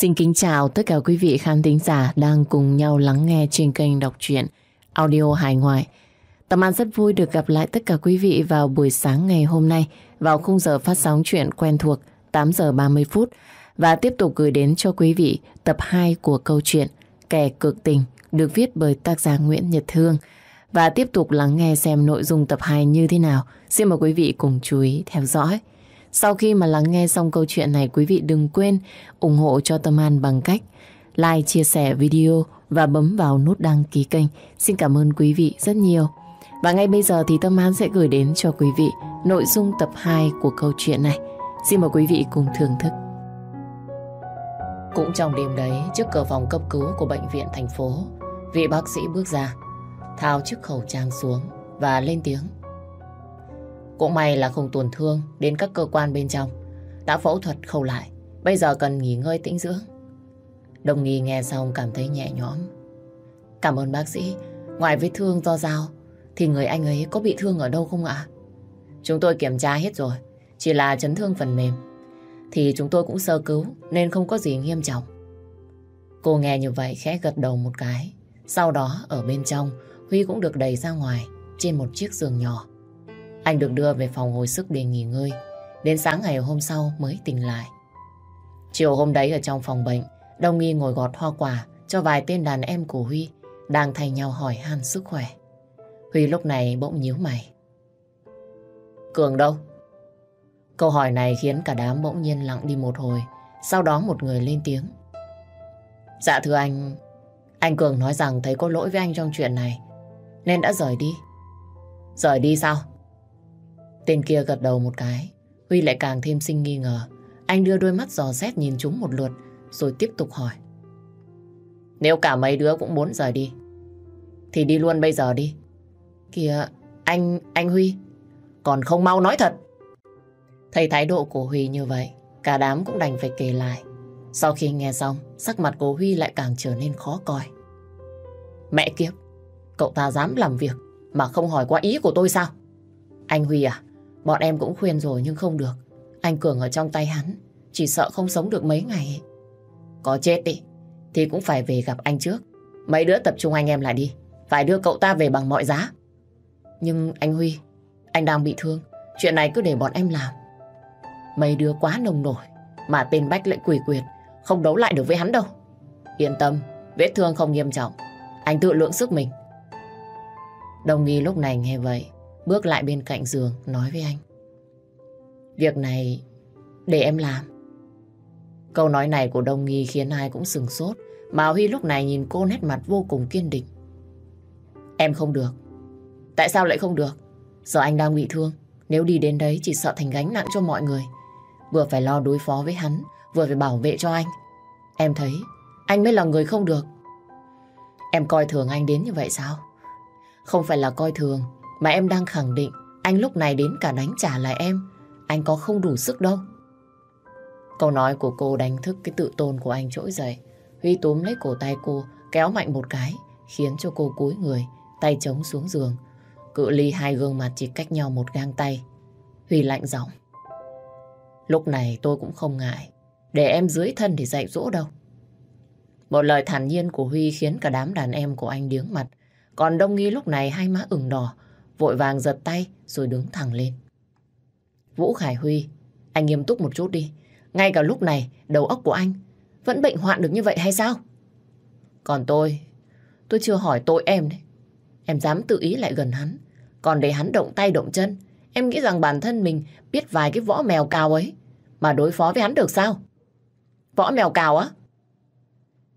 Xin kính chào tất cả quý vị khán thính giả đang cùng nhau lắng nghe trên kênh đọc truyện audio hài ngoại. Tâm An rất vui được gặp lại tất cả quý vị vào buổi sáng ngày hôm nay vào khung giờ phát sóng chuyện quen thuộc 8 giờ 30 phút và tiếp tục gửi đến cho quý vị tập 2 của câu chuyện Kẻ cực tình, được viết bởi tác giả Nguyễn Nhật Thương. Và tiếp tục lắng nghe xem nội dung tập 2 như thế nào. Xin mời quý vị cùng chú ý theo dõi. Sau khi mà lắng nghe xong câu chuyện này, quý vị đừng quên ủng hộ cho Tâm An bằng cách like, chia sẻ video và bấm vào nút đăng ký kênh. Xin cảm ơn quý vị rất nhiều. Và ngay bây giờ thì Tâm An sẽ gửi đến cho quý vị nội dung tập 2 của câu chuyện này. Xin mời quý vị cùng thưởng thức. Cũng trong đêm đấy, trước cửa phòng cấp cứu của bệnh viện thành phố, vị bác sĩ bước ra, tháo chiếc khẩu trang xuống và lên tiếng. Cũng may là không tổn thương đến các cơ quan bên trong. Đã phẫu thuật khâu lại, bây giờ cần nghỉ ngơi tĩnh dưỡng. Đồng nghi nghe xong cảm thấy nhẹ nhõm. Cảm ơn bác sĩ, ngoài vết thương do dao, thì người anh ấy có bị thương ở đâu không ạ? Chúng tôi kiểm tra hết rồi, chỉ là chấn thương phần mềm. Thì chúng tôi cũng sơ cứu nên không có gì nghiêm trọng. Cô nghe như vậy khẽ gật đầu một cái. Sau đó ở bên trong, Huy cũng được đẩy ra ngoài trên một chiếc giường nhỏ. Anh được đưa về phòng hồi sức để nghỉ ngơi. Đến sáng ngày hôm sau mới tỉnh lại. Chiều hôm đấy ở trong phòng bệnh, Đông Nghi ngồi gọt hoa quả cho vài tên đàn em của Huy đang thay nhau hỏi han sức khỏe. Huy lúc này bỗng nhíu mày. Cường đâu? Câu hỏi này khiến cả đám bỗng nhiên lặng đi một hồi. Sau đó một người lên tiếng. Dạ thưa anh, anh Cường nói rằng thấy có lỗi với anh trong chuyện này, nên đã rời đi. Rời đi sao? Tên kia gật đầu một cái, Huy lại càng thêm sinh nghi ngờ. Anh đưa đôi mắt dò xét nhìn chúng một lượt, rồi tiếp tục hỏi. Nếu cả mấy đứa cũng muốn rời đi, thì đi luôn bây giờ đi. Kìa, anh, anh Huy, còn không mau nói thật. Thấy thái độ của Huy như vậy, cả đám cũng đành phải kể lại. Sau khi nghe xong, sắc mặt của Huy lại càng trở nên khó coi. Mẹ kiếp, cậu ta dám làm việc mà không hỏi qua ý của tôi sao? Anh Huy à, bọn em cũng khuyên rồi nhưng không được. Anh Cường ở trong tay hắn, chỉ sợ không sống được mấy ngày. Có chết đi, thì cũng phải về gặp anh trước. Mấy đứa tập trung anh em lại đi, phải đưa cậu ta về bằng mọi giá. Nhưng anh Huy, anh đang bị thương, chuyện này cứ để bọn em làm. Mấy đứa quá nồng nổi, mà tên Bách lại quỷ quyệt, không đấu lại được với hắn đâu. Yên tâm, vết thương không nghiêm trọng, anh tự lượng sức mình. Đồng nghi lúc này nghe vậy, bước lại bên cạnh giường nói với anh. Việc này để em làm. Câu nói này của Đông Nghi khiến ai cũng sừng sốt, mà Huy lúc này nhìn cô nét mặt vô cùng kiên định. Em không được. Tại sao lại không được? Giờ anh đang bị thương, nếu đi đến đấy chỉ sợ thành gánh nặng cho mọi người. Vừa phải lo đối phó với hắn, vừa phải bảo vệ cho anh. Em thấy anh mới là người không được. Em coi thường anh đến như vậy sao? Không phải là coi thường, mà em đang khẳng định anh lúc này đến cả đánh trả lại em. Anh có không đủ sức đâu. Câu nói của cô đánh thức cái tự tôn của anh trỗi dậy. Huy túm lấy cổ tay cô, kéo mạnh một cái, khiến cho cô cúi người, tay chống xuống giường. Cự ly hai gương mặt chỉ cách nhau một gang tay. Huy lạnh giọng. Lúc này tôi cũng không ngại, để em dưới thân thì dạy dỗ đâu. Một lời thản nhiên của Huy khiến cả đám đàn em của anh điếng mặt. Còn Đông Nghi lúc này hai má ửng đỏ, vội vàng giật tay rồi đứng thẳng lên. Vũ Khải Huy, anh nghiêm túc một chút đi. Ngay cả lúc này, đầu óc của anh vẫn bệnh hoạn được như vậy hay sao? Còn tôi, tôi chưa hỏi tội em đấy. Em dám tự ý lại gần hắn. Còn để hắn động tay động chân, em nghĩ rằng bản thân mình biết vài cái võ mèo cào ấy mà đối phó với hắn được sao? Võ mèo cào á?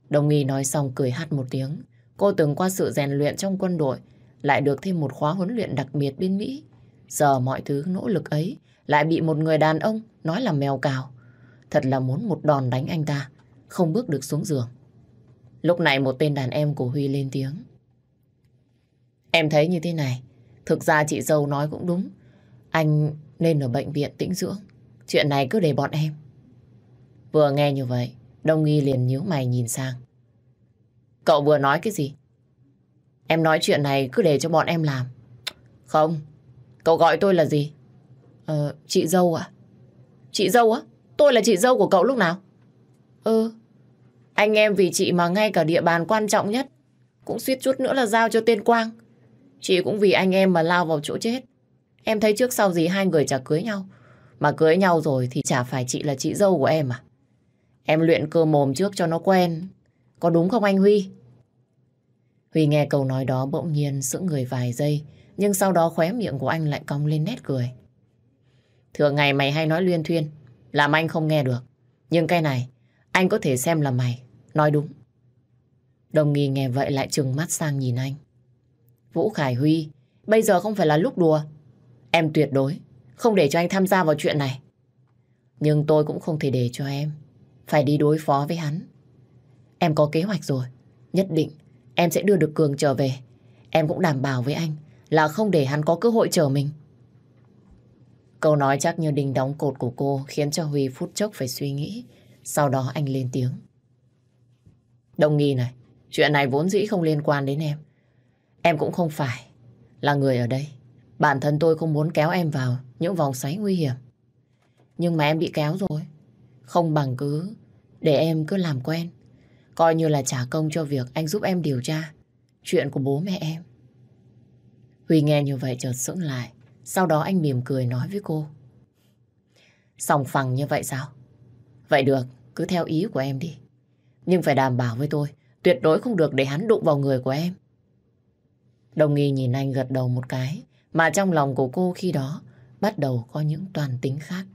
Đồng nghi nói xong cười hát một tiếng. Cô từng qua sự rèn luyện trong quân đội, lại được thêm một khóa huấn luyện đặc biệt bên Mỹ. Giờ mọi thứ nỗ lực ấy lại bị một người đàn ông nói là mèo cào. Thật là muốn một đòn đánh anh ta, không bước được xuống giường. Lúc này một tên đàn em của Huy lên tiếng. Em thấy như thế này, thực ra chị dâu nói cũng đúng. Anh nên ở bệnh viện tĩnh dưỡng. Chuyện này cứ để bọn em. Vừa nghe như vậy, Đông Nghi liền nhíu mày nhìn sang. Cậu vừa nói cái gì? Em nói chuyện này cứ để cho bọn em làm. Không, cậu gọi tôi là gì? Ờ, chị dâu à? Chị dâu á? Tôi là chị dâu của cậu lúc nào? Ừ, Anh em vì chị mà ngay cả địa bàn quan trọng nhất cũng suýt chút nữa là giao cho tên Quang. Chị cũng vì anh em mà lao vào chỗ chết. Em thấy trước sau gì hai người chả cưới nhau. Mà cưới nhau rồi thì chả phải chị là chị dâu của em à. Em luyện cơ mồm trước cho nó quen. Có đúng không anh Huy? Huy nghe câu nói đó bỗng nhiên sững người vài giây. Nhưng sau đó khóe miệng của anh lại cong lên nét cười. Thường ngày mày hay nói luyên thuyên. Làm anh không nghe được. Nhưng cái này anh có thể xem là mày. Nói đúng. Đồng nghi nghe vậy lại trừng mắt sang nhìn anh. Vũ Khải Huy, bây giờ không phải là lúc đùa. Em tuyệt đối không để cho anh tham gia vào chuyện này. Nhưng tôi cũng không thể để cho em phải đi đối phó với hắn. Em có kế hoạch rồi. Nhất định em sẽ đưa được Cường trở về. Em cũng đảm bảo với anh là không để hắn có cơ hội chờ mình. Câu nói chắc như đình đóng cột của cô khiến cho Huy phút chốc phải suy nghĩ. Sau đó anh lên tiếng. Đồng nghi này, chuyện này vốn dĩ không liên quan đến em. Em cũng không phải là người ở đây. Bản thân tôi không muốn kéo em vào những vòng xoáy nguy hiểm. Nhưng mà em bị kéo rồi. Không bằng cứ để em cứ làm quen. Coi như là trả công cho việc anh giúp em điều tra chuyện của bố mẹ em. Huy nghe như vậy chợt sững lại. Sau đó anh mỉm cười nói với cô. Sòng phẳng như vậy sao? Vậy được, cứ theo ý của em đi. Nhưng phải đảm bảo với tôi, tuyệt đối không được để hắn đụng vào người của em. Đồng nghi nhìn anh gật đầu một cái, mà trong lòng của cô khi đó bắt đầu có những toàn tính khác.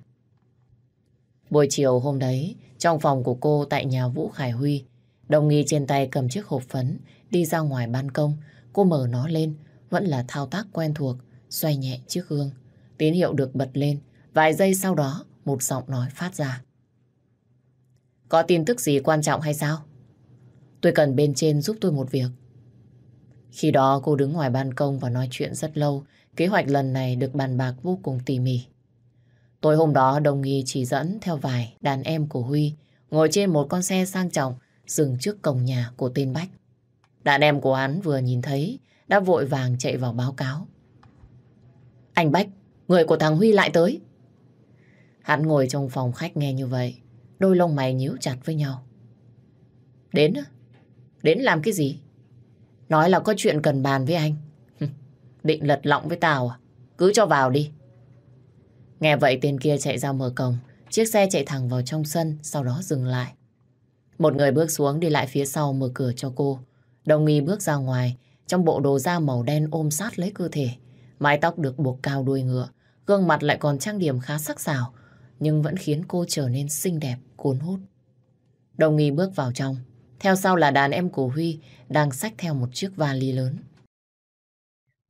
Buổi chiều hôm đấy, trong phòng của cô tại nhà Vũ Khải Huy, đồng nghi trên tay cầm chiếc hộp phấn, đi ra ngoài ban công, cô mở nó lên, vẫn là thao tác quen thuộc, xoay nhẹ chiếc gương. Tín hiệu được bật lên, vài giây sau đó, một giọng nói phát ra. Có tin tức gì quan trọng hay sao? Tôi cần bên trên giúp tôi một việc. Khi đó cô đứng ngoài ban công và nói chuyện rất lâu. Kế hoạch lần này được bàn bạc vô cùng tỉ mỉ. Tối hôm đó đồng nghi chỉ dẫn theo vài đàn em của Huy ngồi trên một con xe sang trọng dừng trước cổng nhà của tên Bách. Đàn em của hắn vừa nhìn thấy đã vội vàng chạy vào báo cáo. Anh Bách, người của thằng Huy lại tới. Hắn ngồi trong phòng khách nghe như vậy, đôi lông mày nhíu chặt với nhau. Đến á? Đến làm cái gì? Nói là có chuyện cần bàn với anh. Định lật lọng với tao à? Cứ cho vào đi. Nghe vậy tên kia chạy ra mở cổng. Chiếc xe chạy thẳng vào trong sân, sau đó dừng lại. Một người bước xuống đi lại phía sau mở cửa cho cô. Đồng nghi bước ra ngoài, trong bộ đồ da màu đen ôm sát lấy cơ thể. Mái tóc được buộc cao đuôi ngựa, gương mặt lại còn trang điểm khá sắc sảo, nhưng vẫn khiến cô trở nên xinh đẹp, cuốn hút. Đồng nghi bước vào trong, theo sau là đàn em của Huy đang xách theo một chiếc vali lớn.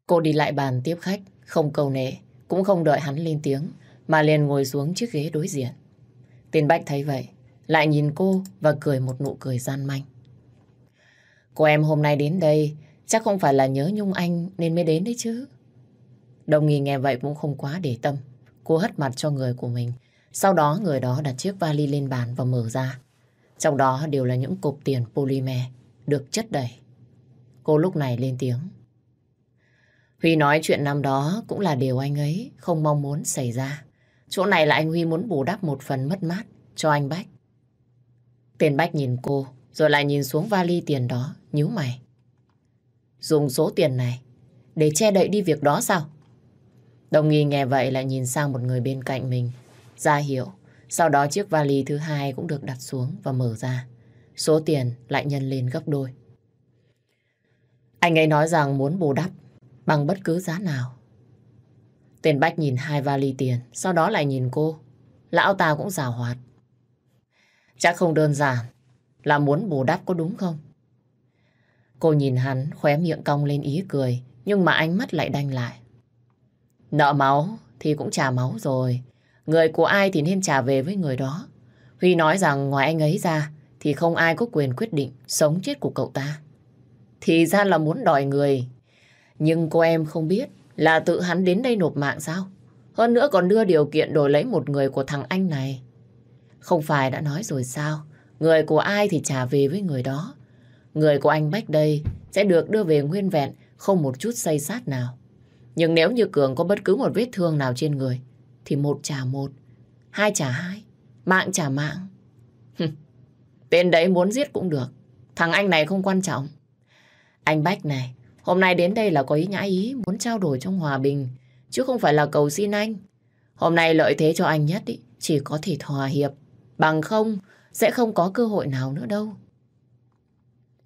Cô đi lại bàn tiếp khách, không cầu nệ, cũng không đợi hắn lên tiếng, mà liền ngồi xuống chiếc ghế đối diện. Tên Bách thấy vậy, lại nhìn cô và cười một nụ cười gian manh. Cô em hôm nay đến đây, chắc không phải là nhớ Nhung Anh nên mới đến đấy chứ. Đồng nghi nghe vậy cũng không quá để tâm. Cô hất mặt cho người của mình. Sau đó người đó đặt chiếc vali lên bàn và mở ra. Trong đó đều là những cục tiền polymer được chất đầy. Cô lúc này lên tiếng. Huy nói chuyện năm đó cũng là điều anh ấy không mong muốn xảy ra. Chỗ này là anh Huy muốn bù đắp một phần mất mát cho anh Bách. Tiền Bách nhìn cô, rồi lại nhìn xuống vali tiền đó, nhíu mày. Dùng số tiền này để che đậy đi việc đó sao? Đồng nghi nghe vậy lại nhìn sang một người bên cạnh mình, ra hiệu. Sau đó chiếc vali thứ hai cũng được đặt xuống và mở ra. Số tiền lại nhân lên gấp đôi. Anh ấy nói rằng muốn bù đắp bằng bất cứ giá nào. Tên Bách nhìn hai vali tiền, sau đó lại nhìn cô. Lão ta cũng rào hoạt. Chắc không đơn giản là muốn bù đắp có đúng không? Cô nhìn hắn, khóe miệng cong lên ý cười, nhưng mà ánh mắt lại đanh lại. Nợ máu thì cũng trả máu rồi. Người của ai thì nên trả về với người đó. Huy nói rằng ngoài anh ấy ra thì không ai có quyền quyết định sống chết của cậu ta. Thì ra là muốn đòi người. Nhưng cô em không biết là tự hắn đến đây nộp mạng sao? Hơn nữa còn đưa điều kiện đổi lấy một người của thằng anh này. Không phải đã nói rồi sao? Người của ai thì trả về với người đó. Người của anh Bách đây sẽ được đưa về nguyên vẹn, không một chút xây sát nào. Nhưng nếu như Cường có bất cứ một vết thương nào trên người, thì một trả một, hai trả hai, mạng trả mạng. Tên đấy muốn giết cũng được. Thằng anh này không quan trọng. Anh Bách này, hôm nay đến đây là có ý nhã ý, muốn trao đổi trong hòa bình, chứ không phải là cầu xin anh. Hôm nay lợi thế cho anh nhất ý, chỉ có thể thỏa hiệp. Bằng không, sẽ không có cơ hội nào nữa đâu.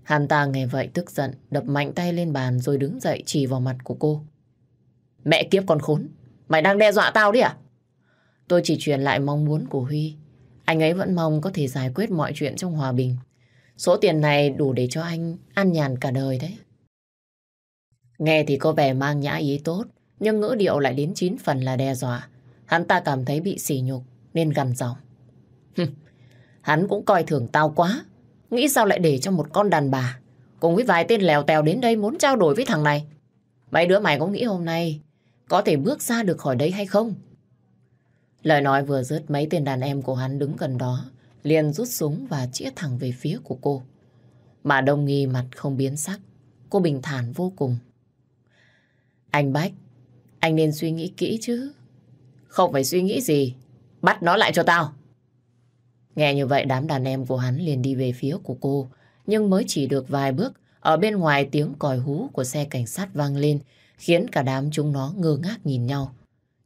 Hắn ta nghe vậy tức giận, đập mạnh tay lên bàn rồi đứng dậy chỉ vào mặt của cô. Mẹ kiếp con khốn, mày đang đe dọa tao đi à? Tôi chỉ truyền lại mong muốn của Huy. Anh ấy vẫn mong có thể giải quyết mọi chuyện trong hòa bình. Số tiền này đủ để cho anh ăn nhàn cả đời đấy. Nghe thì có vẻ mang nhã ý tốt, nhưng ngữ điệu lại đến chín phần là đe dọa. Hắn ta cảm thấy bị sỉ nhục nên gằn giọng. Hắn cũng coi thường tao quá. Nghĩ sao lại để cho một con đàn bà cùng với vài tên lèo tèo đến đây muốn trao đổi với thằng này. Mấy đứa mày có nghĩ hôm nay có thể bước ra được khỏi đây hay không? Lời nói vừa dứt mấy tên đàn em của hắn đứng gần đó liền rút súng và chĩa thẳng về phía của cô. Mà đông nghi mặt không biến sắc. Cô bình thản vô cùng. Anh Bách, anh nên suy nghĩ kỹ chứ. Không phải suy nghĩ gì. Bắt nó lại cho tao. Nghe như vậy đám đàn em của hắn liền đi về phía của cô. Nhưng mới chỉ được vài bước, ở bên ngoài tiếng còi hú của xe cảnh sát vang lên, khiến cả đám chúng nó ngơ ngác nhìn nhau.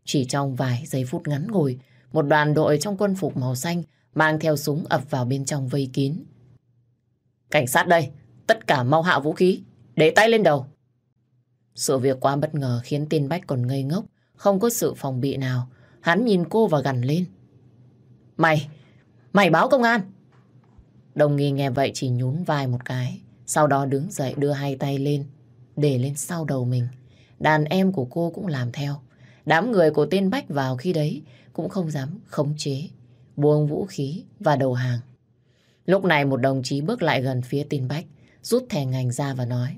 Chỉ trong vài giây phút ngắn ngủi, một đoàn đội trong quân phục màu xanh mang theo súng ập vào bên trong vây kín. Cảnh sát đây, tất cả mau hạ vũ khí, để tay lên đầu. Sự việc quá bất ngờ khiến tin Bách còn ngây ngốc, không có sự phòng bị nào. Hắn nhìn cô và gằn lên. Mày, mày báo công an. Đồng nghi nghe vậy chỉ nhún vai một cái, sau đó đứng dậy đưa hai tay lên, để lên sau đầu mình. Đàn em của cô cũng làm theo. Đám người của tên Bách vào khi đấy cũng không dám khống chế, buông vũ khí và đầu hàng. Lúc này một đồng chí bước lại gần phía tên Bách, rút thẻ ngành ra và nói.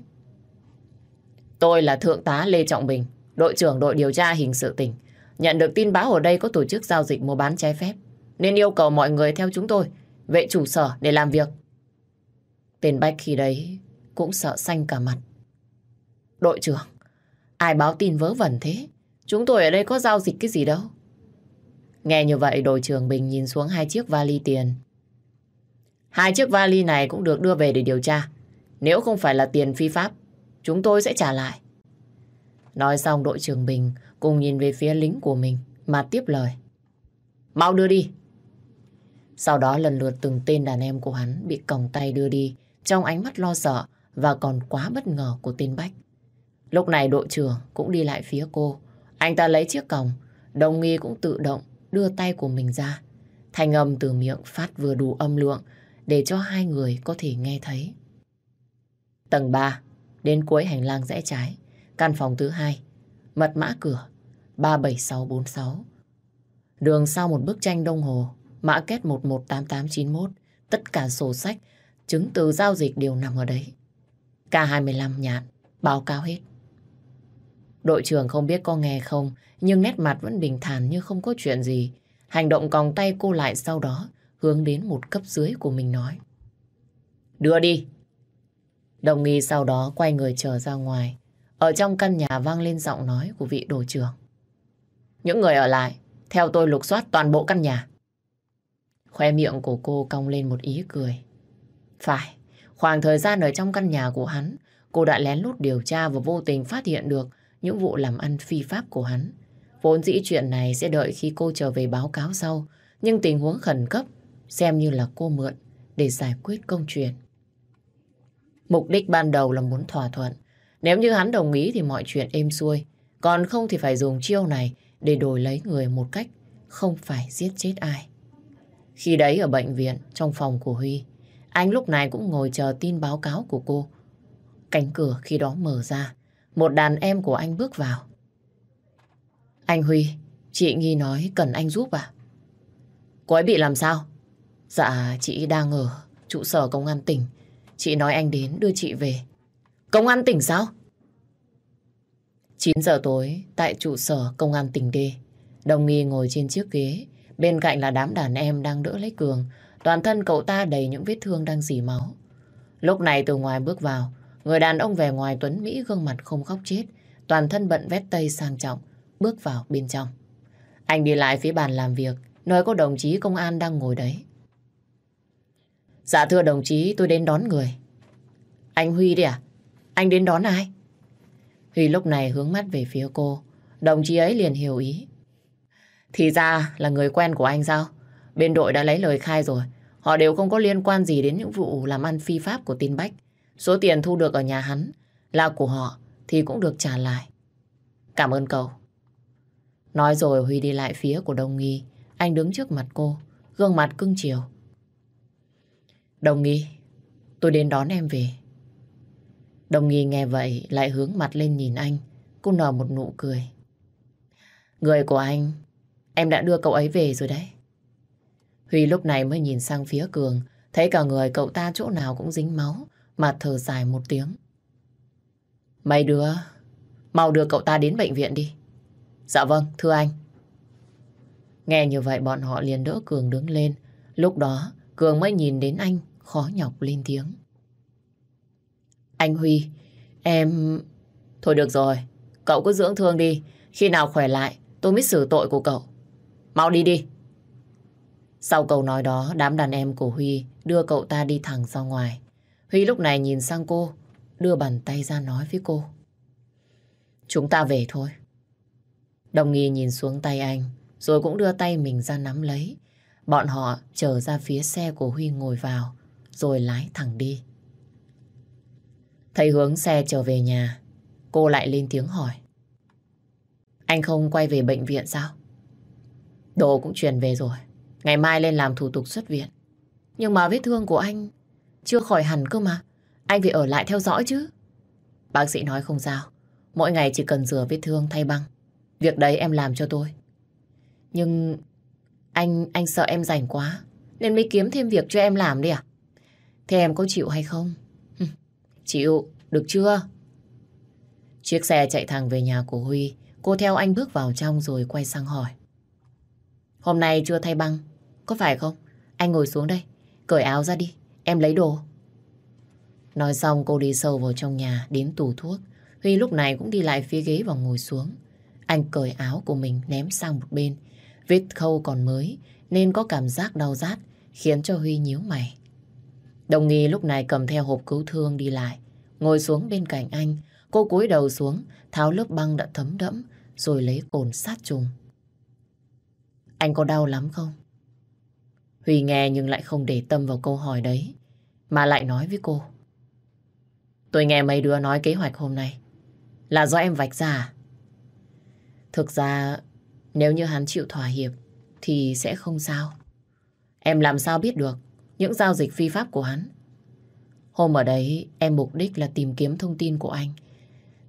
Tôi là Thượng tá Lê Trọng Bình, đội trưởng đội điều tra hình sự tỉnh. Nhận được tin báo ở đây có tổ chức giao dịch mua bán trái phép, nên yêu cầu mọi người theo chúng tôi về trụ sở để làm việc. Tên Bách khi đấy cũng sợ xanh cả mặt. Đội trưởng, ai báo tin vớ vẩn thế? Chúng tôi ở đây có giao dịch cái gì đâu. Nghe như vậy đội trưởng Bình nhìn xuống hai chiếc vali tiền. Hai chiếc vali này cũng được đưa về để điều tra. Nếu không phải là tiền phi pháp, chúng tôi sẽ trả lại. Nói xong đội trưởng Bình cùng nhìn về phía lính của mình mà tiếp lời. Mau đưa đi. Sau đó lần lượt từng tên đàn em của hắn bị còng tay đưa đi trong ánh mắt lo sợ và còn quá bất ngờ của tên Bách. Lúc này đội trưởng cũng đi lại phía cô. Anh ta lấy chiếc còng, đồng nghi cũng tự động đưa tay của mình ra. Thanh âm từ miệng phát vừa đủ âm lượng để cho hai người có thể nghe thấy. Tầng 3, đến cuối hành lang rẽ trái, căn phòng thứ hai, mật mã cửa 37646. Đường sau một bức tranh đồng hồ, mã kết 118891, tất cả sổ sách, chứng từ giao dịch đều nằm ở đấy. K25 nhạn, báo cáo hết. Đội trưởng không biết có nghe không, nhưng nét mặt vẫn bình thản như không có chuyện gì. Hành động còng tay cô lại sau đó, hướng đến một cấp dưới của mình nói. Đưa đi. Đồng nghi sau đó quay người trở ra ngoài. Ở trong căn nhà vang lên giọng nói của vị đội trưởng. Những người ở lại, theo tôi lục soát toàn bộ căn nhà. Khoe miệng của cô cong lên một ý cười. Phải, khoảng thời gian ở trong căn nhà của hắn, cô đã lén lút điều tra và vô tình phát hiện được những vụ làm ăn phi pháp của hắn. Vốn dĩ chuyện này sẽ đợi khi cô trở về báo cáo sau, nhưng tình huống khẩn cấp xem như là cô mượn để giải quyết công chuyện. Mục đích ban đầu là muốn thỏa thuận. Nếu như hắn đồng ý thì mọi chuyện êm xuôi, còn không thì phải dùng chiêu này để đổi lấy người một cách không phải giết chết ai. Khi đấy ở bệnh viện, trong phòng của Huy, anh lúc này cũng ngồi chờ tin báo cáo của cô. Cánh cửa khi đó mở ra, một đàn em của anh bước vào. Anh Huy, chị Nghi nói cần anh giúp à? Cô ấy bị làm sao? Dạ, chị đang ở trụ sở công an tỉnh. Chị nói anh đến đưa chị về. Công an tỉnh sao? 9 giờ tối, tại trụ sở công an tỉnh D, Đồng nghi ngồi trên chiếc ghế, bên cạnh là đám đàn em đang đỡ lấy Cường. Toàn thân cậu ta đầy những vết thương đang dỉ máu. Lúc này từ ngoài bước vào, Người đàn ông về ngoài Tuấn Mỹ gương mặt không khóc chết, toàn thân bận vét tây sang trọng, bước vào bên trong. Anh đi lại phía bàn làm việc, nơi có đồng chí công an đang ngồi đấy. Dạ thưa đồng chí, tôi đến đón người. Anh Huy đi à? Anh đến đón ai? Huy lúc này hướng mắt về phía cô. Đồng chí ấy liền hiểu ý. Thì ra là người quen của anh sao? Bên đội đã lấy lời khai rồi. Họ đều không có liên quan gì đến những vụ làm ăn phi pháp của tin Bách. Số tiền thu được ở nhà hắn là của họ thì cũng được trả lại. Cảm ơn cậu. Nói rồi Huy đi lại phía của Đông Nghi. Anh đứng trước mặt cô, gương mặt cưng chiều. Đồng Nghi, tôi đến đón em về. Đồng Nghi nghe vậy lại hướng mặt lên nhìn anh. Cô nở một nụ cười. Người của anh, em đã đưa cậu ấy về rồi đấy. Huy lúc này mới nhìn sang phía Cường, thấy cả người cậu ta chỗ nào cũng dính máu, mà thở dài một tiếng. Mấy đứa, mau đưa cậu ta đến bệnh viện đi. Dạ vâng, thưa anh. Nghe như vậy bọn họ liền đỡ Cường đứng lên. Lúc đó, Cường mới nhìn đến anh, khó nhọc lên tiếng. Anh Huy, em... Thôi được rồi, cậu cứ dưỡng thương đi. Khi nào khỏe lại, tôi mới xử tội của cậu. Mau đi đi. Sau câu nói đó, đám đàn em của Huy đưa cậu ta đi thẳng ra ngoài. Huy lúc này nhìn sang cô, đưa bàn tay ra nói với cô. Chúng ta về thôi. Đồng nghi nhìn xuống tay anh, rồi cũng đưa tay mình ra nắm lấy. Bọn họ trở ra phía xe của Huy ngồi vào, rồi lái thẳng đi. Thấy hướng xe trở về nhà, cô lại lên tiếng hỏi. Anh không quay về bệnh viện sao? Đồ cũng chuyển về rồi. Ngày mai lên làm thủ tục xuất viện. Nhưng mà vết thương của anh chưa khỏi hẳn cơ mà. Anh phải ở lại theo dõi chứ. Bác sĩ nói không sao. Mỗi ngày chỉ cần rửa vết thương thay băng. Việc đấy em làm cho tôi. Nhưng anh anh sợ em rảnh quá. Nên mới kiếm thêm việc cho em làm đi à? Thế em có chịu hay không? Chịu, được chưa? Chiếc xe chạy thẳng về nhà của Huy. Cô theo anh bước vào trong rồi quay sang hỏi. Hôm nay chưa thay băng, có phải không? Anh ngồi xuống đây, cởi áo ra đi, em lấy đồ. Nói xong cô đi sâu vào trong nhà, đến tủ thuốc. Huy lúc này cũng đi lại phía ghế và ngồi xuống. Anh cởi áo của mình ném sang một bên. Vết khâu còn mới nên có cảm giác đau rát khiến cho Huy nhíu mày. Đồng nghi lúc này cầm theo hộp cứu thương đi lại. Ngồi xuống bên cạnh anh, cô cúi đầu xuống, tháo lớp băng đã thấm đẫm rồi lấy cồn sát trùng. Anh có đau lắm không? Huy nghe nhưng lại không để tâm vào câu hỏi đấy, mà lại nói với cô. Tôi nghe mấy đứa nói kế hoạch hôm nay là do em vạch ra? À? Thực ra, nếu như hắn chịu thỏa hiệp thì sẽ không sao. Em làm sao biết được những giao dịch phi pháp của hắn? Hôm ở đấy em mục đích là tìm kiếm thông tin của anh.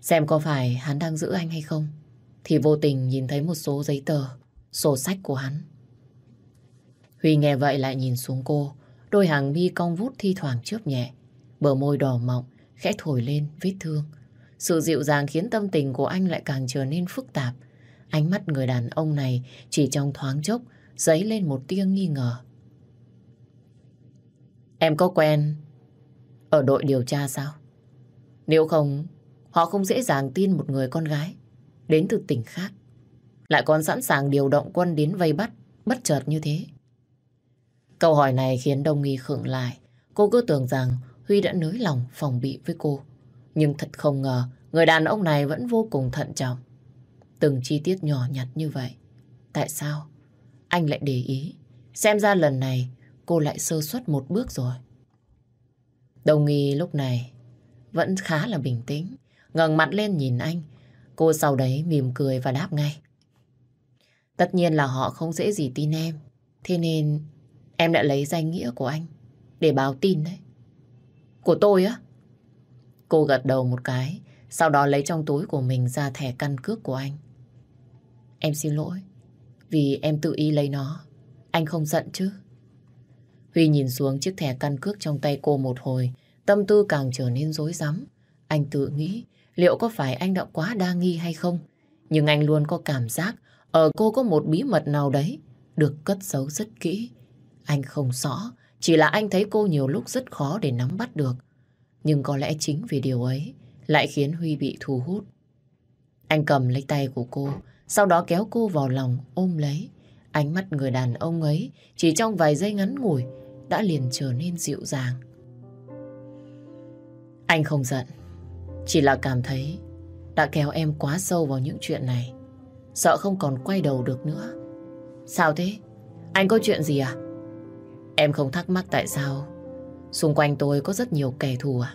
Xem có phải hắn đang giữ anh hay không. Thì vô tình nhìn thấy một số giấy tờ, sổ sách của hắn. Huy nghe vậy lại nhìn xuống cô, đôi hàng mi cong vút thi thoảng chớp nhẹ, bờ môi đỏ mọng, khẽ thổi lên vết thương. Sự dịu dàng khiến tâm tình của anh lại càng trở nên phức tạp. Ánh mắt người đàn ông này chỉ trong thoáng chốc dấy lên một tia nghi ngờ. Em có quen ở đội điều tra sao? Nếu không, họ không dễ dàng tin một người con gái đến từ tỉnh khác. Lại còn sẵn sàng điều động quân đến vây bắt bất chợt như thế. Câu hỏi này khiến Đông Nghi khựng lại. Cô cứ tưởng rằng Huy đã nới lòng phòng bị với cô. Nhưng thật không ngờ, người đàn ông này vẫn vô cùng thận trọng. Từng chi tiết nhỏ nhặt như vậy. Tại sao? Anh lại để ý. Xem ra lần này cô lại sơ suất một bước rồi. Đồng nghi lúc này vẫn khá là bình tĩnh. ngẩng mặt lên nhìn anh. Cô sau đấy mỉm cười và đáp ngay. Tất nhiên là họ không dễ gì tin em. Thế nên em đã lấy danh nghĩa của anh để báo tin đấy. Của tôi á? Cô gật đầu một cái, sau đó lấy trong túi của mình ra thẻ căn cước của anh. Em xin lỗi, vì em tự ý lấy nó. Anh không giận chứ? Huy nhìn xuống chiếc thẻ căn cước trong tay cô một hồi, tâm tư càng trở nên rối rắm. Anh tự nghĩ liệu có phải anh đã quá đa nghi hay không? Nhưng anh luôn có cảm giác ở cô có một bí mật nào đấy được cất giấu rất kỹ. Anh không rõ, chỉ là anh thấy cô nhiều lúc rất khó để nắm bắt được. Nhưng có lẽ chính vì điều ấy lại khiến Huy bị thu hút. Anh cầm lấy tay của cô, sau đó kéo cô vào lòng ôm lấy. Ánh mắt người đàn ông ấy chỉ trong vài giây ngắn ngủi đã liền trở nên dịu dàng. Anh không giận, chỉ là cảm thấy đã kéo em quá sâu vào những chuyện này. Sợ không còn quay đầu được nữa. Sao thế? Anh có chuyện gì à? Em không thắc mắc tại sao xung quanh tôi có rất nhiều kẻ thù à?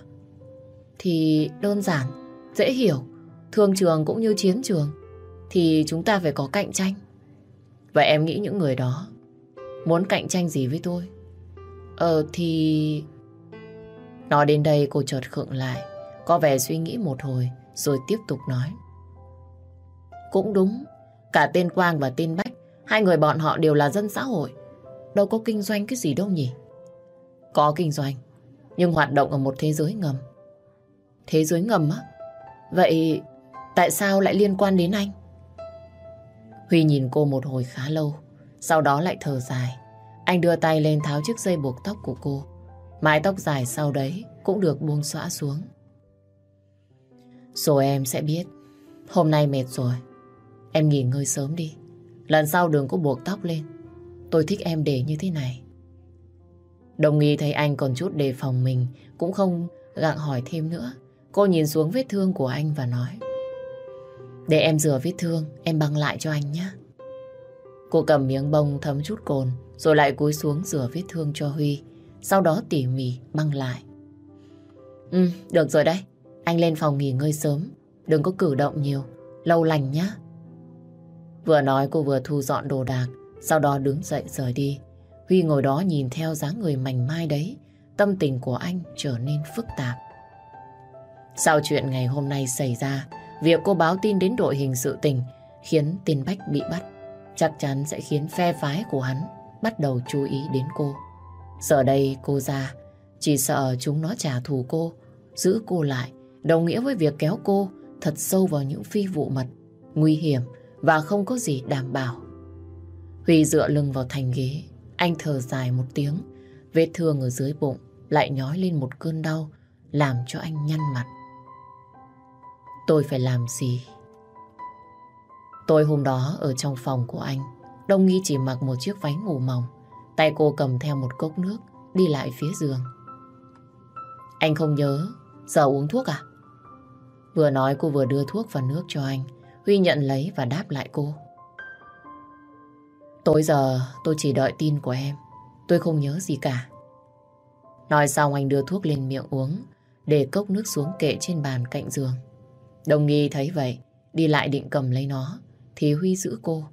Thì đơn giản, dễ hiểu. Thương trường cũng như chiến trường thì chúng ta phải có cạnh tranh. Vậy em nghĩ những người đó muốn cạnh tranh gì với tôi? Ờ thì... Nói đến đây cô chợt khựng lại, có vẻ suy nghĩ một hồi rồi tiếp tục nói. Cũng đúng, cả tên Quang và tên Bách, hai người bọn họ đều là dân xã hội. Đâu có kinh doanh cái gì đâu nhỉ? Có kinh doanh, nhưng hoạt động ở một thế giới ngầm. Thế giới ngầm á? Vậy tại sao lại liên quan đến anh? Huy nhìn cô một hồi khá lâu, sau đó lại thở dài. Anh đưa tay lên tháo chiếc dây buộc tóc của cô. Mái tóc dài sau đấy cũng được buông xõa xuống. Rồi em sẽ biết. Hôm nay mệt rồi. Em nghỉ ngơi sớm đi. Lần sau đừng có buộc tóc lên. Tôi thích em để như thế này. Đồng nghi thấy anh còn chút đề phòng mình, cũng không gặng hỏi thêm nữa. Cô nhìn xuống vết thương của anh và nói. Để em rửa vết thương, em băng lại cho anh nhé. Cô cầm miếng bông thấm chút cồn, rồi lại cúi xuống rửa vết thương cho Huy. Sau đó tỉ mỉ băng lại. Ừ, được rồi đấy. Anh lên phòng nghỉ ngơi sớm. Đừng có cử động nhiều. Lâu lành nhá. Vừa nói cô vừa thu dọn đồ đạc. Sau đó đứng dậy rời đi. Huy ngồi đó nhìn theo dáng người mảnh mai đấy. Tâm tình của anh trở nên phức tạp. Sau chuyện ngày hôm nay xảy ra, việc cô báo tin đến đội hình sự tình khiến tên Bách bị bắt. Chắc chắn sẽ khiến phe phái của hắn bắt đầu chú ý đến cô. Giờ đây cô ra, chỉ sợ chúng nó trả thù cô, giữ cô lại, đồng nghĩa với việc kéo cô thật sâu vào những phi vụ mật, nguy hiểm và không có gì đảm bảo. Huy dựa lưng vào thành ghế, anh thở dài một tiếng, vết thương ở dưới bụng lại nhói lên một cơn đau, làm cho anh nhăn mặt. Tôi phải làm gì? Tôi hôm đó ở trong phòng của anh, Đông Nghi chỉ mặc một chiếc váy ngủ mỏng, tay cô cầm theo một cốc nước, đi lại phía giường. Anh không nhớ, giờ uống thuốc à? Vừa nói cô vừa đưa thuốc và nước cho anh. Huy nhận lấy và đáp lại cô. Tối giờ tôi chỉ đợi tin của em. Tôi không nhớ gì cả. Nói xong anh đưa thuốc lên miệng uống, để cốc nước xuống kệ trên bàn cạnh giường. Đồng nghi thấy vậy, đi lại định cầm lấy nó, thì Huy giữ cô.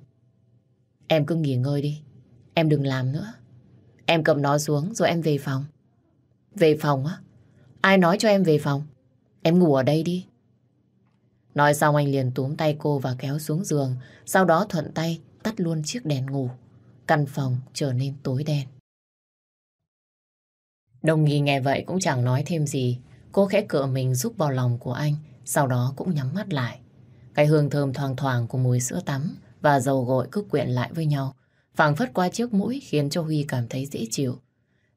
Em cứ nghỉ ngơi đi, em đừng làm nữa. Em cầm nó xuống rồi em về phòng. Về phòng á? Ai nói cho em về phòng? Em ngủ ở đây đi. Nói xong anh liền túm tay cô và kéo xuống giường, sau đó thuận tay tắt luôn chiếc đèn ngủ. Căn phòng trở nên tối đen. Đồng nghi nghe vậy cũng chẳng nói thêm gì. Cô khẽ cựa mình giúp vào lòng của anh, sau đó cũng nhắm mắt lại. Cái hương thơm thoang thoảng của mùi sữa tắm và dầu gội cứ quyện lại với nhau, phảng phất qua chiếc mũi khiến cho Huy cảm thấy dễ chịu.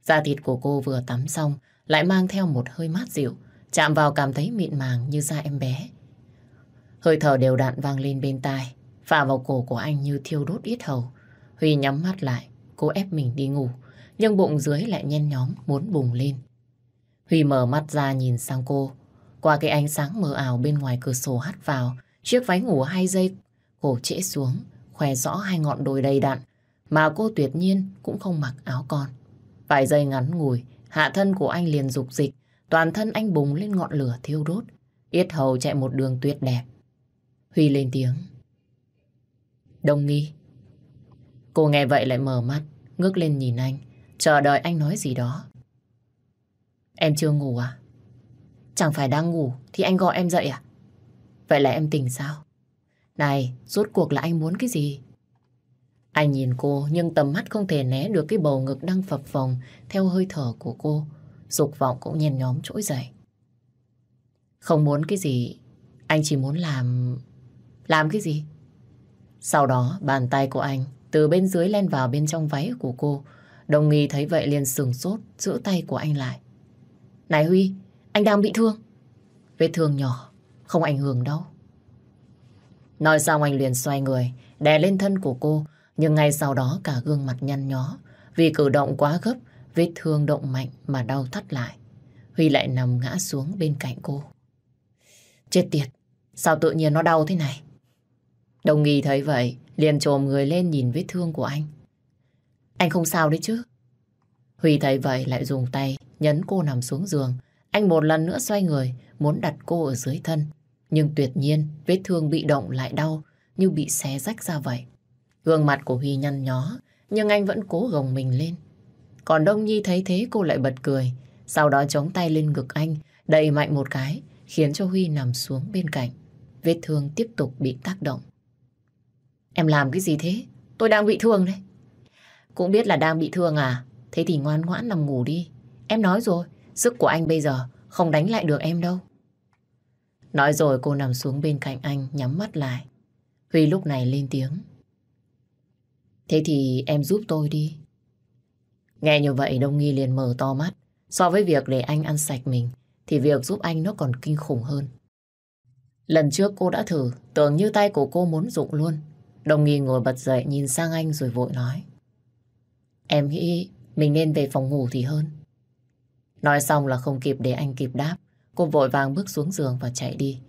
Da thịt của cô vừa tắm xong, lại mang theo một hơi mát dịu, chạm vào cảm thấy mịn màng như da em bé. Hơi thở đều đạn vang lên bên tai, phả vào cổ của anh như thiêu đốt yết hầu. Huy nhắm mắt lại, cố ép mình đi ngủ, nhưng bụng dưới lại nhen nhóm muốn bùng lên. Huy mở mắt ra nhìn sang cô, qua cái ánh sáng mờ ảo bên ngoài cửa sổ hắt vào, chiếc váy ngủ hai giây, cổ trễ xuống, khoe rõ hai ngọn đồi đầy đặn, mà cô tuyệt nhiên cũng không mặc áo con. Vài giây ngắn ngủi, hạ thân của anh liền dục dịch, toàn thân anh bùng lên ngọn lửa thiêu đốt, yết hầu chạy một đường tuyệt đẹp. Huy lên tiếng. Đồng nghi. Cô nghe vậy lại mở mắt, ngước lên nhìn anh, chờ đợi anh nói gì đó. Em chưa ngủ à? Chẳng phải đang ngủ thì anh gọi em dậy à? Vậy là em tỉnh sao? Này, rốt cuộc là anh muốn cái gì? Anh nhìn cô nhưng tầm mắt không thể né được cái bầu ngực đang phập phồng theo hơi thở của cô. Dục vọng cũng nhen nhóm trỗi dậy. Không muốn cái gì, anh chỉ muốn làm... Làm cái gì? Sau đó bàn tay của anh từ bên dưới len vào bên trong váy của cô. Đồng nghi thấy vậy liền sừng sốt giữ tay của anh lại. Này Huy, anh đang bị thương. Vết thương nhỏ, không ảnh hưởng đâu. Nói xong anh liền xoay người, đè lên thân của cô, nhưng ngay sau đó cả gương mặt nhăn nhó, vì cử động quá gấp vết thương động mạnh mà đau thắt lại. Huy lại nằm ngã xuống bên cạnh cô. Chết tiệt, sao tự nhiên nó đau thế này? Đồng nghi thấy vậy, liền trồm người lên nhìn vết thương của anh. Anh không sao đấy chứ? Huy thấy vậy lại dùng tay nhấn cô nằm xuống giường. Anh một lần nữa xoay người, muốn đặt cô ở dưới thân. Nhưng tuyệt nhiên, vết thương bị động lại đau, như bị xé rách ra vậy. Gương mặt của Huy nhăn nhó, nhưng anh vẫn cố gồng mình lên. Còn Đông Nhi thấy thế cô lại bật cười, sau đó chống tay lên ngực anh, đẩy mạnh một cái, khiến cho Huy nằm xuống bên cạnh. Vết thương tiếp tục bị tác động. Em làm cái gì thế? Tôi đang bị thương đấy. Cũng biết là đang bị thương à? Thế thì ngoan ngoãn nằm ngủ đi. Em nói rồi, sức của anh bây giờ không đánh lại được em đâu. Nói rồi cô nằm xuống bên cạnh anh nhắm mắt lại. Huy lúc này lên tiếng. Thế thì em giúp tôi đi. Nghe như vậy Đông Nghi liền mở to mắt. So với việc để anh ăn sạch mình, thì việc giúp anh nó còn kinh khủng hơn. Lần trước cô đã thử, tưởng như tay của cô muốn rụng luôn. Đồng nghi ngồi bật dậy nhìn sang anh rồi vội nói. Em nghĩ mình nên về phòng ngủ thì hơn. Nói xong là không kịp để anh kịp đáp. Cô vội vàng bước xuống giường và chạy đi.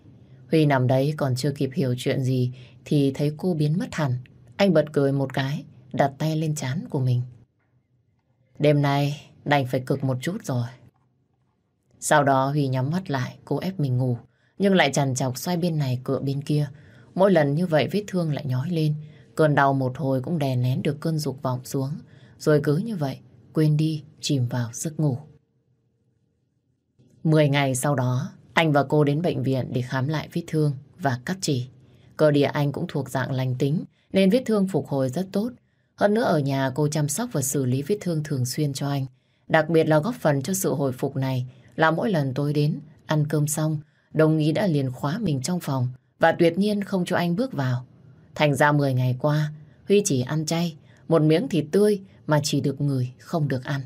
Huy nằm đấy còn chưa kịp hiểu chuyện gì thì thấy cô biến mất hẳn. Anh bật cười một cái, đặt tay lên chán của mình. Đêm nay đành phải cực một chút rồi. Sau đó Huy nhắm mắt lại, cô ép mình ngủ, nhưng lại chằn chọc xoay bên này cựa bên kia. Mỗi lần như vậy vết thương lại nhói lên, cơn đau một hồi cũng đè nén được cơn dục vọng xuống. Rồi cứ như vậy, quên đi, chìm vào giấc ngủ. Mười ngày sau đó, anh và cô đến bệnh viện để khám lại vết thương và cắt chỉ. Cơ địa anh cũng thuộc dạng lành tính, nên vết thương phục hồi rất tốt. Hơn nữa ở nhà cô chăm sóc và xử lý vết thương thường xuyên cho anh. Đặc biệt là góp phần cho sự hồi phục này là mỗi lần tôi đến, ăn cơm xong, đồng ý đã liền khóa mình trong phòng và tuyệt nhiên không cho anh bước vào. Thành ra 10 ngày qua, Huy chỉ ăn chay, một miếng thịt tươi mà chỉ được người, không được ăn.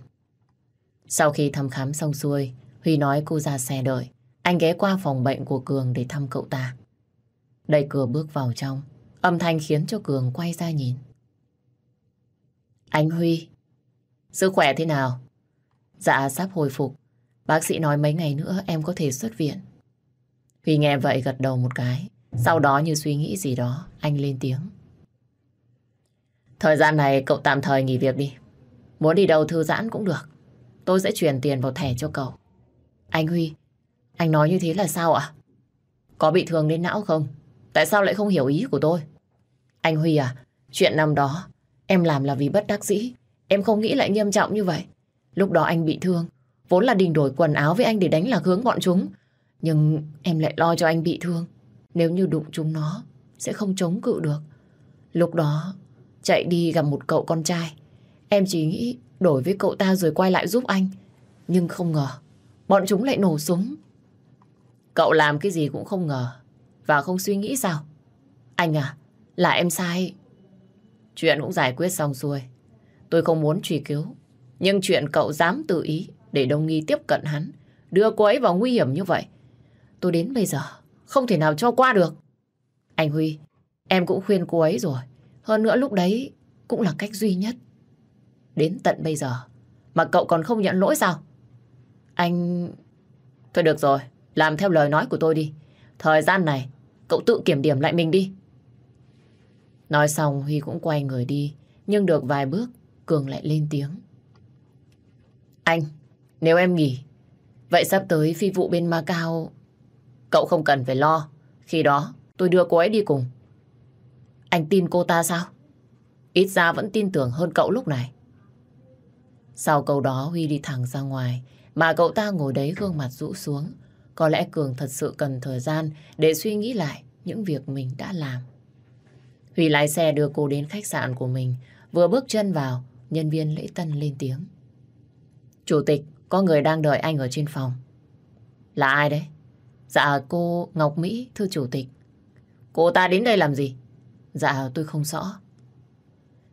Sau khi thăm khám xong xuôi, Huy nói cô ra xe đợi. Anh ghé qua phòng bệnh của Cường để thăm cậu ta. Đẩy cửa bước vào trong, âm thanh khiến cho Cường quay ra nhìn. Anh Huy, sức khỏe thế nào? Dạ sắp hồi phục. Bác sĩ nói mấy ngày nữa em có thể xuất viện. Huy nghe vậy gật đầu một cái. Sau đó như suy nghĩ gì đó, anh lên tiếng. Thời gian này cậu tạm thời nghỉ việc đi. Muốn đi đâu thư giãn cũng được. Tôi sẽ chuyển tiền vào thẻ cho cậu. Anh Huy, anh nói như thế là sao ạ? Có bị thương đến não không? Tại sao lại không hiểu ý của tôi? Anh Huy à, chuyện năm đó em làm là vì bất đắc dĩ. Em không nghĩ lại nghiêm trọng như vậy. Lúc đó anh bị thương, vốn là định đổi quần áo với anh để đánh lạc hướng bọn chúng. Nhưng em lại lo cho anh bị thương. Nếu như đụng chúng nó, sẽ không chống cự được. Lúc đó, chạy đi gặp một cậu con trai. Em chỉ nghĩ đổi với cậu ta rồi quay lại giúp anh. Nhưng không ngờ, bọn chúng lại nổ súng. Cậu làm cái gì cũng không ngờ. Và không suy nghĩ sao? Anh à, là em sai. Chuyện cũng giải quyết xong xuôi. Tôi không muốn truy cứu. Nhưng chuyện cậu dám tự ý để Đông Nghi tiếp cận hắn, đưa cô ấy vào nguy hiểm như vậy. Tôi đến bây giờ không thể nào cho qua được. Anh Huy, em cũng khuyên cô ấy rồi. Hơn nữa lúc đấy cũng là cách duy nhất. Đến tận bây giờ mà cậu còn không nhận lỗi sao? Anh... Thôi được rồi, làm theo lời nói của tôi đi. Thời gian này, cậu tự kiểm điểm lại mình đi. Nói xong Huy cũng quay người đi, nhưng được vài bước, Cường lại lên tiếng. Anh, nếu em nghỉ, vậy sắp tới phi vụ bên Macau, cậu không cần phải lo. Khi đó, tôi đưa cô ấy đi cùng. Anh tin cô ta sao? Ít ra vẫn tin tưởng hơn cậu lúc này. Sau câu đó Huy đi thẳng ra ngoài, mà cậu ta ngồi đấy gương mặt rũ xuống. Có lẽ Cường thật sự cần thời gian để suy nghĩ lại những việc mình đã làm. Huy lái xe đưa cô đến khách sạn của mình, vừa bước chân vào, nhân viên lễ tân lên tiếng. Chủ tịch, có người đang đợi anh ở trên phòng. Là ai đấy? Dạ cô Ngọc Mỹ, thưa chủ tịch. Cô ta đến đây làm gì? Dạ tôi không rõ.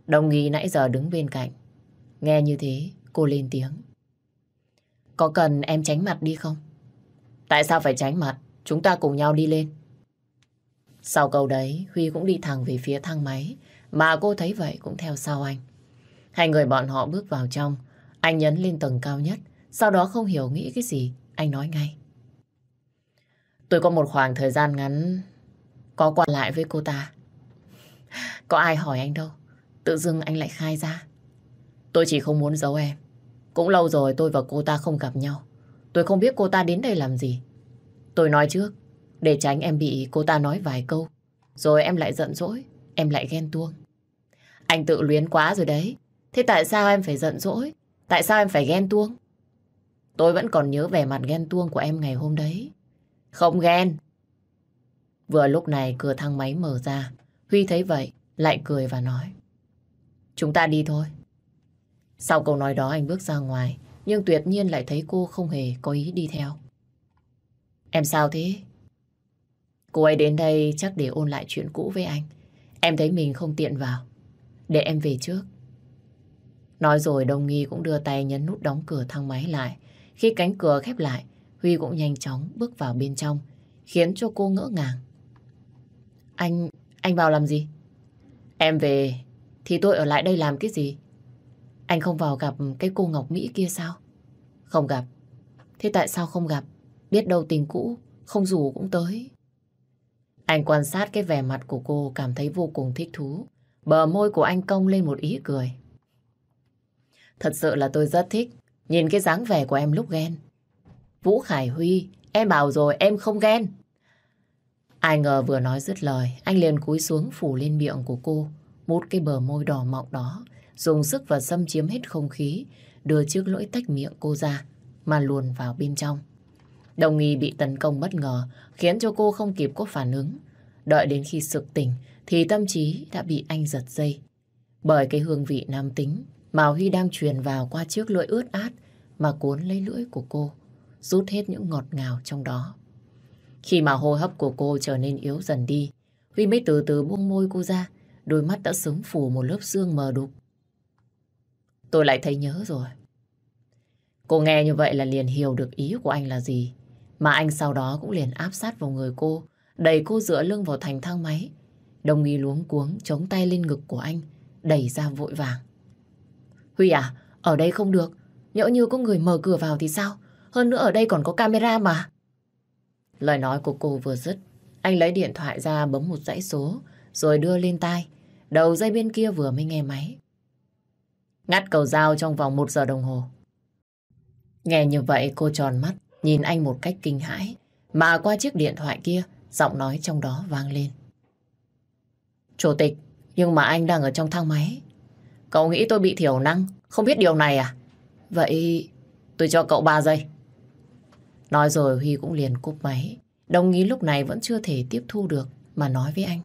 Đồng nghi nãy giờ đứng bên cạnh. Nghe như thế, cô lên tiếng. Có cần em tránh mặt đi không? Tại sao phải tránh mặt? Chúng ta cùng nhau đi lên. Sau câu đấy, Huy cũng đi thẳng về phía thang máy. Mà cô thấy vậy cũng theo sau anh. Hai người bọn họ bước vào trong. Anh nhấn lên tầng cao nhất, sau đó không hiểu nghĩ cái gì, anh nói ngay. Tôi có một khoảng thời gian ngắn có qua lại với cô ta. Có ai hỏi anh đâu, tự dưng anh lại khai ra. Tôi chỉ không muốn giấu em. Cũng lâu rồi tôi và cô ta không gặp nhau. Tôi không biết cô ta đến đây làm gì. Tôi nói trước, để tránh em bị cô ta nói vài câu. Rồi em lại giận dỗi, em lại ghen tuông. Anh tự luyến quá rồi đấy. Thế tại sao em phải giận dỗi? Tại sao em phải ghen tuông? Tôi vẫn còn nhớ vẻ mặt ghen tuông của em ngày hôm đấy. Không ghen. Vừa lúc này cửa thang máy mở ra. Huy thấy vậy, lại cười và nói. Chúng ta đi thôi. Sau câu nói đó anh bước ra ngoài, nhưng tuyệt nhiên lại thấy cô không hề có ý đi theo. Em sao thế? Cô ấy đến đây chắc để ôn lại chuyện cũ với anh. Em thấy mình không tiện vào. Để em về trước. Nói rồi đồng nghi cũng đưa tay nhấn nút đóng cửa thang máy lại. Khi cánh cửa khép lại, Huy cũng nhanh chóng bước vào bên trong, khiến cho cô ngỡ ngàng. Anh, anh vào làm gì? Em về, thì tôi ở lại đây làm cái gì? Anh không vào gặp cái cô Ngọc Mỹ kia sao? Không gặp. Thế tại sao không gặp? Biết đâu tình cũ, không dù cũng tới. Anh quan sát cái vẻ mặt của cô cảm thấy vô cùng thích thú. Bờ môi của anh cong lên một ý cười. Thật sự là tôi rất thích nhìn cái dáng vẻ của em lúc ghen. Vũ Khải Huy, em bảo rồi em không ghen. Ai ngờ vừa nói dứt lời, anh liền cúi xuống phủ lên miệng của cô, mút cái bờ môi đỏ mọng đó, dùng sức và xâm chiếm hết không khí, đưa chiếc lưỡi tách miệng cô ra, mà luồn vào bên trong. Đồng nghi bị tấn công bất ngờ, khiến cho cô không kịp có phản ứng. Đợi đến khi sực tỉnh, thì tâm trí đã bị anh giật dây. Bởi cái hương vị nam tính Mào Huy đang truyền vào qua chiếc lưỡi ướt át mà cuốn lấy lưỡi của cô, rút hết những ngọt ngào trong đó. Khi mà hô hấp của cô trở nên yếu dần đi, Huy mới từ từ buông môi cô ra, đôi mắt đã sớm phủ một lớp xương mờ đục. Tôi lại thấy nhớ rồi. Cô nghe như vậy là liền hiểu được ý của anh là gì. Mà anh sau đó cũng liền áp sát vào người cô, đẩy cô dựa lưng vào thành thang máy. Đồng nghi luống cuống chống tay lên ngực của anh, đẩy ra vội vàng. Huy à, ở đây không được. Nhỡ như có người mở cửa vào thì sao? Hơn nữa ở đây còn có camera mà. Lời nói của cô vừa dứt, anh lấy điện thoại ra bấm một dãy số, rồi đưa lên tai. Đầu dây bên kia vừa mới nghe máy. Ngắt cầu dao trong vòng một giờ đồng hồ. Nghe như vậy cô tròn mắt, nhìn anh một cách kinh hãi. Mà qua chiếc điện thoại kia, giọng nói trong đó vang lên. Chủ tịch, nhưng mà anh đang ở trong thang máy. Cậu nghĩ tôi bị thiểu năng, không biết điều này à? Vậy tôi cho cậu 3 giây. Nói rồi Huy cũng liền cúp máy. Đồng ý lúc này vẫn chưa thể tiếp thu được mà nói với anh.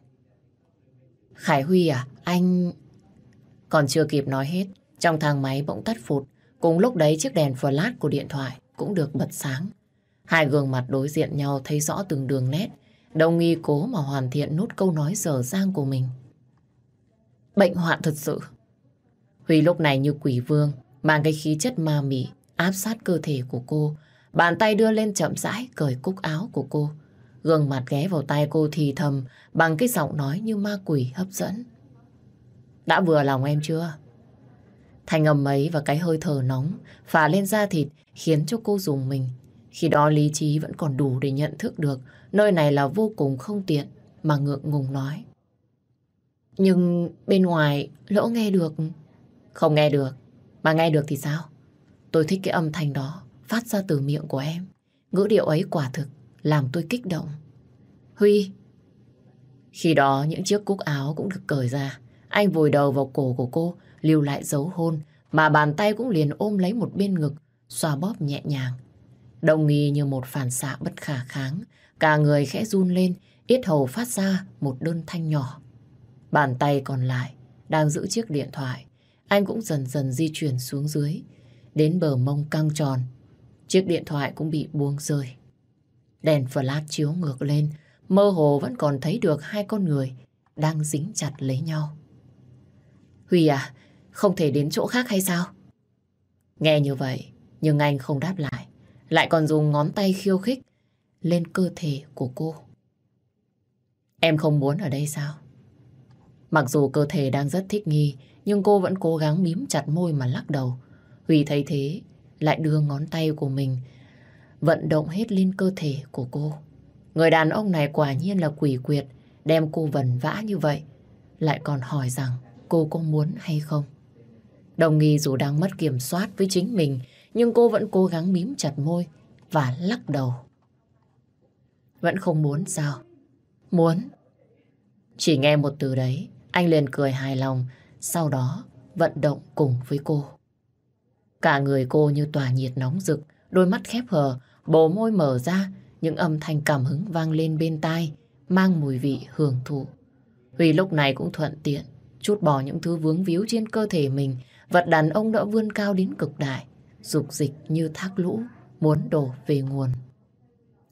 Khải Huy à, anh... Còn chưa kịp nói hết, trong thang máy bỗng tắt phụt. Cùng lúc đấy chiếc đèn flash của điện thoại cũng được bật sáng. Hai gương mặt đối diện nhau thấy rõ từng đường nét. Đồng nghi cố mà hoàn thiện nút câu nói dở dang của mình. Bệnh hoạn thật sự. Huy lúc này như quỷ vương, mang cái khí chất ma mị áp sát cơ thể của cô. Bàn tay đưa lên chậm rãi, cởi cúc áo của cô. Gương mặt ghé vào tay cô thì thầm, bằng cái giọng nói như ma quỷ hấp dẫn. Đã vừa lòng em chưa? Thanh âm ấy và cái hơi thở nóng phả lên da thịt khiến cho cô dùng mình. Khi đó lý trí vẫn còn đủ để nhận thức được nơi này là vô cùng không tiện, mà ngượng ngùng nói. Nhưng bên ngoài, lỗ nghe được. Không nghe được. Mà nghe được thì sao? Tôi thích cái âm thanh đó phát ra từ miệng của em. Ngữ điệu ấy quả thực làm tôi kích động. Huy! Khi đó những chiếc cúc áo cũng được cởi ra. Anh vùi đầu vào cổ của cô, lưu lại dấu hôn, mà bàn tay cũng liền ôm lấy một bên ngực, xoa bóp nhẹ nhàng. Đồng nghi như một phản xạ bất khả kháng, cả người khẽ run lên, ít hầu phát ra một đơn thanh nhỏ. Bàn tay còn lại đang giữ chiếc điện thoại, anh cũng dần dần di chuyển xuống dưới, đến bờ mông căng tròn. Chiếc điện thoại cũng bị buông rơi. Đèn flash chiếu ngược lên, mơ hồ vẫn còn thấy được hai con người đang dính chặt lấy nhau. Huy à, không thể đến chỗ khác hay sao? Nghe như vậy, nhưng anh không đáp lại, lại còn dùng ngón tay khiêu khích lên cơ thể của cô. Em không muốn ở đây sao? Mặc dù cơ thể đang rất thích nghi, nhưng cô vẫn cố gắng mím chặt môi mà lắc đầu. Huy thấy thế, lại đưa ngón tay của mình vận động hết lên cơ thể của cô. Người đàn ông này quả nhiên là quỷ quyệt, đem cô vần vã như vậy, lại còn hỏi rằng cô có muốn hay không. Đồng nghi dù đang mất kiểm soát với chính mình, nhưng cô vẫn cố gắng mím chặt môi và lắc đầu. Vẫn không muốn sao? Muốn. Chỉ nghe một từ đấy, anh liền cười hài lòng, sau đó vận động cùng với cô. Cả người cô như tỏa nhiệt nóng rực, đôi mắt khép hờ, bồ môi mở ra, những âm thanh cảm hứng vang lên bên tai, mang mùi vị hưởng thụ. Huy lúc này cũng thuận tiện, chút bỏ những thứ vướng víu trên cơ thể mình, vật đàn ông đã vươn cao đến cực đại, dục dịch như thác lũ, muốn đổ về nguồn.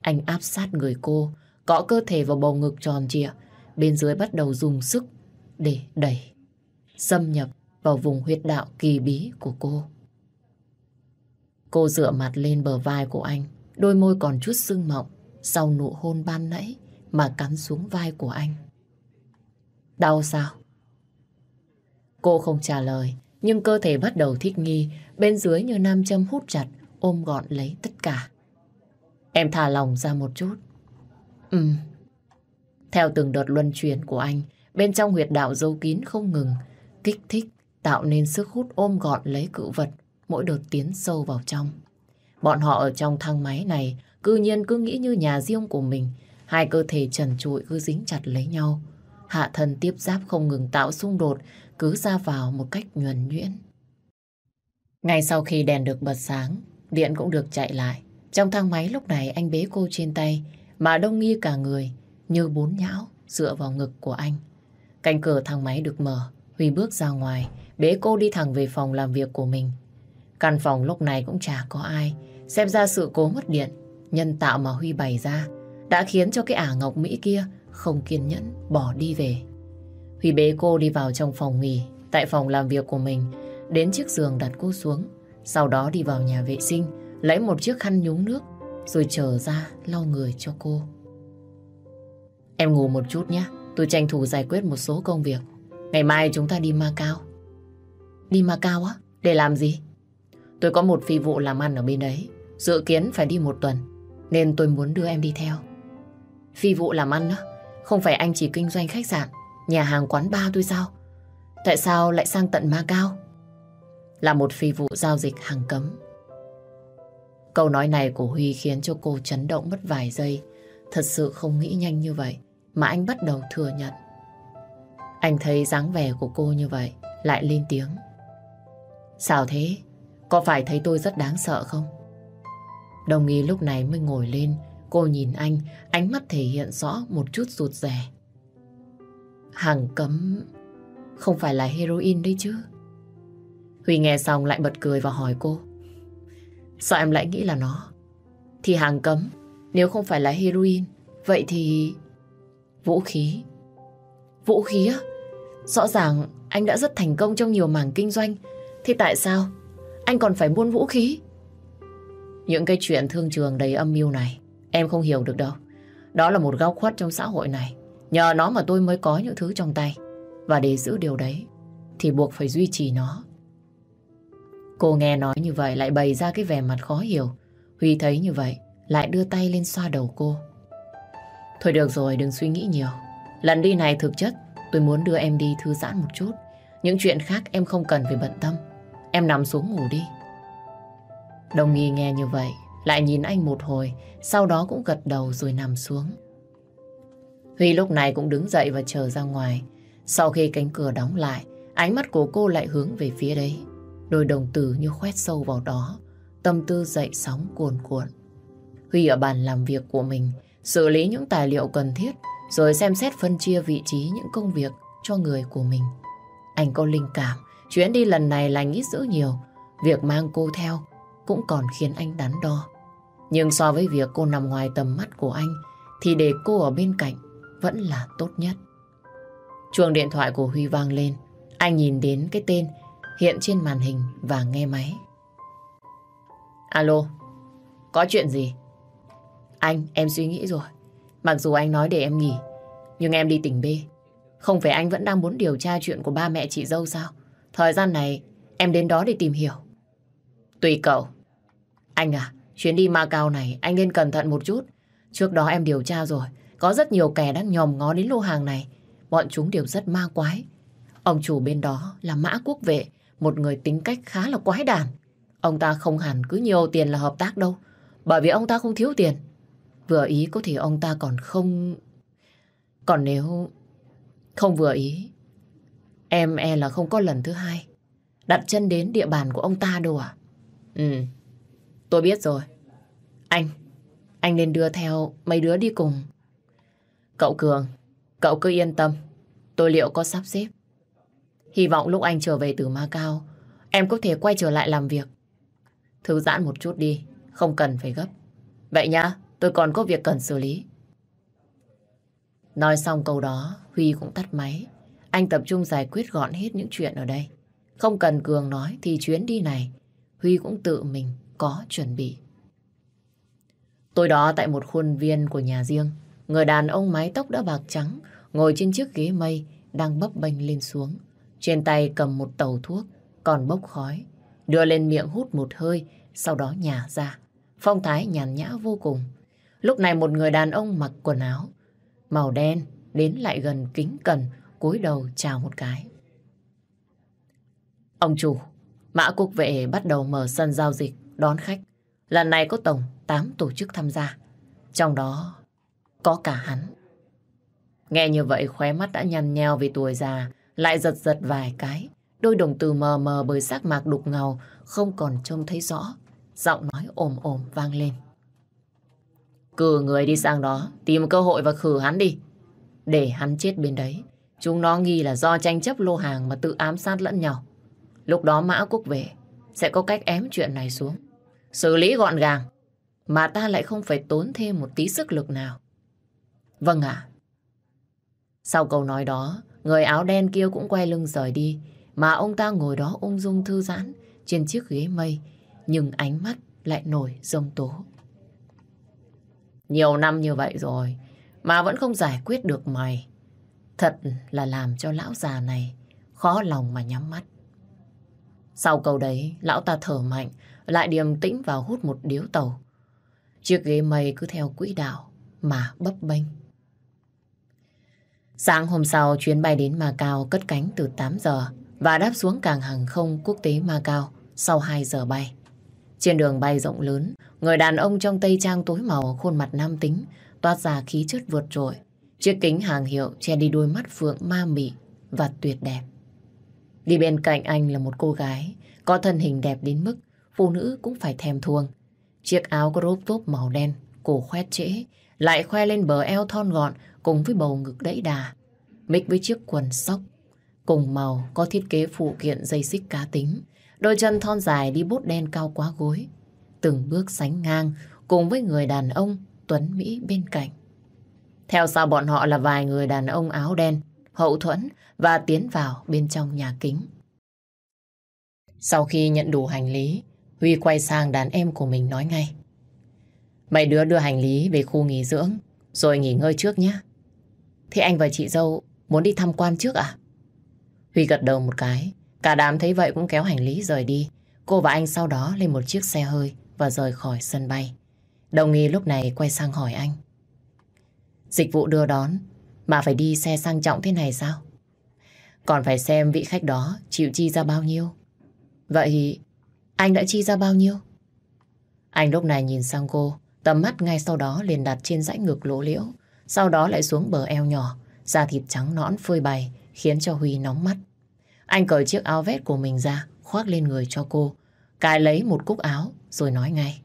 Anh áp sát người cô, cọ cơ thể vào bầu ngực tròn trịa, bên dưới bắt đầu dùng sức để đẩy, xâm nhập vào vùng huyệt đạo kỳ bí của cô. Cô dựa mặt lên bờ vai của anh, đôi môi còn chút sưng mọng sau nụ hôn ban nãy mà cắn xuống vai của anh. Đau sao? Cô không trả lời, nhưng cơ thể bắt đầu thích nghi, bên dưới như nam châm hút chặt, ôm gọn lấy tất cả. Em thả lòng ra một chút. Ừm. Theo từng đợt luân chuyển của anh, bên trong huyệt đạo dâu kín không ngừng, kích thích, tạo nên sức hút ôm gọn lấy cự vật, mỗi đợt tiến sâu vào trong. Bọn họ ở trong thang máy này, cư nhiên cứ nghĩ như nhà riêng của mình, hai cơ thể trần trụi cứ dính chặt lấy nhau. Hạ thân tiếp giáp không ngừng tạo xung đột, cứ ra vào một cách nhuần nhuyễn. Ngay sau khi đèn được bật sáng, điện cũng được chạy lại. Trong thang máy lúc này anh bế cô trên tay, mà đông nghi cả người, như bốn nhão, dựa vào ngực của anh. Cánh cửa thang máy được mở, Huy bước ra ngoài, bế cô đi thẳng về phòng làm việc của mình. Căn phòng lúc này cũng chả có ai, xem ra sự cố mất điện, nhân tạo mà Huy bày ra, đã khiến cho cái ả ngọc Mỹ kia không kiên nhẫn bỏ đi về. Huy bế cô đi vào trong phòng nghỉ, tại phòng làm việc của mình, đến chiếc giường đặt cô xuống, sau đó đi vào nhà vệ sinh, lấy một chiếc khăn nhúng nước, rồi trở ra lau người cho cô. Em ngủ một chút nhé, tôi tranh thủ giải quyết một số công việc. Ngày mai chúng ta đi Macau. Đi Macau á? Để làm gì? Tôi có một phi vụ làm ăn ở bên đấy, dự kiến phải đi một tuần, nên tôi muốn đưa em đi theo. Phi vụ làm ăn á? Không phải anh chỉ kinh doanh khách sạn, nhà hàng quán bar tôi sao? Tại sao lại sang tận Macau? Là một phi vụ giao dịch hàng cấm. Câu nói này của Huy khiến cho cô chấn động mất vài giây. Thật sự không nghĩ nhanh như vậy, mà anh bắt đầu thừa nhận. Anh thấy dáng vẻ của cô như vậy, lại lên tiếng. Sao thế? Có phải thấy tôi rất đáng sợ không? Đồng ý lúc này mới ngồi lên, cô nhìn anh, ánh mắt thể hiện rõ một chút rụt rè. Hàng cấm không phải là heroin đấy chứ. Huy nghe xong lại bật cười và hỏi cô. Sao em lại nghĩ là nó? Thì hàng cấm, nếu không phải là heroin, vậy thì... Vũ khí. Vũ khí á? Rõ ràng anh đã rất thành công trong nhiều mảng kinh doanh. Thì tại sao anh còn phải buôn vũ khí? Những cái chuyện thương trường đầy âm mưu này, em không hiểu được đâu. Đó là một góc khuất trong xã hội này. Nhờ nó mà tôi mới có những thứ trong tay. Và để giữ điều đấy, thì buộc phải duy trì nó. Cô nghe nói như vậy lại bày ra cái vẻ mặt khó hiểu. Huy thấy như vậy, lại đưa tay lên xoa đầu cô. Thôi được rồi, đừng suy nghĩ nhiều. Lần đi này thực chất, tôi muốn đưa em đi thư giãn một chút. Những chuyện khác em không cần phải bận tâm. Em nằm xuống ngủ đi. Đồng nghi nghe như vậy lại nhìn anh một hồi sau đó cũng gật đầu rồi nằm xuống. Huy lúc này cũng đứng dậy và chờ ra ngoài. Sau khi cánh cửa đóng lại, ánh mắt của cô lại hướng về phía đấy. Đôi đồng tử như khoét sâu vào đó, tâm tư dậy sóng cuồn cuộn. Huy ở bàn làm việc của mình, xử lý những tài liệu cần thiết, rồi xem xét phân chia vị trí những công việc cho người của mình. Anh có linh cảm, chuyến đi lần này lành ít dữ nhiều. Việc mang cô theo cũng còn khiến anh đắn đo. Nhưng so với việc cô nằm ngoài tầm mắt của anh, thì để cô ở bên cạnh vẫn là tốt nhất. Chuông điện thoại của Huy vang lên. Anh nhìn đến cái tên hiện trên màn hình và nghe máy. Alo, có chuyện gì? Anh, em suy nghĩ rồi. Mặc dù anh nói để em nghỉ, nhưng em đi tỉnh B. Không phải anh vẫn đang muốn điều tra chuyện của ba mẹ chị dâu sao? Thời gian này em đến đó để tìm hiểu. Tùy cậu. Anh à, chuyến đi Macau này anh nên cẩn thận một chút. Trước đó em điều tra rồi, có rất nhiều kẻ đang nhòm ngó đến lô hàng này. Bọn chúng đều rất ma quái. Ông chủ bên đó là Mã Quốc Vệ, một người tính cách khá là quái đản. Ông ta không hẳn cứ nhiều tiền là hợp tác đâu, bởi vì ông ta không thiếu tiền. Vừa ý có thể ông ta còn không... Còn nếu không vừa ý, em e là không có lần thứ hai. Đặt chân đến địa bàn của ông ta đâu à? Ừ, tôi biết rồi. Anh, anh nên đưa theo mấy đứa đi cùng. Cậu Cường, cậu cứ yên tâm. Tôi liệu có sắp xếp. Hy vọng lúc anh trở về từ Macau, em có thể quay trở lại làm việc. Thư giãn một chút đi, không cần phải gấp. Vậy nhá, tôi còn có việc cần xử lý. Nói xong câu đó, Huy cũng tắt máy. Anh tập trung giải quyết gọn hết những chuyện ở đây. Không cần Cường nói thì chuyến đi này, Huy cũng tự mình có chuẩn bị. Tối đó tại một khuôn viên của nhà riêng, người đàn ông mái tóc đã bạc trắng, ngồi trên chiếc ghế mây, đang bấp bênh lên xuống. Trên tay cầm một tàu thuốc, còn bốc khói. Đưa lên miệng hút một hơi, sau đó nhả ra. Phong thái nhàn nhã vô cùng. Lúc này một người đàn ông mặc quần áo, màu đen, đến lại gần kính cần cúi đầu chào một cái. Ông chủ, Mã Quốc Vệ bắt đầu mở sân giao dịch, đón khách. Lần này có tổng 8 tổ chức tham gia. Trong đó có cả hắn. Nghe như vậy khóe mắt đã nhăn nheo vì tuổi già, lại giật giật vài cái. Đôi đồng từ mờ mờ bởi sắc mạc đục ngầu, không còn trông thấy rõ. Giọng nói ồm ồm vang lên. Cử người đi sang đó, tìm cơ hội và khử hắn đi. Để hắn chết bên đấy. Chúng nó nghi là do tranh chấp lô hàng mà tự ám sát lẫn nhau. Lúc đó Mã Quốc về, sẽ có cách ém chuyện này xuống. Xử lý gọn gàng, mà ta lại không phải tốn thêm một tí sức lực nào. Vâng ạ. Sau câu nói đó, người áo đen kia cũng quay lưng rời đi, mà ông ta ngồi đó ung dung thư giãn trên chiếc ghế mây, nhưng ánh mắt lại nổi rông tố. Nhiều năm như vậy rồi, mà vẫn không giải quyết được mày. Thật là làm cho lão già này khó lòng mà nhắm mắt. Sau câu đấy, lão ta thở mạnh, lại điềm tĩnh vào hút một điếu tàu. Chiếc ghế mây cứ theo quỹ đạo mà bấp bênh. Sáng hôm sau, chuyến bay đến Macau cất cánh từ 8 giờ và đáp xuống cảng hàng không quốc tế Macau sau 2 giờ bay. Trên đường bay rộng lớn, người đàn ông trong tây trang tối màu khuôn mặt nam tính toát ra khí chất vượt trội. Chiếc kính hàng hiệu che đi đôi mắt phượng ma mị và tuyệt đẹp. Đi bên cạnh anh là một cô gái có thân hình đẹp đến mức phụ nữ cũng phải thèm thuồng. Chiếc áo crop top màu đen, cổ khoét trễ, lại khoe lên bờ eo thon gọn cùng với bầu ngực đẫy đà. Mix với chiếc quần sóc, cùng màu có thiết kế phụ kiện dây xích cá tính. Đôi chân thon dài đi bốt đen cao quá gối. Từng bước sánh ngang cùng với người đàn ông Tuấn Mỹ bên cạnh. Theo sau bọn họ là vài người đàn ông áo đen, hậu thuẫn và tiến vào bên trong nhà kính. Sau khi nhận đủ hành lý, Huy quay sang đàn em của mình nói ngay. Mấy đứa đưa hành lý về khu nghỉ dưỡng, rồi nghỉ ngơi trước nhé. Thế anh và chị dâu muốn đi tham quan trước à? Huy gật đầu một cái, cả đám thấy vậy cũng kéo hành lý rời đi. Cô và anh sau đó lên một chiếc xe hơi và rời khỏi sân bay. Đồng nghi lúc này quay sang hỏi anh. Dịch vụ đưa đón, mà phải đi xe sang trọng thế này sao? Còn phải xem vị khách đó chịu chi ra bao nhiêu. Vậy anh đã chi ra bao nhiêu? Anh lúc này nhìn sang cô, tầm mắt ngay sau đó liền đặt trên dãy ngực lỗ liễu, sau đó lại xuống bờ eo nhỏ, da thịt trắng nõn phơi bày, khiến cho Huy nóng mắt. Anh cởi chiếc áo vest của mình ra, khoác lên người cho cô, cài lấy một cúc áo, rồi nói ngay.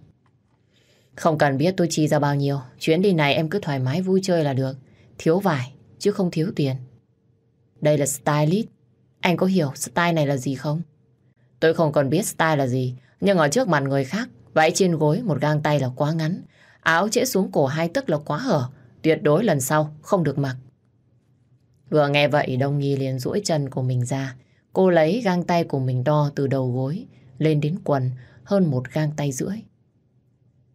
Không cần biết tôi chi ra bao nhiêu, chuyến đi này em cứ thoải mái vui chơi là được. Thiếu vải, chứ không thiếu tiền. Đây là stylist, anh có hiểu style này là gì không? Tôi không còn biết style là gì, nhưng ở trước mặt người khác, vẫy trên gối một gang tay là quá ngắn, áo trễ xuống cổ hai tấc là quá hở, tuyệt đối lần sau không được mặc. Vừa nghe vậy Đông Nhi liền duỗi chân của mình ra, cô lấy gang tay của mình đo từ đầu gối lên đến quần hơn một gang tay rưỡi.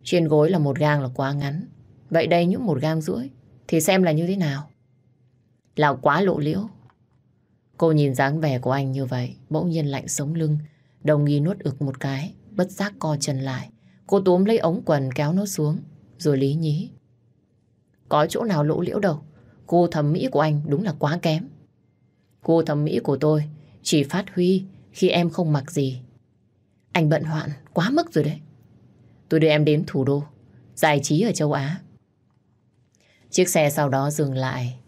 Trên gối là một gang là quá ngắn, vậy đây những một gang rưỡi thì xem là như thế nào? Là quá lộ liễu. Cô nhìn dáng vẻ của anh như vậy, bỗng nhiên lạnh sống lưng, Đồng nghi nuốt ực một cái, bất giác co chân lại. Cô túm lấy ống quần kéo nó xuống, rồi lý nhí. Có chỗ nào lỗ liễu đâu. Cô thẩm mỹ của anh đúng là quá kém. Cô thẩm mỹ của tôi chỉ phát huy khi em không mặc gì. Anh bận hoạn quá mức rồi đấy. Tôi đưa em đến thủ đô, giải trí ở châu Á. Chiếc xe sau đó dừng lại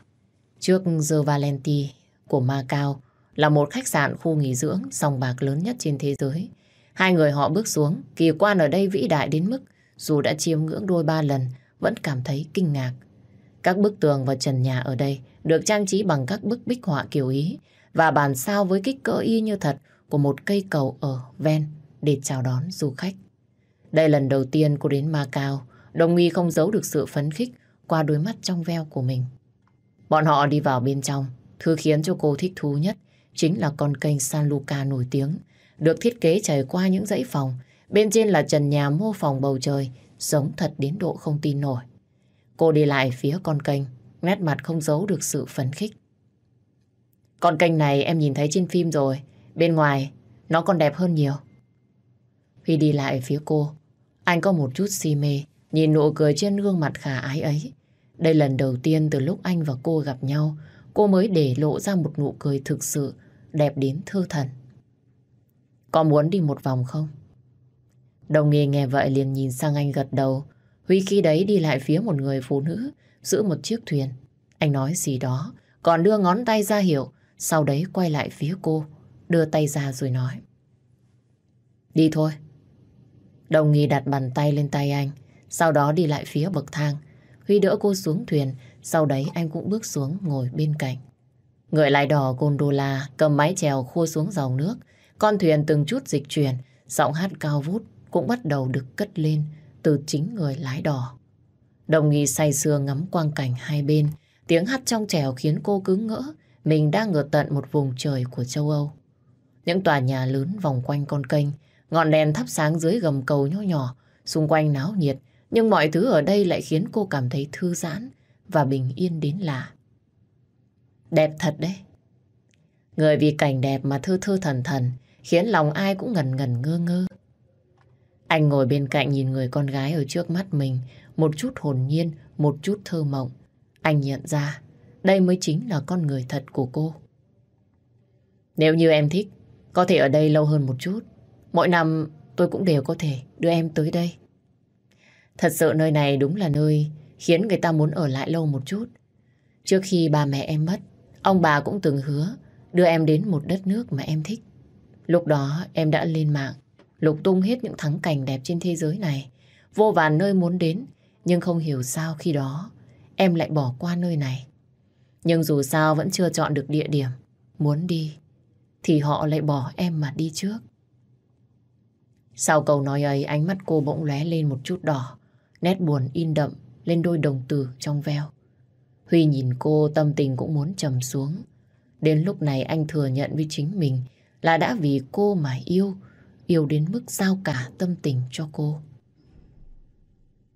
trước The Valenti của Macau là một khách sạn khu nghỉ dưỡng sòng bạc lớn nhất trên thế giới. Hai người họ bước xuống, kỳ quan ở đây vĩ đại đến mức dù đã chiêm ngưỡng đôi ba lần vẫn cảm thấy kinh ngạc. Các bức tường và trần nhà ở đây được trang trí bằng các bức bích họa kiểu Ý và bàn sao với kích cỡ y như thật của một cây cầu ở ven để chào đón du khách. Đây lần đầu tiên cô đến Macau, Đồng nghi không giấu được sự phấn khích qua đôi mắt trong veo của mình. Bọn họ đi vào bên trong, thứ khiến cho cô thích thú nhất chính là con kênh San Luca nổi tiếng, được thiết kế chảy qua những dãy phòng, bên trên là trần nhà mô phỏng bầu trời, giống thật đến độ không tin nổi. Cô đi lại phía con kênh, nét mặt không giấu được sự phấn khích. Con kênh này em nhìn thấy trên phim rồi, bên ngoài nó còn đẹp hơn nhiều. Huy đi lại phía cô, anh có một chút si mê, nhìn nụ cười trên gương mặt khả ái ấy. Đây lần đầu tiên từ lúc anh và cô gặp nhau, cô mới để lộ ra một nụ cười thực sự đẹp đến thơ thần. Có muốn đi một vòng không? Đồng nghi nghe vậy liền nhìn sang anh gật đầu. Huy khi đấy đi lại phía một người phụ nữ giữ một chiếc thuyền. Anh nói gì đó, còn đưa ngón tay ra hiệu, sau đấy quay lại phía cô, đưa tay ra rồi nói. Đi thôi. Đồng nghi đặt bàn tay lên tay anh, sau đó đi lại phía bậc thang. Huy đỡ cô xuống thuyền, sau đấy anh cũng bước xuống ngồi bên cạnh. Người lái đò gondola cầm mái chèo khua xuống dòng nước. Con thuyền từng chút dịch chuyển, giọng hát cao vút cũng bắt đầu được cất lên từ chính người lái đò. Đồng nghi say sưa ngắm quang cảnh hai bên, tiếng hát trong trèo khiến cô cứ ngỡ, mình đang ngược tận một vùng trời của châu Âu. Những tòa nhà lớn vòng quanh con kênh, ngọn đèn thắp sáng dưới gầm cầu nhỏ nhỏ, xung quanh náo nhiệt, nhưng mọi thứ ở đây lại khiến cô cảm thấy thư giãn và bình yên đến lạ. Đẹp thật đấy. Người vì cảnh đẹp mà thư thư thần thần, khiến lòng ai cũng ngần ngần ngơ ngơ. Anh ngồi bên cạnh nhìn người con gái ở trước mắt mình, một chút hồn nhiên, một chút thơ mộng. Anh nhận ra, đây mới chính là con người thật của cô. Nếu như em thích, có thể ở đây lâu hơn một chút. Mỗi năm tôi cũng đều có thể đưa em tới đây. Thật sự nơi này đúng là nơi khiến người ta muốn ở lại lâu một chút. Trước khi ba mẹ em mất, ông bà cũng từng hứa đưa em đến một đất nước mà em thích. Lúc đó em đã lên mạng, lục tung hết những thắng cảnh đẹp trên thế giới này. Vô vàn nơi muốn đến, nhưng không hiểu sao khi đó em lại bỏ qua nơi này. Nhưng dù sao vẫn chưa chọn được địa điểm. Muốn đi, thì họ lại bỏ em mà đi trước. Sau câu nói ấy, ánh mắt cô bỗng lóe lên một chút đỏ. Nét buồn in đậm lên đôi đồng tử trong veo. Huy nhìn cô tâm tình cũng muốn trầm xuống. Đến lúc này anh thừa nhận với chính mình là đã vì cô mà yêu, yêu đến mức giao cả tâm tình cho cô.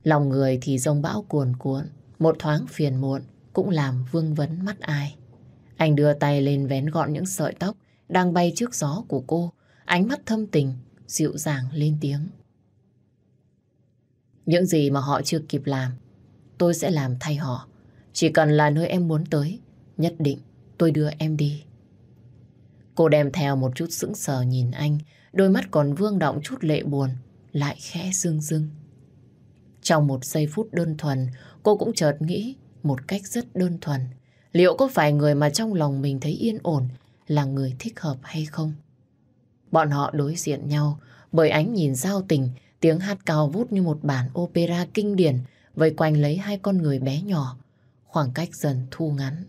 Lòng người thì rông bão cuồn cuộn, một thoáng phiền muộn cũng làm vương vấn mắt ai. Anh đưa tay lên vén gọn những sợi tóc đang bay trước gió của cô, ánh mắt thâm tình, dịu dàng lên tiếng. Những gì mà họ chưa kịp làm, tôi sẽ làm thay họ. Chỉ cần là nơi em muốn tới, nhất định tôi đưa em đi. Cô đem theo một chút sững sờ nhìn anh, đôi mắt còn vương động chút lệ buồn, lại khẽ rưng rưng. Trong một giây phút đơn thuần, cô cũng chợt nghĩ một cách rất đơn thuần. Liệu có phải người mà trong lòng mình thấy yên ổn là người thích hợp hay không? Bọn họ đối diện nhau bởi ánh nhìn giao tình, tiếng hát cao vút như một bản opera kinh điển vây quanh lấy hai con người bé nhỏ. Khoảng cách dần thu ngắn.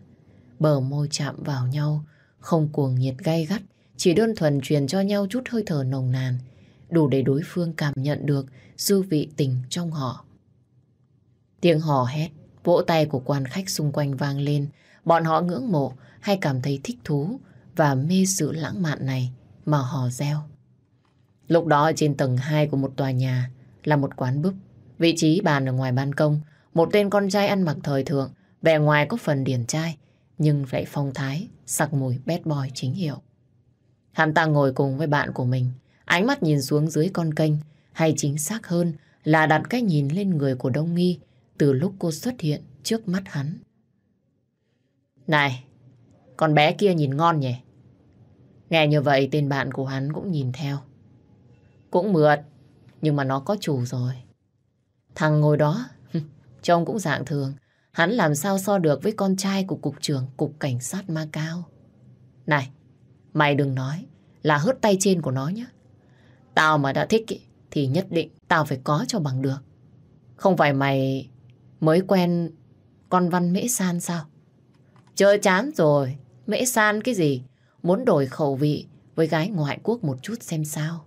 Bờ môi chạm vào nhau, không cuồng nhiệt gay gắt, chỉ đơn thuần truyền cho nhau chút hơi thở nồng nàn, đủ để đối phương cảm nhận được dư vị tình trong họ. Tiếng hò hét, vỗ tay của quan khách xung quanh vang lên, bọn họ ngưỡng mộ hay cảm thấy thích thú và mê sự lãng mạn này mà hò reo. Lúc đó trên tầng 2 của một tòa nhà là một quán búp. Vị trí bàn ở ngoài ban công, một tên con trai ăn mặc thời thượng, vẻ ngoài có phần điển trai, nhưng lại phong thái, sặc mùi bad boy chính hiệu. Hắn ta ngồi cùng với bạn của mình, Ánh mắt nhìn xuống dưới con kênh, hay chính xác hơn là đặt cái nhìn lên người của Đông Nghi từ lúc cô xuất hiện trước mắt hắn. Này, con bé kia nhìn ngon nhỉ? Nghe như vậy tên bạn của hắn cũng nhìn theo. Cũng mượt, nhưng mà nó có chủ rồi. Thằng ngồi đó, trông cũng dạng thường. Hắn làm sao so được với con trai của cục trưởng cục cảnh sát ma cao. Này, mày đừng nói là hớt tay trên của nó nhé. Tao mà đã thích ý, thì nhất định tao phải có cho bằng được. Không phải mày mới quen con Văn Mễ San sao? Chơi chán rồi, Mễ San cái gì? Muốn đổi khẩu vị với gái ngoại quốc một chút xem sao.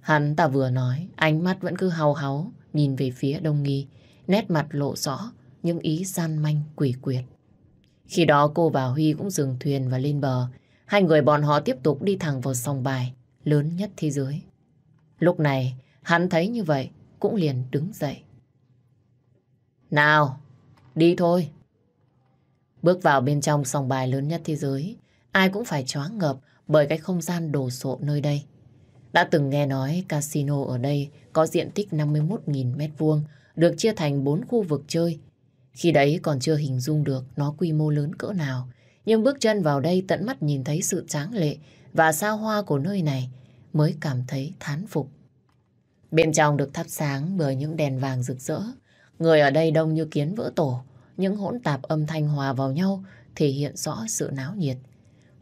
Hắn ta vừa nói, ánh mắt vẫn cứ hào háo nhìn về phía Đông Nghi, nét mặt lộ rõ những ý gian manh quỷ quyệt. Khi đó cô và Huy cũng dừng thuyền và lên bờ. Hai người bọn họ tiếp tục đi thẳng vào sòng bài lớn nhất thế giới. Lúc này, hắn thấy như vậy, cũng liền đứng dậy. Nào, đi thôi. Bước vào bên trong sòng bài lớn nhất thế giới, ai cũng phải choáng ngợp bởi cái không gian đồ sộ nơi đây. Đã từng nghe nói casino ở đây có diện tích 51.000 mét vuông, được chia thành 4 khu vực chơi. Khi đấy còn chưa hình dung được nó quy mô lớn cỡ nào, nhưng bước chân vào đây tận mắt nhìn thấy sự tráng lệ và xa hoa của nơi này mới cảm thấy thán phục. Bên trong được thắp sáng bởi những đèn vàng rực rỡ. Người ở đây đông như kiến vỡ tổ, những hỗn tạp âm thanh hòa vào nhau thể hiện rõ sự náo nhiệt.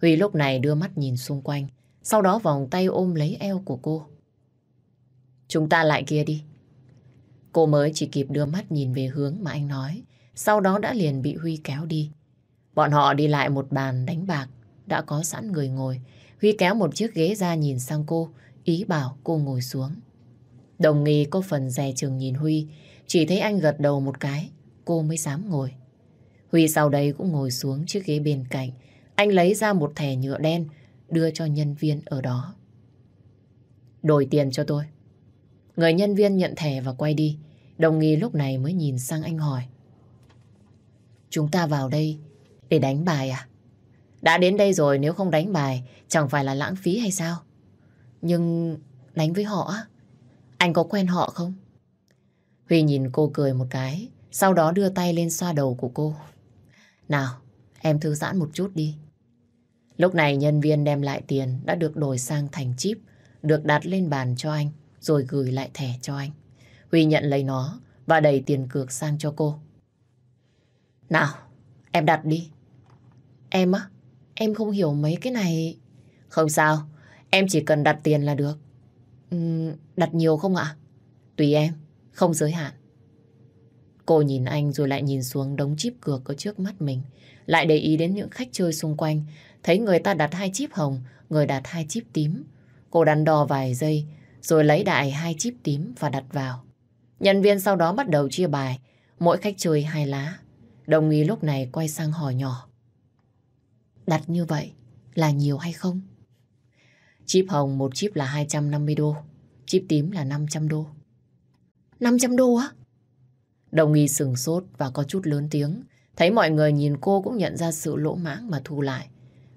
Huy lúc này đưa mắt nhìn xung quanh, sau đó vòng tay ôm lấy eo của cô. Chúng ta lại kia đi. Cô mới chỉ kịp đưa mắt nhìn về hướng mà anh nói, sau đó đã liền bị Huy kéo đi. Bọn họ đi lại một bàn đánh bạc, đã có sẵn người ngồi. Huy kéo một chiếc ghế ra nhìn sang cô, ý bảo cô ngồi xuống. Đồng nghi có phần dè chừng nhìn Huy, chỉ thấy anh gật đầu một cái, cô mới dám ngồi. Huy sau đây cũng ngồi xuống chiếc ghế bên cạnh. Anh lấy ra một thẻ nhựa đen, đưa cho nhân viên ở đó. Đổi tiền cho tôi. Người nhân viên nhận thẻ và quay đi. Đồng nghi lúc này mới nhìn sang anh hỏi. Chúng ta vào đây để đánh bài à? Đã đến đây rồi nếu không đánh bài chẳng phải là lãng phí hay sao? Nhưng đánh với họ á? Anh có quen họ không? Huy nhìn cô cười một cái, sau đó đưa tay lên xoa đầu của cô. Nào, em thư giãn một chút đi. Lúc này nhân viên đem lại tiền đã được đổi sang thành chip, được đặt lên bàn cho anh, rồi gửi lại thẻ cho anh. Huy nhận lấy nó và đẩy tiền cược sang cho cô. Nào, em đặt đi. Em á, em không hiểu mấy cái này. Không sao, em chỉ cần đặt tiền là được. Uhm, đặt nhiều không ạ? Tùy em, không giới hạn. Cô nhìn anh rồi lại nhìn xuống đống chip cược ở trước mắt mình. Lại để ý đến những khách chơi xung quanh. Thấy người ta đặt hai chip hồng, người đặt hai chip tím. Cô đắn đo vài giây, rồi lấy đại hai chip tím và đặt vào. Nhân viên sau đó bắt đầu chia bài, mỗi khách chơi hai lá. Đồng ý lúc này quay sang hỏi nhỏ. Đặt như vậy là nhiều hay không? Chip hồng một chip là 250 đô, chip tím là 500 đô. 500 đô á? Đồng nghi sừng sốt và có chút lớn tiếng. Thấy mọi người nhìn cô cũng nhận ra sự lỗ mãng mà thu lại.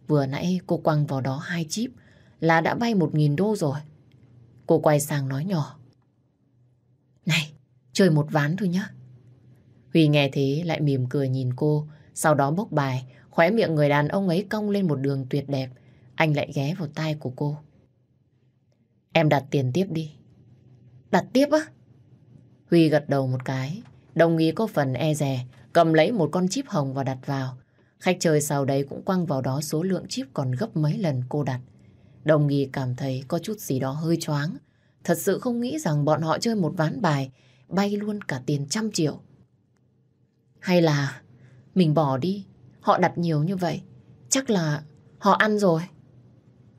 Vừa nãy cô quăng vào đó hai chip là đã bay 1.000 đô rồi. Cô quay sang nói nhỏ. Này, chơi một ván thôi nhá. Huy nghe thế lại mỉm cười nhìn cô, sau đó bốc bài, khóe miệng người đàn ông ấy cong lên một đường tuyệt đẹp. Anh lại ghé vào tai của cô. Em đặt tiền tiếp đi. Đặt tiếp á? Huy gật đầu một cái, đồng ý có phần e rè, cầm lấy một con chip hồng và đặt vào. Khách chơi sau đấy cũng quăng vào đó số lượng chip còn gấp mấy lần cô đặt. Đồng nghi cảm thấy có chút gì đó hơi choáng. Thật sự không nghĩ rằng bọn họ chơi một ván bài bay luôn cả tiền trăm triệu. Hay là mình bỏ đi, họ đặt nhiều như vậy, chắc là họ ăn rồi.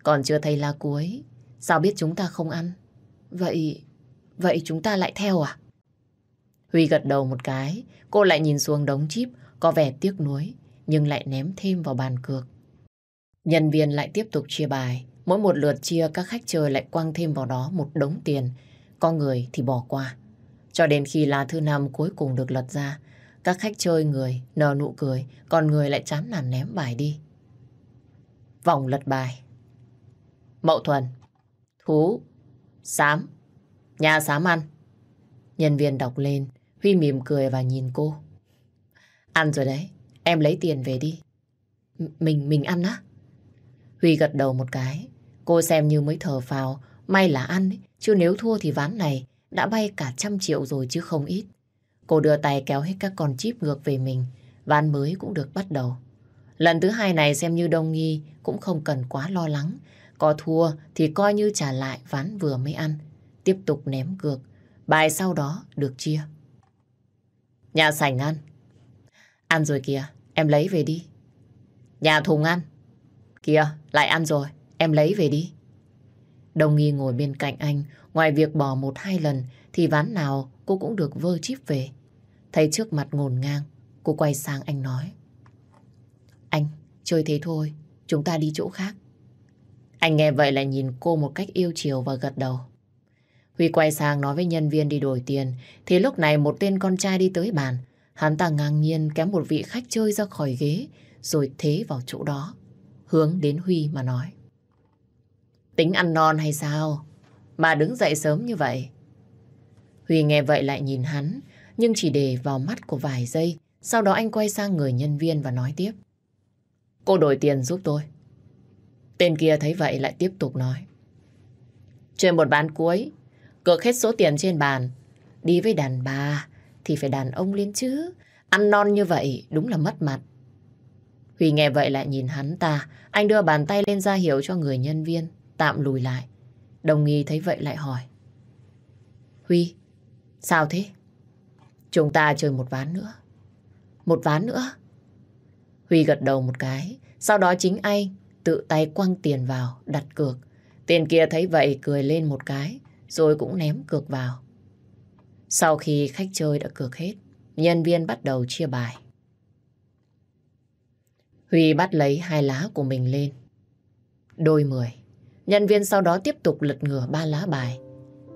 Còn chưa thấy là cuối, sao biết chúng ta không ăn? Vậy, vậy chúng ta lại theo à? Huy gật đầu một cái, cô lại nhìn xuống đống chip, có vẻ tiếc nuối, nhưng lại ném thêm vào bàn cược. Nhân viên lại tiếp tục chia bài, mỗi một lượt chia các khách chơi lại quăng thêm vào đó một đống tiền, có người thì bỏ qua. Cho đến khi lá thư năm cuối cùng được lật ra, các khách chơi người nở nụ cười, còn người lại chán nản ném bài đi. Vòng lật bài. Mậu Thuần, Thú, sám, nhà sám ăn. Nhân viên đọc lên, Huy mỉm cười và nhìn cô. Ăn rồi đấy, em lấy tiền về đi. M mình, mình ăn á? Huy gật đầu một cái. Cô xem như mới thở phào, may là ăn, ấy. chứ nếu thua thì ván này đã bay cả trăm triệu rồi chứ không ít. Cô đưa tay kéo hết các con chip ngược về mình, ván mới cũng được bắt đầu. Lần thứ hai này xem như Đông Nghi cũng không cần quá lo lắng. Có thua thì coi như trả lại ván vừa mới ăn. Tiếp tục ném cược. Bài sau đó được chia. Nhà sảnh ăn. Ăn rồi kìa, em lấy về đi. Nhà thùng ăn. Kìa, lại ăn rồi, em lấy về đi. Đồng nghi ngồi bên cạnh anh, ngoài việc bỏ một hai lần thì ván nào cô cũng được vơ chip về. Thấy trước mặt ngồn ngang, cô quay sang anh nói. Anh, chơi thế thôi, chúng ta đi chỗ khác. Anh nghe vậy là nhìn cô một cách yêu chiều và gật đầu. Huy quay sang nói với nhân viên đi đổi tiền, thì lúc này một tên con trai đi tới bàn. Hắn ta ngang nhiên kéo một vị khách chơi ra khỏi ghế, rồi thế vào chỗ đó, hướng đến Huy mà nói. Tính ăn non hay sao? Mà đứng dậy sớm như vậy. Huy nghe vậy lại nhìn hắn, nhưng chỉ để vào mắt của vài giây. Sau đó anh quay sang người nhân viên và nói tiếp. Cô đổi tiền giúp tôi. Tên kia thấy vậy lại tiếp tục nói. Chơi một bán cuối, cược hết số tiền trên bàn. Đi với đàn bà thì phải đàn ông lên chứ. Ăn non như vậy đúng là mất mặt. Huy nghe vậy lại nhìn hắn ta. Anh đưa bàn tay lên ra hiệu cho người nhân viên. Tạm lùi lại. Đồng nghi thấy vậy lại hỏi. Huy, sao thế? Chúng ta chơi một ván nữa. Một ván nữa? Huy gật đầu một cái. Sau đó chính anh tự tay quăng tiền vào, đặt cược. Tiền kia thấy vậy cười lên một cái, rồi cũng ném cược vào. Sau khi khách chơi đã cược hết, nhân viên bắt đầu chia bài. Huy bắt lấy hai lá của mình lên. Đôi mười. Nhân viên sau đó tiếp tục lật ngửa ba lá bài.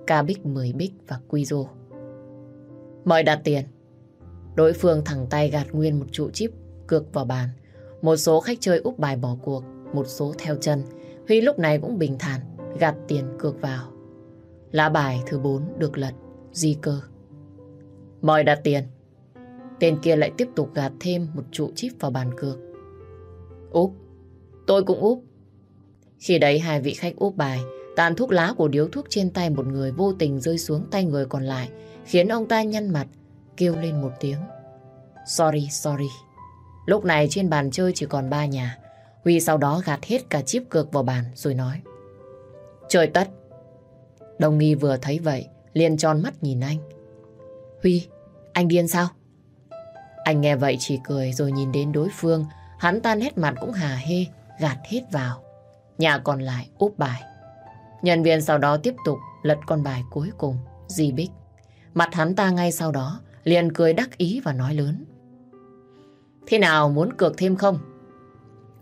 Ca bích 10 bích và quy rô. Mời đặt tiền. Đối phương thẳng tay gạt nguyên một trụ chip cược vào bàn. Một số khách chơi úp bài bỏ cuộc, một số theo chân. Huy lúc này cũng bình thản, gạt tiền cược vào. Lá bài thứ 4 được lật, di cơ. Mời đặt tiền. Tên kia lại tiếp tục gạt thêm một trụ chip vào bàn cược. Úp. Tôi cũng úp. Khi đấy hai vị khách úp bài, tàn thuốc lá của điếu thuốc trên tay một người vô tình rơi xuống tay người còn lại, khiến ông ta nhăn mặt, kêu lên một tiếng. Sorry, sorry. Lúc này trên bàn chơi chỉ còn ba nhà. Huy sau đó gạt hết cả chip cược vào bàn rồi nói. trời tất. Đồng nghi vừa thấy vậy, liền tròn mắt nhìn anh. Huy, anh điên sao? Anh nghe vậy chỉ cười rồi nhìn đến đối phương. Hắn tan hết mặt cũng hà hê, gạt hết vào. Nhà còn lại úp bài. Nhân viên sau đó tiếp tục lật con bài cuối cùng, di bích. Mặt hắn ta ngay sau đó liền cười đắc ý và nói lớn. Thế nào muốn cược thêm không?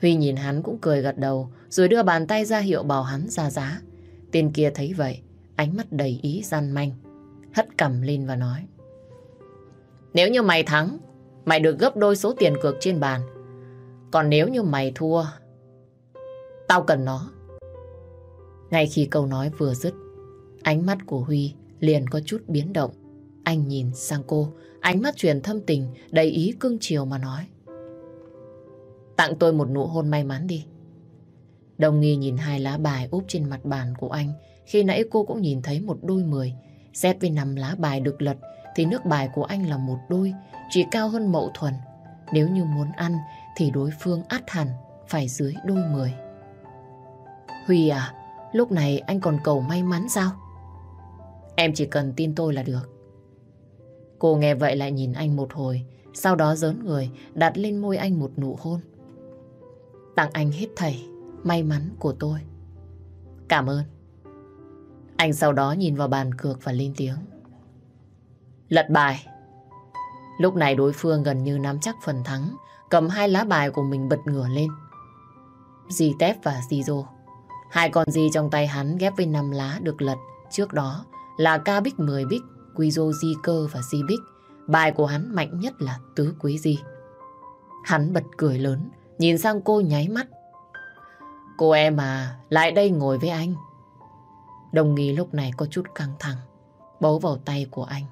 Huy nhìn hắn cũng cười gật đầu rồi đưa bàn tay ra hiệu bảo hắn ra giá. Tên kia thấy vậy, ánh mắt đầy ý gian manh. Hất cầm lên và nói. Nếu như mày thắng, mày được gấp đôi số tiền cược trên bàn. Còn nếu như mày thua, tao cần nó. Ngay khi câu nói vừa dứt, ánh mắt của Huy liền có chút biến động. Anh nhìn sang cô, ánh mắt truyền thâm tình, đầy ý cưng chiều mà nói. Tặng tôi một nụ hôn may mắn đi. Đồng nghi nhìn hai lá bài úp trên mặt bàn của anh. Khi nãy cô cũng nhìn thấy một đôi mười. Xét với nằm lá bài được lật thì nước bài của anh là một đôi, chỉ cao hơn mậu thuần. Nếu như muốn ăn thì đối phương át hẳn phải dưới đôi mười. Huy à, lúc này anh còn cầu may mắn sao? Em chỉ cần tin tôi là được. Cô nghe vậy lại nhìn anh một hồi, sau đó giớn người đặt lên môi anh một nụ hôn. Tặng anh hết thảy may mắn của tôi. Cảm ơn. Anh sau đó nhìn vào bàn cược và lên tiếng. Lật bài. Lúc này đối phương gần như nắm chắc phần thắng, cầm hai lá bài của mình bật ngửa lên. Di Tép và Di rô Hai con Di trong tay hắn ghép với năm lá được lật. Trước đó là ca bích 10 bích, quy rô Di cơ và Di bích. Bài của hắn mạnh nhất là tứ quý Di. Hắn bật cười lớn, nhìn sang cô nháy mắt. Cô em à, lại đây ngồi với anh. Đồng nghi lúc này có chút căng thẳng, bấu vào tay của anh.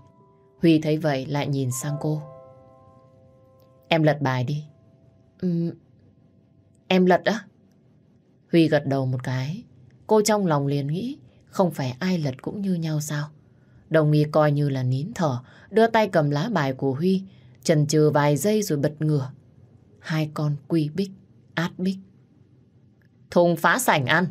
Huy thấy vậy lại nhìn sang cô. Em lật bài đi. Uhm, em lật á? Huy gật đầu một cái. Cô trong lòng liền nghĩ không phải ai lật cũng như nhau sao? Đồng nghi coi như là nín thở, đưa tay cầm lá bài của Huy, chần chừ vài giây rồi bật ngửa. Hai con quy bích, át bích. Thùng phá sảnh ăn.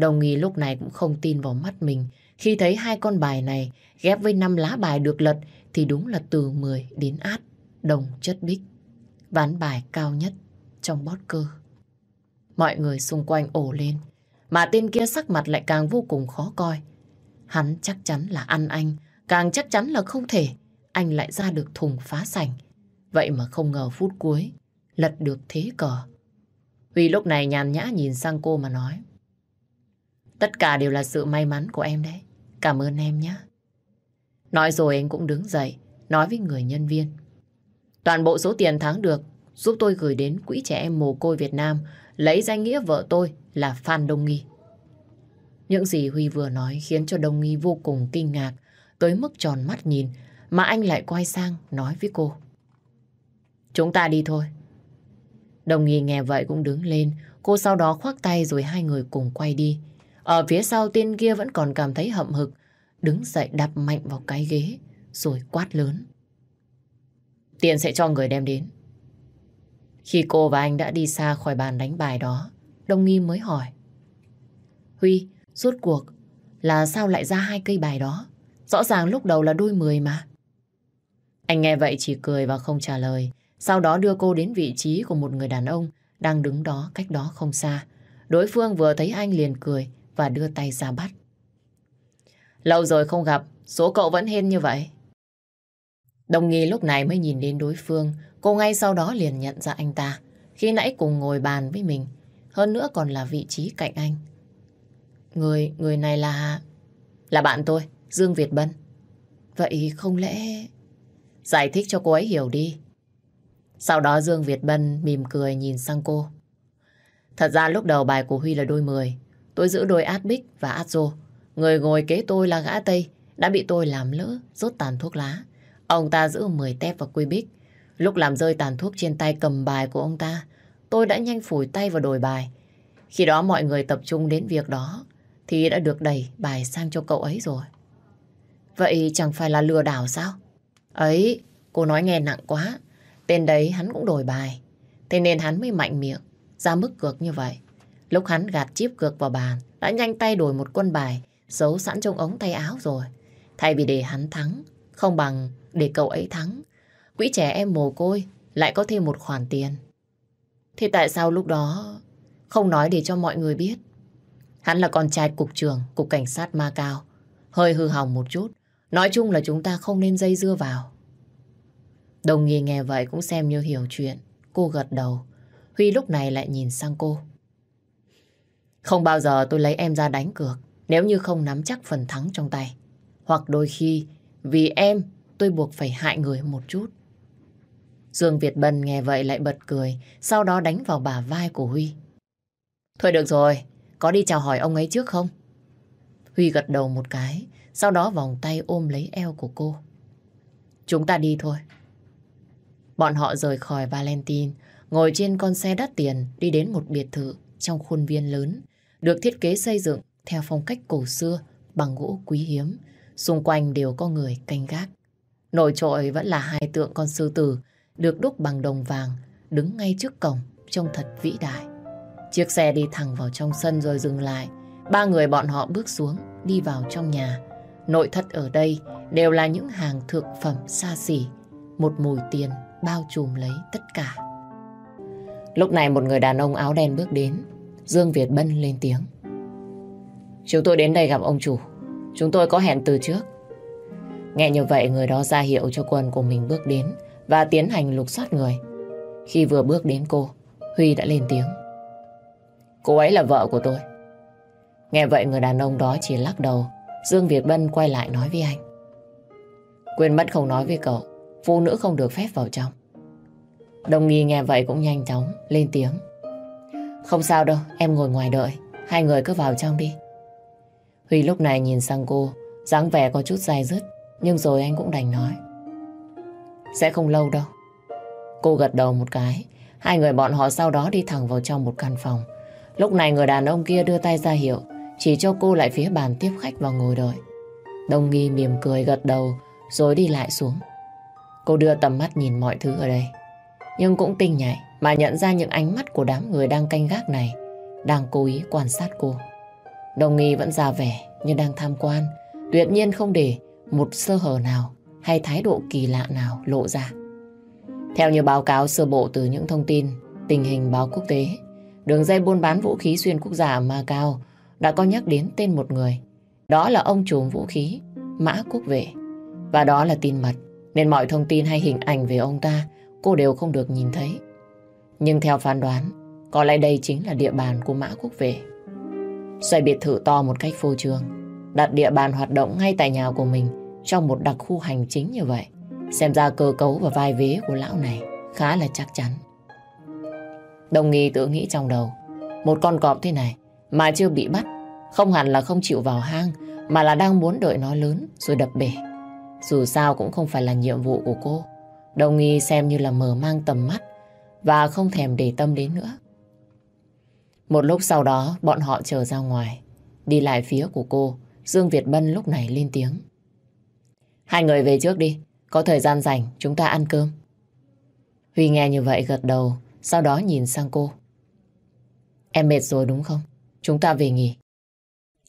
Đồng nghi lúc này cũng không tin vào mắt mình. Khi thấy hai con bài này ghép với năm lá bài được lật thì đúng là từ 10 đến át, đồng chất bích. Ván bài cao nhất trong bót cơ. Mọi người xung quanh ổ lên. Mà tên kia sắc mặt lại càng vô cùng khó coi. Hắn chắc chắn là ăn anh, càng chắc chắn là không thể. Anh lại ra được thùng phá sảnh. Vậy mà không ngờ phút cuối, lật được thế cờ. Huy lúc này nhàn nhã nhìn sang cô mà nói. Tất cả đều là sự may mắn của em đấy. Cảm ơn em nhé. Nói rồi anh cũng đứng dậy, nói với người nhân viên. Toàn bộ số tiền thắng được giúp tôi gửi đến Quỹ Trẻ Em Mồ Côi Việt Nam lấy danh nghĩa vợ tôi là Phan Đông Nghi. Những gì Huy vừa nói khiến cho Đông Nghi vô cùng kinh ngạc, tới mức tròn mắt nhìn, mà anh lại quay sang nói với cô. Chúng ta đi thôi. Đồng Nghi nghe vậy cũng đứng lên, cô sau đó khoác tay rồi hai người cùng quay đi. Ở phía sau tên kia vẫn còn cảm thấy hậm hực, đứng dậy đạp mạnh vào cái ghế, rồi quát lớn. Tiền sẽ cho người đem đến. Khi cô và anh đã đi xa khỏi bàn đánh bài đó, Đông Nghi mới hỏi. Huy, rốt cuộc là sao lại ra hai cây bài đó? Rõ ràng lúc đầu là đôi mười mà. Anh nghe vậy chỉ cười và không trả lời. Sau đó đưa cô đến vị trí của một người đàn ông đang đứng đó cách đó không xa. Đối phương vừa thấy anh liền cười và đưa tay ra bắt. Lâu rồi không gặp, số cậu vẫn hên như vậy. Đồng nghi lúc này mới nhìn đến đối phương, cô ngay sau đó liền nhận ra anh ta. Khi nãy cùng ngồi bàn với mình, hơn nữa còn là vị trí cạnh anh. Người, người này là... Là bạn tôi, Dương Việt Bân. Vậy không lẽ... Giải thích cho cô ấy hiểu đi. Sau đó Dương Việt Bân mỉm cười nhìn sang cô. Thật ra lúc đầu bài của Huy là đôi mười. Tôi giữ đôi át bích và át rô. Người ngồi kế tôi là gã Tây, đã bị tôi làm lỡ, rốt tàn thuốc lá. Ông ta giữ 10 tép và quy bích. Lúc làm rơi tàn thuốc trên tay cầm bài của ông ta, tôi đã nhanh phủi tay vào đồi bài. Khi đó mọi người tập trung đến việc đó, thì đã được đẩy bài sang cho cậu ấy rồi. Vậy chẳng phải là lừa đảo sao? Ấy, cô nói nghe nặng quá. Tên đấy hắn cũng đổi bài. Thế nên hắn mới mạnh miệng, ra mức cược như vậy. Lúc hắn gạt chip cược vào bàn, đã nhanh tay đổi một quân bài, giấu sẵn trong ống tay áo rồi. Thay vì để hắn thắng, không bằng để cậu ấy thắng. Quỹ trẻ em mồ côi lại có thêm một khoản tiền. Thế tại sao lúc đó không nói để cho mọi người biết? Hắn là con trai cục trưởng, cục cảnh sát ma cao. Hơi hư hỏng một chút. Nói chung là chúng ta không nên dây dưa vào. Đồng nghi nghe vậy cũng xem như hiểu chuyện. Cô gật đầu. Huy lúc này lại nhìn sang cô. Không bao giờ tôi lấy em ra đánh cược nếu như không nắm chắc phần thắng trong tay. Hoặc đôi khi vì em tôi buộc phải hại người một chút. Dương Việt Bân nghe vậy lại bật cười, sau đó đánh vào bả vai của Huy. Thôi được rồi, có đi chào hỏi ông ấy trước không? Huy gật đầu một cái, sau đó vòng tay ôm lấy eo của cô. Chúng ta đi thôi. Bọn họ rời khỏi Valentine, ngồi trên con xe đắt tiền đi đến một biệt thự trong khuôn viên lớn, được thiết kế xây dựng theo phong cách cổ xưa bằng gỗ quý hiếm. Xung quanh đều có người canh gác. Nổi trội vẫn là hai tượng con sư tử được đúc bằng đồng vàng đứng ngay trước cổng trông thật vĩ đại. Chiếc xe đi thẳng vào trong sân rồi dừng lại. Ba người bọn họ bước xuống, đi vào trong nhà. Nội thất ở đây đều là những hàng thực phẩm xa xỉ. Một mùi tiền bao trùm lấy tất cả. Lúc này một người đàn ông áo đen bước đến. Dương Việt Bân lên tiếng. Chúng tôi đến đây gặp ông chủ. Chúng tôi có hẹn từ trước. Nghe như vậy người đó ra hiệu cho quân của mình bước đến và tiến hành lục soát người. Khi vừa bước đến cô, Huy đã lên tiếng. Cô ấy là vợ của tôi. Nghe vậy người đàn ông đó chỉ lắc đầu. Dương Việt Bân quay lại nói với anh. Quên mất không nói với cậu, phụ nữ không được phép vào trong. Đồng nghi nghe vậy cũng nhanh chóng, lên tiếng. Không sao đâu, em ngồi ngoài đợi, hai người cứ vào trong đi. Huy lúc này nhìn sang cô, dáng vẻ có chút dài dứt, nhưng rồi anh cũng đành nói. Sẽ không lâu đâu. Cô gật đầu một cái, hai người bọn họ sau đó đi thẳng vào trong một căn phòng. Lúc này người đàn ông kia đưa tay ra hiệu, chỉ cho cô lại phía bàn tiếp khách và ngồi đợi. Đông nghi mỉm cười gật đầu, rồi đi lại xuống. Cô đưa tầm mắt nhìn mọi thứ ở đây. Nhưng cũng tinh nhạy mà nhận ra những ánh mắt của đám người đang canh gác này đang cố ý quan sát cô. Đồng nghi vẫn già vẻ như đang tham quan, tuyệt nhiên không để một sơ hở nào hay thái độ kỳ lạ nào lộ ra. Theo như báo cáo sơ bộ từ những thông tin tình hình báo quốc tế, đường dây buôn bán vũ khí xuyên quốc gia ở Macau đã có nhắc đến tên một người. Đó là ông trùm vũ khí Mã Quốc Vệ. Và đó là tin mật, nên mọi thông tin hay hình ảnh về ông ta cô đều không được nhìn thấy. Nhưng theo phán đoán, có lẽ đây chính là địa bàn của Mã Quốc Vệ. Xoay biệt thự to một cách phô trương, đặt địa bàn hoạt động ngay tại nhà của mình trong một đặc khu hành chính như vậy. Xem ra cơ cấu và vai vế của lão này khá là chắc chắn. Đồng nghi tự nghĩ trong đầu, một con cọp thế này mà chưa bị bắt, không hẳn là không chịu vào hang, mà là đang muốn đợi nó lớn rồi đập bể. Dù sao cũng không phải là nhiệm vụ của cô. Đồng nghi xem như là mở mang tầm mắt và không thèm để tâm đến nữa. Một lúc sau đó, bọn họ trở ra ngoài. Đi lại phía của cô, Dương Việt Bân lúc này lên tiếng. Hai người về trước đi, có thời gian rảnh chúng ta ăn cơm. Huy nghe như vậy gật đầu, sau đó nhìn sang cô. Em mệt rồi đúng không? Chúng ta về nghỉ.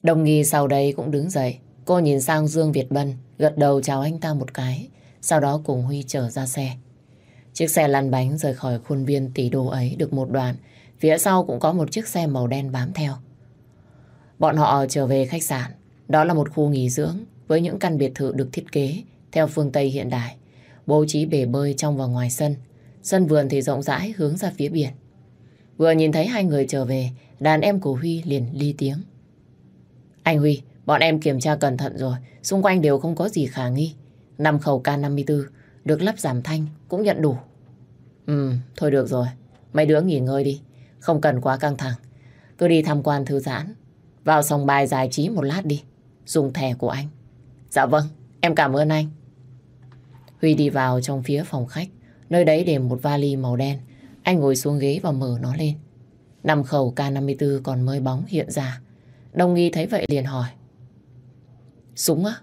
Đồng nghi sau đây cũng đứng dậy. Cô nhìn sang Dương Việt Bân, gật đầu chào anh ta một cái, sau đó cùng Huy trở ra xe. Chiếc xe lăn bánh rời khỏi khuôn viên tỷ đô ấy được một đoạn, phía sau cũng có một chiếc xe màu đen bám theo. Bọn họ trở về khách sạn, đó là một khu nghỉ dưỡng với những căn biệt thự được thiết kế theo phương Tây hiện đại, bố trí bể bơi trong và ngoài sân. Sân vườn thì rộng rãi hướng ra phía biển. Vừa nhìn thấy hai người trở về, đàn em của Huy liền ly tiếng. Anh Huy, bọn em kiểm tra cẩn thận rồi, xung quanh đều không có gì khả nghi. Năm khẩu K54 được lắp giảm thanh cũng nhận đủ. Ừ, thôi được rồi, mấy đứa nghỉ ngơi đi, không cần quá căng thẳng. Cứ đi tham quan thư giãn, vào sòng bài giải trí một lát đi, dùng thẻ của anh. Dạ vâng, em cảm ơn anh. Huy đi vào trong phía phòng khách, nơi đấy để một vali màu đen. Anh ngồi xuống ghế và mở nó lên. Nằm khẩu K54 còn mới bóng hiện ra. Đông nghi thấy vậy liền hỏi. Súng á?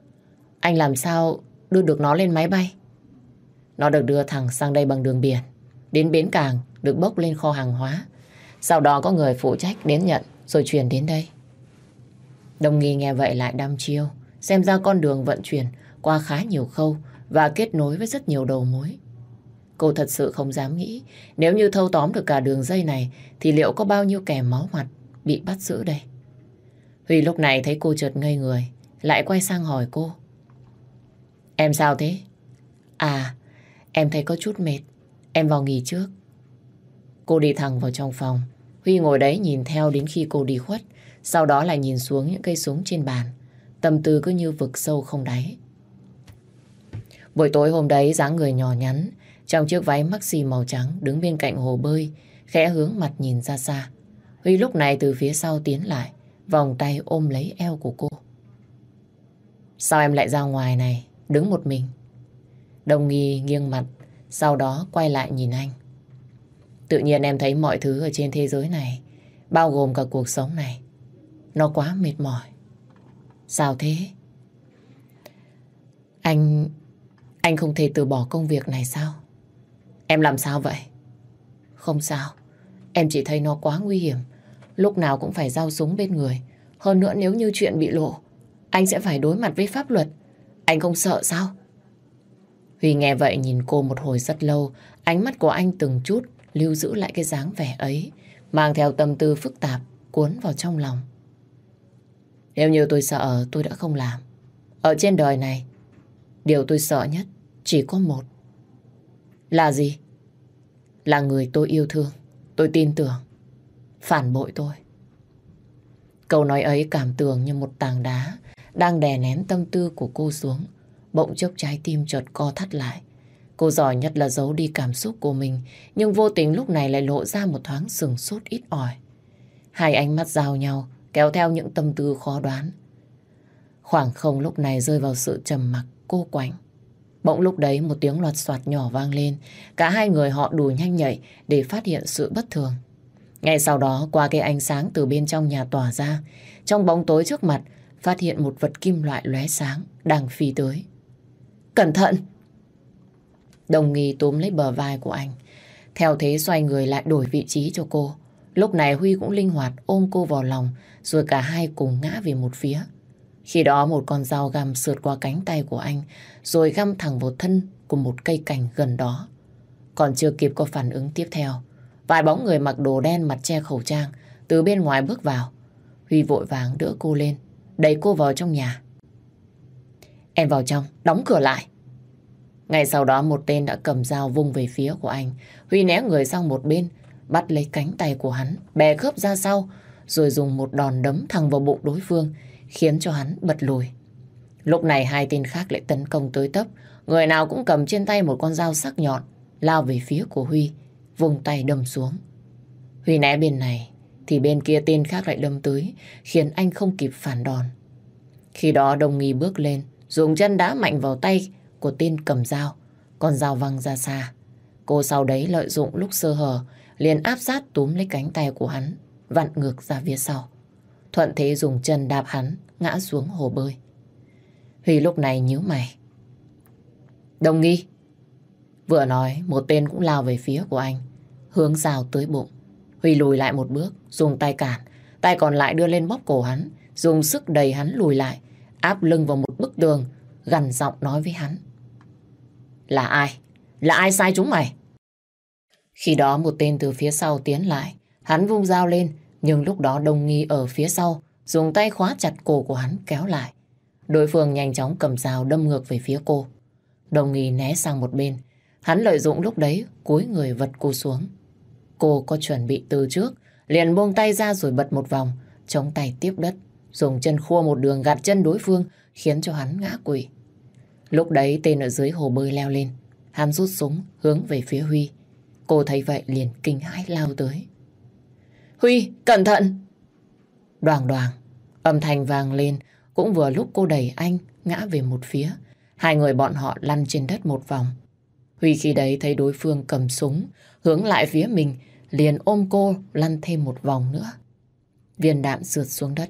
Anh làm sao đưa được nó lên máy bay? Nó được đưa thẳng sang đây bằng đường biển. Đến bến cảng được bốc lên kho hàng hóa. Sau đó có người phụ trách đến nhận rồi chuyển đến đây. đồng nghi nghe vậy lại đăm chiêu. Xem ra con đường vận chuyển qua khá nhiều khâu và kết nối với rất nhiều đầu mối. Cô thật sự không dám nghĩ nếu như thâu tóm được cả đường dây này thì liệu có bao nhiêu kẻ máu mặt bị bắt giữ đây. Huy lúc này thấy cô chợt ngây người lại quay sang hỏi cô. Em sao thế? À, em thấy có chút mệt. Em vào nghỉ trước. Cô đi thẳng vào trong phòng. Huy ngồi đấy nhìn theo đến khi cô đi khuất. Sau đó lại nhìn xuống những cây súng trên bàn. Tâm tư cứ như vực sâu không đáy. Buổi tối hôm đấy dáng người nhỏ nhắn, trong chiếc váy maxi màu trắng đứng bên cạnh hồ bơi, khẽ hướng mặt nhìn ra xa. Huy lúc này từ phía sau tiến lại, vòng tay ôm lấy eo của cô. Sao em lại ra ngoài này, đứng một mình? Đồng nghi nghiêng mặt, sau đó quay lại nhìn anh. Tự nhiên em thấy mọi thứ ở trên thế giới này, bao gồm cả cuộc sống này, nó quá mệt mỏi. Sao thế? Anh... Anh không thể từ bỏ công việc này sao? Em làm sao vậy? Không sao. Em chỉ thấy nó quá nguy hiểm. Lúc nào cũng phải giao súng bên người. Hơn nữa nếu như chuyện bị lộ, anh sẽ phải đối mặt với pháp luật. Anh không sợ sao? Huy nghe vậy nhìn cô một hồi rất lâu. Ánh mắt của anh từng chút lưu giữ lại cái dáng vẻ ấy. Mang theo tâm tư phức tạp cuốn vào trong lòng. Nếu như tôi sợ tôi đã không làm. Ở trên đời này, điều tôi sợ nhất chỉ có một. Là gì? Là người tôi yêu thương, tôi tin tưởng, phản bội tôi. Câu nói ấy cảm tưởng như một tảng đá đang đè nén tâm tư của cô xuống. Bỗng chốc trái tim chợt co thắt lại. Cô giỏi nhất là giấu đi cảm xúc của mình, nhưng vô tình lúc này lại lộ ra một thoáng sừng sốt ít ỏi. Hai ánh mắt giao nhau, kéo theo những tâm tư khó đoán. Khoảng không lúc này rơi vào sự trầm mặc cô quạnh. Bỗng lúc đấy một tiếng loạt soạt nhỏ vang lên. Cả hai người họ đùi nhanh nhạy để phát hiện sự bất thường. Ngay sau đó qua cái ánh sáng từ bên trong nhà tỏa ra, trong bóng tối trước mặt phát hiện một vật kim loại lóe sáng đang phi tới. Cẩn thận! Đồng nghi túm lấy bờ vai của anh. Theo thế xoay người lại đổi vị trí cho cô. Lúc này Huy cũng linh hoạt ôm cô vào lòng rồi cả hai cùng ngã về một phía. Khi đó một con dao găm sượt qua cánh tay của anh rồi găm thẳng vào thân của một cây cành gần đó. Còn chưa kịp có phản ứng tiếp theo. Vài bóng người mặc đồ đen mặt che khẩu trang từ bên ngoài bước vào. Huy vội vàng đỡ cô lên, đẩy cô vào trong nhà. Em vào trong, đóng cửa lại. Ngay sau đó một tên đã cầm dao vung về phía của anh. Huy né người sang một bên, bắt lấy cánh tay của hắn, bè khớp ra sau, rồi dùng một đòn đấm thẳng vào bụng đối phương, khiến cho hắn bật lùi. Lúc này hai tên khác lại tấn công tới tấp, người nào cũng cầm trên tay một con dao sắc nhọn, lao về phía của Huy, vùng tay đâm xuống. Huy né bên này, thì bên kia tên khác lại đâm tới, khiến anh không kịp phản đòn. Khi đó đồng nghi bước lên, dùng chân đá mạnh vào tay của tên cầm dao, con dao văng ra xa. Cô sau đấy lợi dụng lúc sơ hở, liền áp sát túm lấy cánh tay của hắn, vặn ngược ra phía sau. Thuận thế dùng chân đạp hắn, ngã xuống hồ bơi. Huy lúc này nhíu mày. Đồng nghi. Vừa nói, một tên cũng lao về phía của anh, hướng rào tới bụng. Huy lùi lại một bước, dùng tay cản, tay còn lại đưa lên bóp cổ hắn, dùng sức đẩy hắn lùi lại, áp lưng vào một bức tường, gằn giọng nói với hắn. Là ai? Là ai sai chúng mày? Khi đó một tên từ phía sau tiến lại, hắn vung dao lên, nhưng lúc đó đồng Nghi ở phía sau, dùng tay khóa chặt cổ của hắn kéo lại. Đối phương nhanh chóng cầm dao đâm ngược về phía cô. Đồng nghi né sang một bên. Hắn lợi dụng lúc đấy cúi người vật cô xuống. Cô có chuẩn bị từ trước, liền buông tay ra rồi bật một vòng, chống tay tiếp đất, dùng chân khua một đường gạt chân đối phương, khiến cho hắn ngã quỵ. Lúc đấy tên ở dưới hồ bơi leo lên, Ham rút súng hướng về phía Huy. Cô thấy vậy liền kinh hãi lao tới. Huy, cẩn thận! Đoàn đoàn, âm thanh vang lên, cũng vừa lúc cô đẩy anh ngã về một phía. Hai người bọn họ lăn trên đất một vòng. Huy khi đấy thấy đối phương cầm súng, hướng lại phía mình, liền ôm cô lăn thêm một vòng nữa. Viên đạn sượt xuống đất,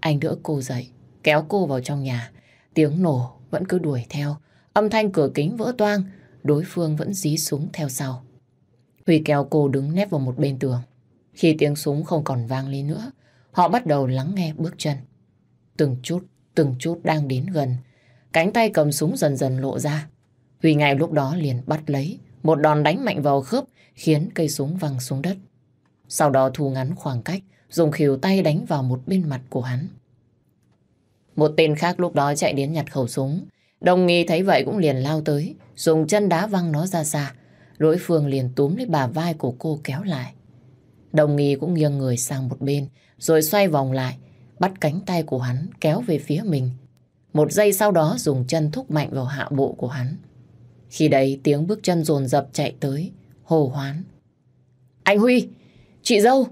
anh đỡ cô dậy, kéo cô vào trong nhà. Tiếng nổ vẫn cứ đuổi theo, âm thanh cửa kính vỡ toang, đối phương vẫn dí súng theo sau. Huy kéo cô đứng nép vào một bên tường. Khi tiếng súng không còn vang lên nữa, họ bắt đầu lắng nghe bước chân. Từng chút, từng chút đang đến gần. Cánh tay cầm súng dần dần lộ ra. Huy ngay lúc đó liền bắt lấy, một đòn đánh mạnh vào khớp khiến cây súng văng xuống đất. Sau đó thu ngắn khoảng cách, dùng khỉu tay đánh vào một bên mặt của hắn. Một tên khác lúc đó chạy đến nhặt khẩu súng. Đồng nghi thấy vậy cũng liền lao tới, dùng chân đá văng nó ra xa. Đối phương liền túm lấy bà vai của cô kéo lại. Đồng nghi cũng nghiêng người sang một bên, rồi xoay vòng lại, bắt cánh tay của hắn kéo về phía mình. Một giây sau đó dùng chân thúc mạnh vào hạ bộ của hắn. Khi đấy tiếng bước chân dồn dập chạy tới, hồ hoán. Anh Huy, chị dâu.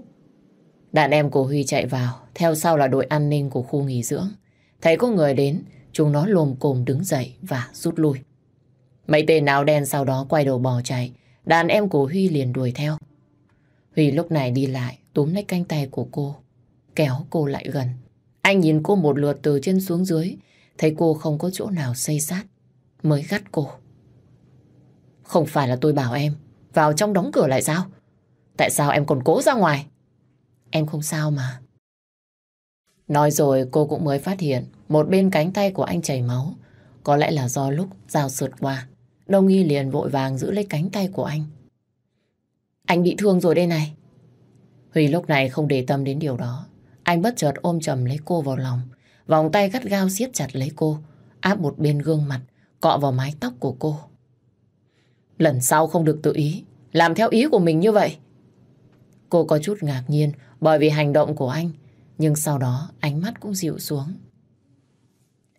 Đàn em của Huy chạy vào, theo sau là đội an ninh của khu nghỉ dưỡng. Thấy có người đến, chúng nó lồm cồm đứng dậy và rút lui. Mấy tên áo đen sau đó quay đầu bỏ chạy, đàn em của Huy liền đuổi theo. Huy lúc này đi lại, túm lấy canh tay của cô, kéo cô lại gần. Anh nhìn cô một lượt từ trên xuống dưới, thấy cô không có chỗ nào xây sát, mới gắt cô. Không phải là tôi bảo em, vào trong đóng cửa lại sao? Tại sao em còn cố ra ngoài? Em không sao mà. Nói rồi cô cũng mới phát hiện một bên cánh tay của anh chảy máu. Có lẽ là do lúc dao sượt qua. Đông y liền vội vàng giữ lấy cánh tay của anh. Anh bị thương rồi đây này. Huy lúc này không để tâm đến điều đó. Anh bất chợt ôm chầm lấy cô vào lòng. Vòng tay gắt gao siết chặt lấy cô. Áp một bên gương mặt, cọ vào mái tóc của cô. Lần sau không được tự ý, làm theo ý của mình như vậy. Cô có chút ngạc nhiên bởi vì hành động của anh, nhưng sau đó ánh mắt cũng dịu xuống.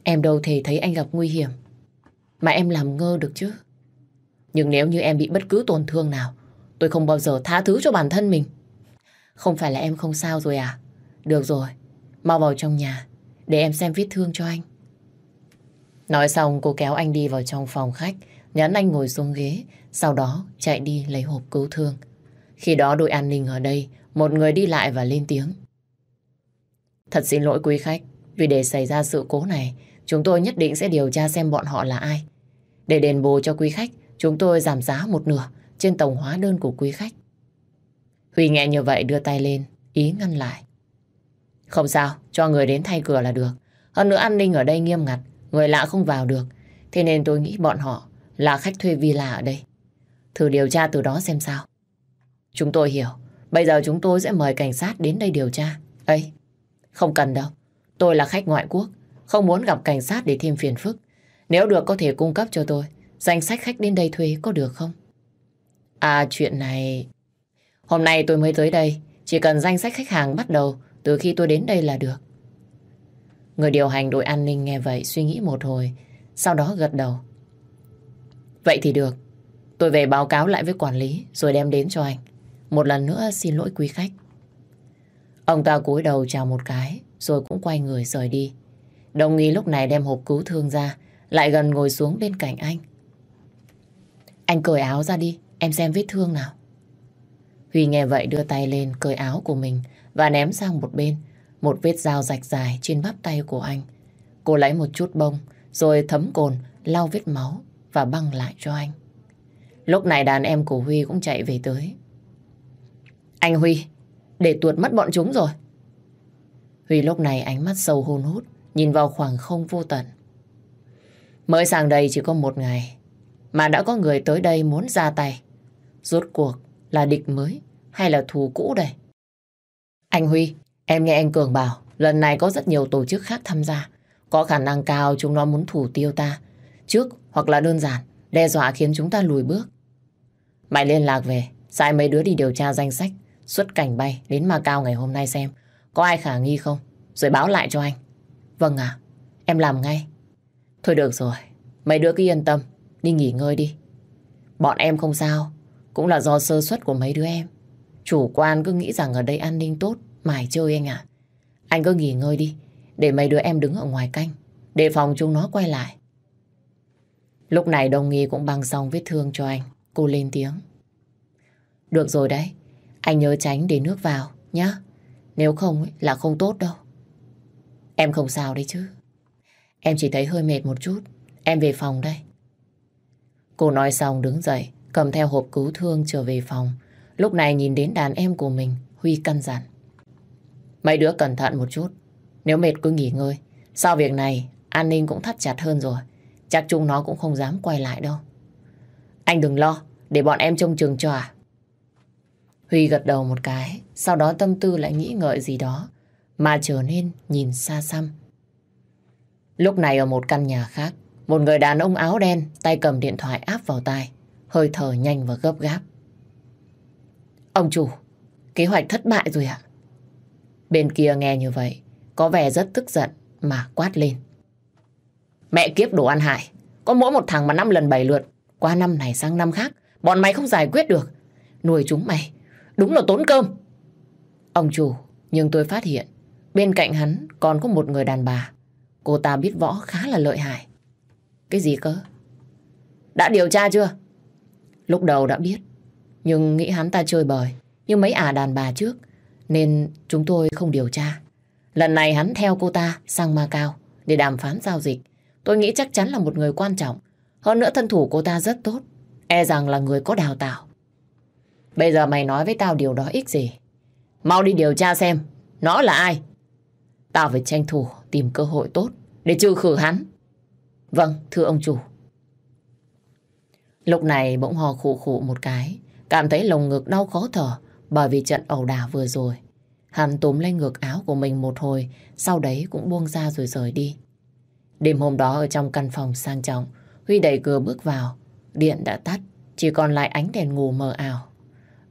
Em đâu thể thấy anh gặp nguy hiểm, mà em làm ngơ được chứ. Nhưng nếu như em bị bất cứ tổn thương nào, tôi không bao giờ tha thứ cho bản thân mình. Không phải là em không sao rồi à? Được rồi, mau vào trong nhà, để em xem vết thương cho anh. Nói xong cô kéo anh đi vào trong phòng khách, nhấn anh ngồi xuống ghế, sau đó chạy đi lấy hộp cứu thương. Khi đó đội an ninh ở đây, một người đi lại và lên tiếng. Thật xin lỗi quý khách, vì để xảy ra sự cố này, chúng tôi nhất định sẽ điều tra xem bọn họ là ai. Để đền bù cho quý khách, chúng tôi giảm giá một nửa trên tổng hóa đơn của quý khách. Huy nghe như vậy đưa tay lên, ý ngăn lại. Không sao, cho người đến thay cửa là được. Hơn nữa an ninh ở đây nghiêm ngặt, người lạ không vào được. Thế nên tôi nghĩ bọn họ là khách thuê villa ở đây. Thử điều tra từ đó xem sao. Chúng tôi hiểu. Bây giờ chúng tôi sẽ mời cảnh sát đến đây điều tra. ấy không cần đâu. Tôi là khách ngoại quốc, không muốn gặp cảnh sát để thêm phiền phức. Nếu được có thể cung cấp cho tôi danh sách khách đến đây thuê có được không? À chuyện này... Hôm nay tôi mới tới đây, chỉ cần danh sách khách hàng bắt đầu từ khi tôi đến đây là được. Người điều hành đội an ninh nghe vậy suy nghĩ một hồi, sau đó gật đầu. Vậy thì được, tôi về báo cáo lại với quản lý rồi đem đến cho anh. Một lần nữa xin lỗi quý khách. Ông ta cúi đầu chào một cái, rồi cũng quay người rời đi. Đồng nghi lúc này đem hộp cứu thương ra, lại gần ngồi xuống bên cạnh anh. Anh cởi áo ra đi, em xem vết thương nào. Huy nghe vậy đưa tay lên cởi áo của mình và ném sang một bên, một vết dao rạch dài trên bắp tay của anh. Cô lấy một chút bông, rồi thấm cồn, lau vết máu và băng lại cho anh. Lúc này đàn em của Huy cũng chạy về tới. Anh Huy, để tuột mất bọn chúng rồi. Huy lúc này ánh mắt sâu hôn hút, nhìn vào khoảng không vô tận. Mới sang đây chỉ có một ngày, mà đã có người tới đây muốn ra tay. Rốt cuộc là địch mới hay là thù cũ đây? Anh Huy, em nghe anh Cường bảo lần này có rất nhiều tổ chức khác tham gia. Có khả năng cao chúng nó muốn thủ tiêu ta. Trước hoặc là đơn giản, đe dọa khiến chúng ta lùi bước. Mày liên lạc về, sai mấy đứa đi điều tra danh sách, xuất cảnh bay đến Macau ngày hôm nay xem có ai khả nghi không, rồi báo lại cho anh. Vâng à, em làm ngay. Thôi được rồi, mấy đứa cứ yên tâm, đi nghỉ ngơi đi. Bọn em không sao, cũng là do sơ suất của mấy đứa em. Chủ quan cứ nghĩ rằng ở đây an ninh tốt, mải chơi anh à. Anh cứ nghỉ ngơi đi, để mấy đứa em đứng ở ngoài canh, đề phòng chúng nó quay lại. Lúc này đồng nghi cũng băng xong vết thương cho anh. Cô lên tiếng. Được rồi đấy, anh nhớ tránh để nước vào, nhá. Nếu không là không tốt đâu. Em không sao đấy chứ. Em chỉ thấy hơi mệt một chút. Em về phòng đây. Cô nói xong đứng dậy, cầm theo hộp cứu thương trở về phòng. Lúc này nhìn đến đàn em của mình, Huy căn dặn. Mấy đứa cẩn thận một chút. Nếu mệt cứ nghỉ ngơi. Sau việc này, an ninh cũng thắt chặt hơn rồi. Chắc chúng nó cũng không dám quay lại đâu. Anh đừng lo, để bọn em trông chừng cho à. Huy gật đầu một cái, sau đó tâm tư lại nghĩ ngợi gì đó, mà trở nên nhìn xa xăm. Lúc này ở một căn nhà khác, một người đàn ông áo đen, tay cầm điện thoại áp vào tai, hơi thở nhanh và gấp gáp. Ông chủ, kế hoạch thất bại rồi ạ. Bên kia nghe như vậy, có vẻ rất tức giận mà quát lên. Mẹ kiếp đồ ăn hại, có mỗi một thằng mà năm lần bảy lượt, qua năm này sang năm khác, bọn mày không giải quyết được. Nuôi chúng mày, đúng là tốn cơm. Ông chủ, nhưng tôi phát hiện, bên cạnh hắn còn có một người đàn bà. Cô ta biết võ khá là lợi hại. Cái gì cơ? Đã điều tra chưa? Lúc đầu đã biết, nhưng nghĩ hắn ta chơi bời, như mấy ả đàn bà trước, nên chúng tôi không điều tra. Lần này hắn theo cô ta sang Macau để đàm phán giao dịch. Tôi nghĩ chắc chắn là một người quan trọng. Hơn nữa thân thủ cô ta rất tốt. E rằng là người có đào tạo. Bây giờ mày nói với tao điều đó ích gì? Mau đi điều tra xem nó là ai. Tao phải tranh thủ tìm cơ hội tốt để trừ khử hắn. Vâng, thưa ông chủ. Lúc này bỗng hò khụ khụ một cái, cảm thấy lồng ngực đau khó thở bởi vì trận ẩu đả vừa rồi. Hắn túm lên ngực áo của mình một hồi, sau đấy cũng buông ra rồi rời đi. Đêm hôm đó ở trong căn phòng sang trọng, Huy đẩy cửa bước vào, điện đã tắt, chỉ còn lại ánh đèn ngủ mờ ảo.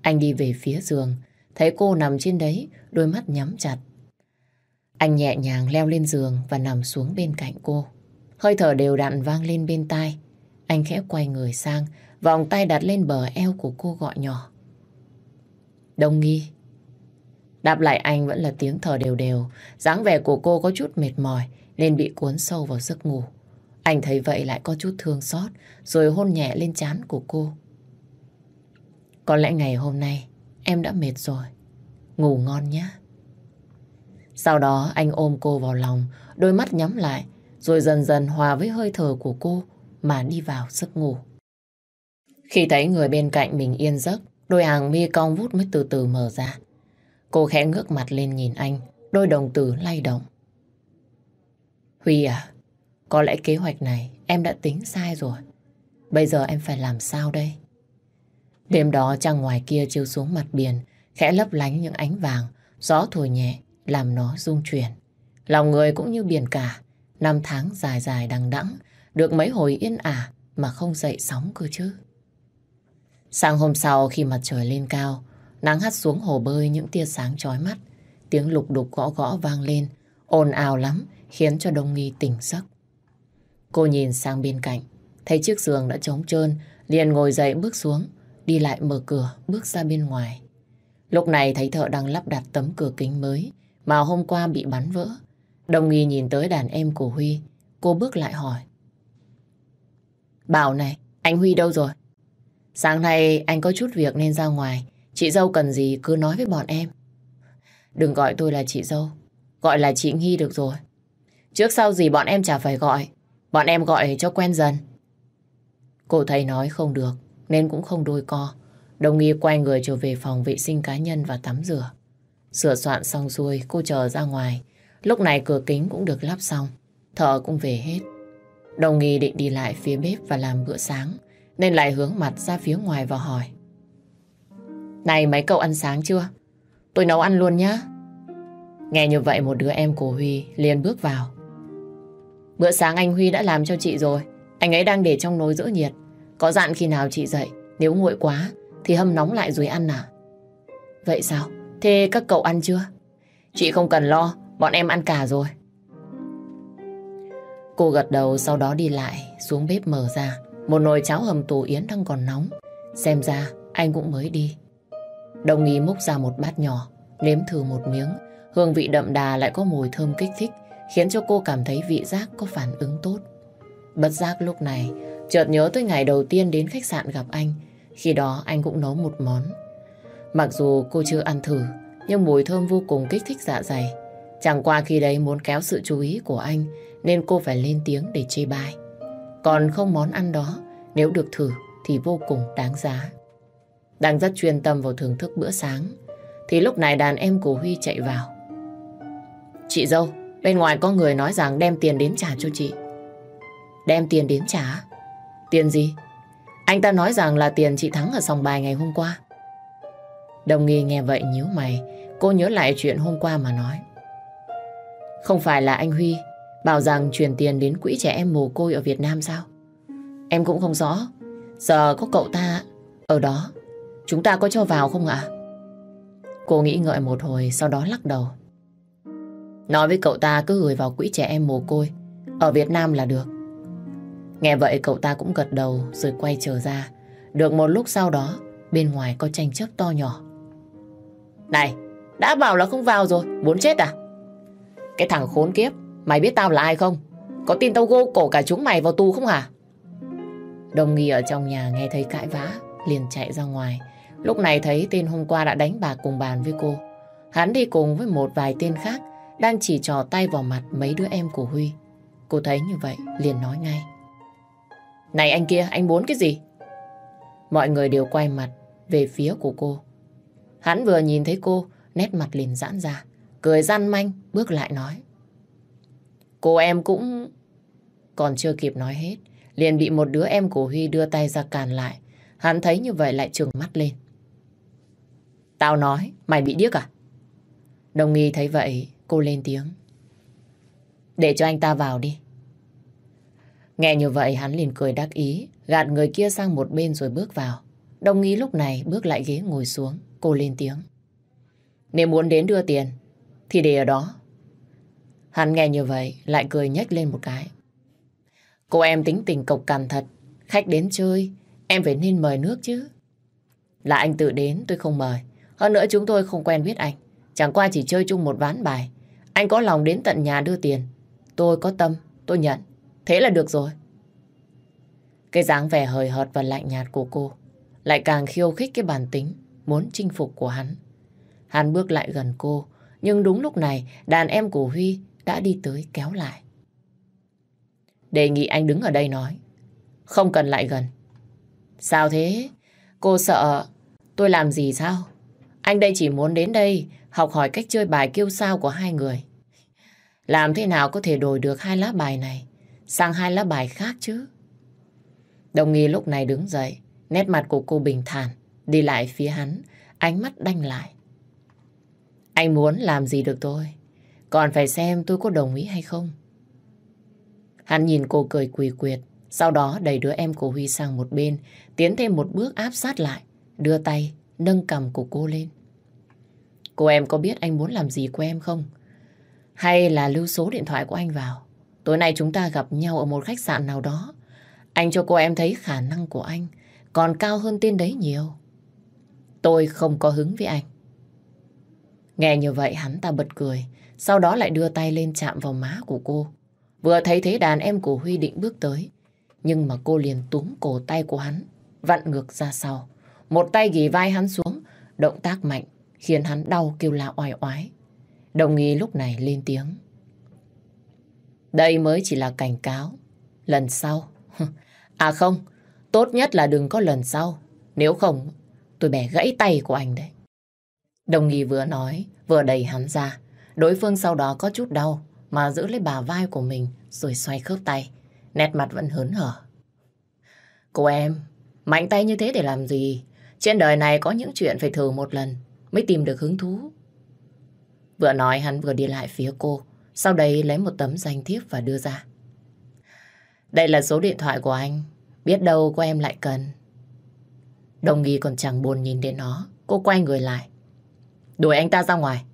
Anh đi về phía giường, thấy cô nằm trên đấy, đôi mắt nhắm chặt. Anh nhẹ nhàng leo lên giường và nằm xuống bên cạnh cô. Hơi thở đều đặn vang lên bên tai. Anh khẽ quay người sang, vòng tay đặt lên bờ eo của cô gọi nhỏ. Đông nghi. Đáp lại anh vẫn là tiếng thở đều đều. dáng vẻ của cô có chút mệt mỏi nên bị cuốn sâu vào giấc ngủ. Anh thấy vậy lại có chút thương xót, rồi hôn nhẹ lên trán của cô. Có lẽ ngày hôm nay em đã mệt rồi. Ngủ ngon nhé. Sau đó anh ôm cô vào lòng, đôi mắt nhắm lại, rồi dần dần hòa với hơi thở của cô mà đi vào giấc ngủ. Khi thấy người bên cạnh mình yên giấc, đôi hàng mi cong vút mới từ từ mở ra. Cô khẽ ngước mặt lên nhìn anh, đôi đồng tử lay động. Huy à, có lẽ kế hoạch này em đã tính sai rồi. Bây giờ em phải làm sao đây? Đêm đó trăng ngoài kia chiếu xuống mặt biển, khẽ lấp lánh những ánh vàng, gió thổi nhẹ, làm nó rung chuyển. Lòng người cũng như biển cả, năm tháng dài dài đằng đẵng, được mấy hồi yên ả mà không dậy sóng cơ chứ. Sáng hôm sau khi mặt trời lên cao, nắng hắt xuống hồ bơi những tia sáng chói mắt, tiếng lục đục gõ gõ vang lên, ồn ào lắm, khiến cho Đông Nghi tỉnh giấc. Cô nhìn sang bên cạnh, thấy chiếc giường đã trống trơn, liền ngồi dậy bước xuống, đi lại mở cửa, bước ra bên ngoài. Lúc này thấy thợ đang lắp đặt tấm cửa kính mới mà hôm qua bị bắn vỡ. Đồng nghi nhìn tới đàn em của Huy, cô bước lại hỏi. Bảo này, anh Huy đâu rồi? Sáng nay anh có chút việc nên ra ngoài, chị dâu cần gì cứ nói với bọn em. Đừng gọi tôi là chị dâu, gọi là chị Nghi được rồi. Trước sau gì bọn em chả phải gọi, bọn em gọi cho quen dần. Cô thầy nói không được, nên cũng không đôi co. Đồng nghi quay người trở về phòng vệ sinh cá nhân và tắm rửa. Sửa soạn xong xuôi, cô chờ ra ngoài. Lúc này cửa kính cũng được lắp xong, thợ cũng về hết. Đồng nghi định đi lại phía bếp và làm bữa sáng, nên lại hướng mặt ra phía ngoài và hỏi. Này mấy cậu ăn sáng chưa? Tôi nấu ăn luôn nhá. Nghe như vậy một đứa em của Huy liền bước vào. Bữa sáng anh Huy đã làm cho chị rồi. Anh ấy đang để trong nồi giữ nhiệt. Có dặn khi nào chị dậy, nếu nguội quá thì hâm nóng lại rồi ăn à? Vậy sao? Thế các cậu ăn chưa? Chị không cần lo, bọn em ăn cả rồi. Cô gật đầu sau đó đi lại, xuống bếp mở ra. Một nồi cháo hầm tổ yến đang còn nóng. Xem ra anh cũng mới đi. Đồng ý múc ra một bát nhỏ, nếm thử một miếng. Hương vị đậm đà lại có mùi thơm kích thích, khiến cho cô cảm thấy vị giác có phản ứng tốt. Bất giác lúc này, chợt nhớ tới ngày đầu tiên đến khách sạn gặp anh. Khi đó anh cũng nấu một món. Mặc dù cô chưa ăn thử, nhưng mùi thơm vô cùng kích thích dạ dày. Chẳng qua khi đấy muốn kéo sự chú ý của anh, nên cô phải lên tiếng để chê bai. Còn không món ăn đó, nếu được thử thì vô cùng đáng giá. Đang rất chuyên tâm vào thưởng thức bữa sáng, thì lúc này đàn em của Huy chạy vào. Chị dâu, bên ngoài có người nói rằng đem tiền đến trả cho chị. Đem tiền đến trả? Tiền gì? Anh ta nói rằng là tiền chị thắng ở sòng bài ngày hôm qua. Đồng nghi nghe vậy nhíu mày, cô nhớ lại chuyện hôm qua mà nói. Không phải là anh Huy bảo rằng chuyển tiền đến quỹ trẻ em mồ côi ở Việt Nam sao? Em cũng không rõ. Giờ có cậu ta ở đó, chúng ta có cho vào không ạ? Cô nghĩ ngợi một hồi, sau đó lắc đầu. Nói với cậu ta cứ gửi vào quỹ trẻ em mồ côi, ở Việt Nam là được. Nghe vậy cậu ta cũng gật đầu rồi quay trở ra. Được một lúc sau đó, bên ngoài có tranh chấp to nhỏ. Này, đã bảo là không vào rồi, muốn chết à? Cái thằng khốn kiếp, mày biết tao là ai không? Có tin tao gô cổ cả chúng mày vào tù không hả? Đồng nghi ở trong nhà nghe thấy cãi vã, liền chạy ra ngoài. Lúc này thấy tên hôm qua đã đánh bạc cùng bàn với cô. Hắn đi cùng với một vài tên khác, đang chỉ trò tay vào mặt mấy đứa em của Huy. Cô thấy như vậy, liền nói ngay. Này anh kia, anh muốn cái gì? Mọi người đều quay mặt về phía của cô. Hắn vừa nhìn thấy cô, nét mặt liền giãn ra, cười răn manh, bước lại nói. Cô em cũng... Còn chưa kịp nói hết, liền bị một đứa em của Huy đưa tay ra càn lại. Hắn thấy như vậy lại trừng mắt lên. Tao nói, mày bị điếc à? Đồng nghi thấy vậy, cô lên tiếng. Để cho anh ta vào đi. Nghe như vậy hắn liền cười đắc ý, gạt người kia sang một bên rồi bước vào. Đồng ý lúc này bước lại ghế ngồi xuống, cô lên tiếng. Nếu muốn đến đưa tiền, thì để ở đó. Hắn nghe như vậy, lại cười nhếch lên một cái. Cô em tính tình cộc cằn thật, khách đến chơi, em phải nên mời nước chứ. Là anh tự đến, tôi không mời. Hơn nữa chúng tôi không quen biết anh. Chẳng qua chỉ chơi chung một ván bài. Anh có lòng đến tận nhà đưa tiền. Tôi có tâm, tôi nhận thế là được rồi. Cái dáng vẻ hời hợt và lạnh nhạt của cô lại càng khiêu khích cái bản tính muốn chinh phục của hắn. Hắn bước lại gần cô, nhưng đúng lúc này đàn em của Huy đã đi tới kéo lại. Đề nghị anh đứng ở đây nói. Không cần lại gần. Sao thế? Cô sợ tôi làm gì sao? Anh đây chỉ muốn đến đây học hỏi cách chơi bài kêu sao của hai người. Làm thế nào có thể đổi được hai lá bài này sang hai lá bài khác chứ? Đồng nghi lúc này đứng dậy, nét mặt của cô bình thản, đi lại phía hắn, ánh mắt đanh lại. Anh muốn làm gì được tôi, còn phải xem tôi có đồng ý hay không. Hắn nhìn cô cười quỳ quyệt, sau đó đẩy đứa em của Huy sang một bên, tiến thêm một bước áp sát lại, đưa tay, nâng cầm của cô lên. Cô em có biết anh muốn làm gì của em không? Hay là lưu số điện thoại của anh vào? Tối nay chúng ta gặp nhau ở một khách sạn nào đó. Anh cho cô em thấy khả năng của anh còn cao hơn tên đấy nhiều. Tôi không có hứng với anh. Nghe như vậy hắn ta bật cười, sau đó lại đưa tay lên chạm vào má của cô. Vừa thấy thế đàn em của Huy định bước tới, nhưng mà cô liền túm cổ tay của hắn, vặn ngược ra sau. Một tay ghi vai hắn xuống, động tác mạnh, khiến hắn đau kêu la oai oái. Đồng ý lúc này lên tiếng. Đây mới chỉ là cảnh cáo. Lần sau. À không, tốt nhất là đừng có lần sau. Nếu không, tôi bẻ gãy tay của anh đấy. Đồng nghi vừa nói, vừa đẩy hắn ra. Đối phương sau đó có chút đau, mà giữ lấy bà vai của mình rồi xoay khớp tay. Nét mặt vẫn hớn hở. Cô em, mạnh tay như thế để làm gì? Trên đời này có những chuyện phải thử một lần mới tìm được hứng thú. Vừa nói hắn vừa đi lại phía cô, sau đấy lấy một tấm danh thiếp và đưa ra. Đây là số điện thoại của anh, biết đâu cô em lại cần. Đồng nghi còn chẳng buồn nhìn đến nó, cô quay người lại. Đuổi anh ta ra ngoài.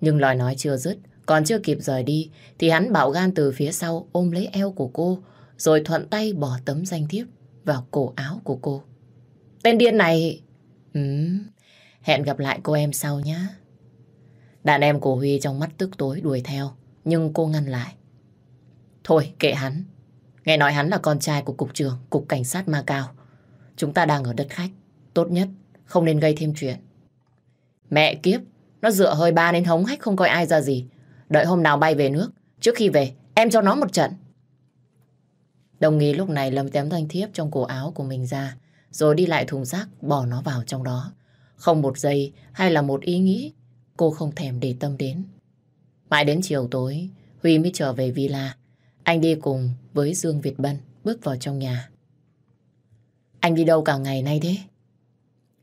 Nhưng lời nói chưa dứt, còn chưa kịp rời đi, thì hắn bảo gan từ phía sau ôm lấy eo của cô, rồi thuận tay bỏ tấm danh thiếp vào cổ áo của cô. Tên điên này... Ừ, hẹn gặp lại cô em sau nhé. Đàn em của Huy trong mắt tức tối đuổi theo, nhưng cô ngăn lại. Thôi, kệ hắn. Nghe nói hắn là con trai của cục trưởng, cục cảnh sát Ma Cao. Chúng ta đang ở đất khách. Tốt nhất, không nên gây thêm chuyện. Mẹ kiếp, nó dựa hơi ba nên hống hách không coi ai ra gì. Đợi hôm nào bay về nước, trước khi về, em cho nó một trận. Đồng nghi lúc này lầm tém thanh thiếp trong cổ áo của mình ra, rồi đi lại thùng rác bỏ nó vào trong đó. Không một giây hay là một ý nghĩ, cô không thèm để tâm đến. Mãi đến chiều tối, Huy mới trở về villa. Anh đi cùng với Dương Việt Bân bước vào trong nhà. Anh đi đâu cả ngày nay thế?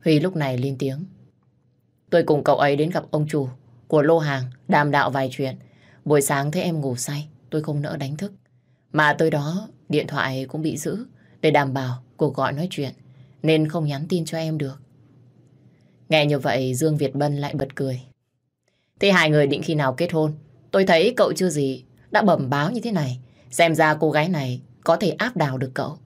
Huy lúc này lên tiếng. Tôi cùng cậu ấy đến gặp ông chủ của lô hàng, đàm đạo vài chuyện. Buổi sáng thấy em ngủ say, tôi không nỡ đánh thức. Mà tới đó, điện thoại cũng bị giữ để đảm bảo cuộc gọi nói chuyện, nên không nhắn tin cho em được. Nghe như vậy, Dương Việt Bân lại bật cười. Thế hai người định khi nào kết hôn? Tôi thấy cậu chưa gì, đã bẩm báo như thế này. Xem ra cô gái này có thể áp đảo được cậu.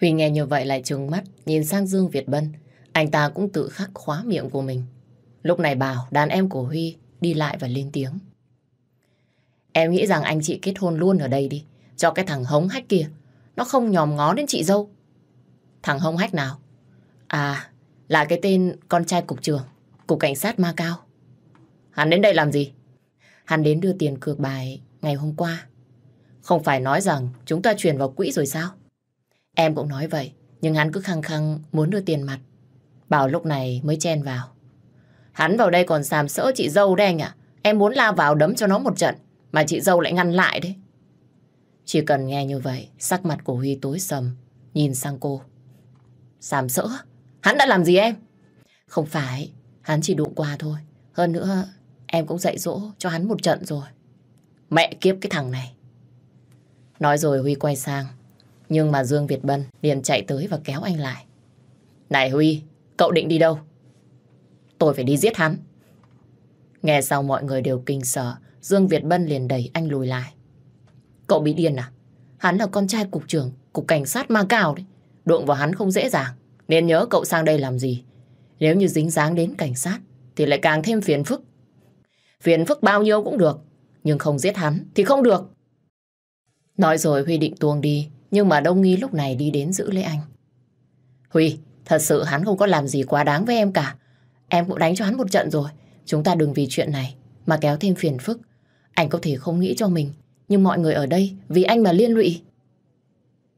Huy nghe như vậy lại trừng mắt, nhìn sang Dương Việt Bân. Anh ta cũng tự khắc khóa miệng của mình. Lúc này bảo đàn em của Huy đi lại và lên tiếng. Em nghĩ rằng anh chị kết hôn luôn ở đây đi. Cho cái thằng hống hách kia. Nó không nhòm ngó đến chị dâu. Thằng hống hách nào? À, là cái tên con trai cục trưởng. Cục cảnh sát Ma Cao. Hắn đến đây làm gì? Hắn đến đưa tiền cược bài ngày hôm qua. Không phải nói rằng chúng ta chuyển vào quỹ rồi sao? Em cũng nói vậy, nhưng hắn cứ khăng khăng muốn đưa tiền mặt. Bảo lúc này mới chen vào. Hắn vào đây còn sàm sỡ chị dâu đấy anh ạ. Em muốn la vào đấm cho nó một trận, mà chị dâu lại ngăn lại đấy. Chỉ cần nghe như vậy, sắc mặt của Huy tối sầm, nhìn sang cô. Sàm sỡ? Hắn đã làm gì em? Không phải, hắn chỉ đụng qua thôi. Hơn nữa, em cũng dạy dỗ cho hắn một trận rồi. Mẹ kiếp cái thằng này. Nói rồi Huy quay sang. Nhưng mà Dương Việt Bân liền chạy tới và kéo anh lại. Này Huy, cậu định đi đâu? Tôi phải đi giết hắn. Nghe sau mọi người đều kinh sợ, Dương Việt Bân liền đẩy anh lùi lại. Cậu bị điên à? Hắn là con trai cục trưởng, cục cảnh sát ma cao đấy. Đụng vào hắn không dễ dàng, nên nhớ cậu sang đây làm gì. Nếu như dính dáng đến cảnh sát, thì lại càng thêm phiền phức. Phiền phức bao nhiêu cũng được, nhưng không giết hắn thì không được. Nói rồi Huy định tuông đi, nhưng mà Đông Nghi lúc này đi đến giữ lấy anh. Huy, thật sự hắn không có làm gì quá đáng với em cả. Em cũng đánh cho hắn một trận rồi. Chúng ta đừng vì chuyện này mà kéo thêm phiền phức. Anh có thể không nghĩ cho mình, nhưng mọi người ở đây vì anh mà liên lụy.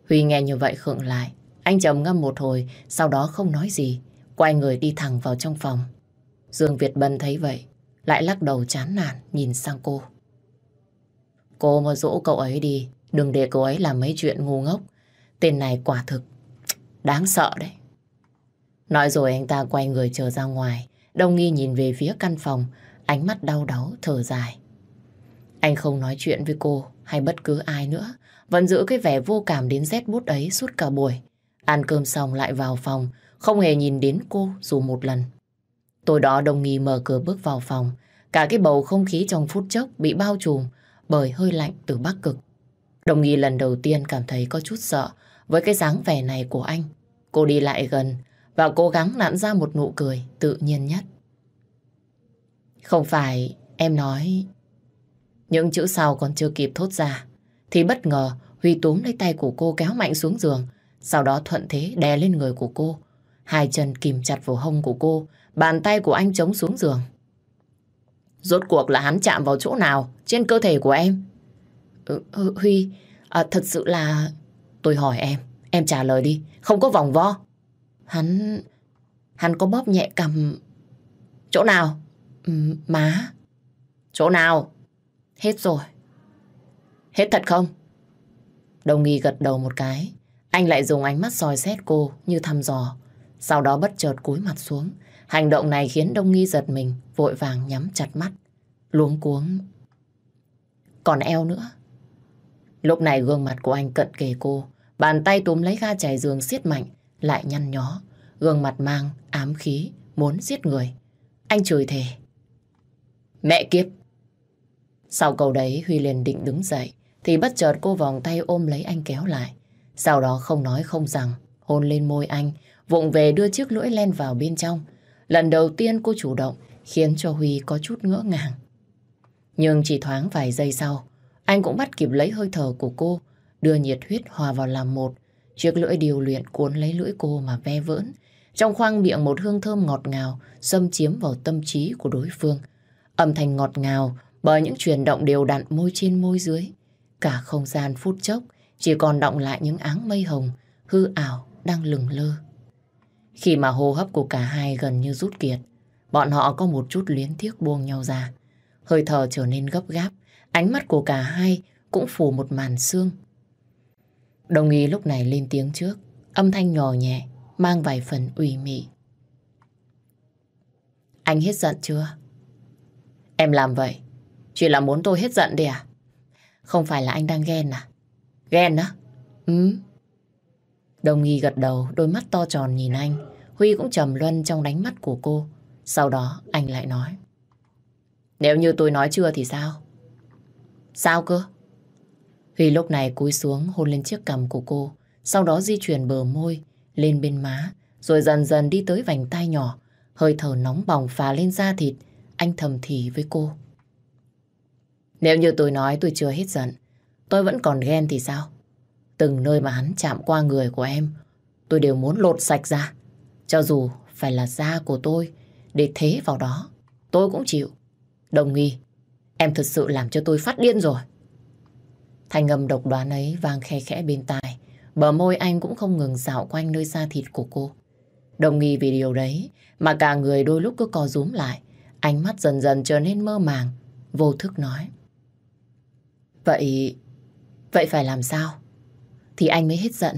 Huy nghe như vậy khựng lại. Anh trầm ngâm một hồi, sau đó không nói gì. Quay người đi thẳng vào trong phòng. Dương Việt Bân thấy vậy, lại lắc đầu chán nản nhìn sang cô. Cô mà dỗ cậu ấy đi, đừng để cậu ấy làm mấy chuyện ngu ngốc. Tên này quả thực đáng sợ đấy. Nói rồi anh ta quay người chờ ra ngoài. Đông nghi nhìn về phía căn phòng, ánh mắt đau đớn thở dài. Anh không nói chuyện với cô hay bất cứ ai nữa, vẫn giữ cái vẻ vô cảm đến rét bút ấy suốt cả buổi. Ăn cơm xong lại vào phòng, không hề nhìn đến cô dù một lần. Tối đó đồng nghi mở cửa bước vào phòng, cả cái bầu không khí trong phút chốc bị bao trùm bởi hơi lạnh từ Bắc Cực. Đồng nghi lần đầu tiên cảm thấy có chút sợ với cái dáng vẻ này của anh. Cô đi lại gần và cố gắng nặn ra một nụ cười tự nhiên nhất. Không phải em nói... Những chữ sau còn chưa kịp thốt ra thì bất ngờ Huy túm lấy tay của cô kéo mạnh xuống giường sau đó thuận thế đè lên người của cô Hai chân kìm chặt vào hông của cô Bàn tay của anh chống xuống giường. Rốt cuộc là hắn chạm vào chỗ nào? Trên cơ thể của em? Ừ, Huy à, Thật sự là Tôi hỏi em. Em trả lời đi. Không có vòng vo. Hắn Hắn có bóp nhẹ cầm Chỗ nào? Ừ, Má. Chỗ nào? Hết rồi. Hết thật không? Đồng nghi gật đầu một cái. Anh lại dùng ánh mắt soi xét cô như thăm dò. Sau đó bất chợt cúi mặt xuống. Hành động này khiến Đông Nghi giật mình, vội vàng nhắm chặt mắt, luống cuống. Còn eo nữa. Lúc này gương mặt của anh cận kề cô, bàn tay túm lấy ga chảy giường siết mạnh, lại nhăn nhó, gương mặt mang ám khí, muốn giết người. Anh chửi thề. Mẹ kiếp! Sau câu đấy Huy liền định đứng dậy, thì bất chợt cô vòng tay ôm lấy anh kéo lại. Sau đó không nói không rằng, hôn lên môi anh, vụng về đưa chiếc lưỡi len vào bên trong. Lần đầu tiên cô chủ động khiến cho Huy có chút ngỡ ngàng. Nhưng chỉ thoáng vài giây sau, anh cũng bắt kịp lấy hơi thở của cô, đưa nhiệt huyết hòa vào làm một. Chiếc lưỡi điều luyện cuốn lấy lưỡi cô mà ve vỡn. Trong khoang miệng một hương thơm ngọt ngào xâm chiếm vào tâm trí của đối phương. Âm thanh ngọt ngào bởi những chuyển động đều đặn môi trên môi dưới. Cả không gian phút chốc chỉ còn động lại những áng mây hồng hư ảo đang lừng lơ. Khi mà hô hấp của cả hai gần như rút kiệt, bọn họ có một chút luyến tiếc buông nhau ra. Hơi thở trở nên gấp gáp, ánh mắt của cả hai cũng phủ một màn sương. Đồng ý lúc này lên tiếng trước, âm thanh nhỏ nhẹ, mang vài phần ủy mị. Anh hết giận chưa? Em làm vậy, chỉ là muốn tôi hết giận đi à? Không phải là anh đang ghen à? Ghen á? Ừ. Đồng nghi gật đầu, đôi mắt to tròn nhìn anh. Huy cũng trầm luân trong đánh mắt của cô. Sau đó anh lại nói. Nếu như tôi nói chưa thì sao? Sao cơ? Huy lúc này cúi xuống hôn lên chiếc cằm của cô. Sau đó di chuyển bờ môi lên bên má. Rồi dần dần đi tới vành tay nhỏ. Hơi thở nóng bỏng phà lên da thịt. Anh thầm thì với cô. Nếu như tôi nói tôi chưa hết giận, tôi vẫn còn ghen thì sao? Từng nơi mà hắn chạm qua người của em, tôi đều muốn lột sạch ra. Cho dù phải là da của tôi để thế vào đó, tôi cũng chịu. Đồng nghi, em thật sự làm cho tôi phát điên rồi. Thành âm độc đoán ấy vang khe khẽ bên tai, bờ môi anh cũng không ngừng dạo quanh nơi da thịt của cô. Đồng nghi vì điều đấy mà cả người đôi lúc cứ co rúm lại, ánh mắt dần dần trở nên mơ màng, vô thức nói. Vậy, vậy phải làm sao? Thì anh mới hết giận.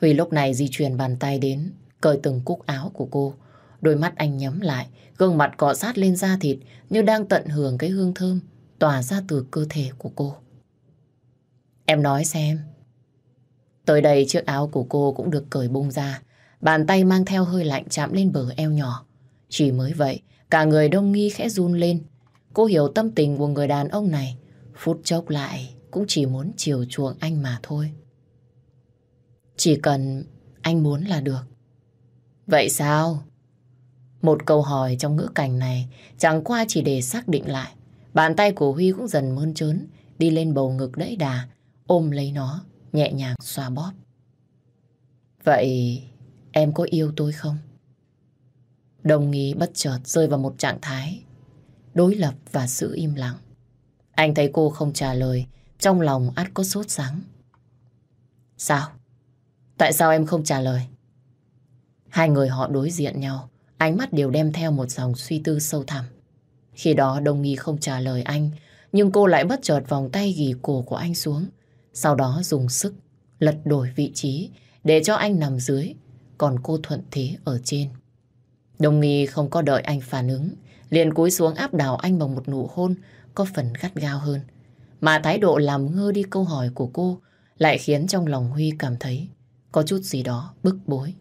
Huy lúc này di chuyển bàn tay đến, cởi từng cúc áo của cô. Đôi mắt anh nhắm lại, gương mặt cọ sát lên da thịt như đang tận hưởng cái hương thơm tỏa ra từ cơ thể của cô. Em nói xem. Tới đây chiếc áo của cô cũng được cởi bung ra. Bàn tay mang theo hơi lạnh chạm lên bờ eo nhỏ. Chỉ mới vậy, cả người đông nghi khẽ run lên. Cô hiểu tâm tình của người đàn ông này. Phút chốc lại cũng chỉ muốn chiều chuộng anh mà thôi. Chỉ cần anh muốn là được. Vậy sao? Một câu hỏi trong ngữ cảnh này chẳng qua chỉ để xác định lại. Bàn tay của Huy cũng dần mơn trớn, đi lên bầu ngực đẫy đà, ôm lấy nó, nhẹ nhàng xoa bóp. Vậy em có yêu tôi không? Đồng nghi bất chợt rơi vào một trạng thái đối lập và sự im lặng. Anh thấy cô không trả lời, trong lòng át có sốt sáng Sao? Tại sao em không trả lời? Hai người họ đối diện nhau, ánh mắt đều đem theo một dòng suy tư sâu thẳm. Khi đó Đông Nghi không trả lời anh, nhưng cô lại bất chợt vòng tay ghì cổ của anh xuống. Sau đó dùng sức lật đổi vị trí để cho anh nằm dưới, còn cô thuận thế ở trên. Đông Nghi không có đợi anh phản ứng, liền cúi xuống áp đảo anh bằng một nụ hôn có phần gắt gao hơn. Mà thái độ làm ngơ đi câu hỏi của cô lại khiến trong lòng Huy cảm thấy có chút gì đó bức bối.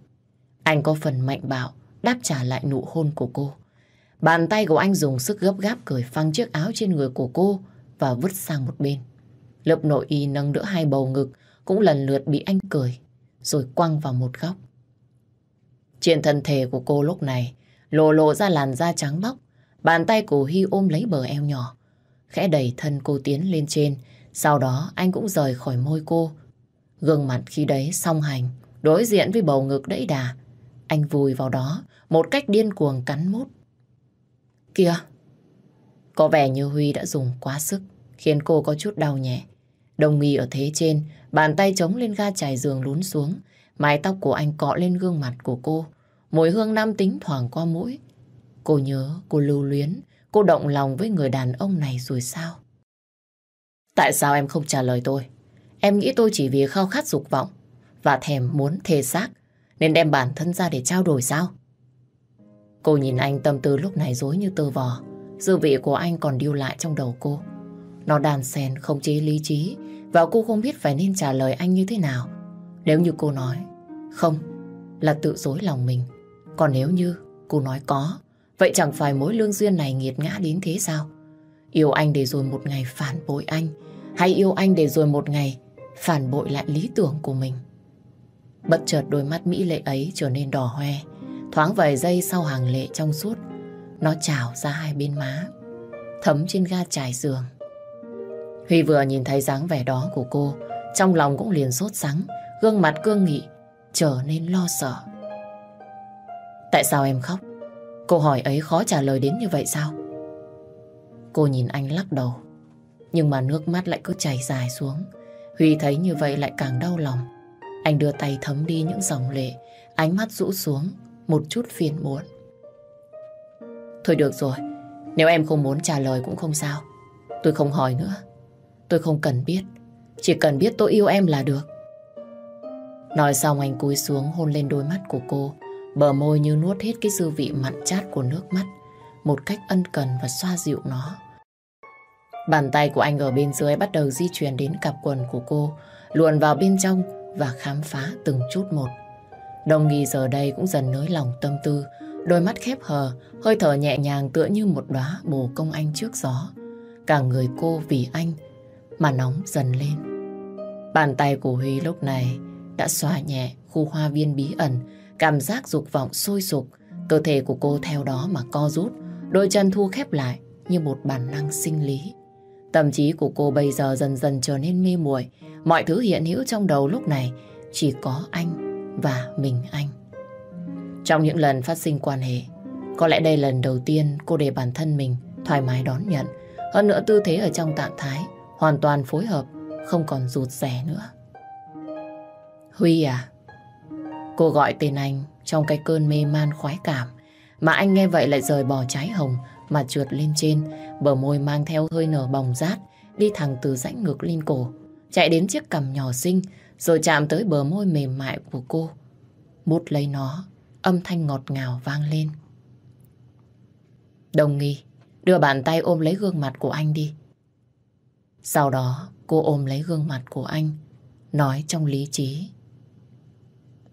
Anh có phần mạnh bạo đáp trả lại nụ hôn của cô. Bàn tay của anh dùng sức gấp gáp cởi phăng chiếc áo trên người của cô và vứt sang một bên. Lớp nội y nâng đỡ hai bầu ngực cũng lần lượt bị anh cởi rồi quăng vào một góc. Trên thân thể của cô lúc này lộ lộ ra làn da trắng bóc. Bàn tay của Hy ôm lấy bờ eo nhỏ. Khẽ đẩy thân cô tiến lên trên. Sau đó anh cũng rời khỏi môi cô. Gương mặt khi đấy song hành, đối diện với bầu ngực đẫy đà. Anh vùi vào đó, một cách điên cuồng cắn mút. Kìa! Có vẻ như Huy đã dùng quá sức, khiến cô có chút đau nhẹ. Đồng nghi ở thế trên, bàn tay chống lên ga trải giường lún xuống. Mái tóc của anh cọ lên gương mặt của cô. Mùi hương nam tính thoảng qua mũi. Cô nhớ, cô lưu luyến, cô động lòng với người đàn ông này rồi sao? Tại sao em không trả lời tôi? Em nghĩ tôi chỉ vì khao khát dục vọng và thèm muốn thề xác nên đem bản thân ra để trao đổi sao? Cô nhìn anh tâm tư lúc này dối như tơ vò. Dư vị của anh còn điêu lại trong đầu cô. Nó đàn xen, không chế lý trí, và cô không biết phải nên trả lời anh như thế nào. Nếu như cô nói, không, là tự dối lòng mình. Còn nếu như cô nói có, vậy chẳng phải mối lương duyên này nghiệt ngã đến thế sao? Yêu anh để rồi một ngày phản bội anh, hay yêu anh để rồi một ngày phản bội lại lý tưởng của mình. Bất chợt đôi mắt mỹ lệ ấy trở nên đỏ hoe, thoáng vài giây sau hàng lệ trong suốt, nó trào ra hai bên má, thấm trên ga trải giường. Huy vừa nhìn thấy dáng vẻ đó của cô, trong lòng cũng liền sốt sắng, gương mặt cương nghị, trở nên lo sợ. Tại sao em khóc? Câu hỏi ấy khó trả lời đến như vậy sao? Cô nhìn anh lắc đầu, nhưng mà nước mắt lại cứ chảy dài xuống. Huy thấy như vậy lại càng đau lòng. Anh đưa tay thấm đi những dòng lệ, ánh mắt rũ xuống, một chút phiền muộn. Thôi được rồi, nếu em không muốn trả lời cũng không sao. Tôi không hỏi nữa. Tôi không cần biết, chỉ cần biết tôi yêu em là được. Nói xong anh cúi xuống hôn lên đôi mắt của cô, bờ môi như nuốt hết cái dư vị mặn chát của nước mắt, một cách ân cần và xoa dịu nó. Bàn tay của anh ở bên dưới bắt đầu di chuyển đến cặp quần của cô, luồn vào bên trong và khám phá từng chút một. Đồng nghi giờ đây cũng dần nới lòng tâm tư, đôi mắt khép hờ, hơi thở nhẹ nhàng tựa như một đóa bồ công anh trước gió. Cả người cô vì anh mà nóng dần lên. Bàn tay của Huy lúc này đã xoa nhẹ khu hoa viên bí ẩn, cảm giác dục vọng sôi sục, cơ thể của cô theo đó mà co rút, đôi chân thu khép lại như một bản năng sinh lý. Tâm trí của cô bây giờ dần dần trở nên mê muội, mọi thứ hiện hữu trong đầu lúc này chỉ có anh và mình anh. Trong những lần phát sinh quan hệ, có lẽ đây lần đầu tiên cô để bản thân mình thoải mái đón nhận, hơn nữa tư thế ở trong trạng thái hoàn toàn phối hợp, không còn rụt rè nữa. Huy à? Cô gọi tên anh trong cái cơn mê man khoái cảm, mà anh nghe vậy lại rời bỏ trái hồng mà trượt lên trên, bờ môi mang theo hơi nở bồng rát, đi thẳng từ rãnh ngực lên cổ, chạy đến chiếc cằm nhỏ xinh, rồi chạm tới bờ môi mềm mại của cô. Bút lấy nó, âm thanh ngọt ngào vang lên. Đồng nghi, đưa bàn tay ôm lấy gương mặt của anh đi. Sau đó, cô ôm lấy gương mặt của anh, nói trong lý trí.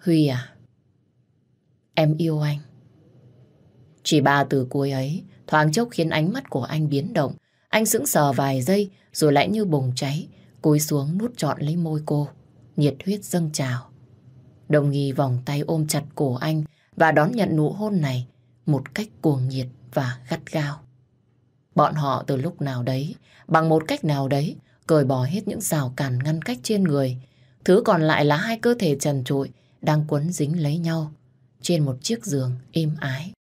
Huy à, em yêu anh. Chỉ ba từ cuối ấy thoáng chốc khiến ánh mắt của anh biến động. Anh sững sờ vài giây rồi lại như bùng cháy, cúi xuống nút trọn lấy môi cô. Nhiệt huyết dâng trào. Đồng nghi vòng tay ôm chặt cổ anh và đón nhận nụ hôn này một cách cuồng nhiệt và gắt gao. Bọn họ từ lúc nào đấy, bằng một cách nào đấy, cởi bỏ hết những rào cản ngăn cách trên người. Thứ còn lại là hai cơ thể trần trụi đang quấn dính lấy nhau trên một chiếc giường êm ái.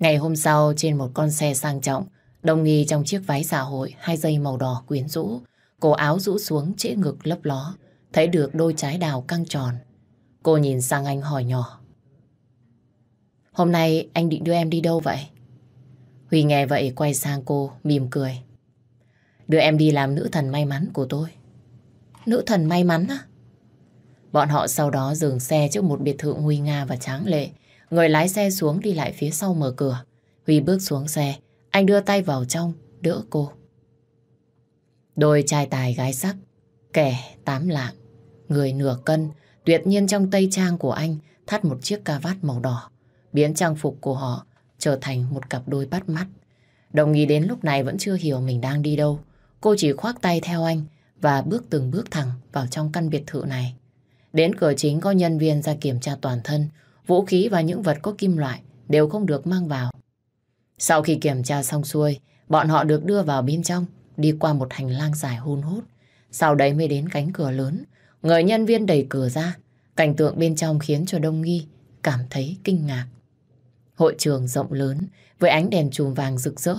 Ngày hôm sau, trên một con xe sang trọng, đồng nghi trong chiếc váy xã hội hai dây màu đỏ quyến rũ, cổ áo rũ xuống trễ ngực lấp ló, thấy được đôi trái đào căng tròn. Cô nhìn sang anh hỏi nhỏ. Hôm nay anh định đưa em đi đâu vậy? Huy nghe vậy quay sang cô, mỉm cười. Đưa em đi làm nữ thần may mắn của tôi. Nữ thần may mắn á? Bọn họ sau đó dừng xe trước một biệt thự nguy nga và tráng lệ. Người lái xe xuống đi lại phía sau mở cửa. Huy bước xuống xe, anh đưa tay vào trong, đỡ cô. Đôi trai tài gái sắc, kẻ tám lạng, người nửa cân, tuyệt nhiên trong tây trang của anh thắt một chiếc cà vát màu đỏ, biến trang phục của họ trở thành một cặp đôi bắt mắt. Đồng ý đến lúc này vẫn chưa hiểu mình đang đi đâu. Cô chỉ khoác tay theo anh và bước từng bước thẳng vào trong căn biệt thự này. Đến cửa chính có nhân viên ra kiểm tra toàn thân, vũ khí và những vật có kim loại đều không được mang vào. Sau khi kiểm tra xong xuôi, bọn họ được đưa vào bên trong, đi qua một hành lang dài hun hút. Sau đấy mới đến cánh cửa lớn, người nhân viên đẩy cửa ra. Cảnh tượng bên trong khiến cho Đông Nghi cảm thấy kinh ngạc. Hội trường rộng lớn với ánh đèn chùm vàng rực rỡ.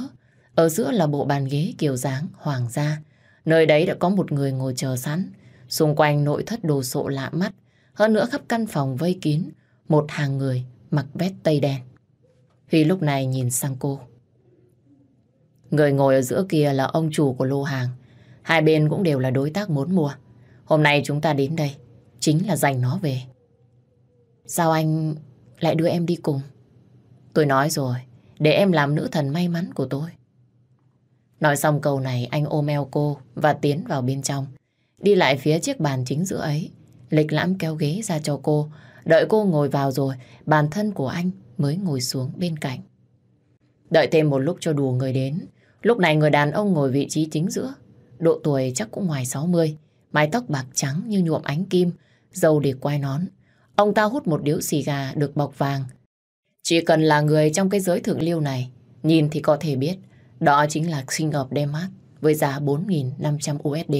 Ở giữa là bộ bàn ghế kiểu dáng hoàng gia. Nơi đấy đã có một người ngồi chờ sẵn. Xung quanh nội thất đồ sộ lạ mắt. Hơn nữa khắp căn phòng vây kín. Một hàng người mặc vest tây đen. Huy lúc này nhìn sang cô. Người ngồi ở giữa kia là ông chủ của lô hàng. Hai bên cũng đều là đối tác muốn mua. Hôm nay chúng ta đến đây chính là giành nó về. Sao anh lại đưa em đi cùng? Tôi nói rồi, để em làm nữ thần may mắn của tôi. Nói xong câu này anh ôm eo cô và tiến vào bên trong. Đi lại phía chiếc bàn chính giữa ấy, lịch lãm kéo ghế ra cho cô. Đợi cô ngồi vào rồi, bản thân của anh mới ngồi xuống bên cạnh. Đợi thêm một lúc cho đủ người đến. Lúc này người đàn ông ngồi vị trí chính giữa. Độ tuổi chắc cũng ngoài 60. Mái tóc bạc trắng như nhuộm ánh kim, dầu để quai nón. Ông ta hút một điếu xì gà được bọc vàng. Chỉ cần là người trong cái giới thượng lưu này, nhìn thì có thể biết đó chính là sinh hợp Denmark với giá 4.500 USD.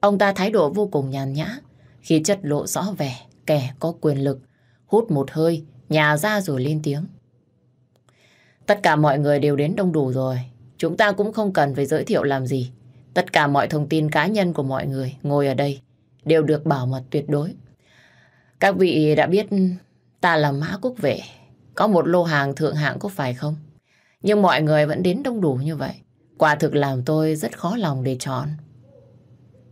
Ông ta thái độ vô cùng nhàn nhã khi chất lộ rõ vẻ kẻ có quyền lực, hút một hơi, nhà ra rồi lên tiếng. Tất cả mọi người đều đến đông đủ rồi, chúng ta cũng không cần phải giới thiệu làm gì. Tất cả mọi thông tin cá nhân của mọi người ngồi ở đây đều được bảo mật tuyệt đối. Các vị đã biết ta là Mã Quốc Vệ, có một lô hàng thượng hạng có phải không? Nhưng mọi người vẫn đến đông đủ như vậy. Quả thực làm tôi rất khó lòng để chọn.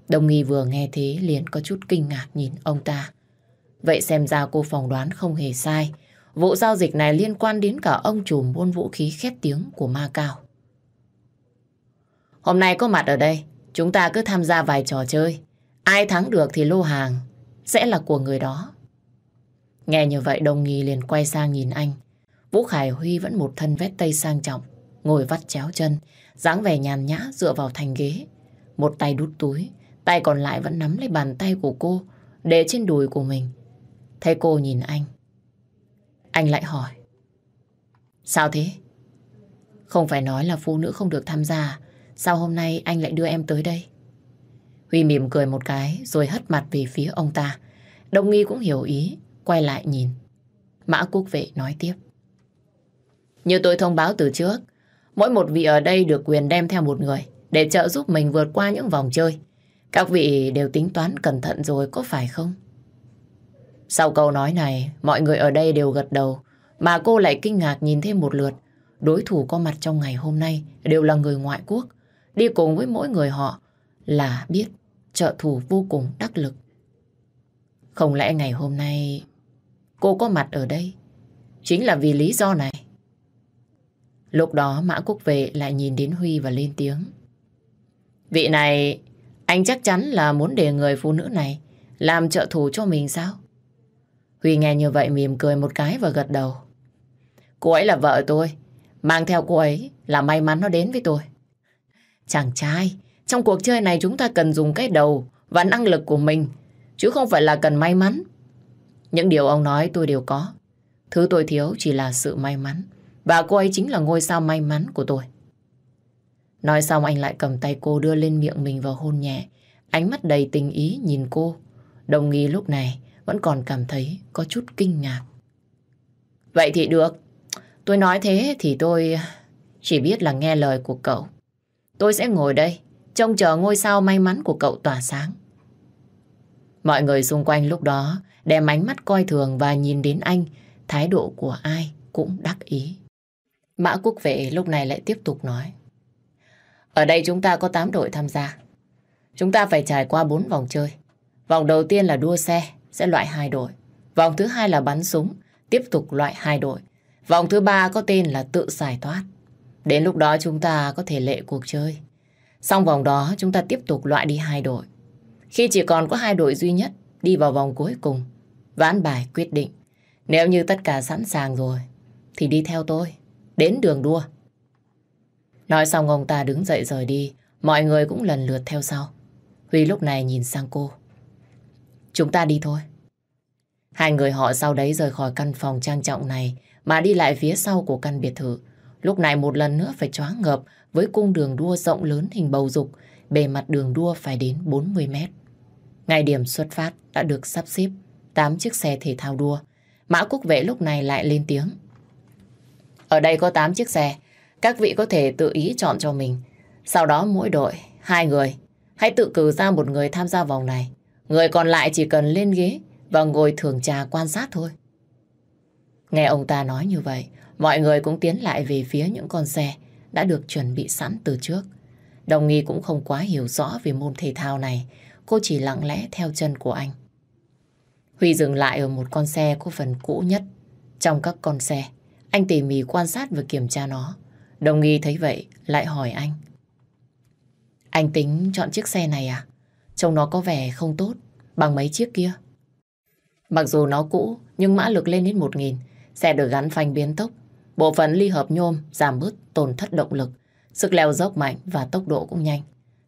Đồng nghi vừa nghe thế liền có chút kinh ngạc nhìn ông ta. Vậy xem ra cô phỏng đoán không hề sai. Vụ giao dịch này liên quan đến cả ông trùm buôn vũ khí khét tiếng của Ma Cao. Hôm nay có mặt ở đây, chúng ta cứ tham gia vài trò chơi. Ai thắng được thì lô hàng sẽ là của người đó. Nghe như vậy đồng nghi liền quay sang nhìn anh. Vũ Khải Huy vẫn một thân vét tây sang trọng, ngồi vắt chéo chân, dáng vẻ nhàn nhã dựa vào thành ghế. Một tay đút túi, tay còn lại vẫn nắm lấy bàn tay của cô, để trên đùi của mình. Thấy cô nhìn anh. Anh lại hỏi. Sao thế? Không phải nói là phụ nữ không được tham gia, sao hôm nay anh lại đưa em tới đây? Huy mỉm cười một cái rồi hất mặt về phía ông ta. Đồng nghi cũng hiểu ý, quay lại nhìn. Mã quốc vệ nói tiếp. Như tôi thông báo từ trước, mỗi một vị ở đây được quyền đem theo một người để trợ giúp mình vượt qua những vòng chơi. Các vị đều tính toán cẩn thận rồi có phải không? Sau câu nói này, mọi người ở đây đều gật đầu, mà cô lại kinh ngạc nhìn thêm một lượt. Đối thủ có mặt trong ngày hôm nay đều là người ngoại quốc, đi cùng với mỗi người họ là biết trợ thủ vô cùng đắc lực. Không lẽ ngày hôm nay cô có mặt ở đây chính là vì lý do này? Lúc đó Mã Quốc Vệ lại nhìn đến Huy và lên tiếng. Vị này, anh chắc chắn là muốn để người phụ nữ này làm trợ thủ cho mình sao? Huy nghe như vậy mỉm cười một cái và gật đầu. Cô ấy là vợ tôi, mang theo cô ấy là may mắn nó đến với tôi. Chàng trai, trong cuộc chơi này chúng ta cần dùng cái đầu và năng lực của mình, chứ không phải là cần may mắn. Những điều ông nói tôi đều có. Thứ tôi thiếu chỉ là sự may mắn. Và cô ấy chính là ngôi sao may mắn của tôi. Nói xong anh lại cầm tay cô đưa lên miệng mình và hôn nhẹ. Ánh mắt đầy tình ý nhìn cô. Đồng nghi lúc này vẫn còn cảm thấy có chút kinh ngạc. Vậy thì được. Tôi nói thế thì tôi chỉ biết là nghe lời của cậu. Tôi sẽ ngồi đây, trông chờ ngôi sao may mắn của cậu tỏa sáng. Mọi người xung quanh lúc đó đem ánh mắt coi thường và nhìn đến anh, thái độ của ai cũng đắc ý. Mã quốc vệ lúc này lại tiếp tục nói. Ở đây chúng ta có 8 đội tham gia. Chúng ta phải trải qua 4 vòng chơi. Vòng đầu tiên là đua xe, sẽ loại hai đội. Vòng thứ hai là bắn súng, tiếp tục loại hai đội. Vòng thứ ba có tên là tự giải thoát. Đến lúc đó chúng ta có thể lệ cuộc chơi. Xong vòng đó chúng ta tiếp tục loại đi hai đội. Khi chỉ còn có hai đội duy nhất đi vào vòng cuối cùng, ván bài quyết định. Nếu như tất cả sẵn sàng rồi, thì đi theo tôi, đến đường đua. Nói xong ông ta đứng dậy rời đi, mọi người cũng lần lượt theo sau. Huy lúc này nhìn sang cô. Chúng ta đi thôi. Hai người họ sau đấy rời khỏi căn phòng trang trọng này mà đi lại phía sau của căn biệt thự. Lúc này một lần nữa phải choáng ngợp với cung đường đua rộng lớn hình bầu dục, bề mặt đường đua phải đến 40 mét. Ngày điểm xuất phát đã được sắp xếp 8 chiếc xe thể thao đua. Mã Quốc Vệ lúc này lại lên tiếng. Ở đây có 8 chiếc xe, các vị có thể tự ý chọn cho mình. Sau đó mỗi đội, hai người, hãy tự cử ra một người tham gia vòng này. Người còn lại chỉ cần lên ghế và ngồi thưởng trà quan sát thôi. Nghe ông ta nói như vậy, mọi người cũng tiến lại về phía những con xe đã được chuẩn bị sẵn từ trước. Đồng nghi cũng không quá hiểu rõ về môn thể thao này, cô chỉ lặng lẽ theo chân của anh. Huy dừng lại ở một con xe có phần cũ nhất. Trong các con xe, anh tỉ mỉ quan sát và kiểm tra nó. Đồng nghi thấy vậy, lại hỏi anh. Anh tính chọn chiếc xe này à? Trông nó có vẻ không tốt, bằng mấy chiếc kia. Mặc dù nó cũ, nhưng mã lực lên đến 1.000, xe được gắn phanh biến tốc. Bộ phận ly hợp nhôm giảm bớt tổn thất động lực, sức leo dốc mạnh và tốc độ cũng nhanh.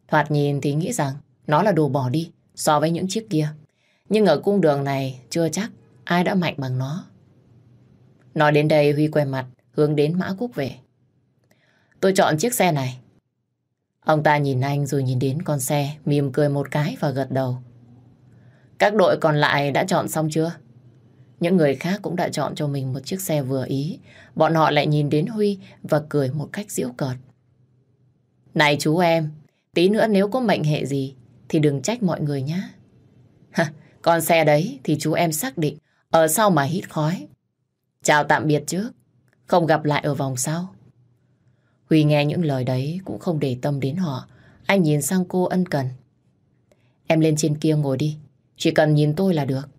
Thoạt nhìn thì nghĩ rằng nó là đồ bỏ đi so với những chiếc kia. Nhưng ở cung đường này chưa chắc ai đã mạnh bằng nó. Nói đến đây Huy quay mặt hướng đến Mã Quốc về. Tôi chọn chiếc xe này. Ông ta nhìn anh rồi nhìn đến con xe, mỉm cười một cái và gật đầu. Các đội còn lại đã chọn xong chưa? Những người khác cũng đã chọn cho mình một chiếc xe vừa ý. Bọn họ lại nhìn đến Huy và cười một cách giễu cợt. Này chú em, tí nữa nếu có mệnh hệ gì thì đừng trách mọi người nhé. con xe đấy thì chú em xác định ở sau mà hít khói. Chào tạm biệt trước, không gặp lại ở vòng sau. Huy nghe những lời đấy cũng không để tâm đến họ. Anh nhìn sang cô ân cần. Em lên trên kia ngồi đi, chỉ cần nhìn tôi là được.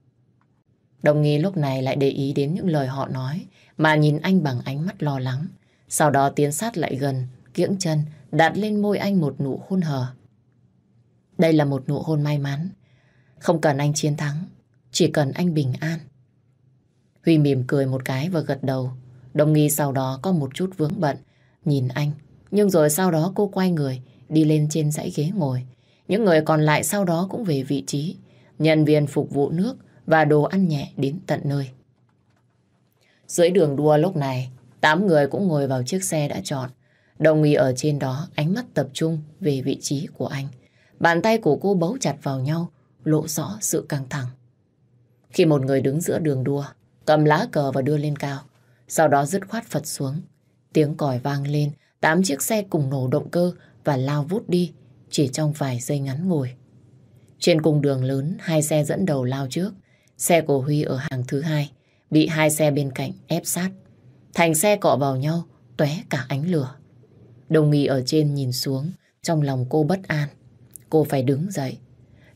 Đồng nghi lúc này lại để ý đến những lời họ nói mà nhìn anh bằng ánh mắt lo lắng. Sau đó tiến sát lại gần, kiễng chân, đặt lên môi anh một nụ hôn hờ. Đây là một nụ hôn may mắn. Không cần anh chiến thắng, chỉ cần anh bình an. Huy mỉm cười một cái và gật đầu. Đồng nghi sau đó có một chút vướng bận, nhìn anh. Nhưng rồi sau đó cô quay người, đi lên trên dãy ghế ngồi. Những người còn lại sau đó cũng về vị trí. Nhân viên phục vụ nước và đồ ăn nhẹ đến tận nơi. Dưới đường đua lúc này, tám người cũng ngồi vào chiếc xe đã chọn. Đồng ý ở trên đó, ánh mắt tập trung về vị trí của anh. Bàn tay của cô bấu chặt vào nhau, lộ rõ sự căng thẳng. Khi một người đứng giữa đường đua, cầm lá cờ và đưa lên cao, sau đó dứt khoát phật xuống. Tiếng còi vang lên, tám chiếc xe cùng nổ động cơ và lao vút đi, chỉ trong vài giây ngắn ngồi. Trên cùng đường lớn, hai xe dẫn đầu lao trước. Xe của Huy ở hàng thứ hai, bị hai xe bên cạnh ép sát. Thành xe cọ vào nhau, tóe cả ánh lửa. Đồng nghi ở trên nhìn xuống, trong lòng cô bất an. Cô phải đứng dậy.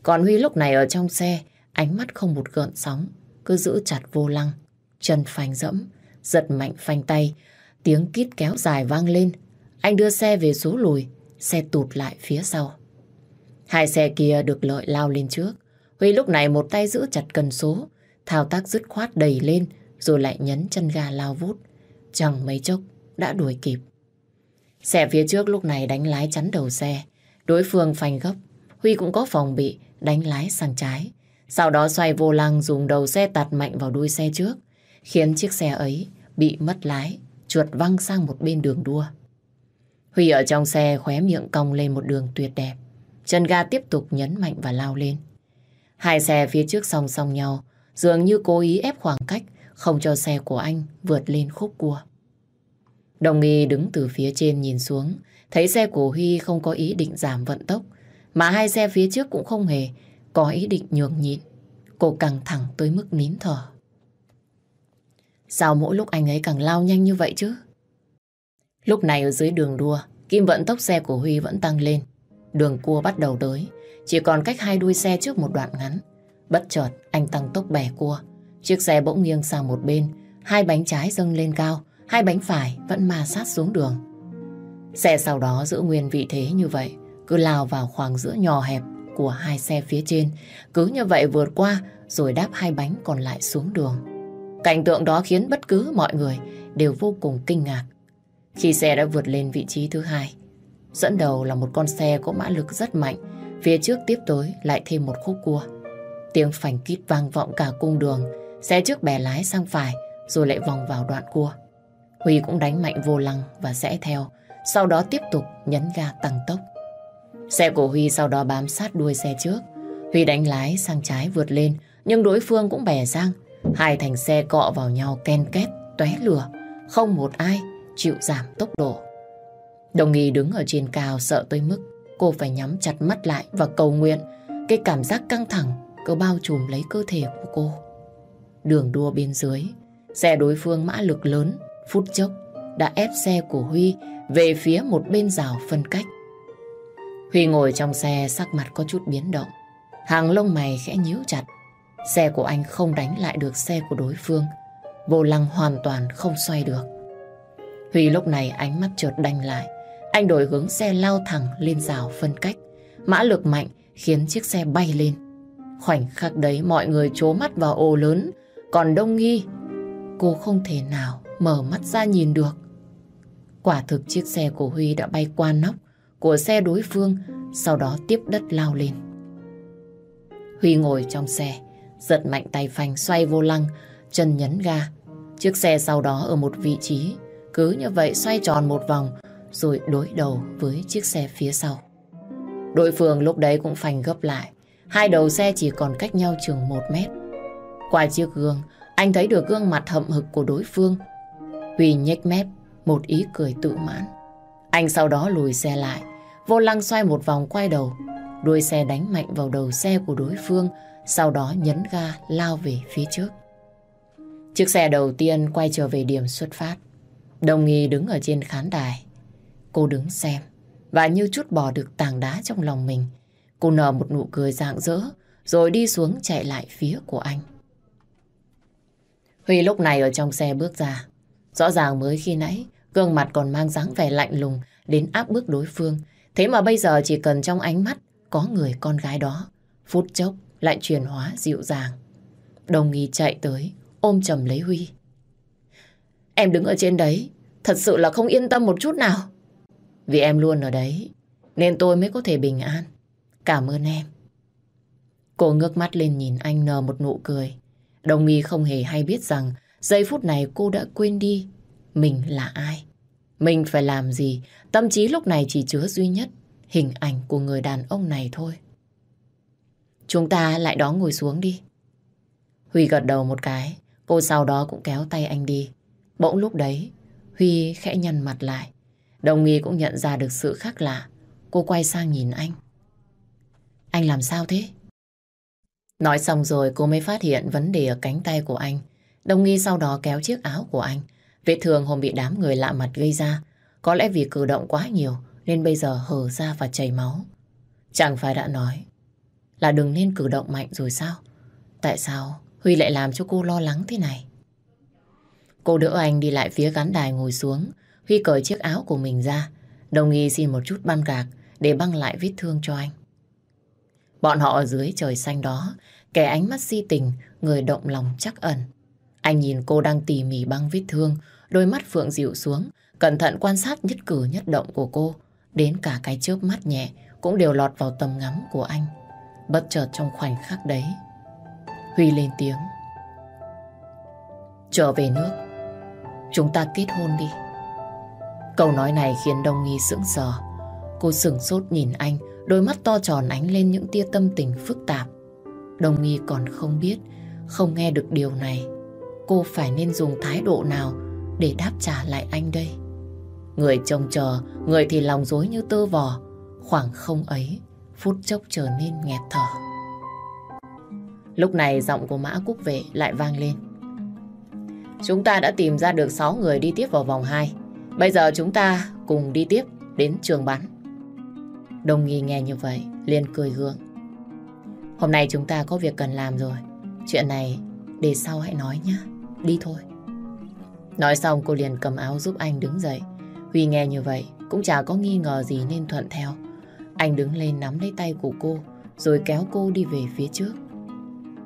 Còn Huy lúc này ở trong xe, ánh mắt không một gợn sóng, cứ giữ chặt vô lăng. Chân phanh dẫm, giật mạnh phanh tay, tiếng kít kéo dài vang lên. Anh đưa xe về số lùi, xe tụt lại phía sau. Hai xe kia được lợi lao lên trước. Huy lúc này một tay giữ chặt cần số, thao tác dứt khoát đẩy lên, rồi lại nhấn chân ga lao vút. Chẳng mấy chốc đã đuổi kịp. Xe phía trước lúc này đánh lái chắn đầu xe. Đối phương phanh gấp. Huy cũng có phòng bị đánh lái sang trái. Sau đó xoay vô lăng dùng đầu xe tạt mạnh vào đuôi xe trước. Khiến chiếc xe ấy bị mất lái, trượt văng sang một bên đường đua. Huy ở trong xe khóe miệng cong lên một đường tuyệt đẹp. Chân ga tiếp tục nhấn mạnh và lao lên. Hai xe phía trước song song nhau, dường như cố ý ép khoảng cách, không cho xe của anh vượt lên khúc cua. Đồng nghi đứng từ phía trên nhìn xuống, thấy xe của Huy không có ý định giảm vận tốc, mà hai xe phía trước cũng không hề có ý định nhường nhịn. Cô căng thẳng tới mức nín thở. Sao mỗi lúc anh ấy càng lao nhanh như vậy chứ? Lúc này ở dưới đường đua, kim vận tốc xe của Huy vẫn tăng lên. Đường cua bắt đầu tới, chỉ còn cách hai đuôi xe trước một đoạn ngắn. Bất chợt, anh tăng tốc bẻ cua. Chiếc xe bỗng nghiêng sang một bên, hai bánh trái dâng lên cao, hai bánh phải vẫn ma sát xuống đường. Xe sau đó giữ nguyên vị thế như vậy, cứ lao vào khoảng giữa nhỏ hẹp của hai xe phía trên, cứ như vậy vượt qua rồi đáp hai bánh còn lại xuống đường. Cảnh tượng đó khiến bất cứ mọi người đều vô cùng kinh ngạc. Khi xe đã vượt lên vị trí thứ hai, dẫn đầu là một con xe có mã lực rất mạnh, phía trước tiếp tới lại thêm một khúc cua. Tiếng phanh kít vang vọng cả cung đường, xe trước bè lái sang phải rồi lại vòng vào đoạn cua. Huy cũng đánh mạnh vô lăng và sẽ theo, sau đó tiếp tục nhấn ga tăng tốc. Xe của Huy sau đó bám sát đuôi xe trước. Huy đánh lái sang trái vượt lên, nhưng đối phương cũng bè sang. Hai thành xe cọ vào nhau ken két, tóe lửa. Không một ai chịu giảm tốc độ. Đồng nghi đứng ở trên cao sợ tới mức cô phải nhắm chặt mắt lại và cầu nguyện. Cái cảm giác căng thẳng cứ bao trùm lấy cơ thể của cô. Đường đua bên dưới, xe đối phương mã lực lớn, phút chốc đã ép xe của Huy về phía một bên rào phân cách. Huy ngồi trong xe sắc mặt có chút biến động. Hàng lông mày khẽ nhíu chặt. Xe của anh không đánh lại được xe của đối phương. Vô lăng hoàn toàn không xoay được. Huy lúc này ánh mắt chợt đanh lại. Anh đổi hướng xe lao thẳng lên rào phân cách. Mã lực mạnh khiến chiếc xe bay lên. Khoảnh khắc đấy mọi người chố mắt vào ô lớn. Còn Đông Nghi, cô không thể nào mở mắt ra nhìn được. Quả thực chiếc xe của Huy đã bay qua nóc của xe đối phương, sau đó tiếp đất lao lên. Huy ngồi trong xe, giật mạnh tay phanh xoay vô lăng, chân nhấn ga. Chiếc xe sau đó ở một vị trí, cứ như vậy xoay tròn một vòng, rồi đối đầu với chiếc xe phía sau. Đối phương lúc đấy cũng phanh gấp lại, hai đầu xe chỉ còn cách nhau chừng một mét. Qua chiếc gương, anh thấy được gương mặt hậm hực của đối phương. Huy nhếch mép, một ý cười tự mãn. Anh sau đó lùi xe lại, vô lăng xoay một vòng quay đầu. Đuôi xe đánh mạnh vào đầu xe của đối phương, sau đó nhấn ga lao về phía trước. Chiếc xe đầu tiên quay trở về điểm xuất phát. Đồng nghi đứng ở trên khán đài. Cô đứng xem và như chút bỏ được tảng đá trong lòng mình. Cô nở một nụ cười rạng rỡ rồi đi xuống chạy lại phía của anh. Huy lúc này ở trong xe bước ra. Rõ ràng mới khi nãy, Gương mặt còn mang dáng vẻ lạnh lùng đến áp bức đối phương. Thế mà bây giờ chỉ cần trong ánh mắt có người con gái đó. Phút chốc lại chuyển hóa dịu dàng. Đồng nghi chạy tới, ôm chầm lấy Huy. Em đứng ở trên đấy, thật sự là không yên tâm một chút nào. Vì em luôn ở đấy, nên tôi mới có thể bình an. Cảm ơn em. Cô ngước mắt lên nhìn anh nở một nụ cười. Đồng nghi không hề hay biết rằng giây phút này cô đã quên đi mình là ai. Mình phải làm gì, tâm trí lúc này chỉ chứa duy nhất hình ảnh của người đàn ông này thôi. Chúng ta lại đó ngồi xuống đi. Huy gật đầu một cái, cô sau đó cũng kéo tay anh đi. Bỗng lúc đấy, Huy khẽ nhăn mặt lại. Đồng nghi cũng nhận ra được sự khác lạ. Cô quay sang nhìn anh. Anh làm sao thế? Nói xong rồi cô mới phát hiện vấn đề ở cánh tay của anh. Đồng nghi sau đó kéo chiếc áo của anh Vết thương hôm bị đám người lạ mặt gây ra, có lẽ vì cử động quá nhiều nên bây giờ hở ra và chảy máu. Chẳng phải đã nói là đừng nên cử động mạnh rồi sao? Tại sao Huy lại làm cho cô lo lắng thế này? Cô đỡ anh đi lại phía gắn đài ngồi xuống, Huy cởi chiếc áo của mình ra, đồng ý xin một chút băng gạc để băng lại vết thương cho anh. Bọn họ ở dưới trời xanh đó, kẻ ánh mắt si tình, người động lòng chắc ẩn. Anh nhìn cô đang tỉ mỉ băng vết thương, Đôi mắt Phượng dịu xuống, cẩn thận quan sát nhất cử nhất động của cô. Đến cả cái chớp mắt nhẹ cũng đều lọt vào tầm ngắm của anh. Bất chợt trong khoảnh khắc đấy, Huy lên tiếng. Trở về nước, chúng ta kết hôn đi. Câu nói này khiến Đông Nghi sững sờ. Cô sửng sốt nhìn anh, đôi mắt to tròn ánh lên những tia tâm tình phức tạp. Đông Nghi còn không biết, không nghe được điều này. Cô phải nên dùng thái độ nào để đáp trả lại anh đây? Người trông chờ, người thì lòng dối như tơ vò. Khoảng không ấy, phút chốc trở nên nghẹt thở. Lúc này giọng của Mã Cúc Vệ lại vang lên. Chúng ta đã tìm ra được 6 người đi tiếp vào vòng 2. Bây giờ chúng ta cùng đi tiếp đến trường bắn. Đồng nghi nghe như vậy, liền cười gượng. Hôm nay chúng ta có việc cần làm rồi. Chuyện này để sau hãy nói nhé. Đi thôi. Nói xong cô liền cầm áo giúp anh đứng dậy. Huy nghe như vậy cũng chả có nghi ngờ gì nên thuận theo. Anh đứng lên nắm lấy tay của cô rồi kéo cô đi về phía trước.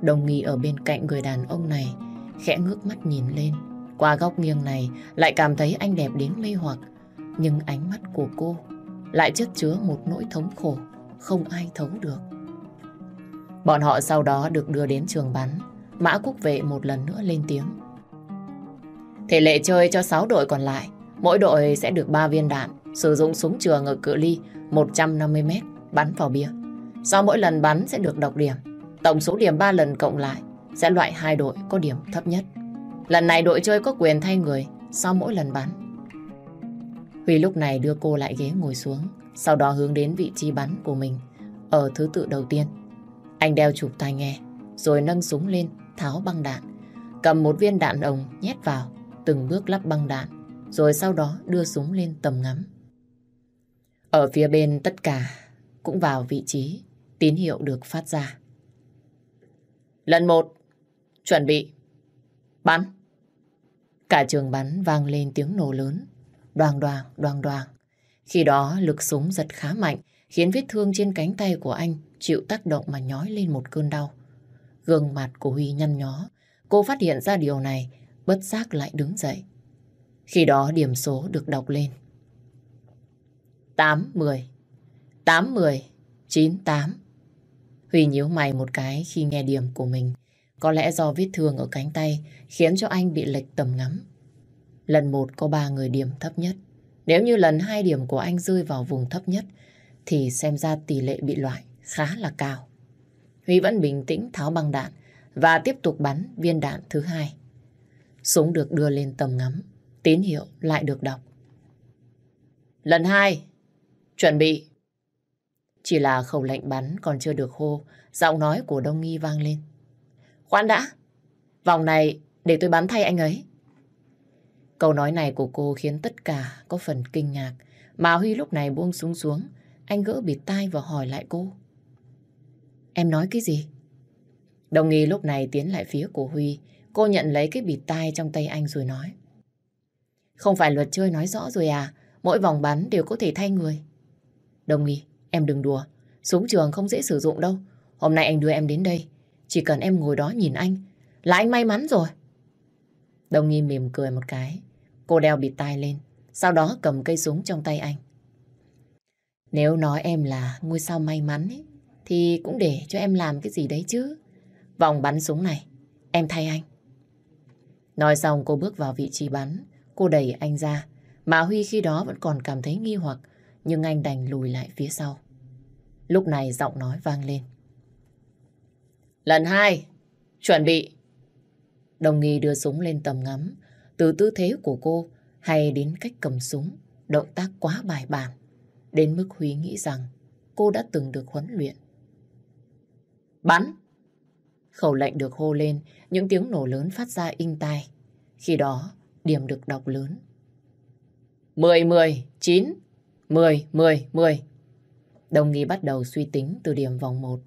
Đồng nghi ở bên cạnh người đàn ông này khẽ ngước mắt nhìn lên. Qua góc nghiêng này lại cảm thấy anh đẹp đến mê hoặc. Nhưng ánh mắt của cô lại chất chứa một nỗi thống khổ không ai thấu được. Bọn họ sau đó được đưa đến trường bắn. Mã quốc Vệ một lần nữa lên tiếng. Thể lệ chơi cho 6 đội còn lại. Mỗi đội sẽ được 3 viên đạn, sử dụng súng trường ở cự ly 150m bắn vào bia. Sau mỗi lần bắn sẽ được đọc điểm. Tổng số điểm 3 lần cộng lại sẽ loại hai đội có điểm thấp nhất. Lần này đội chơi có quyền thay người sau mỗi lần bắn. Huy lúc này đưa cô lại ghế ngồi xuống, sau đó hướng đến vị trí bắn của mình ở thứ tự đầu tiên. Anh đeo chụp tai nghe, rồi nâng súng lên, tháo băng đạn, cầm một viên đạn ống nhét vào, từng bước lắp băng đạn, rồi sau đó đưa súng lên tầm ngắm. Ở phía bên tất cả cũng vào vị trí, tín hiệu được phát ra. Lần một, chuẩn bị, bắn. Cả trường bắn vang lên tiếng nổ lớn, đoàng đoàng, đoàng đoàng. Khi đó lực súng giật khá mạnh, khiến vết thương trên cánh tay của anh chịu tác động mà nhói lên một cơn đau. Gương mặt của Huy nhăn nhó, cô phát hiện ra điều này, bất giác lại đứng dậy. Khi đó điểm số được đọc lên. 8, 10. 8, 10. 9, 8. Huy nhíu mày một cái khi nghe điểm của mình. Có lẽ do vết thương ở cánh tay khiến cho anh bị lệch tầm ngắm. Lần một có ba người điểm thấp nhất. Nếu như lần hai điểm của anh rơi vào vùng thấp nhất thì xem ra tỷ lệ bị loại khá là cao. Huy vẫn bình tĩnh tháo băng đạn và tiếp tục bắn viên đạn thứ hai. Súng được đưa lên tầm ngắm, tín hiệu lại được đọc. Lần hai, chuẩn bị. Chỉ là khẩu lệnh bắn còn chưa được hô, giọng nói của Đông Nghi vang lên. Khoan đã, vòng này để tôi bắn thay anh ấy. Câu nói này của cô khiến tất cả có phần kinh ngạc, mà Huy lúc này buông xuống xuống, anh gỡ bịt tai và hỏi lại cô. Em nói cái gì? Đồng nghi lúc này tiến lại phía của Huy. Cô nhận lấy cái bịt tai trong tay anh rồi nói. Không phải luật chơi nói rõ rồi à? Mỗi vòng bắn đều có thể thay người. Đồng ý, em đừng đùa. Súng trường không dễ sử dụng đâu. Hôm nay anh đưa em đến đây. Chỉ cần em ngồi đó nhìn anh là anh may mắn rồi. Đồng nghi mỉm cười một cái. Cô đeo bịt tai lên. Sau đó cầm cây súng trong tay anh. Nếu nói em là ngôi sao may mắn ấy, thì cũng để cho em làm cái gì đấy chứ. Vòng bắn súng này, em thay anh. Nói xong cô bước vào vị trí bắn, cô đẩy anh ra. Mà Huy khi đó vẫn còn cảm thấy nghi hoặc, nhưng anh đành lùi lại phía sau. Lúc này giọng nói vang lên. Lần hai, chuẩn bị. Đồng nghi đưa súng lên tầm ngắm, từ tư thế của cô hay đến cách cầm súng, động tác quá bài bản, đến mức Huy nghĩ rằng cô đã từng được huấn luyện. Bắn! Khẩu lệnh được hô lên, những tiếng nổ lớn phát ra inh tai. Khi đó, điểm được đọc lớn. 10, 10, 9, 10, 10, 10. Đồng nghi bắt đầu suy tính từ điểm vòng 1.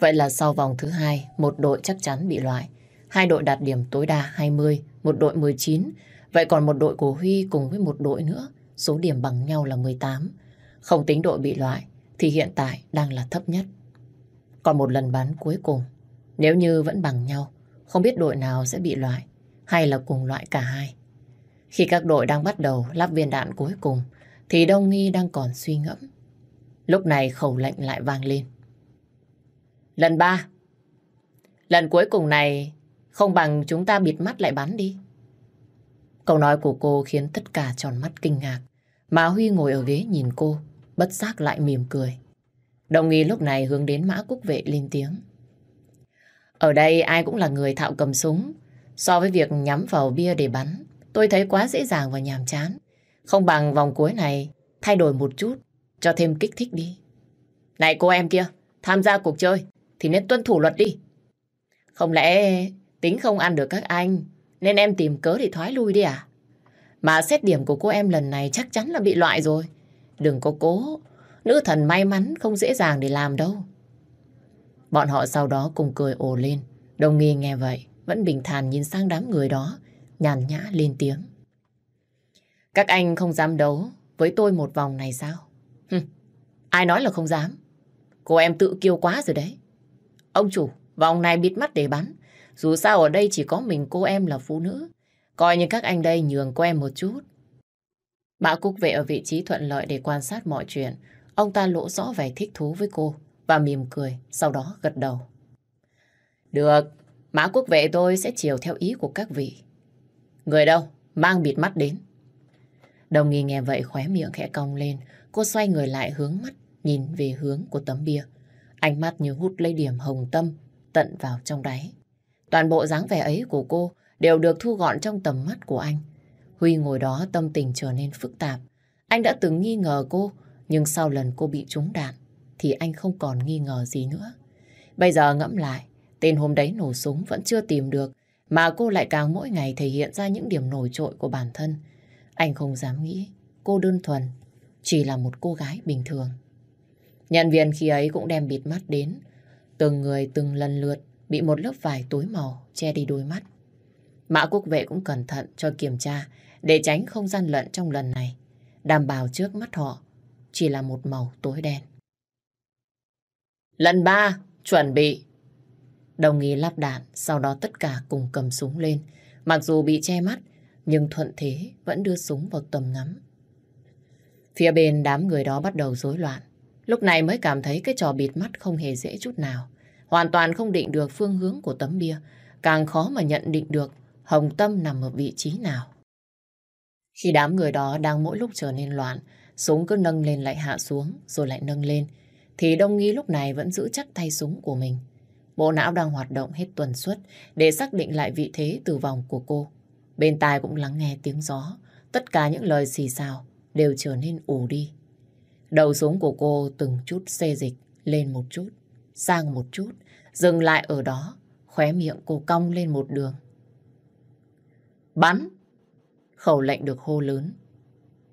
Vậy là sau vòng thứ hai, một đội chắc chắn bị loại. Hai đội đạt điểm tối đa 20, một đội 19. Vậy còn một đội của Huy cùng với một đội nữa, số điểm bằng nhau là 18. Không tính đội bị loại, thì hiện tại đang là thấp nhất. Còn một lần bắn cuối cùng, nếu như vẫn bằng nhau, không biết đội nào sẽ bị loại, hay là cùng loại cả hai. Khi các đội đang bắt đầu lắp viên đạn cuối cùng, thì Đông Nghi đang còn suy ngẫm. Lúc này khẩu lệnh lại vang lên. Lần ba. Lần cuối cùng này không bằng chúng ta bịt mắt lại bắn đi. Câu nói của cô khiến tất cả tròn mắt kinh ngạc. Mà Huy ngồi ở ghế nhìn cô, bất giác lại mỉm cười. Đồng nghi lúc này hướng đến mã quốc vệ lên tiếng. Ở đây ai cũng là người thạo cầm súng. So với việc nhắm vào bia để bắn, tôi thấy quá dễ dàng và nhàm chán. Không bằng vòng cuối này thay đổi một chút, cho thêm kích thích đi. Này cô em kia, tham gia cuộc chơi thì nên tuân thủ luật đi. Không lẽ tính không ăn được các anh, nên em tìm cớ để thoái lui đi à? Mà xét điểm của cô em lần này chắc chắn là bị loại rồi. Đừng có cố, nữ thần may mắn không dễ dàng để làm đâu. Bọn họ sau đó cùng cười ồ lên. Đồng nghi nghe vậy, vẫn bình thản nhìn sang đám người đó, nhàn nhã lên tiếng. Các anh không dám đấu với tôi một vòng này sao? Hừ, ai nói là không dám? Cô em tự kiêu quá rồi đấy. Ông chủ, vòng này bịt mắt để bắn. Dù sao ở đây chỉ có mình cô em là phụ nữ. Coi như các anh đây nhường cô em một chút. Mã Cúc vệ ở vị trí thuận lợi để quan sát mọi chuyện. Ông ta lộ rõ vẻ thích thú với cô và mỉm cười, sau đó gật đầu. Được, Mã Quốc vệ tôi sẽ chiều theo ý của các vị. Người đâu? Mang bịt mắt đến. Đồng nghi nghe vậy khóe miệng khẽ cong lên. Cô xoay người lại hướng mắt, nhìn về hướng của tấm bia. Ánh mắt như hút lấy điểm hồng tâm, tận vào trong đáy. Toàn bộ dáng vẻ ấy của cô đều được thu gọn trong tầm mắt của anh. Huy ngồi đó tâm tình trở nên phức tạp. Anh đã từng nghi ngờ cô, nhưng sau lần cô bị trúng đạn, thì anh không còn nghi ngờ gì nữa. Bây giờ ngẫm lại, tên hôm đấy nổ súng vẫn chưa tìm được, mà cô lại càng mỗi ngày thể hiện ra những điểm nổi trội của bản thân. Anh không dám nghĩ cô đơn thuần, chỉ là một cô gái bình thường. Nhân viên khi ấy cũng đem bịt mắt đến, từng người từng lần lượt bị một lớp vải tối màu che đi đôi mắt. Mã quốc vệ cũng cẩn thận cho kiểm tra để tránh không gian lận trong lần này, đảm bảo trước mắt họ chỉ là một màu tối đen. Lần ba, chuẩn bị. Đồng ý lắp đạn, sau đó tất cả cùng cầm súng lên. Mặc dù bị che mắt, nhưng thuận thế vẫn đưa súng vào tầm ngắm. Phía bên đám người đó bắt đầu rối loạn. Lúc này mới cảm thấy cái trò bịt mắt không hề dễ chút nào. Hoàn toàn không định được phương hướng của tấm bia. Càng khó mà nhận định được Hồng Tâm nằm ở vị trí nào. Khi đám người đó đang mỗi lúc trở nên loạn, súng cứ nâng lên lại hạ xuống, rồi lại nâng lên, thì Đông Nghi lúc này vẫn giữ chắc tay súng của mình. Bộ não đang hoạt động hết tuần suất để xác định lại vị thế từ vòng của cô. Bên tai cũng lắng nghe tiếng gió, tất cả những lời xì xào đều trở nên ủ đi. Đầu súng của cô từng chút xê dịch lên một chút, sang một chút, dừng lại ở đó, khóe miệng cô cong lên một đường. Bắn! Khẩu lệnh được hô lớn.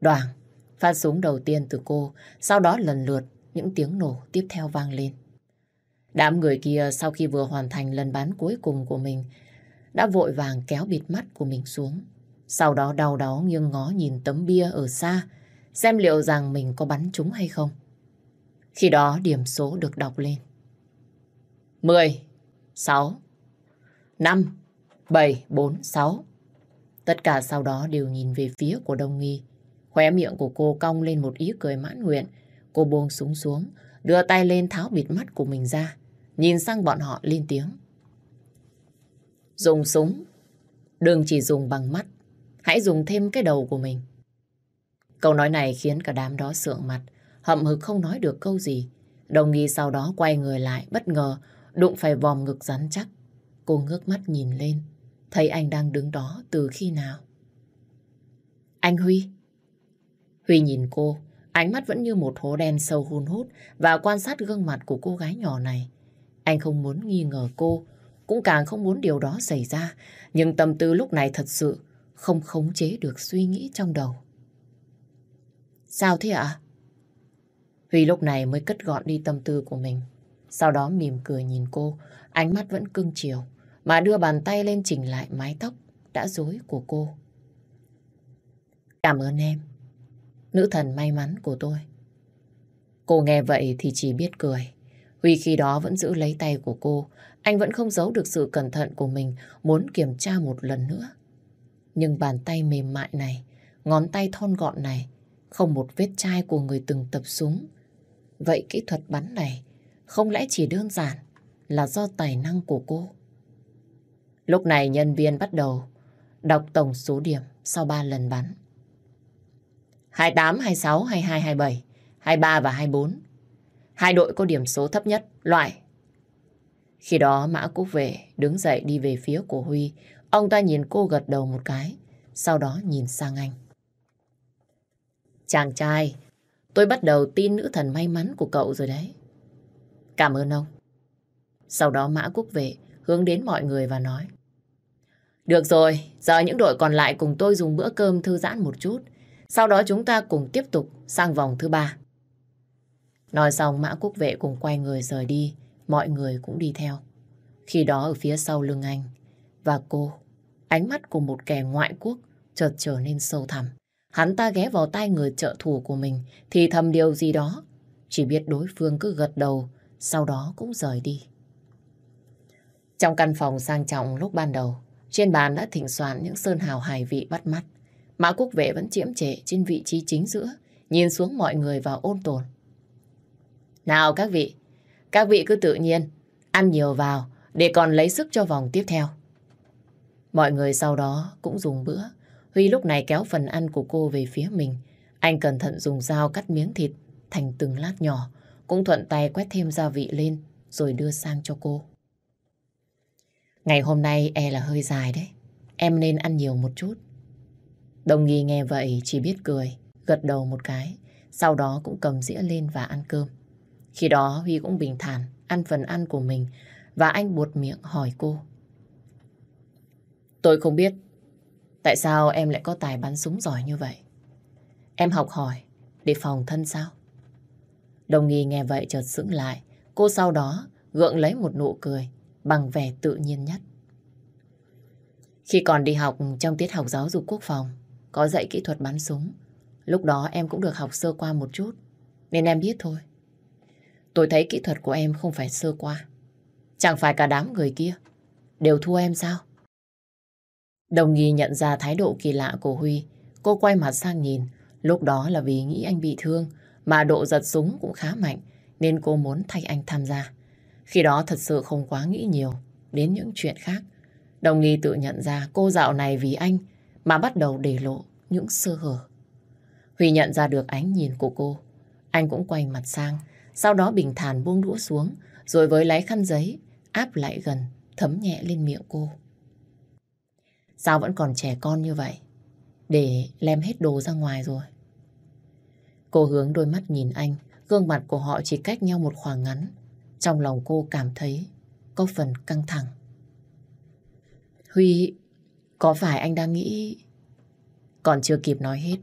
Đoàn, phát súng đầu tiên từ cô, sau đó lần lượt những tiếng nổ tiếp theo vang lên. Đám người kia sau khi vừa hoàn thành lần bắn cuối cùng của mình đã vội vàng kéo bịt mắt của mình xuống. Sau đó đau đó nghiêng ngó nhìn tấm bia ở xa xem liệu rằng mình có bắn trúng hay không. Khi đó điểm số được đọc lên. 10, 6, 5, 7, 4, 6. Tất cả sau đó đều nhìn về phía của đồng Nghi. Khóe miệng của cô cong lên một ý cười mãn nguyện. Cô buông súng xuống, đưa tay lên tháo bịt mắt của mình ra. Nhìn sang bọn họ lên tiếng. Dùng súng, đừng chỉ dùng bằng mắt. Hãy dùng thêm cái đầu của mình. Câu nói này khiến cả đám đó sượng mặt, hậm hực không nói được câu gì. Đồng nghi sau đó quay người lại, bất ngờ, đụng phải vòm ngực rắn chắc. Cô ngước mắt nhìn lên, thấy anh đang đứng đó từ khi nào. Anh Huy. Huy nhìn cô, ánh mắt vẫn như một hố đen sâu hun hút và quan sát gương mặt của cô gái nhỏ này. Anh không muốn nghi ngờ cô, cũng càng không muốn điều đó xảy ra, nhưng tâm tư lúc này thật sự không khống chế được suy nghĩ trong đầu. Sao thế ạ? Huy lúc này mới cất gọn đi tâm tư của mình. Sau đó mỉm cười nhìn cô, ánh mắt vẫn cưng chiều, mà đưa bàn tay lên chỉnh lại mái tóc đã rối của cô. Cảm ơn em, nữ thần may mắn của tôi. Cô nghe vậy thì chỉ biết cười. Huy khi đó vẫn giữ lấy tay của cô, anh vẫn không giấu được sự cẩn thận của mình, muốn kiểm tra một lần nữa. Nhưng bàn tay mềm mại này, ngón tay thon gọn này, không một vết chai của người từng tập súng. Vậy kỹ thuật bắn này không lẽ chỉ đơn giản là do tài năng của cô? Lúc này nhân viên bắt đầu đọc tổng số điểm sau 3 lần bắn. 28, 26, 22, 27, 23 và 24. Hai đội có điểm số thấp nhất, loại. Khi đó Mã Cúc về, đứng dậy đi về phía của Huy. Ông ta nhìn cô gật đầu một cái, sau đó nhìn sang anh. Chàng trai, tôi bắt đầu tin nữ thần may mắn của cậu rồi đấy. Cảm ơn ông. Sau đó Mã Cúc về, hướng đến mọi người và nói. Được rồi, giờ những đội còn lại cùng tôi dùng bữa cơm thư giãn một chút. Sau đó chúng ta cùng tiếp tục sang vòng thứ ba. Nói xong Mã Quốc Vệ cùng quay người rời đi, mọi người cũng đi theo. Khi đó ở phía sau lưng anh và cô, ánh mắt của một kẻ ngoại quốc chợt trở nên sâu thẳm. Hắn ta ghé vào tay người trợ thủ của mình thì thầm điều gì đó. Chỉ biết đối phương cứ gật đầu, sau đó cũng rời đi. Trong căn phòng sang trọng lúc ban đầu, trên bàn đã thỉnh soạn những sơn hào hài vị bắt mắt. Mã Quốc Vệ vẫn chiếm trệ trên vị trí chính giữa, nhìn xuống mọi người và ôn tồn. Nào các vị, các vị cứ tự nhiên, ăn nhiều vào để còn lấy sức cho vòng tiếp theo. Mọi người sau đó cũng dùng bữa. Huy lúc này kéo phần ăn của cô về phía mình. Anh cẩn thận dùng dao cắt miếng thịt thành từng lát nhỏ, cũng thuận tay quét thêm gia vị lên rồi đưa sang cho cô. Ngày hôm nay e là hơi dài đấy. Em nên ăn nhiều một chút. Đồng nghi nghe vậy chỉ biết cười, gật đầu một cái. Sau đó cũng cầm dĩa lên và ăn cơm. Khi đó Huy cũng bình thản ăn phần ăn của mình và anh buột miệng hỏi cô. Tôi không biết tại sao em lại có tài bắn súng giỏi như vậy. Em học hỏi để phòng thân sao? Đồng nghi nghe vậy chợt sững lại. Cô sau đó gượng lấy một nụ cười bằng vẻ tự nhiên nhất. Khi còn đi học trong tiết học giáo dục quốc phòng, có dạy kỹ thuật bắn súng. Lúc đó em cũng được học sơ qua một chút, nên em biết thôi. Tôi thấy kỹ thuật của em không phải sơ qua. Chẳng phải cả đám người kia đều thua em sao? Đồng nghi nhận ra thái độ kỳ lạ của Huy. Cô quay mặt sang nhìn. Lúc đó là vì nghĩ anh bị thương, mà độ giật súng cũng khá mạnh, nên cô muốn thay anh tham gia. Khi đó thật sự không quá nghĩ nhiều đến những chuyện khác. Đồng nghi tự nhận ra cô dạo này vì anh mà bắt đầu để lộ những sơ hở. Huy nhận ra được ánh nhìn của cô. Anh cũng quay mặt sang, sau đó bình thản buông đũa xuống, rồi với lấy khăn giấy, áp lại gần, thấm nhẹ lên miệng cô. Sao vẫn còn trẻ con như vậy? Để lem hết đồ ra ngoài rồi. Cô hướng đôi mắt nhìn anh, gương mặt của họ chỉ cách nhau một khoảng ngắn. Trong lòng cô cảm thấy có phần căng thẳng. Huy, có phải anh đang nghĩ... Còn chưa kịp nói hết,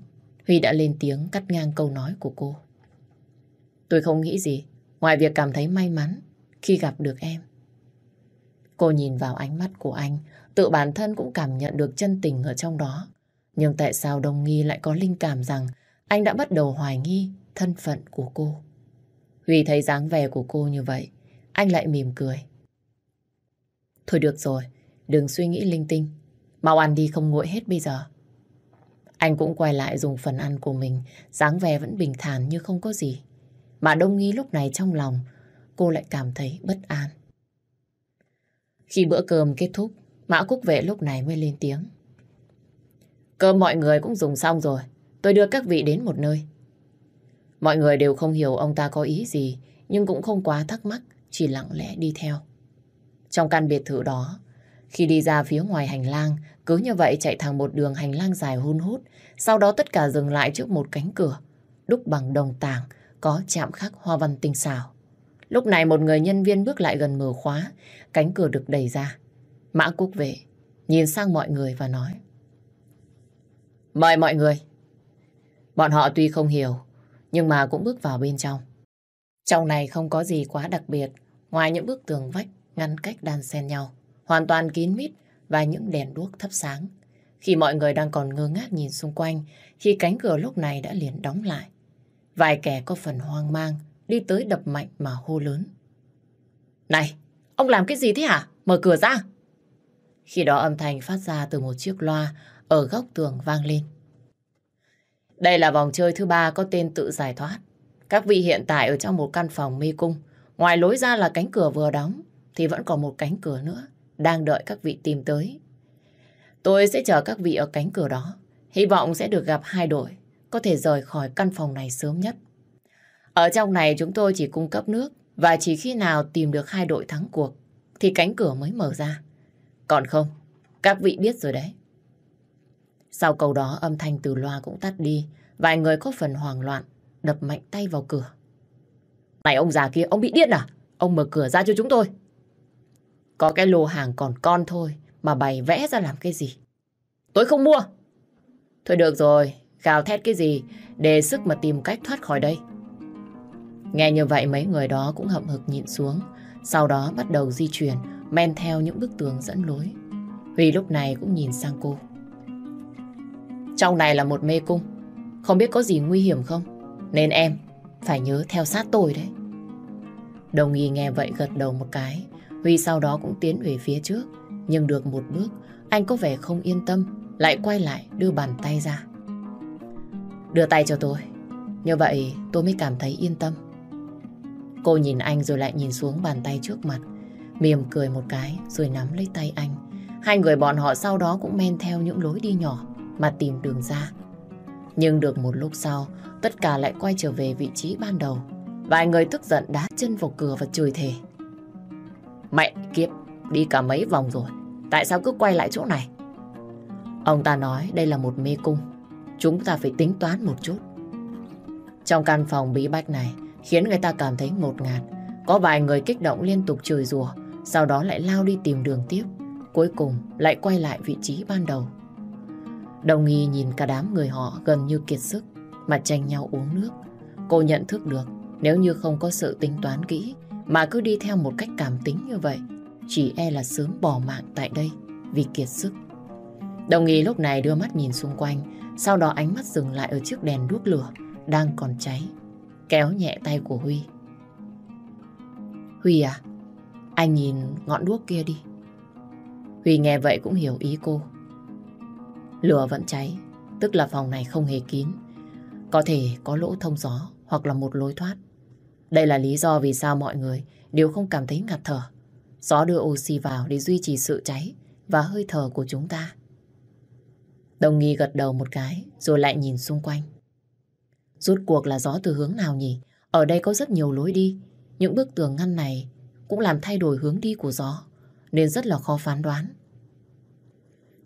Huy đã lên tiếng cắt ngang câu nói của cô. Tôi không nghĩ gì, ngoài việc cảm thấy may mắn khi gặp được em. Cô nhìn vào ánh mắt của anh, tự bản thân cũng cảm nhận được chân tình ở trong đó. Nhưng tại sao Đông Nghi lại có linh cảm rằng anh đã bắt đầu hoài nghi thân phận của cô? Huy thấy dáng vẻ của cô như vậy, anh lại mỉm cười. Thôi được rồi, đừng suy nghĩ linh tinh. Mau ăn đi không nguội hết bây giờ. Anh cũng quay lại dùng phần ăn của mình, dáng vẻ vẫn bình thản như không có gì. Mà Đông Nghi lúc này trong lòng, cô lại cảm thấy bất an. Khi bữa cơm kết thúc, Mã Cúc Vệ lúc này mới lên tiếng. Cơm mọi người cũng dùng xong rồi, tôi đưa các vị đến một nơi. Mọi người đều không hiểu ông ta có ý gì, nhưng cũng không quá thắc mắc, chỉ lặng lẽ đi theo. Trong căn biệt thự đó, khi đi ra phía ngoài hành lang, cứ như vậy chạy thẳng một đường hành lang dài hun hút, sau đó tất cả dừng lại trước một cánh cửa, đúc bằng đồng tảng, có chạm khắc hoa văn tinh xảo. Lúc này một người nhân viên bước lại gần mở khóa, cánh cửa được đẩy ra. Mã quốc về, nhìn sang mọi người và nói. Mời mọi người. Bọn họ tuy không hiểu, nhưng mà cũng bước vào bên trong. Trong này không có gì quá đặc biệt, ngoài những bức tường vách ngăn cách đan xen nhau, hoàn toàn kín mít và những đèn đuốc thắp sáng. Khi mọi người đang còn ngơ ngác nhìn xung quanh, thì cánh cửa lúc này đã liền đóng lại. Vài kẻ có phần hoang mang, đi tới đập mạnh mà hô lớn. Này, ông làm cái gì thế hả? Mở cửa ra! Khi đó âm thanh phát ra từ một chiếc loa ở góc tường vang lên. Đây là vòng chơi thứ ba có tên tự giải thoát. Các vị hiện tại ở trong một căn phòng mê cung. Ngoài lối ra là cánh cửa vừa đóng, thì vẫn còn một cánh cửa nữa đang đợi các vị tìm tới. Tôi sẽ chờ các vị ở cánh cửa đó. Hy vọng sẽ được gặp hai đội, có thể rời khỏi căn phòng này sớm nhất. Ở trong này chúng tôi chỉ cung cấp nước và chỉ khi nào tìm được hai đội thắng cuộc thì cánh cửa mới mở ra. Còn không, các vị biết rồi đấy. Sau câu đó âm thanh từ loa cũng tắt đi, vài người có phần hoảng loạn, đập mạnh tay vào cửa. Này ông già kia, ông bị điên à? Ông mở cửa ra cho chúng tôi. Có cái lô hàng còn con thôi, mà bày vẽ ra làm cái gì? Tôi không mua. Thôi được rồi, gào thét cái gì, đề sức mà tìm cách thoát khỏi đây. Nghe như vậy mấy người đó cũng hậm hực nhịn xuống, sau đó bắt đầu di chuyển, men theo những bức tường dẫn lối. Huy lúc này cũng nhìn sang cô. Trong này là một mê cung, không biết có gì nguy hiểm không? Nên em phải nhớ theo sát tôi đấy. Đồng nghi nghe vậy gật đầu một cái, Huy sau đó cũng tiến về phía trước, nhưng được một bước, anh có vẻ không yên tâm, lại quay lại đưa bàn tay ra. Đưa tay cho tôi, như vậy tôi mới cảm thấy yên tâm. Cô nhìn anh rồi lại nhìn xuống bàn tay trước mặt, mỉm cười một cái rồi nắm lấy tay anh. Hai người bọn họ sau đó cũng men theo những lối đi nhỏ mà tìm đường ra. Nhưng được một lúc sau, tất cả lại quay trở về vị trí ban đầu. Vài người tức giận đá chân vào cửa và chửi thề. Mẹ kiếp, đi cả mấy vòng rồi. Tại sao cứ quay lại chỗ này? Ông ta nói đây là một mê cung. Chúng ta phải tính toán một chút. Trong căn phòng bí bách này khiến người ta cảm thấy ngột ngạt. Có vài người kích động liên tục chửi rủa, sau đó lại lao đi tìm đường tiếp. Cuối cùng lại quay lại vị trí ban đầu. Đồng nghi nhìn cả đám người họ gần như kiệt sức mà tranh nhau uống nước. Cô nhận thức được nếu như không có sự tính toán kỹ mà cứ đi theo một cách cảm tính như vậy chỉ e là sớm bỏ mạng tại đây vì kiệt sức. Đồng nghi lúc này đưa mắt nhìn xung quanh, sau đó ánh mắt dừng lại ở chiếc đèn đuốc lửa đang còn cháy, kéo nhẹ tay của Huy. Huy à, anh nhìn ngọn đuốc kia đi. Huy nghe vậy cũng hiểu ý cô. Lửa vẫn cháy, tức là phòng này không hề kín. Có thể có lỗ thông gió hoặc là một lối thoát. Đây là lý do vì sao mọi người đều không cảm thấy ngạt thở. Gió đưa oxy vào để duy trì sự cháy và hơi thở của chúng ta. Đồng nghi gật đầu một cái rồi lại nhìn xung quanh. Rút cuộc là gió từ hướng nào nhỉ? Ở đây có rất nhiều lối đi. Những bức tường ngăn này cũng làm thay đổi hướng đi của gió nên rất là khó phán đoán.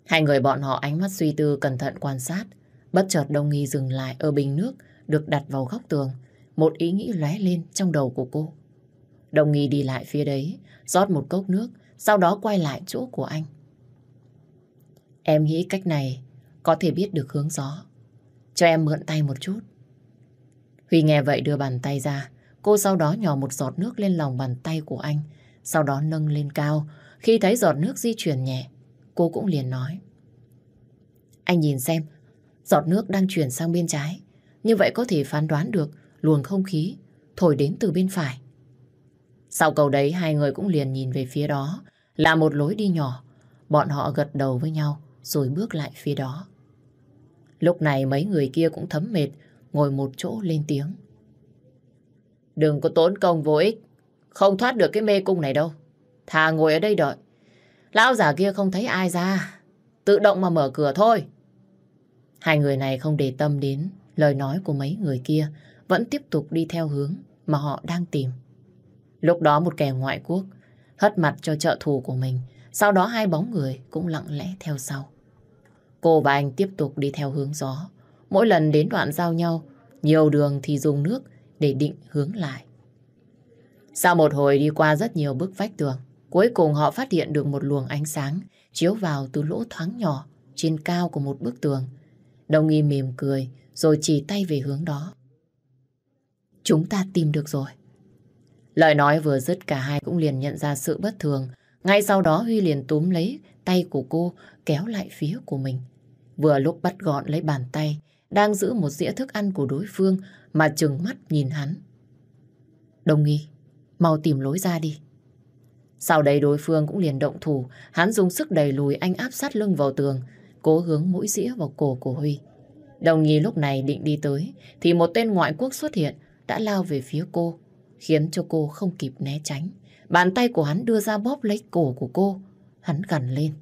Hai người bọn họ ánh mắt suy tư cẩn thận quan sát bất chợt Đông Nghi dừng lại ở bình nước được đặt vào góc tường. Một ý nghĩ lóe lên trong đầu của cô. Đồng nghi đi lại phía đấy, rót một cốc nước, sau đó quay lại chỗ của anh. Em nghĩ cách này có thể biết được hướng gió. Cho em mượn tay một chút. Huy nghe vậy đưa bàn tay ra, cô sau đó nhỏ một giọt nước lên lòng bàn tay của anh, sau đó nâng lên cao. Khi thấy giọt nước di chuyển nhẹ, cô cũng liền nói. Anh nhìn xem, giọt nước đang chuyển sang bên trái. Như vậy có thể phán đoán được luồng không khí thổi đến từ bên phải. Sau câu đấy hai người cũng liền nhìn về phía đó là một lối đi nhỏ. Bọn họ gật đầu với nhau rồi bước lại phía đó. Lúc này mấy người kia cũng thấm mệt ngồi một chỗ lên tiếng. Đừng có tốn công vô ích không thoát được cái mê cung này đâu. Thà ngồi ở đây đợi. Lão già kia không thấy ai ra. Tự động mà mở cửa thôi. Hai người này không để tâm đến lời nói của mấy người kia vẫn tiếp tục đi theo hướng mà họ đang tìm. Lúc đó một kẻ ngoại quốc hất mặt cho trợ thù của mình, sau đó hai bóng người cũng lặng lẽ theo sau. Cô và anh tiếp tục đi theo hướng gió. Mỗi lần đến đoạn giao nhau, nhiều đường thì dùng nước để định hướng lại. Sau một hồi đi qua rất nhiều bức vách tường, cuối cùng họ phát hiện được một luồng ánh sáng chiếu vào từ lỗ thoáng nhỏ trên cao của một bức tường. Đồng nghi mỉm cười rồi chỉ tay về hướng đó. Chúng ta tìm được rồi. Lời nói vừa dứt cả hai cũng liền nhận ra sự bất thường. Ngay sau đó Huy liền túm lấy tay của cô kéo lại phía của mình. Vừa lúc bắt gọn lấy bàn tay đang giữ một dĩa thức ăn của đối phương mà trừng mắt nhìn hắn. Đồng nghi, mau tìm lối ra đi. Sau đấy đối phương cũng liền động thủ, hắn dùng sức đẩy lùi anh áp sát lưng vào tường, cố hướng mũi dĩa vào cổ của Huy. Đồng nghi lúc này định đi tới, thì một tên ngoại quốc xuất hiện, đã lao về phía cô, khiến cho cô không kịp né tránh. Bàn tay của hắn đưa ra bóp lấy cổ của cô, hắn gằn lên.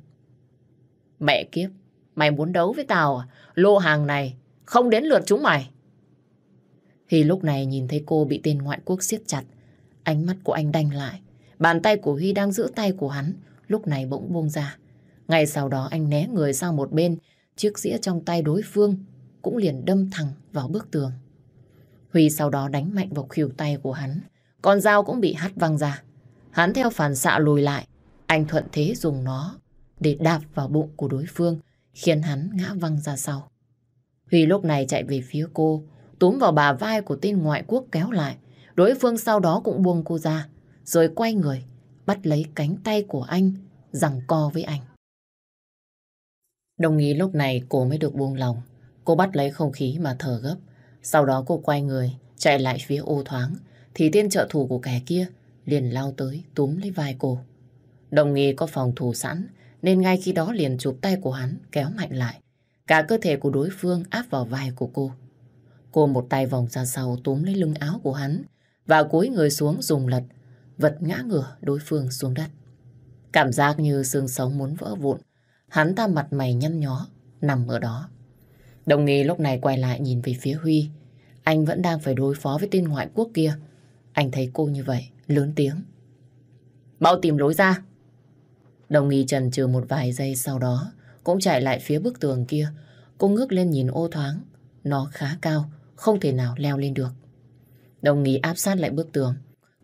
Mẹ kiếp, Mày muốn đấu với tao à? Lô hàng này không đến lượt chúng mày. Huy lúc này nhìn thấy cô bị tên ngoại quốc siết chặt. Ánh mắt của anh đanh lại. Bàn tay của Huy đang giữ tay của hắn, lúc này bỗng buông ra. Ngay sau đó anh né người sang một bên, chiếc dĩa trong tay đối phương cũng liền đâm thẳng vào bức tường. Huy sau đó đánh mạnh vào khỉu tay của hắn, con dao cũng bị hất văng ra. Hắn theo phản xạ lùi lại, anh thuận thế dùng nó để đạp vào bụng của đối phương, khiến hắn ngã văng ra sau. Huy lúc này chạy về phía cô, túm vào bà vai của tên ngoại quốc kéo lại. Đối phương sau đó cũng buông cô ra, rồi quay người, bắt lấy cánh tay của anh, rằng co với anh. Đồng ý lúc này cô mới được buông lòng. Cô bắt lấy không khí mà thở gấp. Sau đó cô quay người, chạy lại phía ô thoáng, thì tên trợ thủ của kẻ kia liền lao tới túm lấy vai cô. Đồng nghi có phòng thủ sẵn, nên ngay khi đó liền chụp tay của hắn kéo mạnh lại. Cả cơ thể của đối phương áp vào vai của cô. Cô một tay vòng ra sau túm lấy lưng áo của hắn và cúi người xuống dùng lật, vật ngã ngửa đối phương xuống đất. Cảm giác như xương sống muốn vỡ vụn, hắn ta mặt mày nhăn nhó, nằm ở đó. Đồng nghi lúc này quay lại nhìn về phía Huy. Anh vẫn đang phải đối phó với tên ngoại quốc kia. Anh thấy cô như vậy, lớn tiếng. Bao tìm lối ra. Đồng nghi trần trừ một vài giây sau đó, cũng chạy lại phía bức tường kia. Cô ngước lên nhìn ô thoáng. Nó khá cao, không thể nào leo lên được. Đồng nghi áp sát lại bức tường.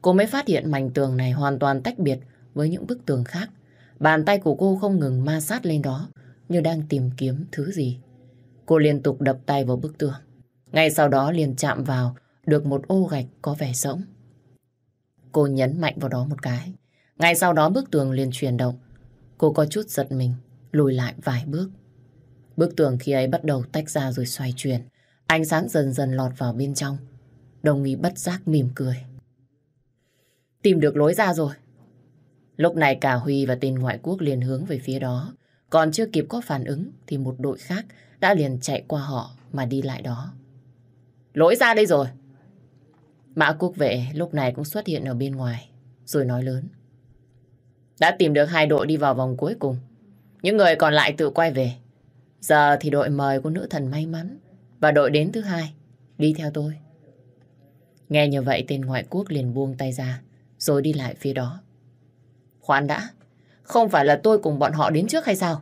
Cô mới phát hiện mảnh tường này hoàn toàn tách biệt với những bức tường khác. Bàn tay của cô không ngừng ma sát lên đó, như đang tìm kiếm thứ gì. Cô liên tục đập tay vào bức tường. Ngay sau đó liền chạm vào được một ô gạch có vẻ rỗng. Cô nhấn mạnh vào đó một cái. Ngay sau đó bức tường liền chuyển động. Cô có chút giật mình, lùi lại vài bước. Bức tường khi ấy bắt đầu tách ra rồi xoay chuyển. Ánh sáng dần dần lọt vào bên trong. Đồng ý bất giác mỉm cười. Tìm được lối ra rồi. Lúc này cả Huy và tên ngoại quốc liền hướng về phía đó. Còn chưa kịp có phản ứng thì một đội khác đã liền chạy qua họ mà đi lại đó. Lối ra đây rồi. Mã quốc vệ lúc này cũng xuất hiện ở bên ngoài, rồi nói lớn. Đã tìm được hai đội đi vào vòng cuối cùng. Những người còn lại tự quay về. Giờ thì đội mời của nữ thần may mắn và đội đến thứ hai đi theo tôi. Nghe như vậy tên ngoại quốc liền buông tay ra rồi đi lại phía đó. Khoan đã, không phải là tôi cùng bọn họ đến trước hay sao?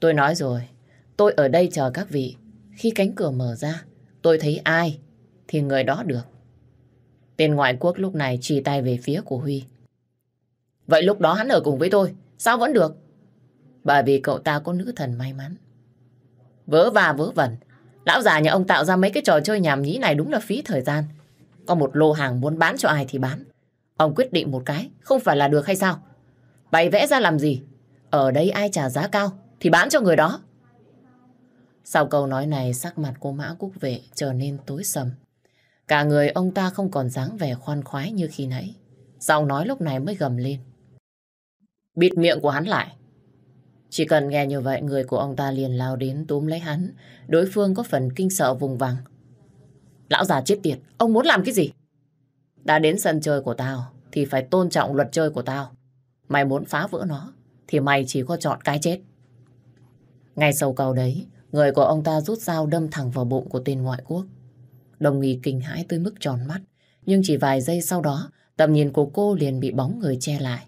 Tôi nói rồi, tôi ở đây chờ các vị. Khi cánh cửa mở ra, tôi thấy ai thì người đó được. Tên ngoại quốc lúc này chỉ tay về phía của Huy. Vậy lúc đó hắn ở cùng với tôi, sao vẫn được? Bởi vì cậu ta có nữ thần may mắn. Vớ và vớ vẩn, lão già nhà ông tạo ra mấy cái trò chơi nhảm nhí này đúng là phí thời gian. Có một lô hàng muốn bán cho ai thì bán. Ông quyết định một cái, không phải là được hay sao? Bày vẽ ra làm gì? Ở đây ai trả giá cao thì bán cho người đó. Sau câu nói này sắc mặt cô Mã quốc Vệ trở nên tối sầm. Cả người ông ta không còn dáng vẻ khoan khoái như khi nãy. Giọng nói lúc này mới gầm lên. Bịt miệng của hắn lại. Chỉ cần nghe như vậy người của ông ta liền lao đến túm lấy hắn. Đối phương có phần kinh sợ vùng vằng. Lão già chết tiệt, ông muốn làm cái gì? Đã đến sân chơi của tao thì phải tôn trọng luật chơi của tao. Mày muốn phá vỡ nó thì mày chỉ có chọn cái chết. Ngay sau câu đấy, người của ông ta rút dao đâm thẳng vào bụng của tên ngoại quốc. Đồng nghi kinh hãi tới mức tròn mắt, nhưng chỉ vài giây sau đó, tầm nhìn của cô liền bị bóng người che lại.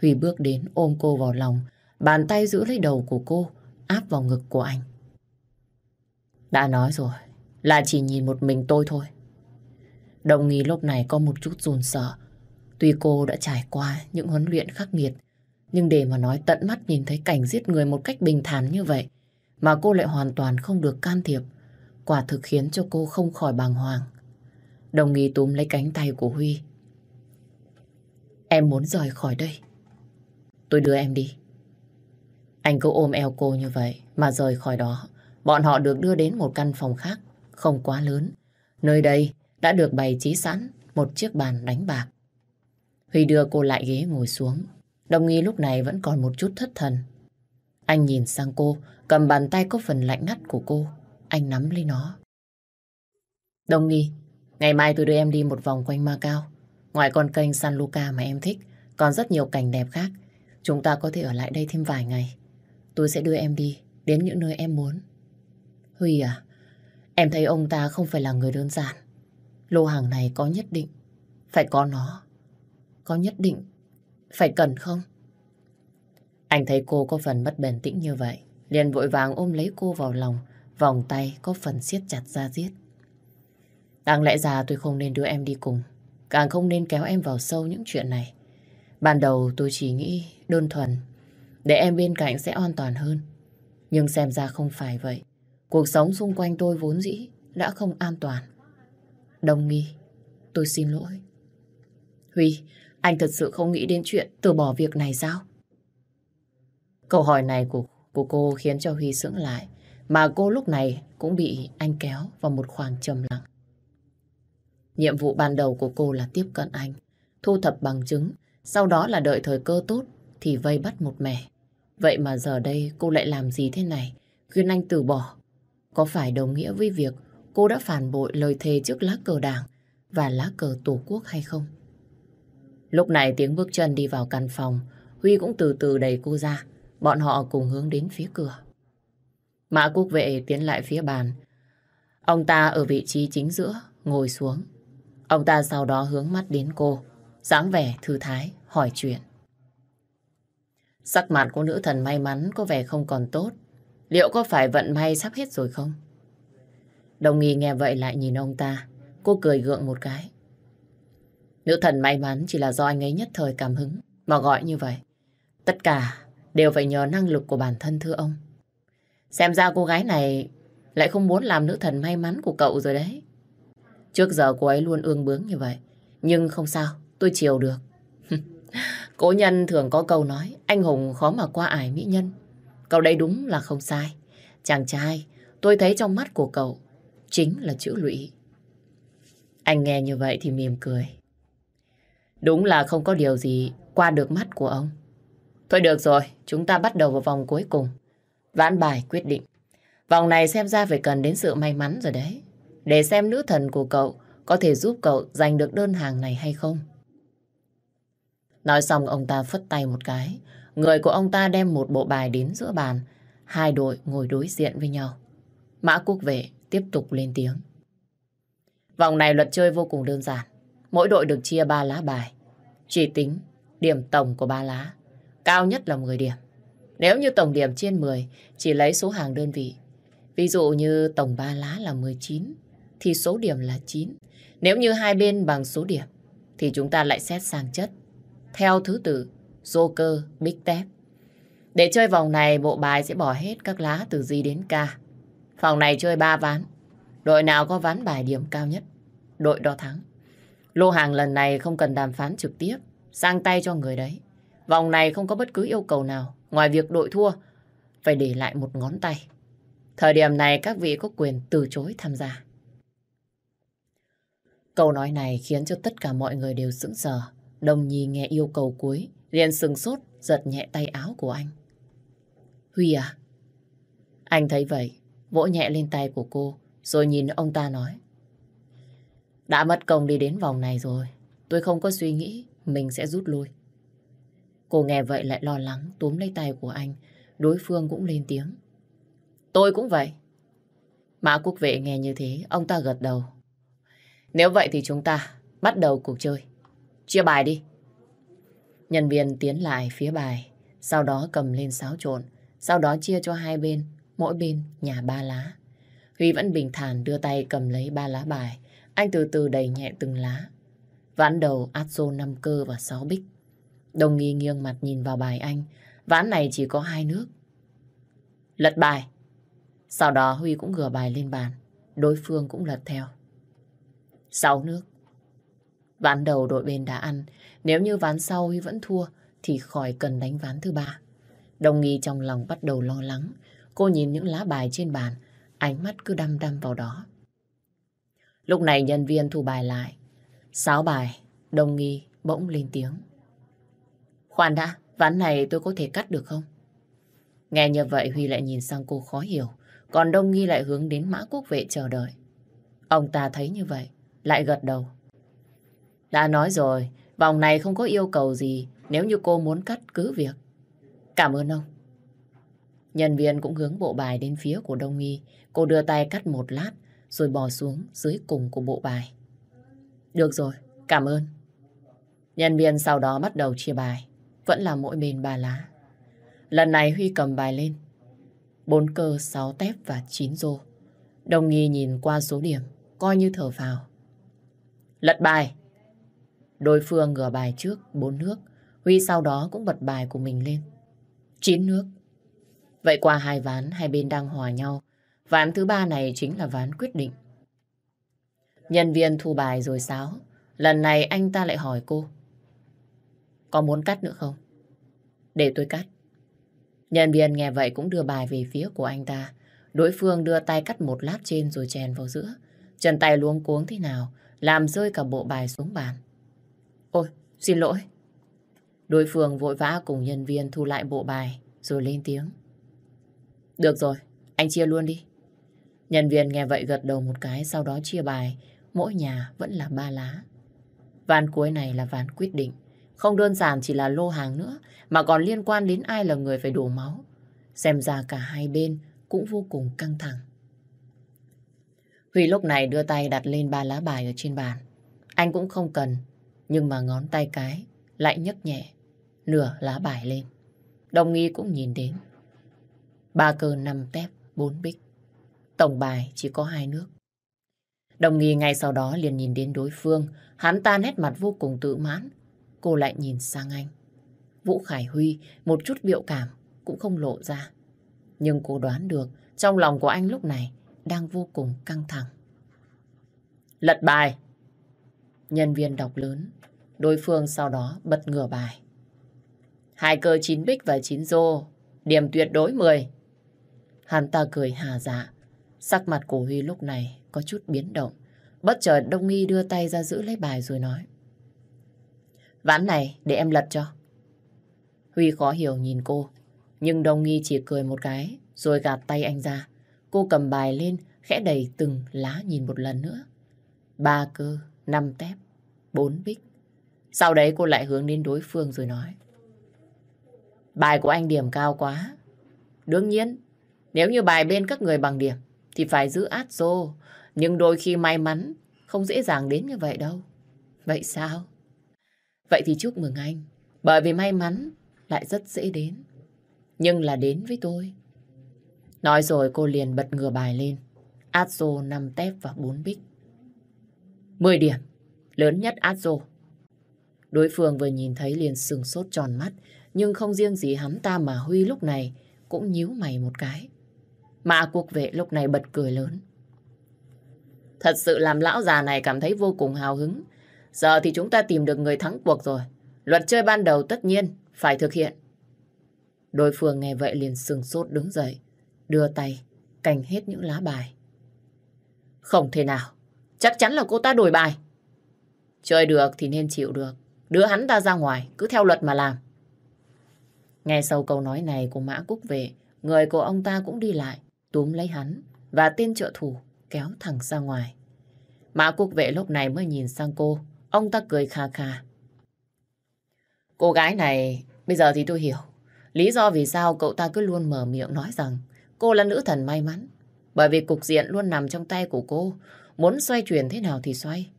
Huy bước đến ôm cô vào lòng, bàn tay giữ lấy đầu của cô, áp vào ngực của anh. Đã nói rồi, là chỉ nhìn một mình tôi thôi. Đồng nghi lúc này có một chút run sợ. Tuy cô đã trải qua những huấn luyện khắc nghiệt, nhưng để mà nói tận mắt nhìn thấy cảnh giết người một cách bình thản như vậy, mà cô lại hoàn toàn không được can thiệp, quả thực khiến cho cô không khỏi bàng hoàng. Đồng nghi túm lấy cánh tay của Huy. Em muốn rời khỏi đây. Tôi đưa em đi. Anh cứ ôm eo cô như vậy mà rời khỏi đó. Bọn họ được đưa đến một căn phòng khác, không quá lớn. Nơi đây đã được bày trí sẵn một chiếc bàn đánh bạc. Huy đưa cô lại ghế ngồi xuống. Đồng nghi lúc này vẫn còn một chút thất thần. Anh nhìn sang cô, cầm bàn tay có phần lạnh ngắt của cô. Anh nắm lấy nó. Đồng nghi, ngày mai tôi đưa em đi một vòng quanh Macau. Ngoài con kênh San Luca mà em thích, còn rất nhiều cảnh đẹp khác. Chúng ta có thể ở lại đây thêm vài ngày. Tôi sẽ đưa em đi đến những nơi em muốn. Huy à, em thấy ông ta không phải là người đơn giản. Lô hàng này có nhất định, phải có nó. Có nhất định, phải cần không? Anh thấy cô có phần mất bền tĩnh như vậy, liền vội vàng ôm lấy cô vào lòng, vòng tay có phần siết chặt ra giết. Đáng lẽ ra tôi không nên đưa em đi cùng, càng không nên kéo em vào sâu những chuyện này. Ban đầu tôi chỉ nghĩ đơn thuần, để em bên cạnh sẽ an toàn hơn. Nhưng xem ra không phải vậy. Cuộc sống xung quanh tôi vốn dĩ đã không an toàn. Đồng nghi, tôi xin lỗi. Huy, anh thật sự không nghĩ đến chuyện từ bỏ việc này sao? Câu hỏi này của, của cô khiến cho Huy sững lại. Mà cô lúc này cũng bị anh kéo vào một khoảng trầm lặng. Nhiệm vụ ban đầu của cô là tiếp cận anh, thu thập bằng chứng, sau đó là đợi thời cơ tốt thì vây bắt một mẻ. Vậy mà giờ đây cô lại làm gì thế này, khuyên anh từ bỏ. Có phải đồng nghĩa với việc cô đã phản bội lời thề trước lá cờ đảng và lá cờ tổ quốc hay không? Lúc này tiếng bước chân đi vào căn phòng, Huy cũng từ từ đẩy cô ra. Bọn họ cùng hướng đến phía cửa. Mã quốc vệ tiến lại phía bàn. Ông ta ở vị trí chính giữa, ngồi xuống. Ông ta sau đó hướng mắt đến cô, dáng vẻ thư thái, hỏi chuyện. Sắc mặt của nữ thần may mắn có vẻ không còn tốt. Liệu có phải vận may sắp hết rồi không? Đồng nghi nghe vậy lại nhìn ông ta. Cô cười gượng một cái. Nữ thần may mắn chỉ là do anh ấy nhất thời cảm hứng mà gọi như vậy. Tất cả đều phải nhờ năng lực của bản thân thưa ông. Xem ra cô gái này lại không muốn làm nữ thần may mắn của cậu rồi đấy. Trước giờ cô ấy luôn ương bướng như vậy. Nhưng không sao, tôi chiều được. Cố nhân thường có câu nói, anh hùng khó mà qua ải mỹ nhân. câu đây đúng là không sai. Chàng trai, tôi thấy trong mắt của cậu chính là chữ lụy. Anh nghe như vậy thì mỉm cười. Đúng là không có điều gì qua được mắt của ông. Thôi được rồi, chúng ta bắt đầu vào vòng cuối cùng. Vãn bài quyết định. Vòng này xem ra phải cần đến sự may mắn rồi đấy. Để xem nữ thần của cậu có thể giúp cậu giành được đơn hàng này hay không. Nói xong ông ta phất tay một cái. Người của ông ta đem một bộ bài đến giữa bàn. Hai đội ngồi đối diện với nhau. Mã Quốc Vệ tiếp tục lên tiếng. Vòng này luật chơi vô cùng đơn giản. Mỗi đội được chia ba lá bài. Chỉ tính điểm tổng của ba lá. Cao nhất là 10 điểm. Nếu như tổng điểm trên 10, chỉ lấy số hàng đơn vị. Ví dụ như tổng ba lá là 19, thì số điểm là 9. Nếu như hai bên bằng số điểm, thì chúng ta lại xét sang chất. Theo thứ tự, Joker, Big Tep. Để chơi vòng này, bộ bài sẽ bỏ hết các lá từ G đến K. Vòng này chơi 3 ván. Đội nào có ván bài điểm cao nhất, đội đó thắng. Lô hàng lần này không cần đàm phán trực tiếp, sang tay cho người đấy. Vòng này không có bất cứ yêu cầu nào ngoài việc đội thua phải để lại một ngón tay. Thời điểm này các vị có quyền từ chối tham gia. Câu nói này khiến cho tất cả mọi người đều sững sờ. Đồng nhi nghe yêu cầu cuối, liền sừng sốt, giật nhẹ tay áo của anh. Huy à? Anh thấy vậy, vỗ nhẹ lên tay của cô, rồi nhìn ông ta nói. Đã mất công đi đến vòng này rồi, tôi không có suy nghĩ mình sẽ rút lui. Cô nghe vậy lại lo lắng túm lấy tay của anh. Đối phương cũng lên tiếng. Tôi cũng vậy. Mã quốc vệ nghe như thế, ông ta gật đầu. Nếu vậy thì chúng ta bắt đầu cuộc chơi. Chia bài đi. Nhân viên tiến lại phía bài, sau đó cầm lên xáo trộn, sau đó chia cho hai bên, mỗi bên nhà ba lá. Huy vẫn bình thản đưa tay cầm lấy ba lá bài, anh từ từ đẩy nhẹ từng lá. Ván đầu át xô 5 cơ và 6 bích. Đồng nghi nghiêng mặt nhìn vào bài anh. Ván này chỉ có hai nước. Lật bài. Sau đó Huy cũng gửa bài lên bàn. Đối phương cũng lật theo. Sáu nước. Ván đầu đội bên đã ăn. Nếu như ván sau Huy vẫn thua thì khỏi cần đánh ván thứ ba. Đồng nghi trong lòng bắt đầu lo lắng. Cô nhìn những lá bài trên bàn. Ánh mắt cứ đăm đăm vào đó. Lúc này nhân viên thu bài lại. Sáu bài. Đồng nghi bỗng lên tiếng. Khoan đã, ván này tôi có thể cắt được không? Nghe như vậy Huy lại nhìn sang cô khó hiểu, còn Đông Nghi lại hướng đến mã quốc vệ chờ đợi. Ông ta thấy như vậy, lại gật đầu. Đã nói rồi, vòng này không có yêu cầu gì nếu như cô muốn cắt cứ việc. Cảm ơn ông. Nhân viên cũng hướng bộ bài đến phía của Đông Nghi. Cô đưa tay cắt một lát rồi bỏ xuống dưới cùng của bộ bài. Được rồi, cảm ơn. Nhân viên sau đó bắt đầu chia bài. Vẫn là mỗi bên ba lá. Lần này Huy cầm bài lên. Bốn cơ, sáu tép và chín rô. Đồng nghi nhìn qua số điểm, coi như thở vào. Lật bài. Đối phương ngửa bài trước, bốn nước. Huy sau đó cũng bật bài của mình lên. Chín nước. Vậy qua hai ván, hai bên đang hòa nhau. Ván thứ ba này chính là ván quyết định. Nhân viên thu bài rồi sáo. Lần này anh ta lại hỏi cô. Có muốn cắt nữa không? Để tôi cắt. Nhân viên nghe vậy cũng đưa bài về phía của anh ta. Đối phương đưa tay cắt một lát trên rồi chèn vào giữa. Chân tay luống cuống thế nào, làm rơi cả bộ bài xuống bàn. Ôi, xin lỗi. Đối phương vội vã cùng nhân viên thu lại bộ bài, rồi lên tiếng. Được rồi, anh chia luôn đi. Nhân viên nghe vậy gật đầu một cái, sau đó chia bài, mỗi nhà vẫn là ba lá. Ván cuối này là ván quyết định. Không đơn giản chỉ là lô hàng nữa, mà còn liên quan đến ai là người phải đổ máu. Xem ra cả hai bên cũng vô cùng căng thẳng. Huy lúc này đưa tay đặt lên ba lá bài ở trên bàn. Anh cũng không cần, nhưng mà ngón tay cái lại nhấc nhẹ, nửa lá bài lên. Đồng nghi cũng nhìn đến. Ba cơ năm tép, bốn bích. Tổng bài chỉ có hai nước. Đồng nghi ngay sau đó liền nhìn đến đối phương. Hắn ta nét mặt vô cùng tự mãn. Cô lại nhìn sang anh. Vũ Khải Huy một chút biểu cảm cũng không lộ ra. Nhưng cô đoán được trong lòng của anh lúc này đang vô cùng căng thẳng. Lật bài. Nhân viên đọc lớn. Đối phương sau đó bật ngửa bài. Hai cơ chín bích và chín rô. Điểm tuyệt đối 10. Hắn ta cười hà dạ. Sắc mặt của Huy lúc này có chút biến động. Bất chợt Đông Nghi đưa tay ra giữ lấy bài rồi nói. Ván này để em lật cho. Huy khó hiểu nhìn cô. Nhưng Đông Nghi chỉ cười một cái rồi gạt tay anh ra. Cô cầm bài lên khẽ đẩy từng lá nhìn một lần nữa. Ba cơ, năm tép, bốn bích. Sau đấy cô lại hướng đến đối phương rồi nói. Bài của anh điểm cao quá. Đương nhiên, nếu như bài bên các người bằng điểm, thì phải giữ át rô. Nhưng đôi khi may mắn không dễ dàng đến như vậy đâu. Vậy sao? Vậy thì chúc mừng anh. Bởi vì may mắn lại rất dễ đến. Nhưng là đến với tôi. Nói rồi cô liền bật ngửa bài lên. át rô 5 tép và 4 bích. 10 điểm. Lớn nhất Azo. Đối phương vừa nhìn thấy liền sừng sốt tròn mắt. Nhưng không riêng gì hắn ta mà Huy lúc này cũng nhíu mày một cái. Mà cuộc vệ lúc này bật cười lớn. Thật sự làm lão già này cảm thấy vô cùng hào hứng. Giờ thì chúng ta tìm được người thắng cuộc rồi. Luật chơi ban đầu tất nhiên phải thực hiện. Đối phương nghe vậy liền sừng sốt đứng dậy, đưa tay, cành hết những lá bài. Không thể nào, chắc chắn là cô ta đổi bài. Chơi được thì nên chịu được, đưa hắn ta ra ngoài, cứ theo luật mà làm. Nghe sau câu nói này của Mã Cúc về, người của ông ta cũng đi lại, túm lấy hắn và tên trợ thủ kéo thẳng ra ngoài. Mã Cúc vệ lúc này mới nhìn sang cô, ông ta cười kha kha. Cô gái này, bây giờ thì tôi hiểu. Lý do vì sao cậu ta cứ luôn mở miệng nói rằng cô là nữ thần may mắn. Bởi vì cục diện luôn nằm trong tay của cô, muốn xoay chuyển thế nào thì xoay.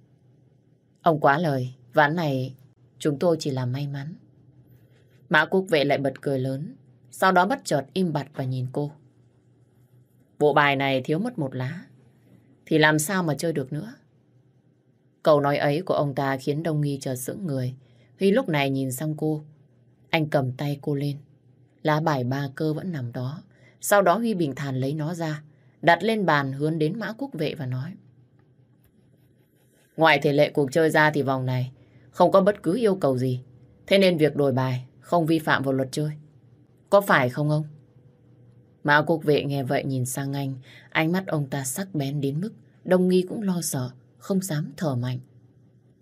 Ông quá lời, ván này chúng tôi chỉ là may mắn. Mã quốc vệ lại bật cười lớn, sau đó bất chợt im bặt và nhìn cô. Bộ bài này thiếu mất một lá, thì làm sao mà chơi được nữa. Câu nói ấy của ông ta khiến Đông Nghi chờ sững người. Huy lúc này nhìn sang cô, anh cầm tay cô lên. Lá bài ba cơ vẫn nằm đó. Sau đó Huy bình thản lấy nó ra, đặt lên bàn hướng đến mã quốc vệ và nói. Ngoài thể lệ cuộc chơi ra thì vòng này không có bất cứ yêu cầu gì. Thế nên việc đổi bài không vi phạm vào luật chơi. Có phải không ông? Mã quốc vệ nghe vậy nhìn sang anh, ánh mắt ông ta sắc bén đến mức Đông Nghi cũng lo sợ, không dám thở mạnh.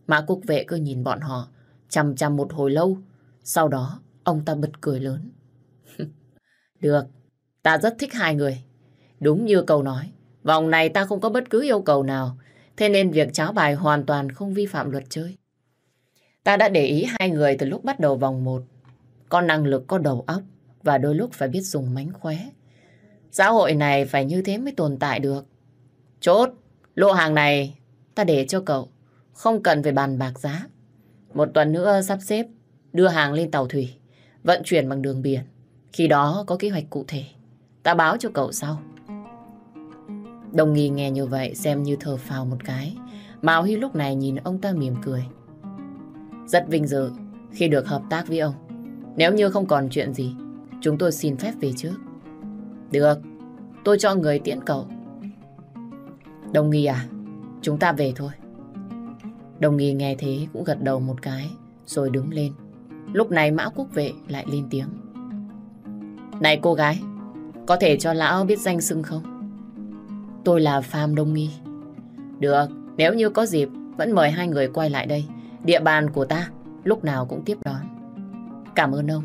Mã quốc vệ cứ nhìn bọn họ, chằm chằm một hồi lâu. Sau đó, ông ta bật cười lớn. Được, ta rất thích hai người. Đúng như câu nói, vòng này ta không có bất cứ yêu cầu nào, thế nên việc cháo bài hoàn toàn không vi phạm luật chơi. Ta đã để ý hai người từ lúc bắt đầu vòng một. Có năng lực, có đầu óc và đôi lúc phải biết dùng mánh khóe. Xã hội này phải như thế mới tồn tại được. Chốt, lô hàng này ta để cho cậu. Không cần phải bàn bạc giá. Một tuần nữa sắp xếp đưa hàng lên tàu thủy, vận chuyển bằng đường biển. Khi đó có kế hoạch cụ thể. Ta báo cho cậu sau. Đồng nghi nghe như vậy xem như thở phào một cái. Mạo Huy lúc này nhìn ông ta mỉm cười. Rất vinh dự khi được hợp tác với ông. Nếu như không còn chuyện gì, chúng tôi xin phép về trước. Được, tôi cho người tiễn cậu. Đồng nghi à, chúng ta về thôi. Đồng nghi nghe thế cũng gật đầu một cái, rồi đứng lên. Lúc này Mã Quốc Vệ lại lên tiếng. Này cô gái, có thể cho lão biết danh xưng không? Tôi là Phạm Đông Nghi. Được, nếu như có dịp, vẫn mời hai người quay lại đây. Địa bàn của ta, lúc nào cũng tiếp đón. Cảm ơn ông.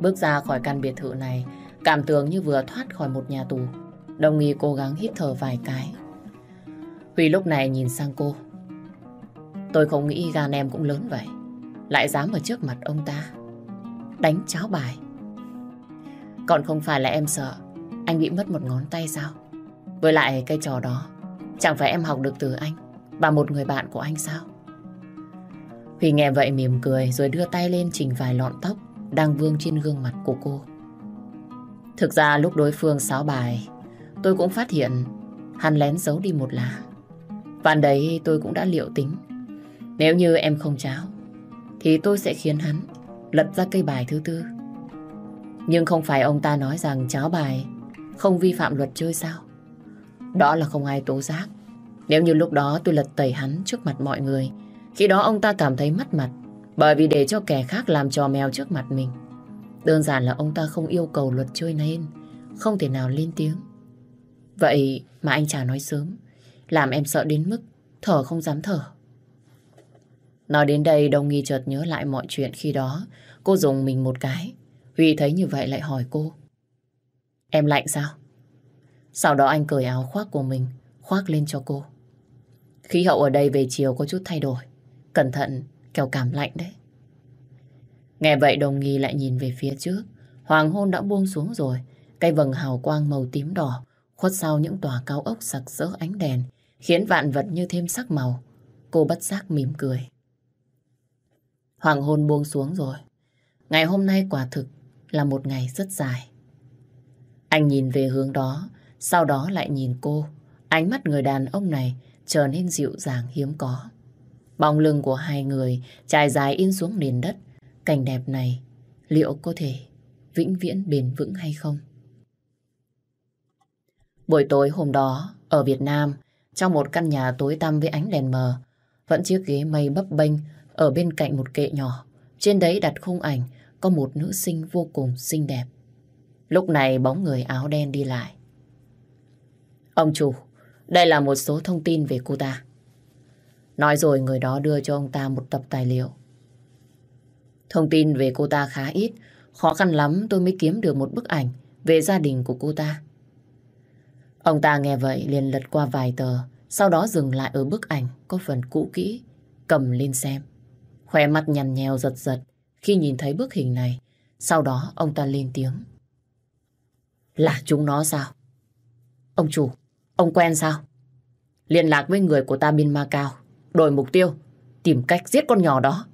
Bước ra khỏi căn biệt thự này, cảm tưởng như vừa thoát khỏi một nhà tù. Đồng nghi cố gắng hít thở vài cái. Huy lúc này nhìn sang cô. Tôi không nghĩ gan em cũng lớn vậy. Lại dám ở trước mặt ông ta. Đánh cháo bài. Còn không phải là em sợ anh bị mất một ngón tay sao? Với lại cái trò đó, chẳng phải em học được từ anh và một người bạn của anh sao? Huy nghe vậy mỉm cười rồi đưa tay lên chỉnh vài lọn tóc đang vương trên gương mặt của cô. Thực ra lúc đối phương sáo bài, tôi cũng phát hiện hắn lén giấu đi một lá. Và đấy tôi cũng đã liệu tính. Nếu như em không cháo, thì tôi sẽ khiến hắn lật ra cây bài thứ tư. Nhưng không phải ông ta nói rằng cháo bài không vi phạm luật chơi sao? Đó là không ai tố giác. Nếu như lúc đó tôi lật tẩy hắn trước mặt mọi người, khi đó ông ta cảm thấy mất mặt, bởi vì để cho kẻ khác làm trò mèo trước mặt mình. Đơn giản là ông ta không yêu cầu luật chơi nên, không thể nào lên tiếng. Vậy mà anh chả nói sớm, làm em sợ đến mức thở không dám thở. Nói đến đây, Đông Nghi chợt nhớ lại mọi chuyện khi đó. Cô dùng mình một cái. Huy thấy như vậy lại hỏi cô. Em lạnh sao? Sau đó anh cởi áo khoác của mình, khoác lên cho cô. Khí hậu ở đây về chiều có chút thay đổi. Cẩn thận, kẻo cảm lạnh đấy. Nghe vậy đồng nghi lại nhìn về phía trước. Hoàng hôn đã buông xuống rồi. Cây vầng hào quang màu tím đỏ khuất sau những tòa cao ốc sặc sỡ ánh đèn khiến vạn vật như thêm sắc màu. Cô bất giác mỉm cười. Hoàng hôn buông xuống rồi. Ngày hôm nay quả thực là một ngày rất dài. Anh nhìn về hướng đó, sau đó lại nhìn cô. Ánh mắt người đàn ông này trở nên dịu dàng hiếm có. Bóng lưng của hai người trải dài in xuống nền đất. Cảnh đẹp này liệu có thể vĩnh viễn bền vững hay không? Buổi tối hôm đó, ở Việt Nam, trong một căn nhà tối tăm với ánh đèn mờ, vẫn chiếc ghế mây bấp bênh ở bên cạnh một kệ nhỏ. Trên đấy đặt khung ảnh có một nữ sinh vô cùng xinh đẹp. Lúc này bóng người áo đen đi lại. Ông chủ, đây là một số thông tin về cô ta. Nói rồi người đó đưa cho ông ta một tập tài liệu. Thông tin về cô ta khá ít, khó khăn lắm tôi mới kiếm được một bức ảnh về gia đình của cô ta. Ông ta nghe vậy liền lật qua vài tờ, sau đó dừng lại ở bức ảnh có phần cũ kỹ, cầm lên xem. Khóe mặt nhằn nhèo giật giật khi nhìn thấy bức hình này. Sau đó ông ta lên tiếng. Là chúng nó sao? Ông chủ, ông quen sao? Liên lạc với người của ta bên Macau, đổi mục tiêu, tìm cách giết con nhỏ đó.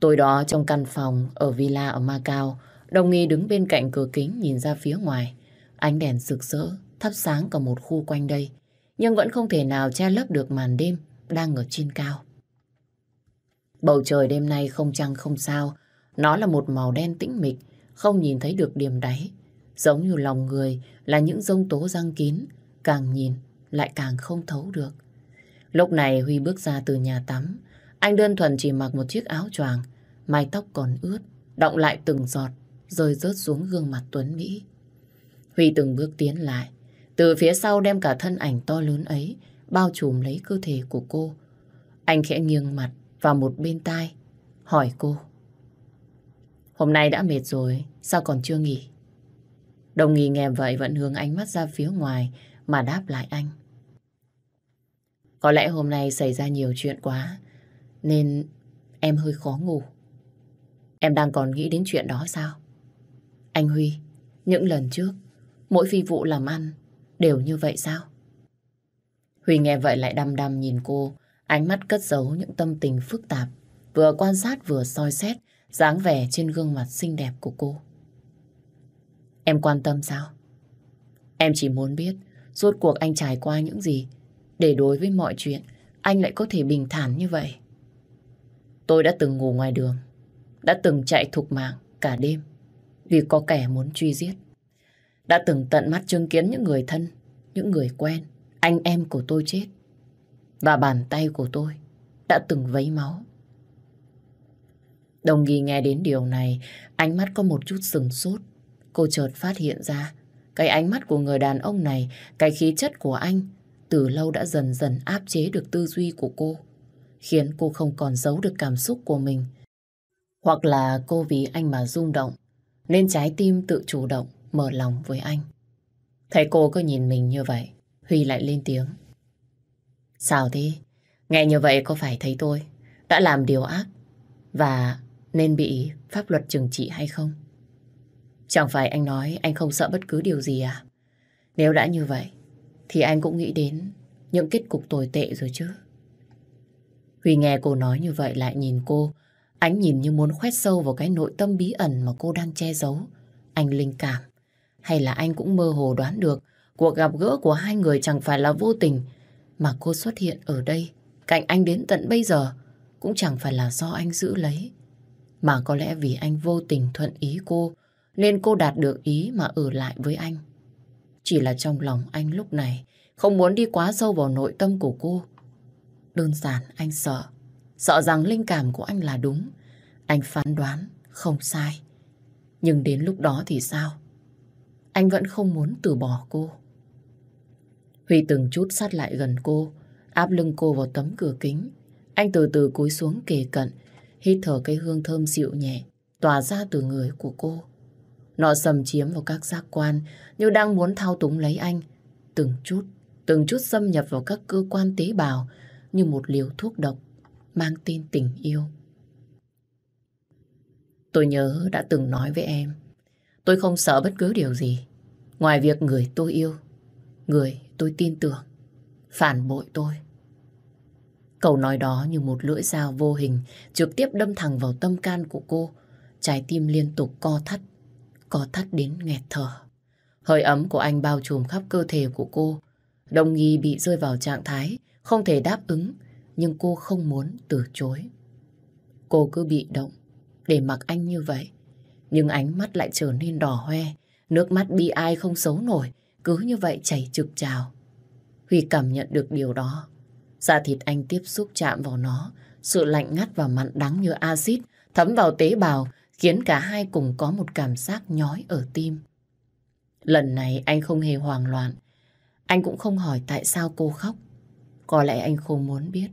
Tối đó trong căn phòng ở villa ở Macau, Đồng nghi đứng bên cạnh cửa kính nhìn ra phía ngoài. Ánh đèn rực rỡ, thắp sáng cả một khu quanh đây, nhưng vẫn không thể nào che lấp được màn đêm đang ở trên cao. Bầu trời đêm nay không trăng không sao, nó là một màu đen tĩnh mịch, không nhìn thấy được điểm đáy. Giống như lòng người là những rông tố răng kín, càng nhìn lại càng không thấu được. Lúc này Huy bước ra từ nhà tắm, anh đơn thuần chỉ mặc một chiếc áo choàng, mái tóc còn ướt, động lại từng giọt, rơi rớt xuống gương mặt Tuấn Mỹ. Huy từng bước tiến lại, từ phía sau đem cả thân ảnh to lớn ấy bao trùm lấy cơ thể của cô. Anh khẽ nghiêng mặt vào một bên tai, hỏi cô. Hôm nay đã mệt rồi, sao còn chưa nghỉ? Đồng nghi nghe vậy vẫn hướng ánh mắt ra phía ngoài mà đáp lại anh. Có lẽ hôm nay xảy ra nhiều chuyện quá, nên em hơi khó ngủ. Em đang còn nghĩ đến chuyện đó sao? Anh Huy, Những lần trước, mỗi phi vụ làm ăn đều như vậy sao? Huy nghe vậy lại đăm đăm nhìn cô, ánh mắt cất giấu những tâm tình phức tạp, vừa quan sát vừa soi xét dáng vẻ trên gương mặt xinh đẹp của cô. Em quan tâm sao? Em chỉ muốn biết rốt cuộc anh trải qua những gì để đối với mọi chuyện anh lại có thể bình thản như vậy. Tôi đã từng ngủ ngoài đường, đã từng chạy thục mạng cả đêm vì có kẻ muốn truy giết. Đã từng tận mắt chứng kiến những người thân, những người quen, anh em của tôi chết. Và bàn tay của tôi đã từng vấy máu. Đồng nghi nghe đến điều này, ánh mắt có một chút sừng sốt. Cô chợt phát hiện ra, cái ánh mắt của người đàn ông này, cái khí chất của anh, từ lâu đã dần dần áp chế được tư duy của cô, khiến cô không còn giấu được cảm xúc của mình. Hoặc là cô vì anh mà rung động, nên trái tim tự chủ động, mở lòng với anh. Thấy cô cứ nhìn mình như vậy, Huy lại lên tiếng. Sao thế? Nghe như vậy có phải thấy tôi đã làm điều ác và nên bị pháp luật trừng trị hay không? Chẳng phải anh nói anh không sợ bất cứ điều gì à? Nếu đã như vậy, thì anh cũng nghĩ đến những kết cục tồi tệ rồi chứ. Huy nghe cô nói như vậy lại nhìn cô, ánh nhìn như muốn khoét sâu vào cái nội tâm bí ẩn mà cô đang che giấu. Anh linh cảm, hay là anh cũng mơ hồ đoán được cuộc gặp gỡ của hai người chẳng phải là vô tình, mà cô xuất hiện ở đây, cạnh anh đến tận bây giờ, cũng chẳng phải là do anh giữ lấy. Mà có lẽ vì anh vô tình thuận ý cô, nên cô đạt được ý mà ở lại với anh. Chỉ là trong lòng anh lúc này không muốn đi quá sâu vào nội tâm của cô. Đơn giản anh sợ, sợ rằng linh cảm của anh là đúng. Anh phán đoán không sai. Nhưng đến lúc đó thì sao? Anh vẫn không muốn từ bỏ cô. Huy từng chút sát lại gần cô, áp lưng cô vào tấm cửa kính. Anh từ từ cúi xuống kề cận, hít thở cái hương thơm dịu nhẹ, tỏa ra từ người của cô. Nó xâm chiếm vào các giác quan như đang muốn thao túng lấy anh. Từng chút, từng chút xâm nhập vào các cơ quan tế bào như một liều thuốc độc mang tên tình yêu. Tôi nhớ đã từng nói với em, tôi không sợ bất cứ điều gì, ngoài việc người tôi yêu, người tôi tin tưởng, phản bội tôi. Câu nói đó như một lưỡi dao vô hình trực tiếp đâm thẳng vào tâm can của cô, trái tim liên tục co thắt co thắt đến nghẹt thở. Hơi ấm của anh bao trùm khắp cơ thể của cô. Đồng nghi bị rơi vào trạng thái không thể đáp ứng, nhưng cô không muốn từ chối. Cô cứ bị động để mặc anh như vậy. Nhưng ánh mắt lại trở nên đỏ hoe, nước mắt bi ai không xấu nổi, cứ như vậy chảy trực trào. Huy cảm nhận được điều đó. Da thịt anh tiếp xúc chạm vào nó, sự lạnh ngắt và mặn đắng như axit thấm vào tế bào khiến cả hai cùng có một cảm giác nhói ở tim. Lần này anh không hề hoang loạn. Anh cũng không hỏi tại sao cô khóc. Có lẽ anh không muốn biết,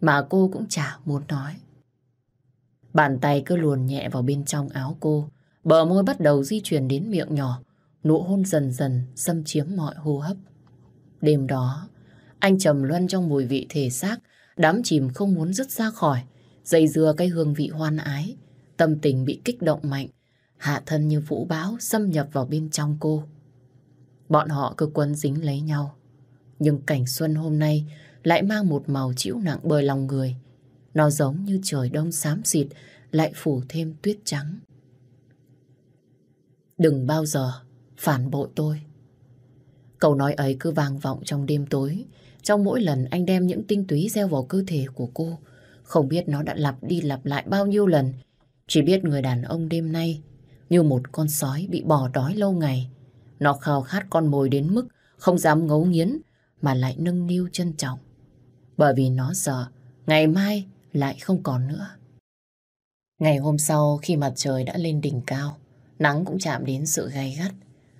mà cô cũng chả muốn nói. Bàn tay cứ luồn nhẹ vào bên trong áo cô, bờ môi bắt đầu di chuyển đến miệng nhỏ, nụ hôn dần dần xâm chiếm mọi hô hấp. Đêm đó, anh trầm luân trong mùi vị thể xác, đắm chìm không muốn dứt ra khỏi, dây dưa cái hương vị hoan ái, Tâm tình bị kích động mạnh, hạ thân như vũ bão xâm nhập vào bên trong cô. Bọn họ cứ quấn dính lấy nhau. Nhưng cảnh xuân hôm nay lại mang một màu chịu nặng bơi lòng người. Nó giống như trời đông xám xịt lại phủ thêm tuyết trắng. Đừng bao giờ phản bội tôi. Câu nói ấy cứ vang vọng trong đêm tối. Trong mỗi lần anh đem những tinh túy gieo vào cơ thể của cô, không biết nó đã lặp đi lặp lại bao nhiêu lần chỉ biết người đàn ông đêm nay như một con sói bị bỏ đói lâu ngày. Nó khao khát con mồi đến mức không dám ngấu nghiến mà lại nâng niu trân trọng. Bởi vì nó sợ ngày mai lại không còn nữa. Ngày hôm sau khi mặt trời đã lên đỉnh cao, nắng cũng chạm đến sự gay gắt.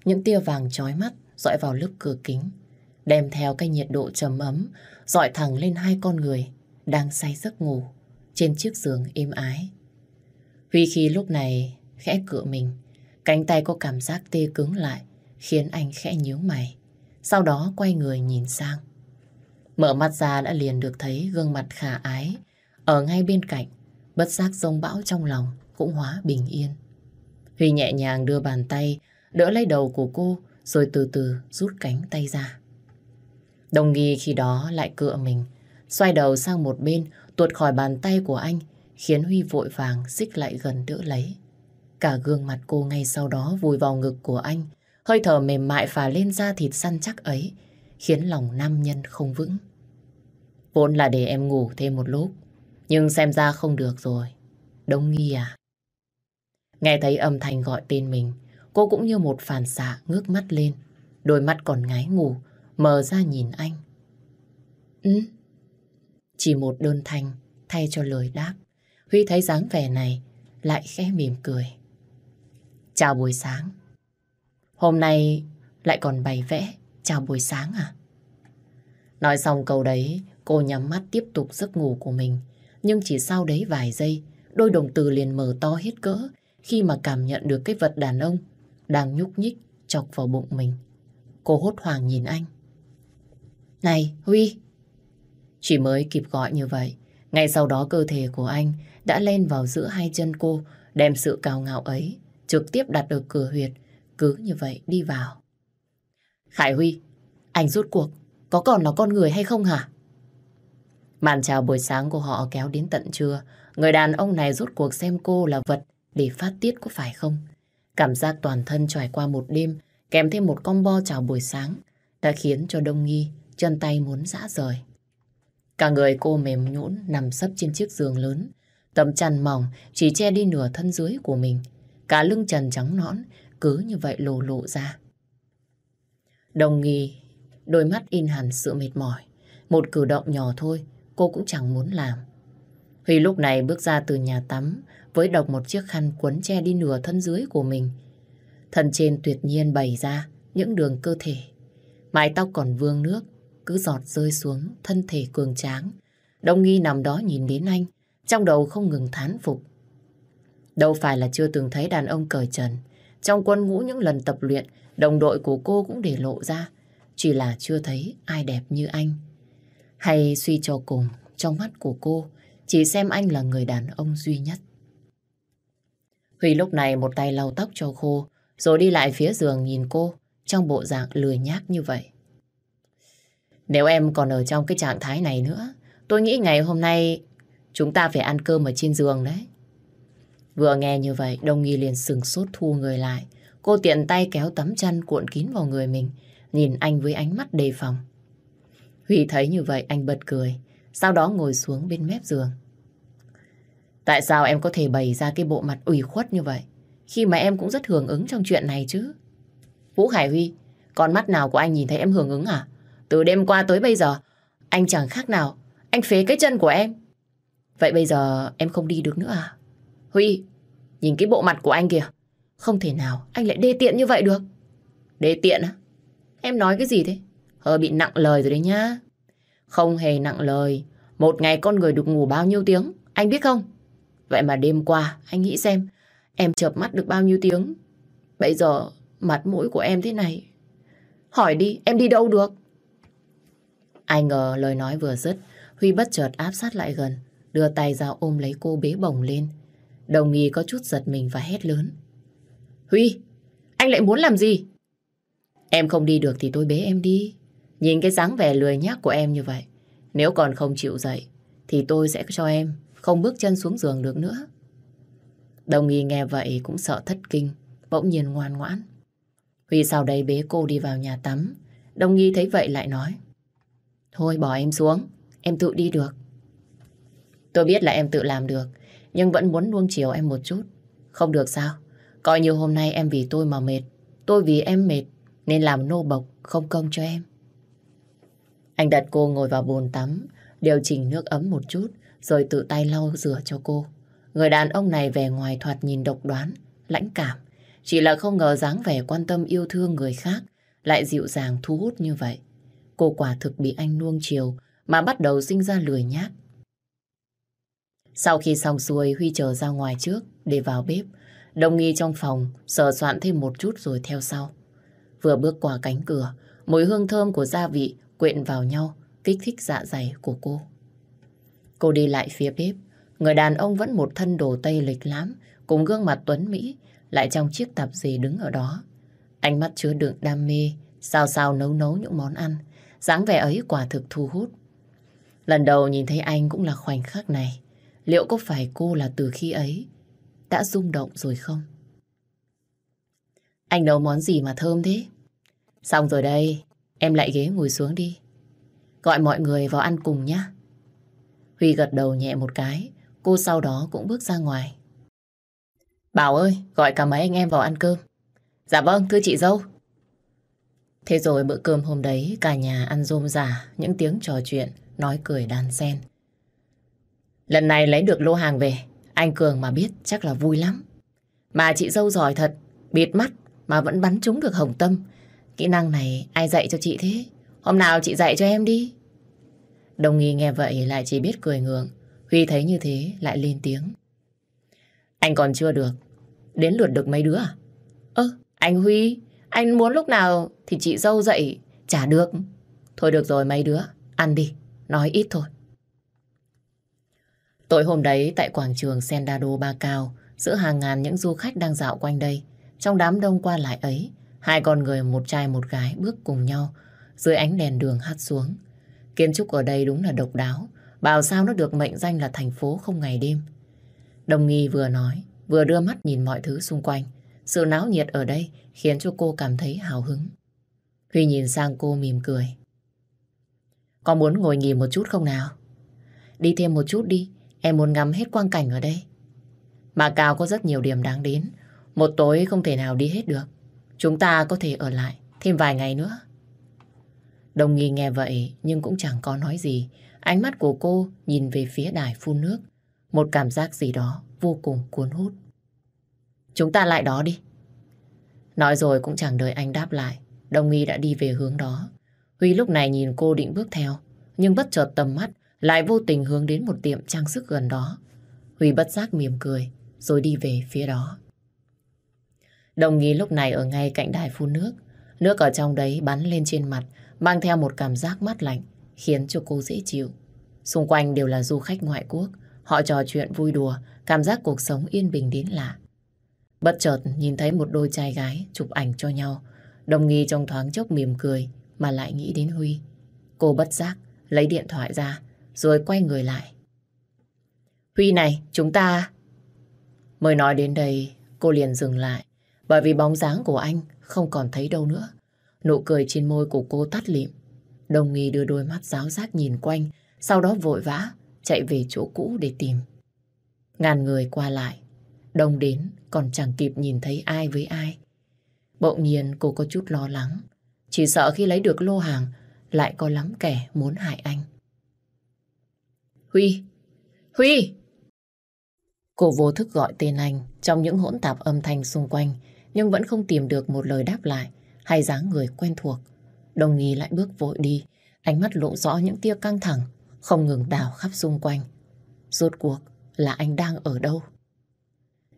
Những tia vàng chói mắt dọi vào lớp cửa kính, đem theo cái nhiệt độ trầm ấm, dọi thẳng lên hai con người đang say giấc ngủ trên chiếc giường êm ái. Huy khi lúc này khẽ cựa mình, cánh tay có cảm giác tê cứng lại, khiến anh khẽ nhíu mày. Sau đó quay người nhìn sang. Mở mắt ra đã liền được thấy gương mặt khả ái, ở ngay bên cạnh, bất giác rông bão trong lòng cũng hóa bình yên. Huy nhẹ nhàng đưa bàn tay đỡ lấy đầu của cô, rồi từ từ rút cánh tay ra. Đồng nghi khi đó lại cựa mình, xoay đầu sang một bên, tuột khỏi bàn tay của anh, khiến Huy vội vàng xích lại gần đỡ lấy. Cả gương mặt cô ngay sau đó vùi vào ngực của anh, hơi thở mềm mại phà lên da thịt săn chắc ấy, khiến lòng nam nhân không vững. Vốn là để em ngủ thêm một lúc, nhưng xem ra không được rồi. Đông nghi à? Nghe thấy âm thanh gọi tên mình, cô cũng như một phản xạ ngước mắt lên, đôi mắt còn ngái ngủ, mở ra nhìn anh. Ừ? Chỉ một đơn thanh thay cho lời đáp. Huy thấy dáng vẻ này, lại khẽ mỉm cười. Chào buổi sáng. Hôm nay lại còn bày vẽ. Chào buổi sáng à? Nói xong câu đấy, cô nhắm mắt tiếp tục giấc ngủ của mình. Nhưng chỉ sau đấy vài giây, đôi đồng từ liền mở to hết cỡ khi mà cảm nhận được cái vật đàn ông đang nhúc nhích chọc vào bụng mình. Cô hốt hoảng nhìn anh. Này, Huy! Chỉ mới kịp gọi như vậy, ngay sau đó cơ thể của anh đã len vào giữa hai chân cô, đem sự cao ngạo ấy trực tiếp đặt ở cửa huyệt, cứ như vậy đi vào. Khải Huy, anh rút cuộc, có còn là con người hay không hả? Màn chào buổi sáng của họ kéo đến tận trưa, người đàn ông này rút cuộc xem cô là vật để phát tiết có phải không? Cảm giác toàn thân trải qua một đêm, kèm thêm một combo chào buổi sáng, đã khiến cho Đông Nghi chân tay muốn rã rời. Cả người cô mềm nhũn nằm sấp trên chiếc giường lớn, tấm chăn mỏng chỉ che đi nửa thân dưới của mình, cả lưng trần trắng nõn cứ như vậy lộ lộ ra. Đồng nghi, đôi mắt in hẳn sự mệt mỏi, một cử động nhỏ thôi cô cũng chẳng muốn làm. Huy lúc này bước ra từ nhà tắm với độc một chiếc khăn quấn che đi nửa thân dưới của mình. Thân trên tuyệt nhiên bày ra những đường cơ thể. Mái tóc còn vương nước, cứ giọt rơi xuống thân thể cường tráng. Đông nghi nằm đó nhìn đến anh, trong đầu không ngừng thán phục. Đâu phải là chưa từng thấy đàn ông cởi trần. Trong quân ngũ những lần tập luyện, đồng đội của cô cũng để lộ ra. Chỉ là chưa thấy ai đẹp như anh. Hay suy cho cùng, trong mắt của cô, chỉ xem anh là người đàn ông duy nhất. Huy lúc này một tay lau tóc cho khô, rồi đi lại phía giường nhìn cô trong bộ dạng lười nhác như vậy. Nếu em còn ở trong cái trạng thái này nữa, tôi nghĩ ngày hôm nay chúng ta phải ăn cơm ở trên giường đấy. Vừa nghe như vậy, Đông Nghi liền sừng sốt thu người lại. Cô tiện tay kéo tấm chăn cuộn kín vào người mình, nhìn anh với ánh mắt đề phòng. Huy thấy như vậy anh bật cười, sau đó ngồi xuống bên mép giường. Tại sao em có thể bày ra cái bộ mặt ủy khuất như vậy, khi mà em cũng rất hưởng ứng trong chuyện này chứ? Vũ hải Huy, con mắt nào của anh nhìn thấy em hưởng ứng à? Từ đêm qua tới bây giờ, anh chẳng khác nào, anh phế cái chân của em. Vậy bây giờ em không đi được nữa à? Huy, nhìn cái bộ mặt của anh kìa. Không thể nào anh lại đê tiện như vậy được. Đê tiện á? Em nói cái gì thế? Hơi bị nặng lời rồi đấy nhá. Không hề nặng lời. Một ngày con người được ngủ bao nhiêu tiếng, anh biết không? Vậy mà đêm qua, anh nghĩ xem, em chợp mắt được bao nhiêu tiếng. Bây giờ, mặt mũi của em thế này. Hỏi đi, em đi đâu được? Ai ngờ lời nói vừa dứt, Huy bất chợt áp sát lại gần, đưa tay ra ôm lấy cô bế bổng lên. Đồng nghi có chút giật mình và hét lớn. Huy, anh lại muốn làm gì? Em không đi được thì tôi bế em đi. Nhìn cái dáng vẻ lười nhác của em như vậy, nếu còn không chịu dậy, thì tôi sẽ cho em không bước chân xuống giường được nữa. Đồng nghi nghe vậy cũng sợ thất kinh, bỗng nhiên ngoan ngoãn. Huy sau đây bế cô đi vào nhà tắm. Đồng nghi thấy vậy lại nói. Thôi bỏ em xuống, em tự đi được. Tôi biết là em tự làm được, nhưng vẫn muốn nuông chiều em một chút. Không được sao? Coi như hôm nay em vì tôi mà mệt, tôi vì em mệt, nên làm nô bộc, không công cho em. Anh đặt cô ngồi vào bồn tắm, điều chỉnh nước ấm một chút, rồi tự tay lau rửa cho cô. Người đàn ông này về ngoài thoạt nhìn độc đoán, lãnh cảm. Chỉ là không ngờ dáng vẻ quan tâm yêu thương người khác lại dịu dàng thu hút như vậy. Cô quả thực bị anh nuông chiều mà bắt đầu sinh ra lười nhác. Sau khi xong xuôi, Huy chờ ra ngoài trước để vào bếp. Đồng nghi trong phòng, sờ soạn thêm một chút rồi theo sau. Vừa bước qua cánh cửa, mùi hương thơm của gia vị quyện vào nhau, kích thích dạ dày của cô. Cô đi lại phía bếp, người đàn ông vẫn một thân đồ tây lịch lãm cùng gương mặt tuấn Mỹ, lại trong chiếc tạp dề đứng ở đó. Ánh mắt chứa đựng đam mê, sao sao nấu nấu những món ăn. dáng vẻ ấy quả thực thu hút. Lần đầu nhìn thấy anh cũng là khoảnh khắc này. Liệu có phải cô là từ khi ấy đã rung động rồi không? Anh nấu món gì mà thơm thế? Xong rồi đây, em lại ghế ngồi xuống đi. Gọi mọi người vào ăn cùng nhé. Huy gật đầu nhẹ một cái, cô sau đó cũng bước ra ngoài. Bảo ơi, gọi cả mấy anh em vào ăn cơm. Dạ vâng, thưa chị dâu. Thế rồi bữa cơm hôm đấy, cả nhà ăn rôm rả, những tiếng trò chuyện, nói cười đan xen. Lần này lấy được lô hàng về, anh Cường mà biết chắc là vui lắm. Mà chị dâu giỏi thật, bịt mắt mà vẫn bắn trúng được hồng tâm. Kỹ năng này ai dạy cho chị thế? Hôm nào chị dạy cho em đi. Đồng nghi nghe vậy lại chỉ biết cười ngượng. Huy thấy như thế lại lên tiếng. Anh còn chưa được. Đến lượt được mấy đứa à? Ơ, anh Huy, anh muốn lúc nào thì chị dâu dạy trả được. Thôi được rồi mấy đứa, ăn đi, nói ít thôi. Tối hôm đấy tại quảng trường Sendado Ba Cao, giữa hàng ngàn những du khách đang dạo quanh đây, trong đám đông qua lại ấy, hai con người một trai một gái bước cùng nhau dưới ánh đèn đường hắt xuống. Kiến trúc ở đây đúng là độc đáo, bảo sao nó được mệnh danh là thành phố không ngày đêm. Đồng nghi vừa nói, vừa đưa mắt nhìn mọi thứ xung quanh. Sự náo nhiệt ở đây khiến cho cô cảm thấy hào hứng. Huy nhìn sang cô mỉm cười. Có muốn ngồi nghỉ một chút không nào? Đi thêm một chút đi, em muốn ngắm hết quang cảnh ở đây. Mà Cao có rất nhiều điểm đáng đến. Một tối không thể nào đi hết được. Chúng ta có thể ở lại thêm vài ngày nữa. Đồng nghi nghe vậy nhưng cũng chẳng có nói gì. Ánh mắt của cô nhìn về phía đài phun nước. Một cảm giác gì đó vô cùng cuốn hút. Chúng ta lại đó đi. Nói rồi cũng chẳng đợi anh đáp lại. Đồng nghi đã đi về hướng đó. Huy lúc này nhìn cô định bước theo. Nhưng bất chợt tầm mắt lại vô tình hướng đến một tiệm trang sức gần đó. Huy bất giác mỉm cười rồi đi về phía đó. Đồng nghi lúc này ở ngay cạnh đài phun nước. Nước ở trong đấy bắn lên trên mặt, mang theo một cảm giác mát lạnh, khiến cho cô dễ chịu. Xung quanh đều là du khách ngoại quốc, họ trò chuyện vui đùa, cảm giác cuộc sống yên bình đến lạ. Bất chợt nhìn thấy một đôi trai gái chụp ảnh cho nhau, đồng nghi trong thoáng chốc mỉm cười mà lại nghĩ đến Huy. Cô bất giác lấy điện thoại ra rồi quay người lại. Huy này, chúng ta... Mới nói đến đây, cô liền dừng lại bởi vì bóng dáng của anh không còn thấy đâu nữa. Nụ cười trên môi của cô tắt lịm. Đồng nghi đưa đôi mắt giáo giác nhìn quanh, sau đó vội vã chạy về chỗ cũ để tìm. Ngàn người qua lại, đông đến còn chẳng kịp nhìn thấy ai với ai. Bỗng nhiên cô có chút lo lắng, chỉ sợ khi lấy được lô hàng lại có lắm kẻ muốn hại anh. Huy! Huy! Cô vô thức gọi tên anh trong những hỗn tạp âm thanh xung quanh nhưng vẫn không tìm được một lời đáp lại hay dáng người quen thuộc. Đồng nghi lại bước vội đi, ánh mắt lộ rõ những tia căng thẳng, không ngừng đào khắp xung quanh. Rốt cuộc là anh đang ở đâu?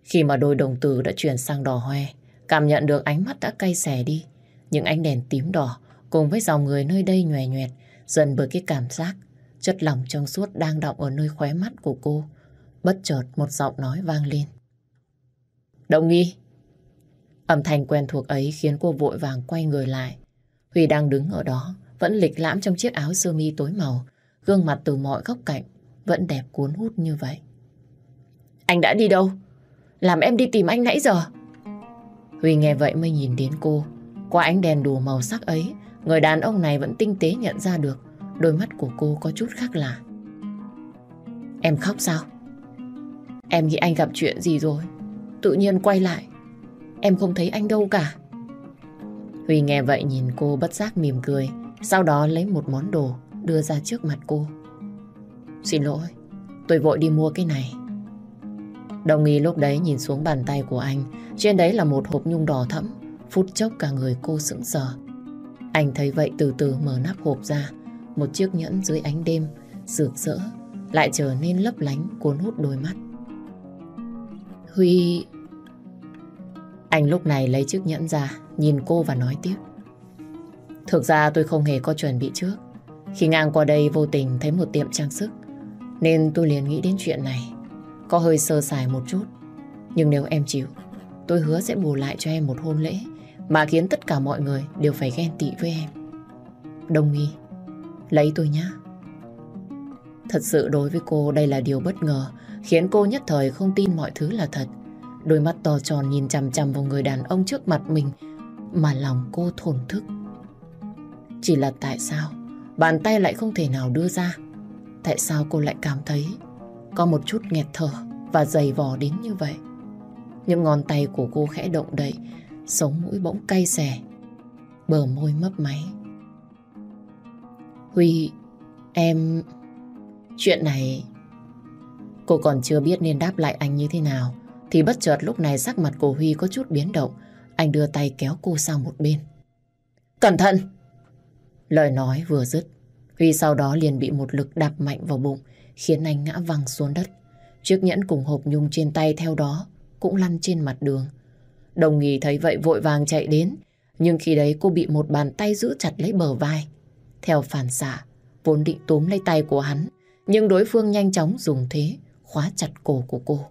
Khi mà đôi đồng tử đã chuyển sang đỏ hoe, cảm nhận được ánh mắt đã cay xè đi, những ánh đèn tím đỏ cùng với dòng người nơi đây nhòe nhoẹt dần bởi cái cảm giác chất lỏng trong suốt đang động ở nơi khóe mắt của cô. Bất chợt một giọng nói vang lên. Đồng nghi, Âm thanh quen thuộc ấy khiến cô vội vàng quay người lại. Huy đang đứng ở đó, vẫn lịch lãm trong chiếc áo sơ mi tối màu, gương mặt từ mọi góc cạnh, vẫn đẹp cuốn hút như vậy. Anh đã đi đâu? Làm em đi tìm anh nãy giờ. Huy nghe vậy mới nhìn đến cô. Qua ánh đèn đủ màu sắc ấy, người đàn ông này vẫn tinh tế nhận ra được đôi mắt của cô có chút khác lạ. Em khóc sao? Em nghĩ anh gặp chuyện gì rồi? Tự nhiên quay lại, Em không thấy anh đâu cả. Huy nghe vậy nhìn cô bất giác mỉm cười, sau đó lấy một món đồ đưa ra trước mặt cô. Xin lỗi, tôi vội đi mua cái này. Đồng nghi lúc đấy nhìn xuống bàn tay của anh, trên đấy là một hộp nhung đỏ thẫm, phút chốc cả người cô sững sờ. Anh thấy vậy từ từ mở nắp hộp ra, một chiếc nhẫn dưới ánh đêm, rực rỡ, lại trở nên lấp lánh cuốn hút đôi mắt. Huy anh lúc này lấy chiếc nhẫn ra, nhìn cô và nói tiếp. Thực ra tôi không hề có chuẩn bị trước. Khi ngang qua đây vô tình thấy một tiệm trang sức, nên tôi liền nghĩ đến chuyện này. Có hơi sơ sài một chút, nhưng nếu em chịu, tôi hứa sẽ bù lại cho em một hôn lễ mà khiến tất cả mọi người đều phải ghen tị với em. Đồng ý lấy tôi nhá. Thật sự đối với cô đây là điều bất ngờ, khiến cô nhất thời không tin mọi thứ là thật. Đôi mắt to tròn nhìn chằm chằm vào người đàn ông trước mặt mình mà lòng cô thổn thức. Chỉ là tại sao bàn tay lại không thể nào đưa ra? Tại sao cô lại cảm thấy có một chút nghẹt thở và dày vò đến như vậy? Những ngón tay của cô khẽ động đậy, sống mũi bỗng cay xè, bờ môi mấp máy. Huy, em... Chuyện này... Cô còn chưa biết nên đáp lại anh như thế nào, thì bất chợt lúc này sắc mặt của Huy có chút biến động. Anh đưa tay kéo cô sang một bên. Cẩn thận! Lời nói vừa dứt, Huy sau đó liền bị một lực đạp mạnh vào bụng, khiến anh ngã văng xuống đất. Chiếc nhẫn cùng hộp nhung trên tay theo đó cũng lăn trên mặt đường. Đồng nghỉ thấy vậy vội vàng chạy đến, nhưng khi đấy cô bị một bàn tay giữ chặt lấy bờ vai. Theo phản xạ, vốn định túm lấy tay của hắn, nhưng đối phương nhanh chóng dùng thế khóa chặt cổ của cô.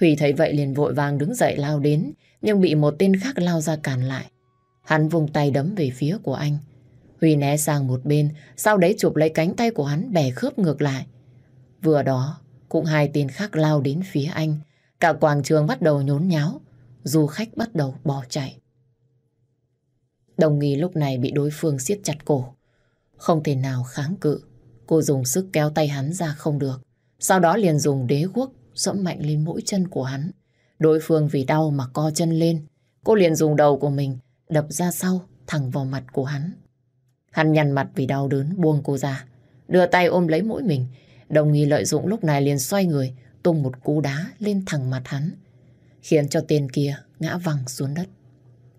Huy thấy vậy liền vội vàng đứng dậy lao đến, nhưng bị một tên khác lao ra cản lại. Hắn vùng tay đấm về phía của anh. Huy né sang một bên, sau đấy chụp lấy cánh tay của hắn bẻ khớp ngược lại. Vừa đó, cũng hai tên khác lao đến phía anh. Cả quảng trường bắt đầu nhốn nháo, du khách bắt đầu bỏ chạy. Đồng nghi lúc này bị đối phương siết chặt cổ. Không thể nào kháng cự. Cô dùng sức kéo tay hắn ra không được. Sau đó liền dùng đế quốc dẫm mạnh lên mỗi chân của hắn. Đối phương vì đau mà co chân lên. Cô liền dùng đầu của mình đập ra sau, thẳng vào mặt của hắn. Hắn nhăn mặt vì đau đớn, buông cô ra. Đưa tay ôm lấy mũi mình. Đồng nghi lợi dụng lúc này liền xoay người, tung một cú đá lên thẳng mặt hắn. Khiến cho tên kia ngã văng xuống đất.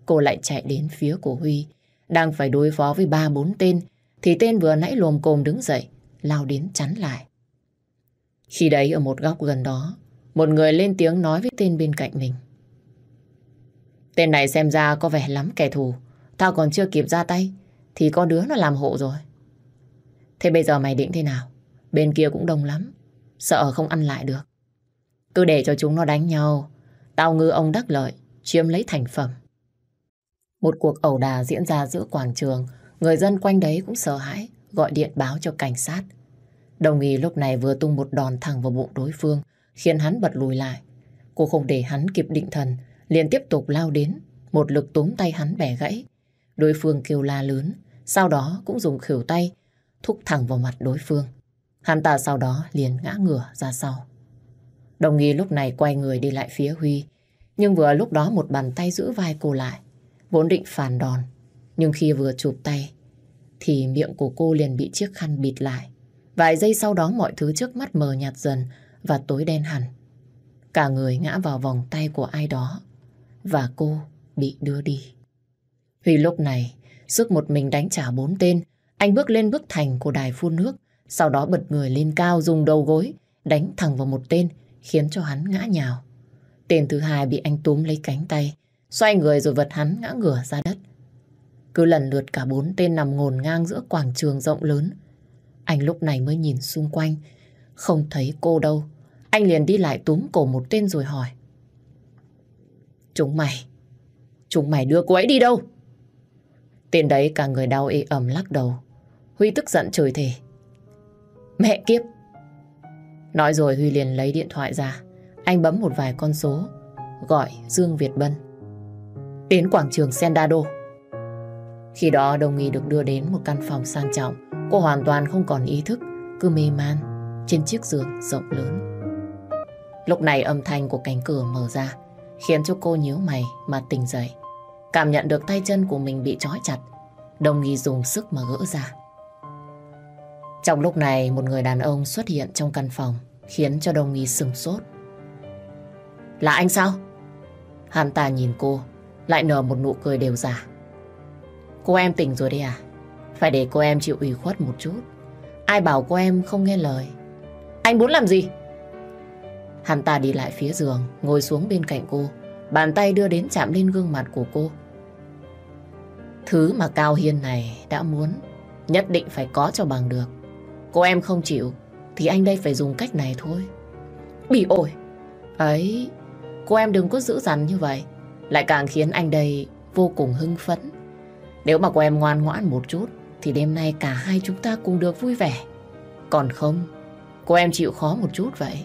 Cô lại chạy đến phía của Huy. Đang phải đối phó với ba bốn tên. Thì tên vừa nãy lồm cồm đứng dậy. Lao đến chắn lại. Khi đấy ở một góc gần đó, một người lên tiếng nói với tên bên cạnh mình. Tên này xem ra có vẻ lắm kẻ thù. Tao còn chưa kịp ra tay, thì có đứa nó làm hộ rồi. Thế bây giờ mày định thế nào? Bên kia cũng đông lắm, sợ không ăn lại được. Cứ để cho chúng nó đánh nhau, tao ngư ông đắc lợi, chiếm lấy thành phẩm. Một cuộc ẩu đà diễn ra giữa quảng trường, người dân quanh đấy cũng sợ hãi, gọi điện báo cho cảnh sát. Đồng ý lúc này vừa tung một đòn thẳng vào bụng đối phương, khiến hắn bật lùi lại. Cô không để hắn kịp định thần, liền tiếp tục lao đến, một lực túm tay hắn bẻ gãy. Đối phương kêu la lớn, sau đó cũng dùng khỉu tay, thúc thẳng vào mặt đối phương. Hắn ta sau đó liền ngã ngửa ra sau. Đồng nghi lúc này quay người đi lại phía Huy, nhưng vừa lúc đó một bàn tay giữ vai cô lại, vốn định phản đòn. Nhưng khi vừa chụp tay, thì miệng của cô liền bị chiếc khăn bịt lại. Vài giây sau đó mọi thứ trước mắt mờ nhạt dần và tối đen hẳn. Cả người ngã vào vòng tay của ai đó và cô bị đưa đi. Huy lúc này sức một mình đánh trả bốn tên. Anh bước lên bức thành của đài phun nước sau đó bật người lên cao dùng đầu gối đánh thẳng vào một tên khiến cho hắn ngã nhào. Tên thứ hai bị anh túm lấy cánh tay xoay người rồi vật hắn ngã ngửa ra đất. Cứ lần lượt cả bốn tên nằm ngồn ngang giữa quảng trường rộng lớn anh lúc này mới nhìn xung quanh, không thấy cô đâu. Anh liền đi lại túm cổ một tên rồi hỏi. Chúng mày, chúng mày đưa cô ấy đi đâu? Tên đấy cả người đau ê ẩm lắc đầu. Huy tức giận chửi thề. Mẹ kiếp! Nói rồi Huy liền lấy điện thoại ra. Anh bấm một vài con số, gọi Dương Việt Bân. Đến quảng trường Sendado. Khi đó đồng nghi được đưa đến một căn phòng sang trọng Cô hoàn toàn không còn ý thức, cứ mê man trên chiếc giường rộng lớn. Lúc này âm thanh của cánh cửa mở ra, khiến cho cô nhíu mày mà tỉnh dậy. Cảm nhận được tay chân của mình bị trói chặt, đồng nghi dùng sức mà gỡ ra. Trong lúc này, một người đàn ông xuất hiện trong căn phòng, khiến cho đồng nghi sừng sốt. Là anh sao? Hắn ta nhìn cô, lại nở một nụ cười đều giả. Cô em tỉnh rồi đấy à? Phải để cô em chịu ủy khuất một chút. Ai bảo cô em không nghe lời. Anh muốn làm gì? Hắn ta đi lại phía giường, ngồi xuống bên cạnh cô. Bàn tay đưa đến chạm lên gương mặt của cô. Thứ mà Cao Hiên này đã muốn, nhất định phải có cho bằng được. Cô em không chịu, thì anh đây phải dùng cách này thôi. Bị ổi! Ấy, cô em đừng có giữ dằn như vậy. Lại càng khiến anh đây vô cùng hưng phấn. Nếu mà cô em ngoan ngoãn một chút thì đêm nay cả hai chúng ta cùng được vui vẻ. Còn không, cô em chịu khó một chút vậy.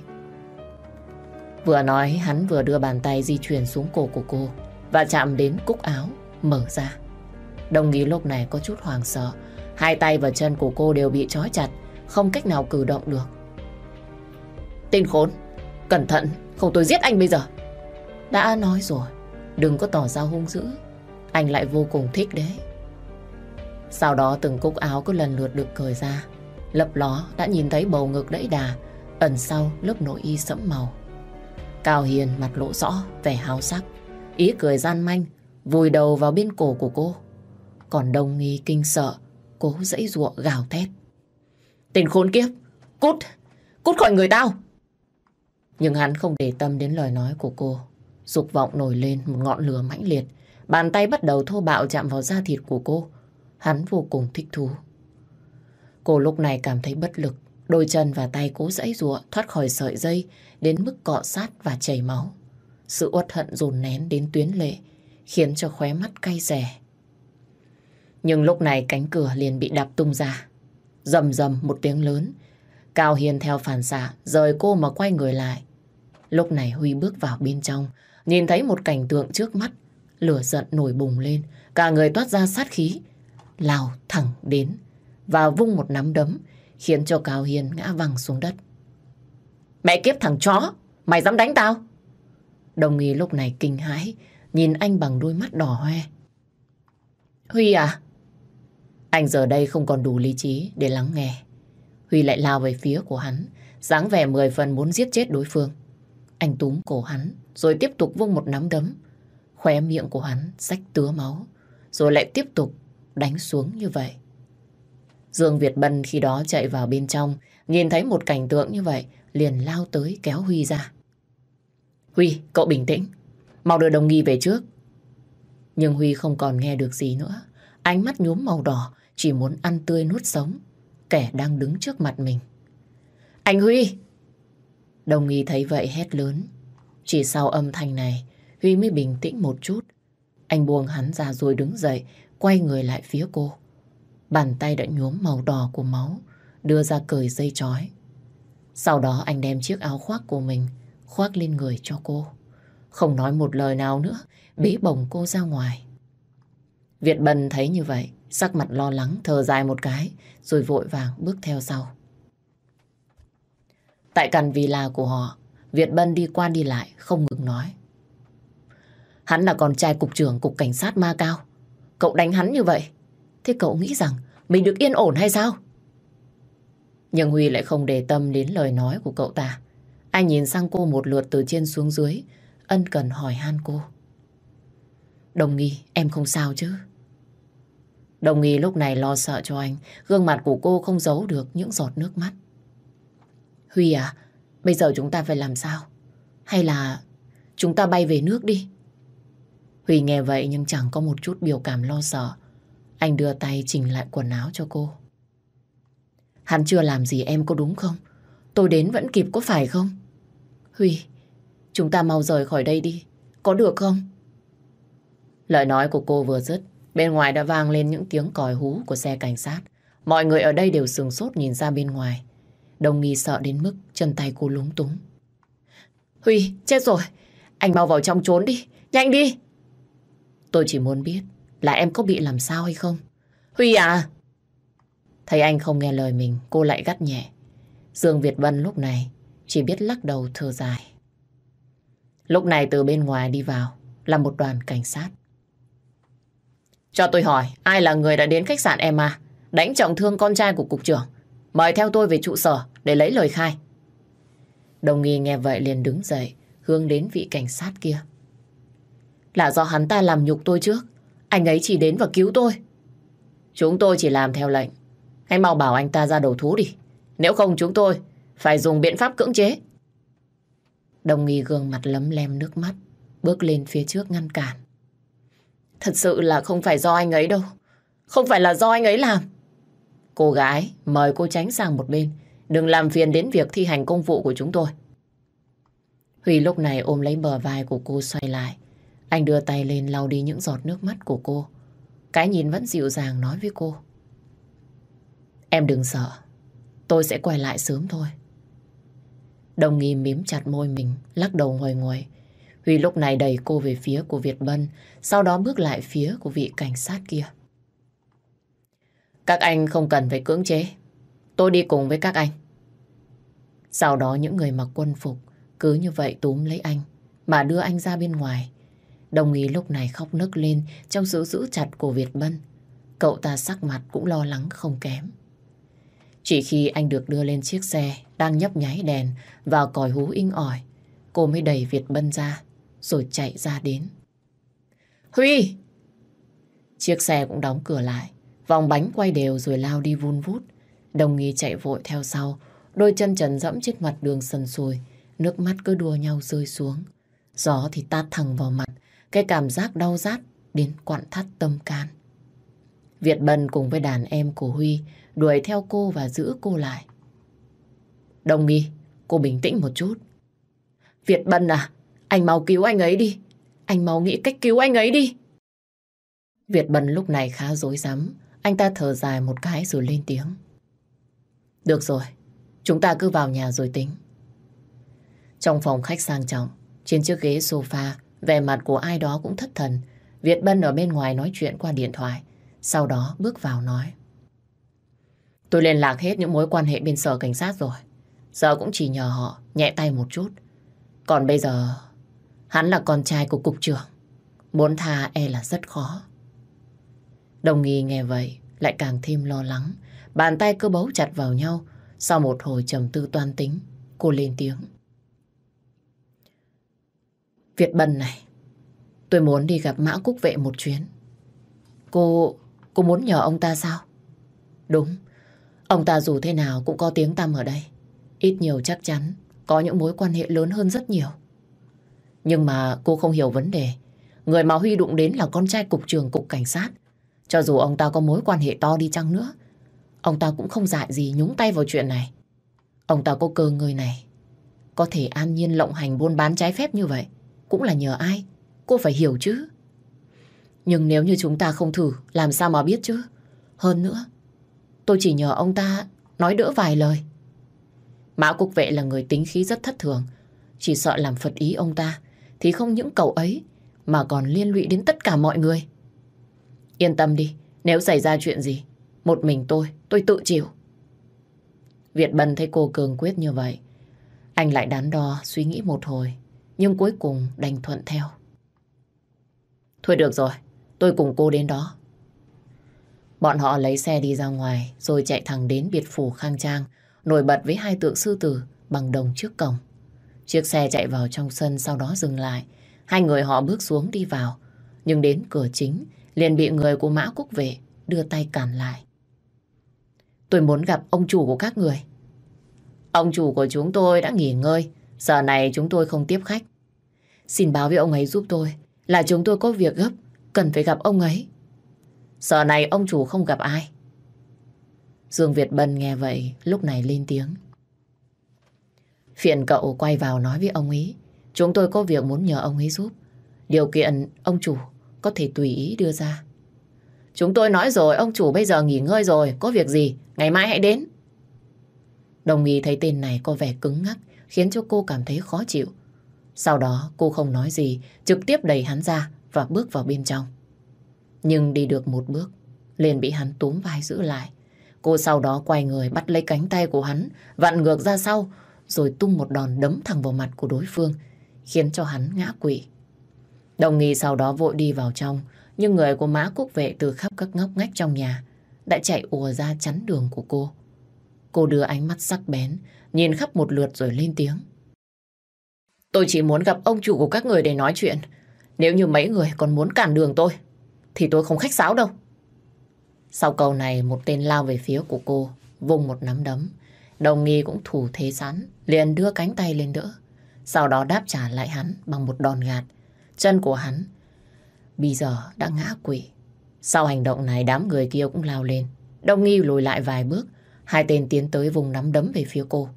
Vừa nói hắn vừa đưa bàn tay di chuyển xuống cổ của cô và chạm đến cúc áo, mở ra. Đồng ý lúc này có chút hoàng sợ. Hai tay và chân của cô đều bị trói chặt, không cách nào cử động được. Tên khốn, cẩn thận, không tôi giết anh bây giờ. Đã nói rồi, đừng có tỏ ra hung dữ. Anh lại vô cùng thích đấy. Sau đó từng cúc áo cứ lần lượt được cởi ra. Lập ló đã nhìn thấy bầu ngực đẫy đà, ẩn sau lớp nội y sẫm màu. Cao Hiền mặt lộ rõ, vẻ háo sắc. Ý cười gian manh, vùi đầu vào bên cổ của cô. Còn Đông Nghi kinh sợ, cố dãy ruộng gào thét. Tên khốn kiếp, cút, cút khỏi người tao. Nhưng hắn không để tâm đến lời nói của cô. Dục vọng nổi lên một ngọn lửa mãnh liệt. Bàn tay bắt đầu thô bạo chạm vào da thịt của cô. Hắn vô cùng thích thú. Cô lúc này cảm thấy bất lực. Đôi chân và tay cố dãy giụa, thoát khỏi sợi dây, đến mức cọ sát và chảy máu. Sự uất hận dồn nén đến tuyến lệ, khiến cho khóe mắt cay rẻ. Nhưng lúc này cánh cửa liền bị đạp tung ra. Rầm rầm một tiếng lớn. Cao Hiền theo phản xạ, rời cô mà quay người lại. Lúc này Huy bước vào bên trong, nhìn thấy một cảnh tượng trước mắt. Lửa giận nổi bùng lên, cả người toát ra sát khí lao thẳng đến và vung một nắm đấm khiến cho Cao Hiền ngã văng xuống đất. Mẹ kiếp thằng chó, mày dám đánh tao? Đồng nghi lúc này kinh hãi, nhìn anh bằng đôi mắt đỏ hoe. Huy à? Anh giờ đây không còn đủ lý trí để lắng nghe. Huy lại lao về phía của hắn, dáng vẻ mười phần muốn giết chết đối phương. Anh túm cổ hắn, rồi tiếp tục vung một nắm đấm. Khóe miệng của hắn rách tứa máu, rồi lại tiếp tục đánh xuống như vậy. Dương Việt Bân khi đó chạy vào bên trong, nhìn thấy một cảnh tượng như vậy, liền lao tới kéo Huy ra. Huy, cậu bình tĩnh, mau đưa đồng nghi về trước. Nhưng Huy không còn nghe được gì nữa. Ánh mắt nhuốm màu đỏ, chỉ muốn ăn tươi nuốt sống. Kẻ đang đứng trước mặt mình. Anh Huy! Đồng nghi thấy vậy hét lớn. Chỉ sau âm thanh này, Huy mới bình tĩnh một chút. Anh buông hắn ra rồi đứng dậy, quay người lại phía cô. Bàn tay đã nhuốm màu đỏ của máu, đưa ra cởi dây chói. Sau đó anh đem chiếc áo khoác của mình khoác lên người cho cô. Không nói một lời nào nữa, bế bồng cô ra ngoài. Việt Bân thấy như vậy, sắc mặt lo lắng, thở dài một cái, rồi vội vàng bước theo sau. Tại căn villa của họ, Việt Bân đi qua đi lại, không ngừng nói. Hắn là con trai cục trưởng cục cảnh sát ma cao. Cậu đánh hắn như vậy, thế cậu nghĩ rằng mình được yên ổn hay sao? Nhưng Huy lại không để tâm đến lời nói của cậu ta. Anh nhìn sang cô một lượt từ trên xuống dưới, ân cần hỏi han cô. Đồng nghi, em không sao chứ? Đồng nghi lúc này lo sợ cho anh, gương mặt của cô không giấu được những giọt nước mắt. Huy à, bây giờ chúng ta phải làm sao? Hay là chúng ta bay về nước đi? Huy nghe vậy nhưng chẳng có một chút biểu cảm lo sợ. Anh đưa tay chỉnh lại quần áo cho cô. Hắn chưa làm gì em có đúng không? Tôi đến vẫn kịp có phải không? Huy, chúng ta mau rời khỏi đây đi. Có được không? Lời nói của cô vừa dứt, bên ngoài đã vang lên những tiếng còi hú của xe cảnh sát. Mọi người ở đây đều sừng sốt nhìn ra bên ngoài. Đồng nghi sợ đến mức chân tay cô lúng túng. Huy, chết rồi. Anh mau vào trong trốn đi. Nhanh đi. Tôi chỉ muốn biết là em có bị làm sao hay không. Huy à! Thấy anh không nghe lời mình, cô lại gắt nhẹ. Dương Việt Vân lúc này chỉ biết lắc đầu thở dài. Lúc này từ bên ngoài đi vào là một đoàn cảnh sát. Cho tôi hỏi, ai là người đã đến khách sạn em à? Đánh trọng thương con trai của cục trưởng. Mời theo tôi về trụ sở để lấy lời khai. Đồng nghi nghe vậy liền đứng dậy, hướng đến vị cảnh sát kia. Là do hắn ta làm nhục tôi trước. Anh ấy chỉ đến và cứu tôi. Chúng tôi chỉ làm theo lệnh. Hãy mau bảo anh ta ra đầu thú đi. Nếu không chúng tôi phải dùng biện pháp cưỡng chế. Đồng nghi gương mặt lấm lem nước mắt, bước lên phía trước ngăn cản. Thật sự là không phải do anh ấy đâu. Không phải là do anh ấy làm. Cô gái, mời cô tránh sang một bên. Đừng làm phiền đến việc thi hành công vụ của chúng tôi. Huy lúc này ôm lấy bờ vai của cô xoay lại. Anh đưa tay lên lau đi những giọt nước mắt của cô. Cái nhìn vẫn dịu dàng nói với cô. Em đừng sợ. Tôi sẽ quay lại sớm thôi. Đồng nghi mím chặt môi mình, lắc đầu ngồi ngồi. Huy lúc này đẩy cô về phía của Việt Bân, sau đó bước lại phía của vị cảnh sát kia. Các anh không cần phải cưỡng chế. Tôi đi cùng với các anh. Sau đó những người mặc quân phục cứ như vậy túm lấy anh mà đưa anh ra bên ngoài. Đồng ý lúc này khóc nức lên trong sự giữ chặt của Việt Bân. Cậu ta sắc mặt cũng lo lắng không kém. Chỉ khi anh được đưa lên chiếc xe đang nhấp nháy đèn và còi hú inh ỏi, cô mới đẩy Việt Bân ra rồi chạy ra đến. Huy! Chiếc xe cũng đóng cửa lại, vòng bánh quay đều rồi lao đi vun vút. Đồng nghi chạy vội theo sau, đôi chân trần dẫm trên mặt đường sần sùi, nước mắt cứ đua nhau rơi xuống. Gió thì tát thẳng vào mặt, cái cảm giác đau rát đến quặn thắt tâm can. Việt Bân cùng với đàn em của Huy đuổi theo cô và giữ cô lại. Đồng nghi, cô bình tĩnh một chút. Việt Bân à, anh mau cứu anh ấy đi. Anh mau nghĩ cách cứu anh ấy đi. Việt Bân lúc này khá dối rắm Anh ta thở dài một cái rồi lên tiếng. Được rồi, chúng ta cứ vào nhà rồi tính. Trong phòng khách sang trọng, trên chiếc ghế sofa, vẻ mặt của ai đó cũng thất thần. Việt Bân ở bên ngoài nói chuyện qua điện thoại. Sau đó bước vào nói. Tôi liên lạc hết những mối quan hệ bên sở cảnh sát rồi. Giờ cũng chỉ nhờ họ nhẹ tay một chút. Còn bây giờ, hắn là con trai của cục trưởng. Muốn tha e là rất khó. Đồng nghi nghe vậy, lại càng thêm lo lắng. Bàn tay cứ bấu chặt vào nhau. Sau một hồi trầm tư toan tính, cô lên tiếng. Việt Bần này, tôi muốn đi gặp Mã Cúc Vệ một chuyến. Cô, cô muốn nhờ ông ta sao? Đúng, ông ta dù thế nào cũng có tiếng tăm ở đây. Ít nhiều chắc chắn có những mối quan hệ lớn hơn rất nhiều. Nhưng mà cô không hiểu vấn đề. Người mà Huy đụng đến là con trai cục trưởng cục cảnh sát. Cho dù ông ta có mối quan hệ to đi chăng nữa, ông ta cũng không dại gì nhúng tay vào chuyện này. Ông ta có cơ người này, có thể an nhiên lộng hành buôn bán trái phép như vậy, cũng là nhờ ai? Cô phải hiểu chứ. Nhưng nếu như chúng ta không thử, làm sao mà biết chứ? Hơn nữa, tôi chỉ nhờ ông ta nói đỡ vài lời. Mã Cục Vệ là người tính khí rất thất thường. Chỉ sợ làm phật ý ông ta, thì không những cậu ấy, mà còn liên lụy đến tất cả mọi người. Yên tâm đi, nếu xảy ra chuyện gì, một mình tôi, tôi tự chịu. Việt Bân thấy cô cường quyết như vậy. Anh lại đắn đo, suy nghĩ một hồi, nhưng cuối cùng đành thuận theo. Thôi được rồi, tôi cùng cô đến đó. Bọn họ lấy xe đi ra ngoài rồi chạy thẳng đến biệt phủ khang trang, nổi bật với hai tượng sư tử bằng đồng trước cổng. Chiếc xe chạy vào trong sân sau đó dừng lại. Hai người họ bước xuống đi vào. Nhưng đến cửa chính liền bị người của Mã Quốc vệ đưa tay cản lại. Tôi muốn gặp ông chủ của các người. Ông chủ của chúng tôi đã nghỉ ngơi. Giờ này chúng tôi không tiếp khách. Xin báo với ông ấy giúp tôi là chúng tôi có việc gấp, cần phải gặp ông ấy. Giờ này ông chủ không gặp ai. Dương Việt Bân nghe vậy, lúc này lên tiếng. Phiền cậu quay vào nói với ông ấy. Chúng tôi có việc muốn nhờ ông ấy giúp. Điều kiện ông chủ có thể tùy ý đưa ra. Chúng tôi nói rồi, ông chủ bây giờ nghỉ ngơi rồi, có việc gì, ngày mai hãy đến. Đồng ý thấy tên này có vẻ cứng ngắc, khiến cho cô cảm thấy khó chịu. Sau đó cô không nói gì, trực tiếp đẩy hắn ra và bước vào bên trong. Nhưng đi được một bước, liền bị hắn túm vai giữ lại. Cô sau đó quay người bắt lấy cánh tay của hắn, vặn ngược ra sau, rồi tung một đòn đấm thẳng vào mặt của đối phương, khiến cho hắn ngã quỵ. Đồng nghi sau đó vội đi vào trong, nhưng người của mã quốc vệ từ khắp các ngóc ngách trong nhà đã chạy ùa ra chắn đường của cô. Cô đưa ánh mắt sắc bén, nhìn khắp một lượt rồi lên tiếng. Tôi chỉ muốn gặp ông chủ của các người để nói chuyện. Nếu như mấy người còn muốn cản đường tôi, thì tôi không khách sáo đâu. Sau câu này, một tên lao về phía của cô, vùng một nắm đấm. Đồng nghi cũng thủ thế sẵn, liền đưa cánh tay lên đỡ. Sau đó đáp trả lại hắn bằng một đòn gạt. Chân của hắn bây giờ đã ngã quỵ. Sau hành động này đám người kia cũng lao lên. Đồng nghi lùi lại vài bước. Hai tên tiến tới vùng nắm đấm về phía cô.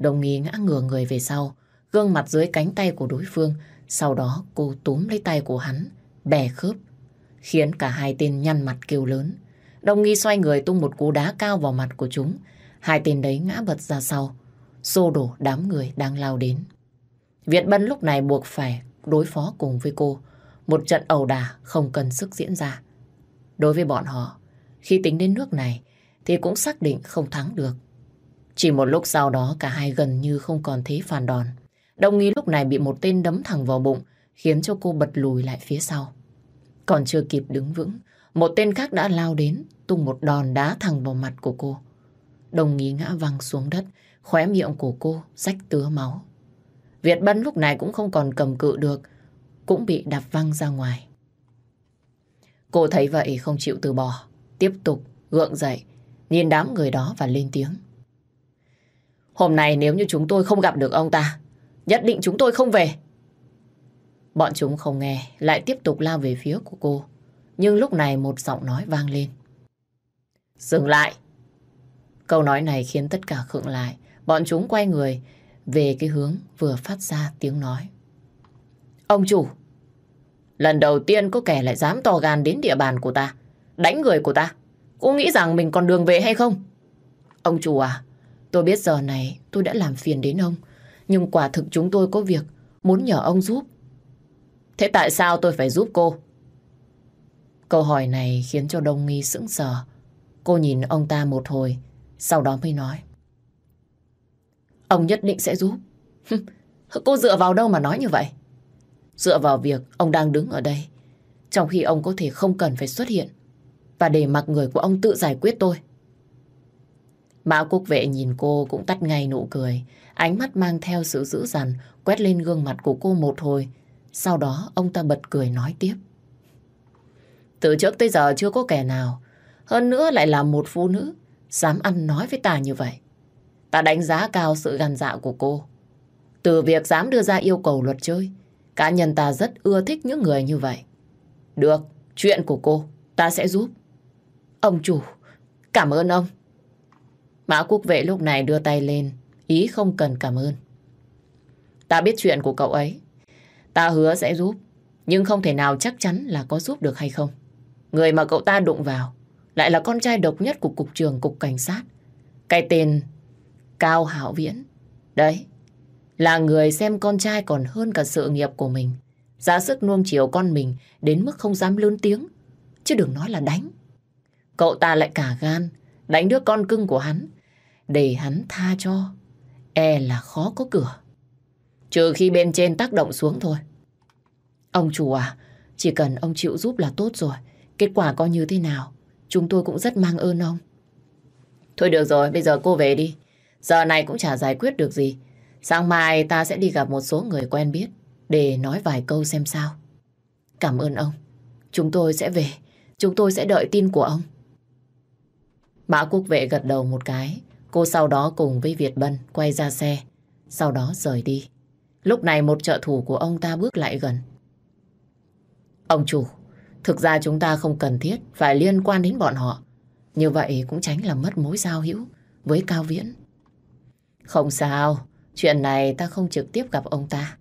Đồng nghi ngã ngửa người về sau. Gương mặt dưới cánh tay của đối phương Sau đó cô túm lấy tay của hắn, bè khớp, khiến cả hai tên nhăn mặt kêu lớn. Đồng nghi xoay người tung một cú đá cao vào mặt của chúng. Hai tên đấy ngã bật ra sau, xô đổ đám người đang lao đến. Việt Bân lúc này buộc phải đối phó cùng với cô. Một trận ẩu đả không cần sức diễn ra. Đối với bọn họ, khi tính đến nước này thì cũng xác định không thắng được. Chỉ một lúc sau đó cả hai gần như không còn thấy phản đòn. Đồng nghi lúc này bị một tên đấm thẳng vào bụng khiến cho cô bật lùi lại phía sau. Còn chưa kịp đứng vững, một tên khác đã lao đến tung một đòn đá thẳng vào mặt của cô. Đồng nghi ngã văng xuống đất, khóe miệng của cô rách tứa máu. Việt Bân lúc này cũng không còn cầm cự được, cũng bị đạp văng ra ngoài. Cô thấy vậy không chịu từ bỏ, tiếp tục gượng dậy, nhìn đám người đó và lên tiếng. Hôm nay nếu như chúng tôi không gặp được ông ta, nhất định chúng tôi không về. Bọn chúng không nghe, lại tiếp tục lao về phía của cô. Nhưng lúc này một giọng nói vang lên. Dừng lại! Câu nói này khiến tất cả khựng lại. Bọn chúng quay người về cái hướng vừa phát ra tiếng nói. Ông chủ! Lần đầu tiên có kẻ lại dám to gan đến địa bàn của ta, đánh người của ta. Cô nghĩ rằng mình còn đường về hay không? Ông chủ à, tôi biết giờ này tôi đã làm phiền đến ông, nhưng quả thực chúng tôi có việc muốn nhờ ông giúp. Thế tại sao tôi phải giúp cô? Câu hỏi này khiến cho Đông Nghi sững sờ. Cô nhìn ông ta một hồi, sau đó mới nói. Ông nhất định sẽ giúp. cô dựa vào đâu mà nói như vậy? Dựa vào việc ông đang đứng ở đây, trong khi ông có thể không cần phải xuất hiện và để mặc người của ông tự giải quyết tôi. Mã quốc vệ nhìn cô cũng tắt ngay nụ cười, ánh mắt mang theo sự dữ dằn quét lên gương mặt của cô một hồi. Sau đó ông ta bật cười nói tiếp. Từ trước tới giờ chưa có kẻ nào, hơn nữa lại là một phụ nữ, dám ăn nói với ta như vậy. Ta đánh giá cao sự gan dạ của cô. Từ việc dám đưa ra yêu cầu luật chơi, cá nhân ta rất ưa thích những người như vậy. Được, chuyện của cô, ta sẽ giúp. Ông chủ, cảm ơn ông. Mã quốc vệ lúc này đưa tay lên, ý không cần cảm ơn. Ta biết chuyện của cậu ấy. Ta hứa sẽ giúp, nhưng không thể nào chắc chắn là có giúp được hay không. Người mà cậu ta đụng vào lại là con trai độc nhất của cục trường cục cảnh sát. Cái tên Cao Hảo Viễn. Đấy, là người xem con trai còn hơn cả sự nghiệp của mình. Giá sức nuông chiều con mình đến mức không dám lớn tiếng, chứ đừng nói là đánh. Cậu ta lại cả gan, đánh đứa con cưng của hắn, để hắn tha cho. E là khó có cửa. Trừ khi bên trên tác động xuống thôi. Ông chủ à, chỉ cần ông chịu giúp là tốt rồi. Kết quả coi như thế nào, chúng tôi cũng rất mang ơn ông. Thôi được rồi, bây giờ cô về đi. Giờ này cũng chả giải quyết được gì. Sáng mai ta sẽ đi gặp một số người quen biết để nói vài câu xem sao. Cảm ơn ông. Chúng tôi sẽ về. Chúng tôi sẽ đợi tin của ông. Mã quốc vệ gật đầu một cái. Cô sau đó cùng với Việt Bân quay ra xe. Sau đó rời đi. Lúc này một trợ thủ của ông ta bước lại gần. Ông chủ, thực ra chúng ta không cần thiết phải liên quan đến bọn họ. Như vậy cũng tránh làm mất mối giao hữu với Cao Viễn. Không sao, chuyện này ta không trực tiếp gặp ông ta.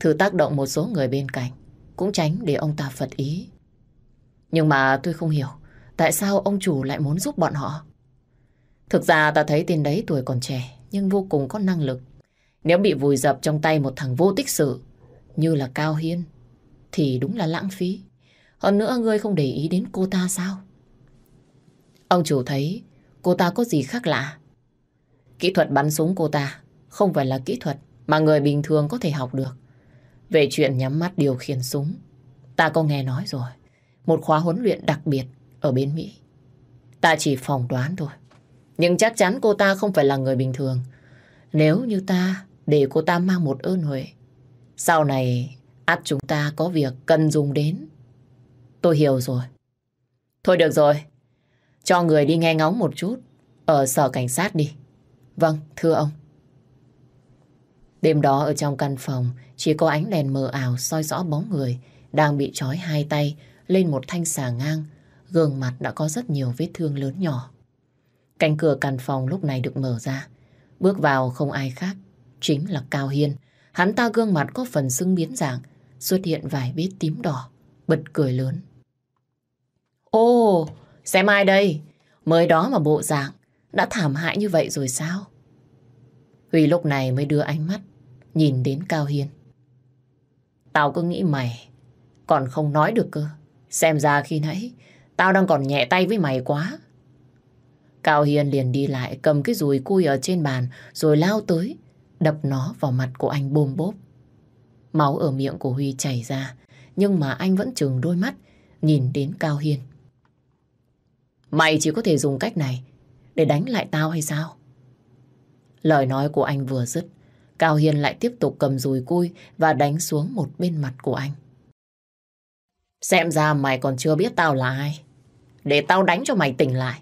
Thử tác động một số người bên cạnh, cũng tránh để ông ta phật ý. Nhưng mà tôi không hiểu, tại sao ông chủ lại muốn giúp bọn họ? Thực ra ta thấy tên đấy tuổi còn trẻ, nhưng vô cùng có năng lực. Nếu bị vùi dập trong tay một thằng vô tích sự, như là Cao Hiên, thì đúng là lãng phí. Hơn nữa ngươi không để ý đến cô ta sao? Ông chủ thấy cô ta có gì khác lạ. Kỹ thuật bắn súng cô ta không phải là kỹ thuật mà người bình thường có thể học được. Về chuyện nhắm mắt điều khiển súng, ta có nghe nói rồi. Một khóa huấn luyện đặc biệt ở bên Mỹ. Ta chỉ phỏng đoán thôi. Nhưng chắc chắn cô ta không phải là người bình thường. Nếu như ta để cô ta mang một ơn huệ, sau này ắt chúng ta có việc cần dùng đến. Tôi hiểu rồi. Thôi được rồi, cho người đi nghe ngóng một chút ở sở cảnh sát đi. Vâng, thưa ông. Đêm đó ở trong căn phòng chỉ có ánh đèn mờ ảo soi rõ bóng người đang bị trói hai tay lên một thanh xà ngang. Gương mặt đã có rất nhiều vết thương lớn nhỏ. Cánh cửa căn phòng lúc này được mở ra. Bước vào không ai khác, chính là Cao Hiên. Hắn ta gương mặt có phần sưng biến dạng, xuất hiện vài vết tím đỏ, bật cười lớn. Ô, xem ai đây? Mới đó mà bộ dạng đã thảm hại như vậy rồi sao? Huy lúc này mới đưa ánh mắt nhìn đến Cao Hiên. Tao cứ nghĩ mày còn không nói được cơ. Xem ra khi nãy tao đang còn nhẹ tay với mày quá. Cao Hiên liền đi lại cầm cái dùi cui ở trên bàn rồi lao tới đập nó vào mặt của anh bôm bốp. Máu ở miệng của Huy chảy ra nhưng mà anh vẫn chừng đôi mắt nhìn đến Cao Hiên. Mày chỉ có thể dùng cách này để đánh lại tao hay sao? Lời nói của anh vừa dứt, Cao Hiên lại tiếp tục cầm dùi cui và đánh xuống một bên mặt của anh. Xem ra mày còn chưa biết tao là ai. Để tao đánh cho mày tỉnh lại.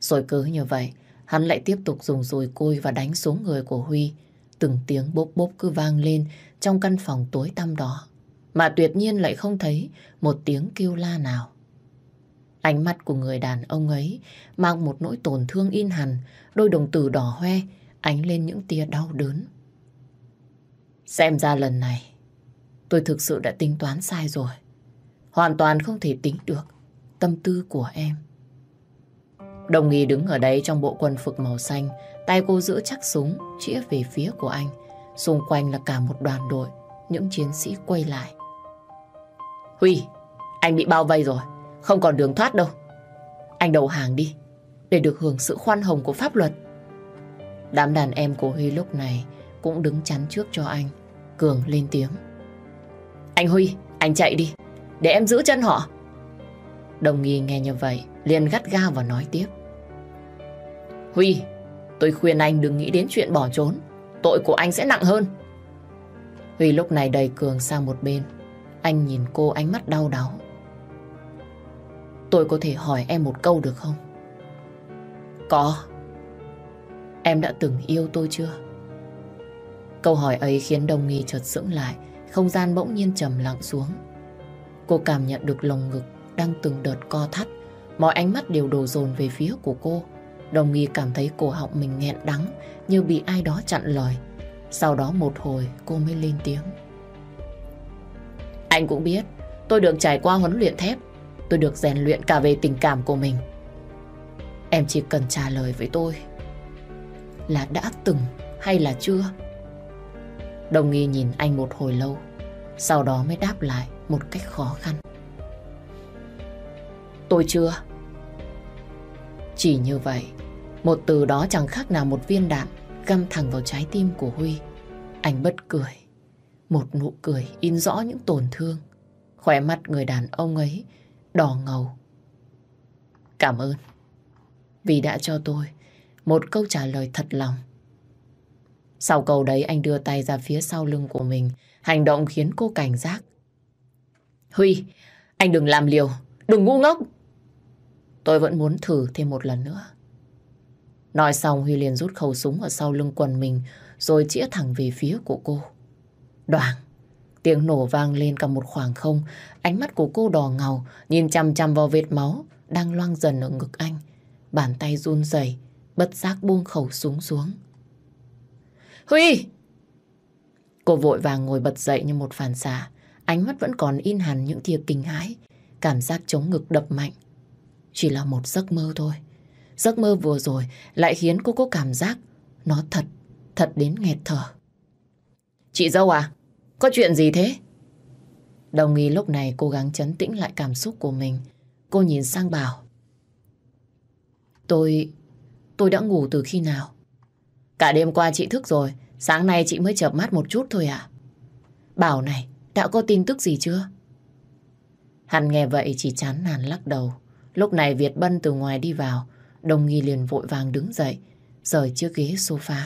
Rồi cứ như vậy, hắn lại tiếp tục dùng dùi côi và đánh xuống người của Huy. Từng tiếng bốp bốp cứ vang lên trong căn phòng tối tăm đó. Mà tuyệt nhiên lại không thấy một tiếng kêu la nào. Ánh mắt của người đàn ông ấy mang một nỗi tổn thương in hằn, đôi đồng tử đỏ hoe, ánh lên những tia đau đớn. Xem ra lần này, tôi thực sự đã tính toán sai rồi. Hoàn toàn không thể tính được tâm tư của em. Đồng nghi đứng ở đấy trong bộ quần phục màu xanh, tay cô giữ chắc súng, chĩa về phía của anh. Xung quanh là cả một đoàn đội, những chiến sĩ quay lại. Huy, anh bị bao vây rồi. Không còn đường thoát đâu. Anh đầu hàng đi, để được hưởng sự khoan hồng của pháp luật. Đám đàn em của Huy lúc này cũng đứng chắn trước cho anh. Cường lên tiếng. Anh Huy, anh chạy đi, để em giữ chân họ. Đồng nghi nghe như vậy, liền gắt gao và nói tiếp. Huy, tôi khuyên anh đừng nghĩ đến chuyện bỏ trốn. Tội của anh sẽ nặng hơn. Huy lúc này đầy Cường sang một bên. Anh nhìn cô ánh mắt đau đáu. Tôi có thể hỏi em một câu được không? Có. Em đã từng yêu tôi chưa? Câu hỏi ấy khiến Đồng Nghi chợt sững lại, không gian bỗng nhiên trầm lặng xuống. Cô cảm nhận được lồng ngực đang từng đợt co thắt, mọi ánh mắt đều đổ dồn về phía của cô. Đồng Nghi cảm thấy cổ họng mình nghẹn đắng như bị ai đó chặn lời. Sau đó một hồi cô mới lên tiếng. Anh cũng biết, tôi được trải qua huấn luyện thép Tôi được rèn luyện cả về tình cảm của mình. Em chỉ cần trả lời với tôi là đã từng hay là chưa. Đồng nghi nhìn anh một hồi lâu, sau đó mới đáp lại một cách khó khăn. Tôi chưa. Chỉ như vậy, một từ đó chẳng khác nào một viên đạn găm thẳng vào trái tim của Huy. Anh bất cười, một nụ cười in rõ những tổn thương. Khỏe mắt người đàn ông ấy đỏ ngầu. Cảm ơn vì đã cho tôi một câu trả lời thật lòng. Sau câu đấy anh đưa tay ra phía sau lưng của mình, hành động khiến cô cảnh giác. Huy, anh đừng làm liều, đừng ngu ngốc. Tôi vẫn muốn thử thêm một lần nữa. Nói xong Huy liền rút khẩu súng ở sau lưng quần mình rồi chĩa thẳng về phía của cô. Đoàn. Tiếng nổ vang lên cả một khoảng không, ánh mắt của cô đỏ ngầu, nhìn chằm chằm vào vết máu đang loang dần ở ngực anh. Bàn tay run rẩy, bất giác buông khẩu súng xuống. Huy! Cô vội vàng ngồi bật dậy như một phản xạ, ánh mắt vẫn còn in hẳn những tia kinh hãi, cảm giác chống ngực đập mạnh. Chỉ là một giấc mơ thôi. Giấc mơ vừa rồi lại khiến cô có cảm giác nó thật, thật đến nghẹt thở. Chị dâu à, có chuyện gì thế? Đồng nghi lúc này cố gắng chấn tĩnh lại cảm xúc của mình. Cô nhìn sang Bảo. Tôi... tôi đã ngủ từ khi nào? Cả đêm qua chị thức rồi, sáng nay chị mới chợp mắt một chút thôi à? Bảo này, đã có tin tức gì chưa? Hắn nghe vậy chỉ chán nản lắc đầu. Lúc này Việt Bân từ ngoài đi vào, đồng nghi liền vội vàng đứng dậy, rời chiếc ghế sofa.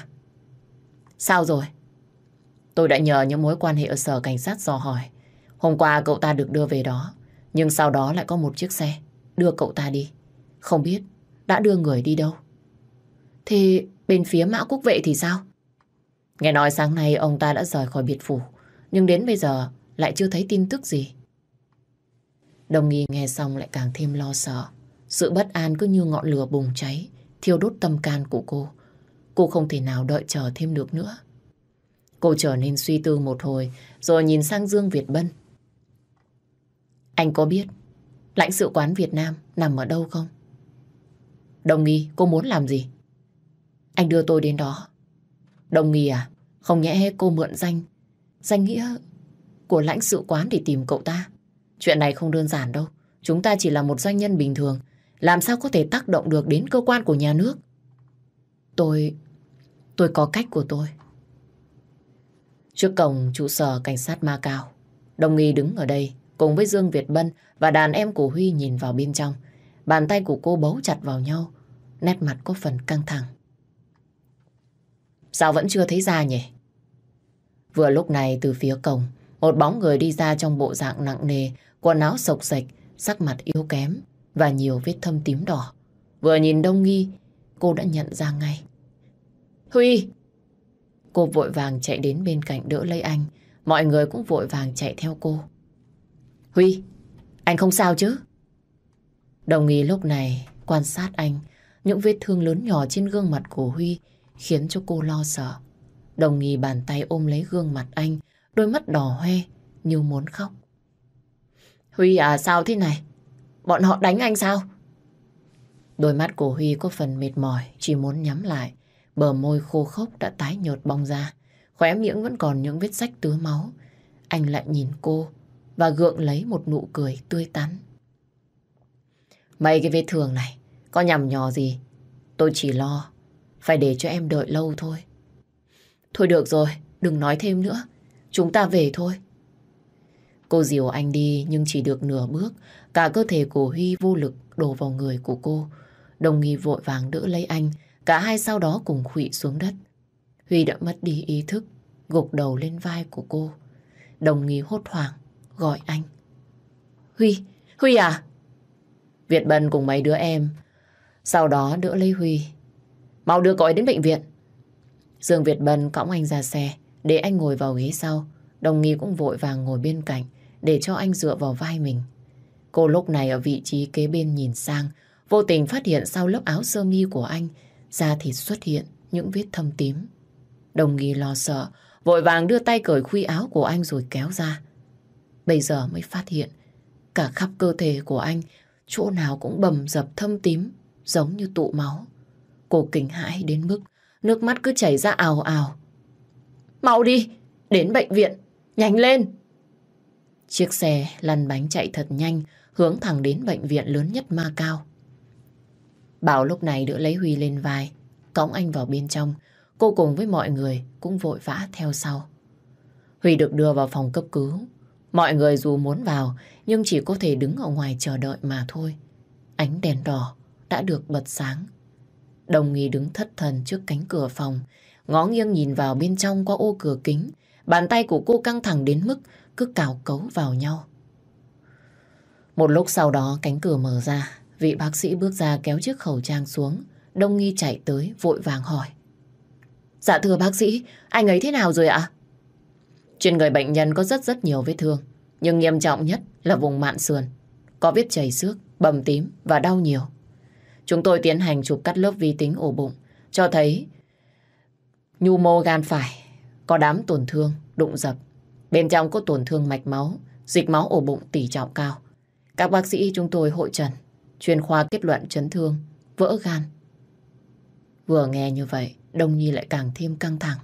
Sao rồi? Tôi đã nhờ những mối quan hệ ở sở cảnh sát dò hỏi. Hôm qua cậu ta được đưa về đó, nhưng sau đó lại có một chiếc xe đưa cậu ta đi. Không biết đã đưa người đi đâu. Thì bên phía Mã Quốc Vệ thì sao? Nghe nói sáng nay ông ta đã rời khỏi biệt phủ, nhưng đến bây giờ lại chưa thấy tin tức gì. Đồng nghi nghe xong lại càng thêm lo sợ. Sự bất an cứ như ngọn lửa bùng cháy, thiêu đốt tâm can của cô. Cô không thể nào đợi chờ thêm được nữa. Cô trở nên suy tư một hồi, rồi nhìn sang Dương Việt Bân. Anh có biết lãnh sự quán Việt Nam nằm ở đâu không? Đồng nghi, cô muốn làm gì? Anh đưa tôi đến đó. Đồng nghi à? Không nhẽ cô mượn danh, danh nghĩa của lãnh sự quán để tìm cậu ta. Chuyện này không đơn giản đâu. Chúng ta chỉ là một doanh nhân bình thường. Làm sao có thể tác động được đến cơ quan của nhà nước? Tôi... tôi có cách của tôi. Trước cổng trụ sở cảnh sát Ma Cao, Đồng nghi đứng ở đây cùng với Dương Việt Bân và đàn em của Huy nhìn vào bên trong. Bàn tay của cô bấu chặt vào nhau, nét mặt có phần căng thẳng. Sao vẫn chưa thấy ra nhỉ? Vừa lúc này từ phía cổng, một bóng người đi ra trong bộ dạng nặng nề, quần áo sộc sạch, sắc mặt yếu kém và nhiều vết thâm tím đỏ. Vừa nhìn Đông Nghi, cô đã nhận ra ngay. Huy! Cô vội vàng chạy đến bên cạnh đỡ lấy anh. Mọi người cũng vội vàng chạy theo cô. Huy! Anh không sao chứ? Đồng nghi lúc này quan sát anh. Những vết thương lớn nhỏ trên gương mặt của Huy khiến cho cô lo sợ. Đồng nghi bàn tay ôm lấy gương mặt anh, đôi mắt đỏ hoe như muốn khóc. Huy à sao thế này? Bọn họ đánh anh sao? Đôi mắt của Huy có phần mệt mỏi, chỉ muốn nhắm lại. Bờ môi khô khốc đã tái nhợt bong ra. Khóe miệng vẫn còn những vết rách tứa máu. Anh lại nhìn cô và gượng lấy một nụ cười tươi tắn. Mấy cái vết thương này, có nhầm nhò gì? Tôi chỉ lo, phải để cho em đợi lâu thôi. Thôi được rồi, đừng nói thêm nữa. Chúng ta về thôi. Cô dìu anh đi nhưng chỉ được nửa bước. Cả cơ thể của Huy vô lực đổ vào người của cô. Đồng nghi vội vàng đỡ lấy anh. Cả hai sau đó cùng khụy xuống đất. Huy đã mất đi ý thức, gục đầu lên vai của cô. Đồng nghi hốt hoảng, gọi anh. Huy, Huy à? Việt Bân cùng mấy đứa em. Sau đó đỡ lấy Huy. Mau đưa cậu ấy đến bệnh viện. Dương Việt Bân cõng anh ra xe, để anh ngồi vào ghế sau. Đồng nghi cũng vội vàng ngồi bên cạnh, để cho anh dựa vào vai mình. Cô lúc này ở vị trí kế bên nhìn sang, vô tình phát hiện sau lớp áo sơ mi của anh, da thịt xuất hiện những vết thâm tím. Đồng nghi lo sợ, vội vàng đưa tay cởi khuy áo của anh rồi kéo ra. Bây giờ mới phát hiện, cả khắp cơ thể của anh, chỗ nào cũng bầm dập thâm tím, giống như tụ máu. Cô kinh hãi đến mức nước mắt cứ chảy ra ào ào. Mau đi, đến bệnh viện, nhanh lên! Chiếc xe lăn bánh chạy thật nhanh, hướng thẳng đến bệnh viện lớn nhất Ma Cao. Bảo lúc này đỡ lấy Huy lên vai, cõng anh vào bên trong. Cô cùng với mọi người cũng vội vã theo sau. Huy được đưa vào phòng cấp cứu. Mọi người dù muốn vào, nhưng chỉ có thể đứng ở ngoài chờ đợi mà thôi. Ánh đèn đỏ đã được bật sáng. Đồng nghi đứng thất thần trước cánh cửa phòng, ngó nghiêng nhìn vào bên trong qua ô cửa kính. Bàn tay của cô căng thẳng đến mức cứ cào cấu vào nhau. Một lúc sau đó cánh cửa mở ra, vị bác sĩ bước ra kéo chiếc khẩu trang xuống. Đông nghi chạy tới, vội vàng hỏi. Dạ thưa bác sĩ, anh ấy thế nào rồi ạ? Trên người bệnh nhân có rất rất nhiều vết thương, nhưng nghiêm trọng nhất là vùng mạn sườn. Có vết chảy xước, bầm tím và đau nhiều. Chúng tôi tiến hành chụp cắt lớp vi tính ổ bụng, cho thấy nhu mô gan phải có đám tổn thương, đụng dập. Bên trong có tổn thương mạch máu, dịch máu ổ bụng tỷ trọng cao. Các bác sĩ chúng tôi hội trần, chuyên khoa kết luận chấn thương, vỡ gan. Vừa nghe như vậy, Đông Nhi lại càng thêm căng thẳng.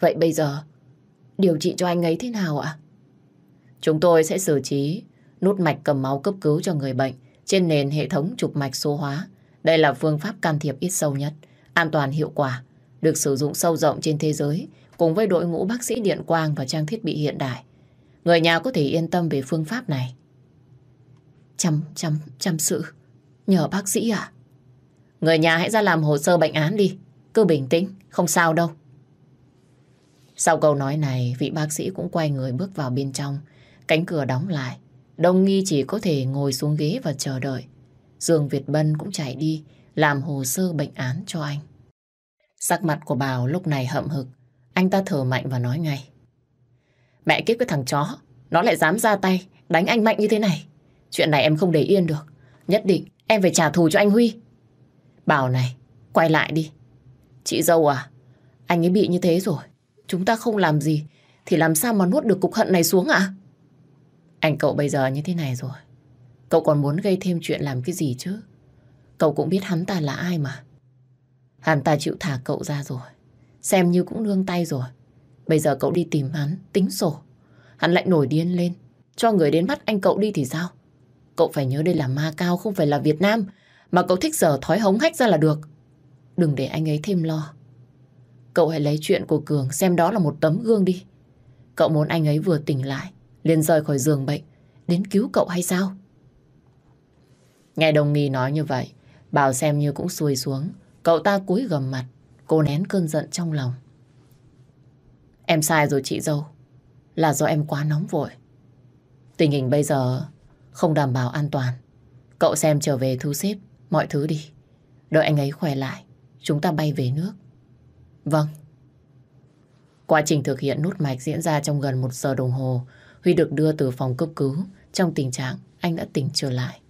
Vậy bây giờ, điều trị cho anh ấy thế nào ạ? Chúng tôi sẽ xử trí nút mạch cầm máu cấp cứu cho người bệnh trên nền hệ thống chụp mạch số hóa. Đây là phương pháp can thiệp ít sâu nhất, an toàn hiệu quả, được sử dụng sâu rộng trên thế giới cùng với đội ngũ bác sĩ điện quang và trang thiết bị hiện đại. Người nhà có thể yên tâm về phương pháp này. Chăm, chăm, chăm sự. Nhờ bác sĩ à? Người nhà hãy ra làm hồ sơ bệnh án đi. Cứ bình tĩnh, không sao đâu. Sau câu nói này, vị bác sĩ cũng quay người bước vào bên trong. Cánh cửa đóng lại. Đông Nghi chỉ có thể ngồi xuống ghế và chờ đợi. Dương Việt Bân cũng chạy đi làm hồ sơ bệnh án cho anh. Sắc mặt của Bảo lúc này hậm hực. Anh ta thở mạnh và nói ngay. Mẹ kiếp cái thằng chó, nó lại dám ra tay, đánh anh mạnh như thế này. Chuyện này em không để yên được. Nhất định em phải trả thù cho anh Huy. Bảo này, quay lại đi. Chị dâu à, anh ấy bị như thế rồi, chúng ta không làm gì, thì làm sao mà nuốt được cục hận này xuống ạ? Anh cậu bây giờ như thế này rồi. Cậu còn muốn gây thêm chuyện làm cái gì chứ? Cậu cũng biết hắn ta là ai mà. Hắn ta chịu thả cậu ra rồi. Xem như cũng nương tay rồi. Bây giờ cậu đi tìm hắn, tính sổ. Hắn lại nổi điên lên. Cho người đến bắt anh cậu đi thì sao? Cậu phải nhớ đây là ma cao, không phải là Việt Nam. Mà cậu thích giờ thói hống hách ra là được. Đừng để anh ấy thêm lo. Cậu hãy lấy chuyện của Cường xem đó là một tấm gương đi. Cậu muốn anh ấy vừa tỉnh lại, liền rời khỏi giường bệnh, đến cứu cậu hay sao? Nghe đồng nghi nói như vậy, Bảo xem như cũng xuôi xuống. Cậu ta cúi gầm mặt, cô nén cơn giận trong lòng. Em sai rồi chị dâu, là do em quá nóng vội. Tình hình bây giờ không đảm bảo an toàn. Cậu xem trở về thu xếp mọi thứ đi. Đợi anh ấy khỏe lại, chúng ta bay về nước. Vâng. Quá trình thực hiện nút mạch diễn ra trong gần một giờ đồng hồ. Huy được đưa từ phòng cấp cứu trong tình trạng anh đã tỉnh trở lại.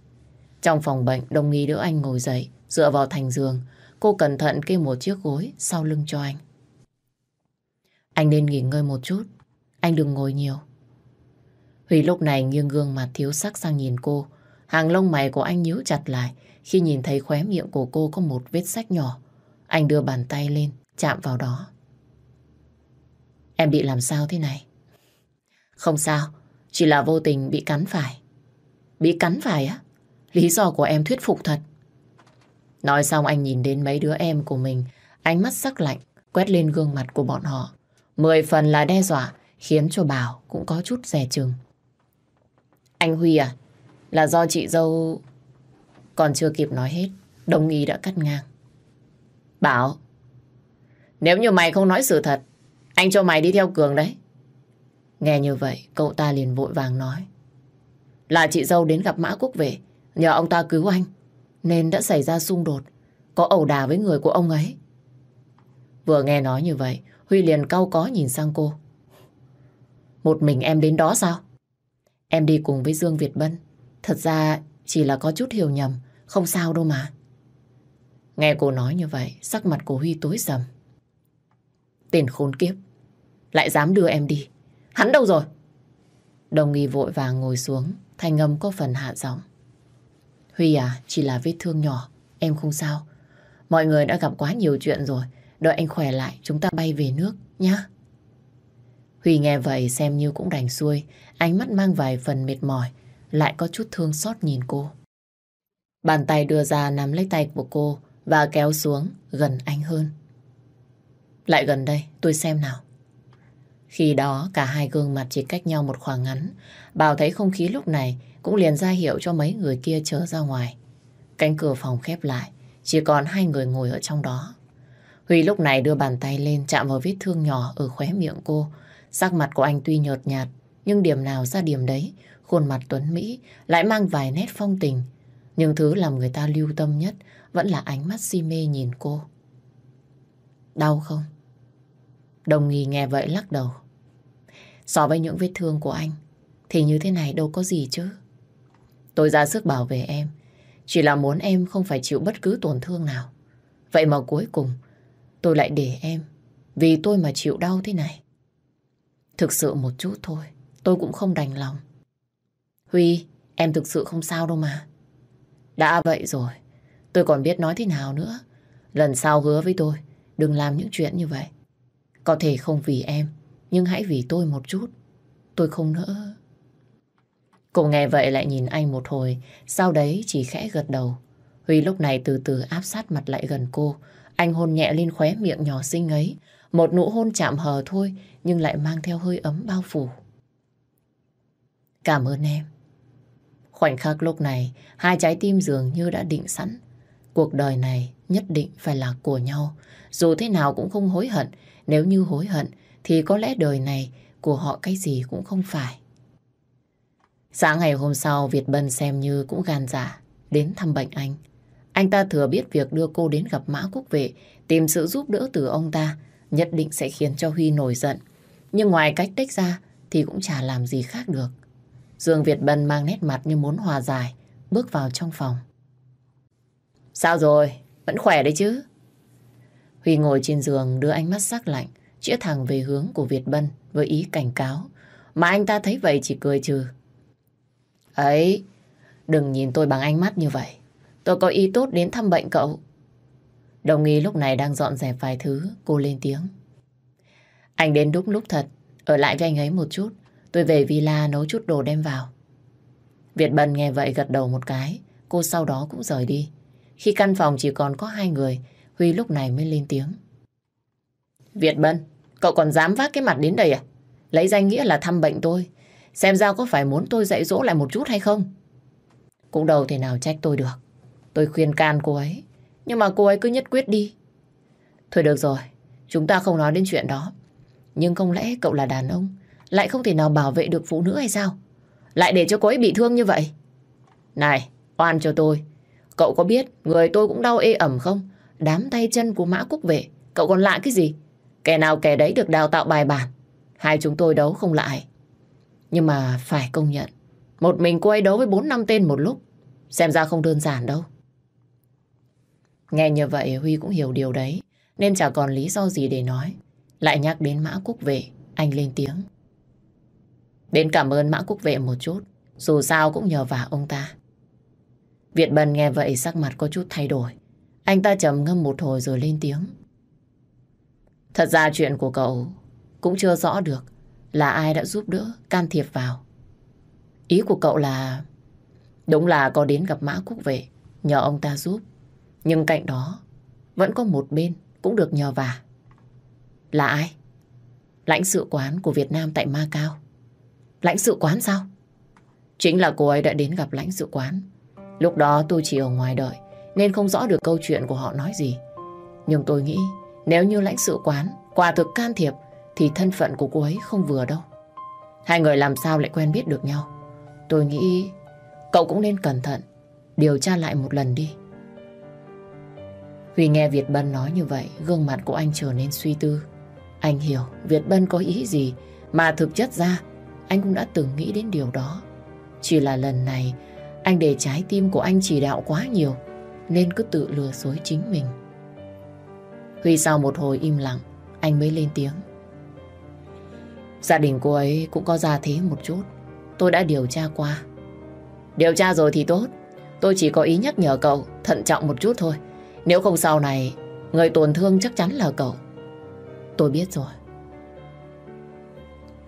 Trong phòng bệnh, đồng nghi đỡ anh ngồi dậy, dựa vào thành giường. Cô cẩn thận kê một chiếc gối sau lưng cho anh. Anh nên nghỉ ngơi một chút. Anh đừng ngồi nhiều. Huy lúc này nghiêng gương mặt thiếu sắc sang nhìn cô. Hàng lông mày của anh nhíu chặt lại khi nhìn thấy khóe miệng của cô có một vết sách nhỏ. Anh đưa bàn tay lên, chạm vào đó. Em bị làm sao thế này? Không sao, chỉ là vô tình bị cắn phải. Bị cắn phải á? Lý do của em thuyết phục thật. Nói xong anh nhìn đến mấy đứa em của mình, ánh mắt sắc lạnh, quét lên gương mặt của bọn họ. Mười phần là đe dọa, khiến cho Bảo cũng có chút rè chừng. Anh Huy à, là do chị dâu... Còn chưa kịp nói hết, đồng nghi đã cắt ngang. Bảo, nếu như mày không nói sự thật, anh cho mày đi theo Cường đấy. Nghe như vậy, cậu ta liền vội vàng nói. Là chị dâu đến gặp Mã Quốc về, nhờ ông ta cứu anh, nên đã xảy ra xung đột, có ẩu đả với người của ông ấy. Vừa nghe nói như vậy, Huy liền cau có nhìn sang cô. Một mình em đến đó sao? Em đi cùng với Dương Việt Bân. Thật ra chỉ là có chút hiểu nhầm, không sao đâu mà. Nghe cô nói như vậy, sắc mặt của Huy tối sầm. Tên khốn kiếp, lại dám đưa em đi. Hắn đâu rồi? Đồng nghi vội vàng ngồi xuống, thanh âm có phần hạ giọng. Huy à, chỉ là vết thương nhỏ, em không sao. Mọi người đã gặp quá nhiều chuyện rồi, đợi anh khỏe lại chúng ta bay về nước nhá. Huy nghe vậy xem như cũng đành xuôi, ánh mắt mang vài phần mệt mỏi, lại có chút thương xót nhìn cô. Bàn tay đưa ra nắm lấy tay của cô và kéo xuống gần anh hơn. Lại gần đây, tôi xem nào. Khi đó cả hai gương mặt chỉ cách nhau một khoảng ngắn, Bảo thấy không khí lúc này cũng liền ra hiệu cho mấy người kia chờ ra ngoài. Cánh cửa phòng khép lại, chỉ còn hai người ngồi ở trong đó. Huy lúc này đưa bàn tay lên chạm vào vết thương nhỏ ở khóe miệng cô. Sắc mặt của anh tuy nhợt nhạt, nhưng điểm nào ra điểm đấy, khuôn mặt tuấn Mỹ lại mang vài nét phong tình. Nhưng thứ làm người ta lưu tâm nhất vẫn là ánh mắt si mê nhìn cô. Đau không? Đồng nghi nghe vậy lắc đầu. So với những vết thương của anh, thì như thế này đâu có gì chứ. Tôi ra sức bảo vệ em, chỉ là muốn em không phải chịu bất cứ tổn thương nào. Vậy mà cuối cùng, tôi lại để em, vì tôi mà chịu đau thế này. Thực sự một chút thôi, tôi cũng không đành lòng. Huy, em thực sự không sao đâu mà. Đã vậy rồi, tôi còn biết nói thế nào nữa. Lần sau hứa với tôi, đừng làm những chuyện như vậy. Có thể không vì em, nhưng hãy vì tôi một chút. Tôi không nỡ. Cô nghe vậy lại nhìn anh một hồi, sau đấy chỉ khẽ gật đầu. Huy lúc này từ từ áp sát mặt lại gần cô. Anh hôn nhẹ lên khóe miệng nhỏ xinh ấy. Một nụ hôn chạm hờ thôi, nhưng lại mang theo hơi ấm bao phủ. Cảm ơn em. Khoảnh khắc lúc này, hai trái tim dường như đã định sẵn. Cuộc đời này nhất định phải là của nhau. Dù thế nào cũng không hối hận. Nếu như hối hận, thì có lẽ đời này của họ cái gì cũng không phải. Sáng ngày hôm sau, Việt Bân xem như cũng gan dạ, đến thăm bệnh anh. Anh ta thừa biết việc đưa cô đến gặp Mã Quốc Vệ, tìm sự giúp đỡ từ ông ta, nhất định sẽ khiến cho Huy nổi giận. Nhưng ngoài cách tách ra, thì cũng chả làm gì khác được. Dương Việt Bân mang nét mặt như muốn hòa giải, bước vào trong phòng. Sao rồi? Vẫn khỏe đấy chứ? Huy ngồi trên giường đưa ánh mắt sắc lạnh, chĩa thẳng về hướng của Việt Bân với ý cảnh cáo. Mà anh ta thấy vậy chỉ cười trừ. Ấy, đừng nhìn tôi bằng ánh mắt như vậy. Tôi có ý tốt đến thăm bệnh cậu. Đồng nghi lúc này đang dọn dẹp vài thứ, cô lên tiếng. Anh đến đúng lúc thật, ở lại với anh ấy một chút. Tôi về villa nấu chút đồ đem vào. Việt Bân nghe vậy gật đầu một cái, cô sau đó cũng rời đi. Khi căn phòng chỉ còn có hai người, Huy lúc này mới lên tiếng. Việt Bân, cậu còn dám vác cái mặt đến đây à? Lấy danh nghĩa là thăm bệnh tôi. Xem ra có phải muốn tôi dạy dỗ lại một chút hay không? Cũng đâu thể nào trách tôi được. Tôi khuyên can cô ấy. Nhưng mà cô ấy cứ nhất quyết đi. Thôi được rồi, chúng ta không nói đến chuyện đó. Nhưng không lẽ cậu là đàn ông lại không thể nào bảo vệ được phụ nữ hay sao? Lại để cho cô ấy bị thương như vậy? Này, oan cho tôi. Cậu có biết người tôi cũng đau ê ẩm không? Đám tay chân của mã quốc vệ. Cậu còn lạ cái gì? Kẻ nào kẻ đấy được đào tạo bài bản. Hai chúng tôi đấu không lại. Nhưng mà phải công nhận. Một mình cô ấy đấu với bốn năm tên một lúc. Xem ra không đơn giản đâu. Nghe như vậy, Huy cũng hiểu điều đấy. Nên chả còn lý do gì để nói. Lại nhắc đến mã quốc vệ. Anh lên tiếng. Đến cảm ơn mã quốc vệ một chút. Dù sao cũng nhờ vả ông ta. Việt Bân nghe vậy sắc mặt có chút thay đổi. Anh ta trầm ngâm một hồi rồi lên tiếng. Thật ra chuyện của cậu cũng chưa rõ được là ai đã giúp đỡ can thiệp vào. Ý của cậu là, đúng là có đến gặp Mã Quốc Vệ, nhờ ông ta giúp. Nhưng cạnh đó vẫn có một bên cũng được nhờ vả. Là ai? Lãnh sự quán của Việt Nam tại Macau. Lãnh sự quán sao? Chính là cô ấy đã đến gặp lãnh sự quán. Lúc đó tôi chỉ ở ngoài đợi nên không rõ được câu chuyện của họ nói gì. Nhưng tôi nghĩ nếu như lãnh sự quán quả thực can thiệp thì thân phận của cô ấy không vừa đâu. Hai người làm sao lại quen biết được nhau? Tôi nghĩ cậu cũng nên cẩn thận, điều tra lại một lần đi. Huy nghe Việt Bân nói như vậy, gương mặt của anh trở nên suy tư. Anh hiểu Việt Bân có ý gì, mà thực chất ra anh cũng đã từng nghĩ đến điều đó. Chỉ là lần này anh để trái tim của anh chỉ đạo quá nhiều, nên cứ tự lừa dối chính mình. Huy sau một hồi im lặng, anh mới lên tiếng. Gia đình cô ấy cũng có gia thế một chút. Tôi đã điều tra qua. Điều tra rồi thì tốt. Tôi chỉ có ý nhắc nhở cậu thận trọng một chút thôi. Nếu không sau này, người tổn thương chắc chắn là cậu. Tôi biết rồi.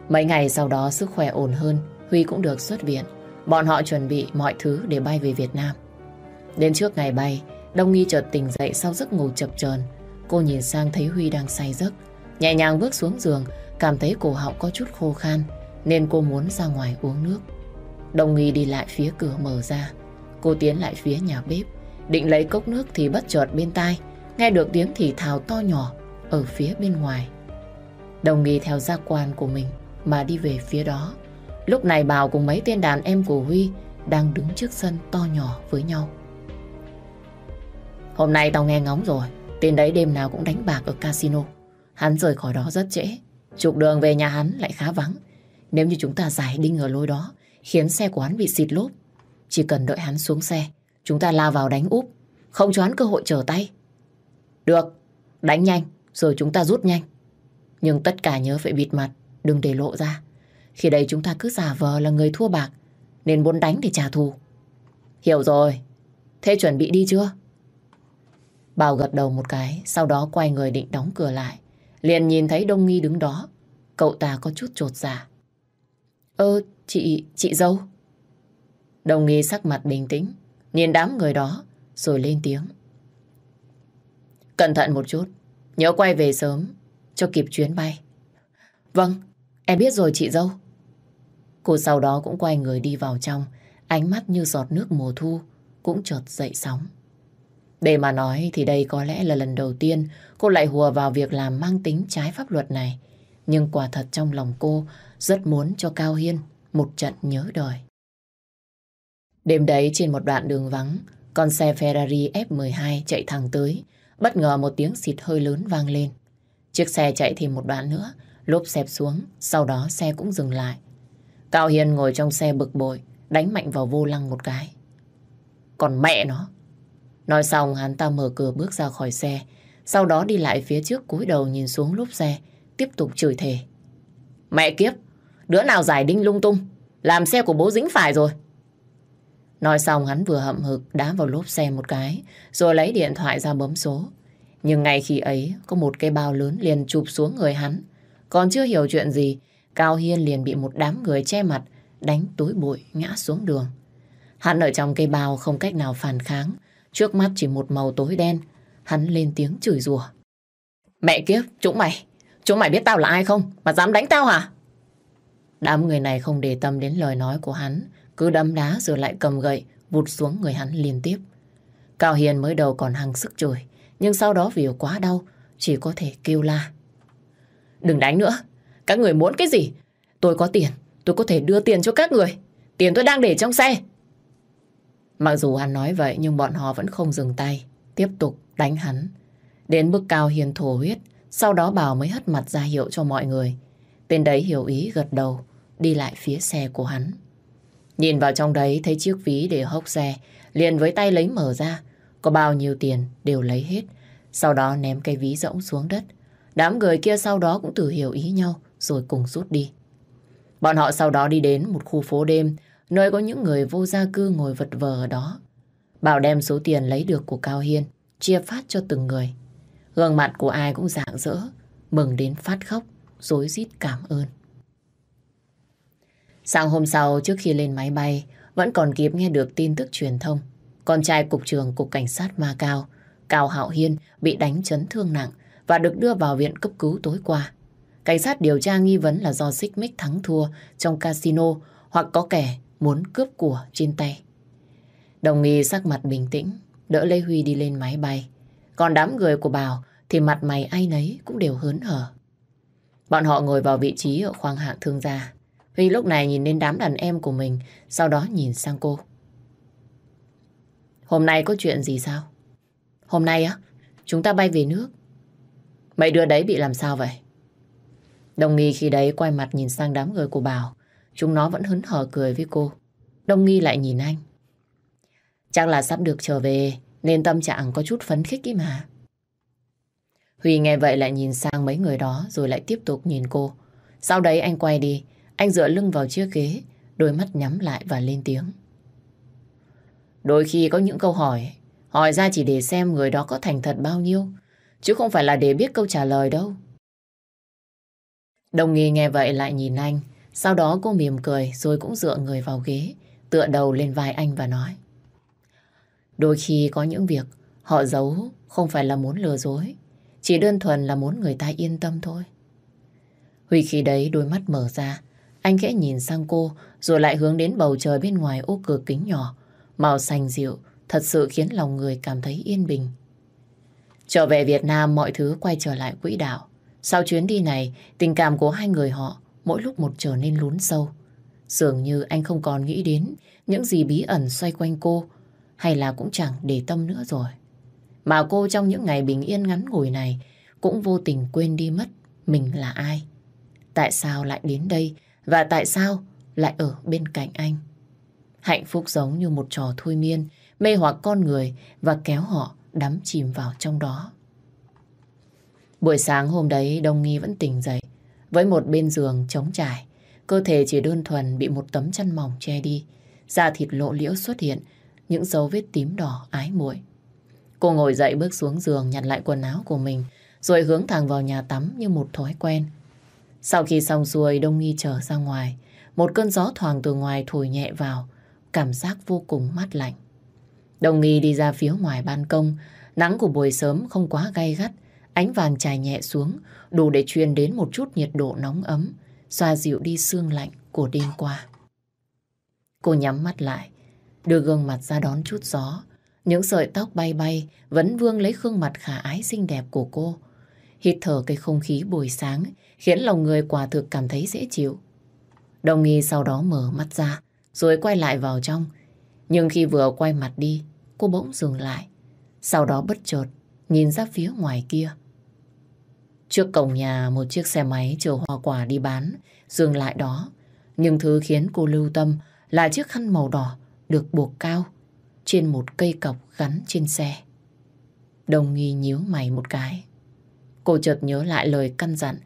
Mấy ngày sau đó sức khỏe ổn hơn, Huy cũng được xuất viện. Bọn họ chuẩn bị mọi thứ để bay về Việt Nam. Đến trước ngày bay, Đông Nghi chợt tỉnh dậy sau giấc ngủ chập chờn. Cô nhìn sang thấy Huy đang say giấc. Nhẹ nhàng bước xuống giường, cảm thấy cổ họng có chút khô khan, nên cô muốn ra ngoài uống nước. Đông nghi đi lại phía cửa mở ra. Cô tiến lại phía nhà bếp, định lấy cốc nước thì bất chợt bên tai, nghe được tiếng thì thào to nhỏ ở phía bên ngoài. Đồng nghi theo gia quan của mình mà đi về phía đó. Lúc này Bảo cùng mấy tên đàn em của Huy đang đứng trước sân to nhỏ với nhau. Hôm nay tao nghe ngóng rồi, tên đấy đêm nào cũng đánh bạc ở casino. Hắn rời khỏi đó rất trễ. Trục đường về nhà hắn lại khá vắng. Nếu như chúng ta giải đinh ở lối đó, khiến xe của hắn bị xịt lốp, chỉ cần đợi hắn xuống xe, chúng ta lao vào đánh úp, không cho hắn cơ hội trở tay. Được, đánh nhanh, rồi chúng ta rút nhanh. Nhưng tất cả nhớ phải bịt mặt, đừng để lộ ra. Khi đây chúng ta cứ giả vờ là người thua bạc, nên muốn đánh để trả thù. Hiểu rồi, thế chuẩn bị đi chưa? Bảo gật đầu một cái, sau đó quay người định đóng cửa lại. Liền nhìn thấy Đông Nghi đứng đó. Cậu ta có chút trột dạ. Ơ, chị, chị dâu. Đông Nghi sắc mặt bình tĩnh, nhìn đám người đó, rồi lên tiếng. Cẩn thận một chút, nhớ quay về sớm, cho kịp chuyến bay. Vâng, em biết rồi chị dâu. Cô sau đó cũng quay người đi vào trong, ánh mắt như giọt nước mùa thu, cũng chợt dậy sóng. Để mà nói thì đây có lẽ là lần đầu tiên cô lại hùa vào việc làm mang tính trái pháp luật này. Nhưng quả thật trong lòng cô rất muốn cho Cao Hiên một trận nhớ đời. Đêm đấy trên một đoạn đường vắng, con xe Ferrari F12 chạy thẳng tới. Bất ngờ một tiếng xịt hơi lớn vang lên. Chiếc xe chạy thêm một đoạn nữa, lốp xẹp xuống, sau đó xe cũng dừng lại. Cao hiền ngồi trong xe bực bội, đánh mạnh vào vô lăng một cái. Còn mẹ nó, Nói xong hắn ta mở cửa bước ra khỏi xe, sau đó đi lại phía trước cúi đầu nhìn xuống lốp xe, tiếp tục chửi thề. Mẹ kiếp, đứa nào giải đinh lung tung, làm xe của bố dính phải rồi. Nói xong hắn vừa hậm hực đá vào lốp xe một cái, rồi lấy điện thoại ra bấm số. Nhưng ngay khi ấy, có một cái bao lớn liền chụp xuống người hắn. Còn chưa hiểu chuyện gì, Cao Hiên liền bị một đám người che mặt, đánh túi bụi, ngã xuống đường. Hắn ở trong cây bao không cách nào phản kháng, trước mắt chỉ một màu tối đen, hắn lên tiếng chửi rủa. Mẹ kiếp, chúng mày, chúng mày biết tao là ai không, mà dám đánh tao hả? Đám người này không để tâm đến lời nói của hắn, cứ đấm đá rồi lại cầm gậy, vụt xuống người hắn liên tiếp. Cao Hiền mới đầu còn hăng sức chửi, nhưng sau đó vì quá đau, chỉ có thể kêu la. Đừng đánh nữa, các người muốn cái gì? Tôi có tiền, tôi có thể đưa tiền cho các người. Tiền tôi đang để trong xe. Mặc dù hắn nói vậy nhưng bọn họ vẫn không dừng tay, tiếp tục đánh hắn. Đến bước Cao Hiền thổ huyết, sau đó Bảo mới hất mặt ra hiệu cho mọi người. Tên đấy hiểu ý gật đầu, đi lại phía xe của hắn. Nhìn vào trong đấy thấy chiếc ví để hốc xe, liền với tay lấy mở ra. Có bao nhiêu tiền đều lấy hết, sau đó ném cái ví rỗng xuống đất. Đám người kia sau đó cũng tự hiểu ý nhau rồi cùng rút đi. Bọn họ sau đó đi đến một khu phố đêm nơi có những người vô gia cư ngồi vật vờ ở đó. Bảo đem số tiền lấy được của Cao Hiên chia phát cho từng người. Gương mặt của ai cũng rạng rỡ, mừng đến phát khóc, rối rít cảm ơn. Sáng hôm sau trước khi lên máy bay, vẫn còn kịp nghe được tin tức truyền thông. Con trai cục trưởng cục cảnh sát Ma Cao, Cao Hạo Hiên bị đánh chấn thương nặng và được đưa vào viện cấp cứu tối qua. Cảnh sát điều tra nghi vấn là do xích mích thắng thua trong casino hoặc có kẻ muốn cướp của trên tay. Đồng nghi sắc mặt bình tĩnh, đỡ Lê Huy đi lên máy bay. Còn đám người của Bảo thì mặt mày ai nấy cũng đều hớn hở. Bọn họ ngồi vào vị trí ở khoang hạng thương gia. Huy lúc này nhìn đến đám đàn em của mình, sau đó nhìn sang cô. Hôm nay có chuyện gì sao? Hôm nay á, chúng ta bay về nước. Mấy đứa đấy bị làm sao vậy? Đồng nghi khi đấy quay mặt nhìn sang đám người của Bảo. Chúng nó vẫn hứng hở cười với cô. Đông nghi lại nhìn anh. Chắc là sắp được trở về, nên tâm trạng có chút phấn khích ý mà. Huy nghe vậy lại nhìn sang mấy người đó rồi lại tiếp tục nhìn cô. Sau đấy anh quay đi, anh dựa lưng vào chiếc ghế, đôi mắt nhắm lại và lên tiếng. Đôi khi có những câu hỏi, hỏi ra chỉ để xem người đó có thành thật bao nhiêu, chứ không phải là để biết câu trả lời đâu. Đồng nghi nghe vậy lại nhìn anh, sau đó cô mỉm cười rồi cũng dựa người vào ghế, tựa đầu lên vai anh và nói. Đôi khi có những việc họ giấu không phải là muốn lừa dối, chỉ đơn thuần là muốn người ta yên tâm thôi. Huy khi đấy đôi mắt mở ra, anh khẽ nhìn sang cô rồi lại hướng đến bầu trời bên ngoài ô cửa kính nhỏ. Màu xanh dịu thật sự khiến lòng người cảm thấy yên bình. Trở về Việt Nam mọi thứ quay trở lại quỹ đạo. Sau chuyến đi này, tình cảm của hai người họ mỗi lúc một trở nên lún sâu. Dường như anh không còn nghĩ đến những gì bí ẩn xoay quanh cô, hay là cũng chẳng để tâm nữa rồi. Mà cô trong những ngày bình yên ngắn ngủi này cũng vô tình quên đi mất mình là ai. Tại sao lại đến đây và tại sao lại ở bên cạnh anh? Hạnh phúc giống như một trò thôi miên, mê hoặc con người và kéo họ đắm chìm vào trong đó. Buổi sáng hôm đấy Đông Nghi vẫn tỉnh dậy với một bên giường trống trải. Cơ thể chỉ đơn thuần bị một tấm chăn mỏng che đi. Da thịt lộ liễu xuất hiện những dấu vết tím đỏ ái muội. Cô ngồi dậy bước xuống giường nhặt lại quần áo của mình rồi hướng thẳng vào nhà tắm như một thói quen. Sau khi xong xuôi Đông Nghi trở ra ngoài một cơn gió thoảng từ ngoài thổi nhẹ vào cảm giác vô cùng mát lạnh. Đông Nghi đi ra phía ngoài ban công nắng của buổi sớm không quá gay gắt Ánh vàng trải nhẹ xuống, đủ để truyền đến một chút nhiệt độ nóng ấm, xoa dịu đi sương lạnh của đêm qua. Cô nhắm mắt lại, đưa gương mặt ra đón chút gió. Những sợi tóc bay bay vẫn vương lấy gương mặt khả ái xinh đẹp của cô. Hít thở cái không khí buổi sáng khiến lòng người quả thực cảm thấy dễ chịu. Đồng nghi sau đó mở mắt ra, rồi quay lại vào trong. Nhưng khi vừa quay mặt đi, cô bỗng dừng lại. Sau đó bất chợt, nhìn ra phía ngoài kia. Trước cổng nhà một chiếc xe máy chở hoa quả đi bán, dừng lại đó. Nhưng thứ khiến cô lưu tâm là chiếc khăn màu đỏ được buộc cao trên một cây cọc gắn trên xe. Đồng nghi nhíu mày một cái. Cô chợt nhớ lại lời căn dặn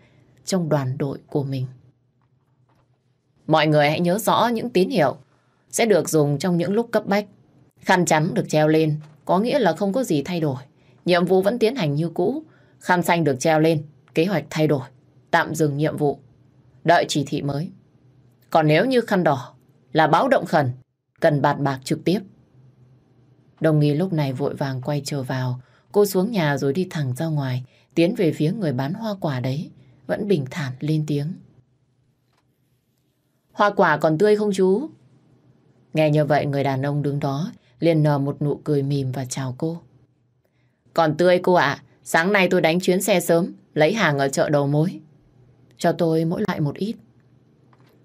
trong đoàn đội của mình. Mọi người hãy nhớ rõ những tín hiệu sẽ được dùng trong những lúc cấp bách. Khăn trắng được treo lên, có nghĩa là không có gì thay đổi. Nhiệm vụ vẫn tiến hành như cũ. Khăn xanh được treo lên, kế hoạch thay đổi. Tạm dừng nhiệm vụ. Đợi chỉ thị mới. Còn nếu như khăn đỏ là báo động khẩn, cần bạt bạc trực tiếp. Đồng nghi lúc này vội vàng quay trở vào. Cô xuống nhà rồi đi thẳng ra ngoài, tiến về phía người bán hoa quả đấy. Vẫn bình thản lên tiếng. Hoa quả còn tươi không chú? Nghe như vậy người đàn ông đứng đó liền nở một nụ cười mỉm và chào cô. Còn tươi cô ạ, sáng nay tôi đánh chuyến xe sớm, lấy hàng ở chợ đầu mối. Cho tôi mỗi loại một ít.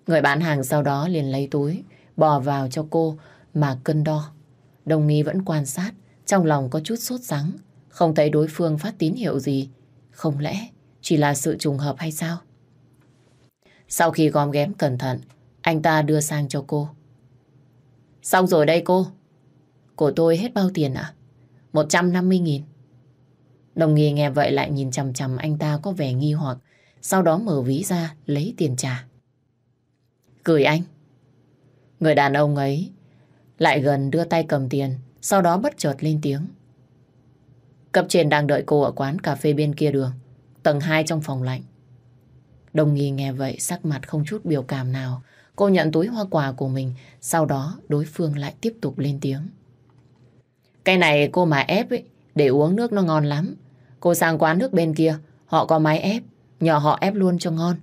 Người bán hàng sau đó liền lấy túi, bỏ vào cho cô mà cân đo. Đồng nghi vẫn quan sát, trong lòng có chút sốt sắng, không thấy đối phương phát tín hiệu gì. Không lẽ chỉ là sự trùng hợp hay sao? Sau khi gom ghém cẩn thận, anh ta đưa sang cho cô. Xong rồi đây cô. Của tôi hết bao tiền ạ? À? 150 nghìn. Đồng nghi nghe vậy lại nhìn chằm chằm anh ta có vẻ nghi hoặc, sau đó mở ví ra lấy tiền trả. Cười anh. Người đàn ông ấy lại gần đưa tay cầm tiền, sau đó bất chợt lên tiếng. Cấp trên đang đợi cô ở quán cà phê bên kia đường, tầng 2 trong phòng lạnh. Đồng nghi nghe vậy sắc mặt không chút biểu cảm nào. Cô nhận túi hoa quả của mình, sau đó đối phương lại tiếp tục lên tiếng. Cái này cô mà ép ấy, để uống nước nó ngon lắm. Cô sang quán nước bên kia, họ có máy ép, nhờ họ ép luôn cho ngon.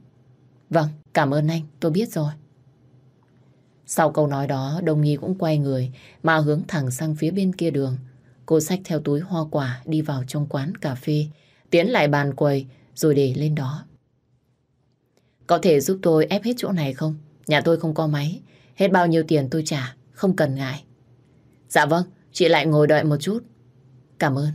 Vâng, cảm ơn anh, tôi biết rồi. Sau câu nói đó, Đông Nhi cũng quay người mà hướng thẳng sang phía bên kia đường. Cô xách theo túi hoa quả đi vào trong quán cà phê, tiến lại bàn quầy rồi để lên đó. Có thể giúp tôi ép hết chỗ này không? Nhà tôi không có máy. Hết bao nhiêu tiền tôi trả, không cần ngại. Dạ vâng, chị lại ngồi đợi một chút. Cảm ơn.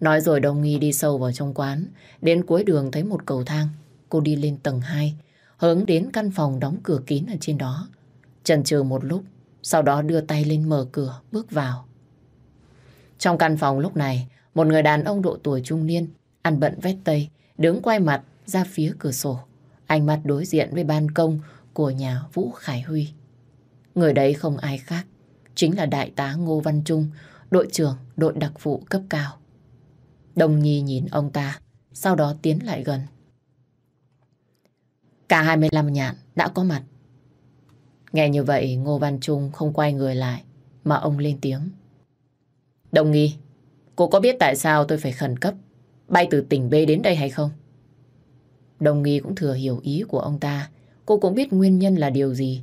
Nói rồi Đông Nghi đi sâu vào trong quán. Đến cuối đường thấy một cầu thang. Cô đi lên tầng 2, hướng đến căn phòng đóng cửa kín ở trên đó. Chần chừ một lúc, sau đó đưa tay lên mở cửa, bước vào. Trong căn phòng lúc này, một người đàn ông độ tuổi trung niên, ăn bận vét tây, đứng quay mặt ra phía cửa sổ. Ánh mắt đối diện với ban công của nhà Vũ Khải Huy. Người đấy không ai khác, chính là Đại tá Ngô Văn Trung, đội trưởng đội đặc vụ cấp cao. Đồng Nhi nhìn ông ta, sau đó tiến lại gần. Cả 25 nhạn đã có mặt. Nghe như vậy Ngô Văn Trung không quay người lại mà ông lên tiếng. Đồng nghi, cô có biết tại sao tôi phải khẩn cấp bay từ tỉnh B đến đây hay không? Đồng nghi cũng thừa hiểu ý của ông ta. Cô cũng biết nguyên nhân là điều gì.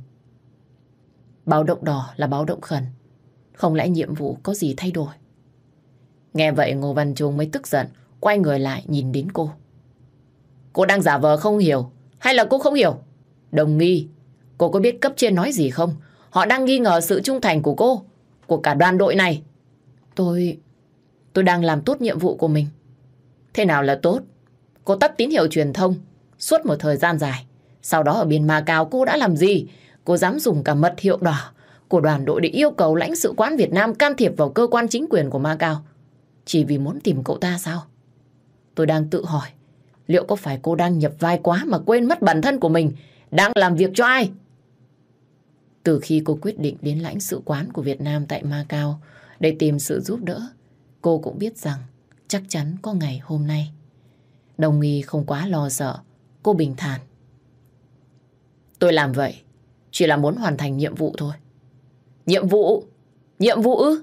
Báo động đỏ là báo động khẩn. Không lẽ nhiệm vụ có gì thay đổi? Nghe vậy Ngô Văn Trung mới tức giận, quay người lại nhìn đến cô. Cô đang giả vờ không hiểu, hay là cô không hiểu? Đồng nghi, cô có biết cấp trên nói gì không? Họ đang nghi ngờ sự trung thành của cô, của cả đoàn đội này. Tôi... tôi đang làm tốt nhiệm vụ của mình. Thế nào là tốt? Cô tắt tín hiệu truyền thông suốt một thời gian dài. Sau đó ở biên Macau cô đã làm gì? Cô dám dùng cả mật hiệu đỏ của đoàn đội để yêu cầu lãnh sự quán Việt Nam can thiệp vào cơ quan chính quyền của Macau. Chỉ vì muốn tìm cậu ta sao? Tôi đang tự hỏi, liệu có phải cô đang nhập vai quá mà quên mất bản thân của mình, đang làm việc cho ai? Từ khi cô quyết định đến lãnh sự quán của Việt Nam tại Macau để tìm sự giúp đỡ, cô cũng biết rằng chắc chắn có ngày hôm nay. Đồng nghi không quá lo sợ, cô bình thản. Tôi làm vậy, chỉ là muốn hoàn thành nhiệm vụ thôi. Nhiệm vụ? Nhiệm vụ ư?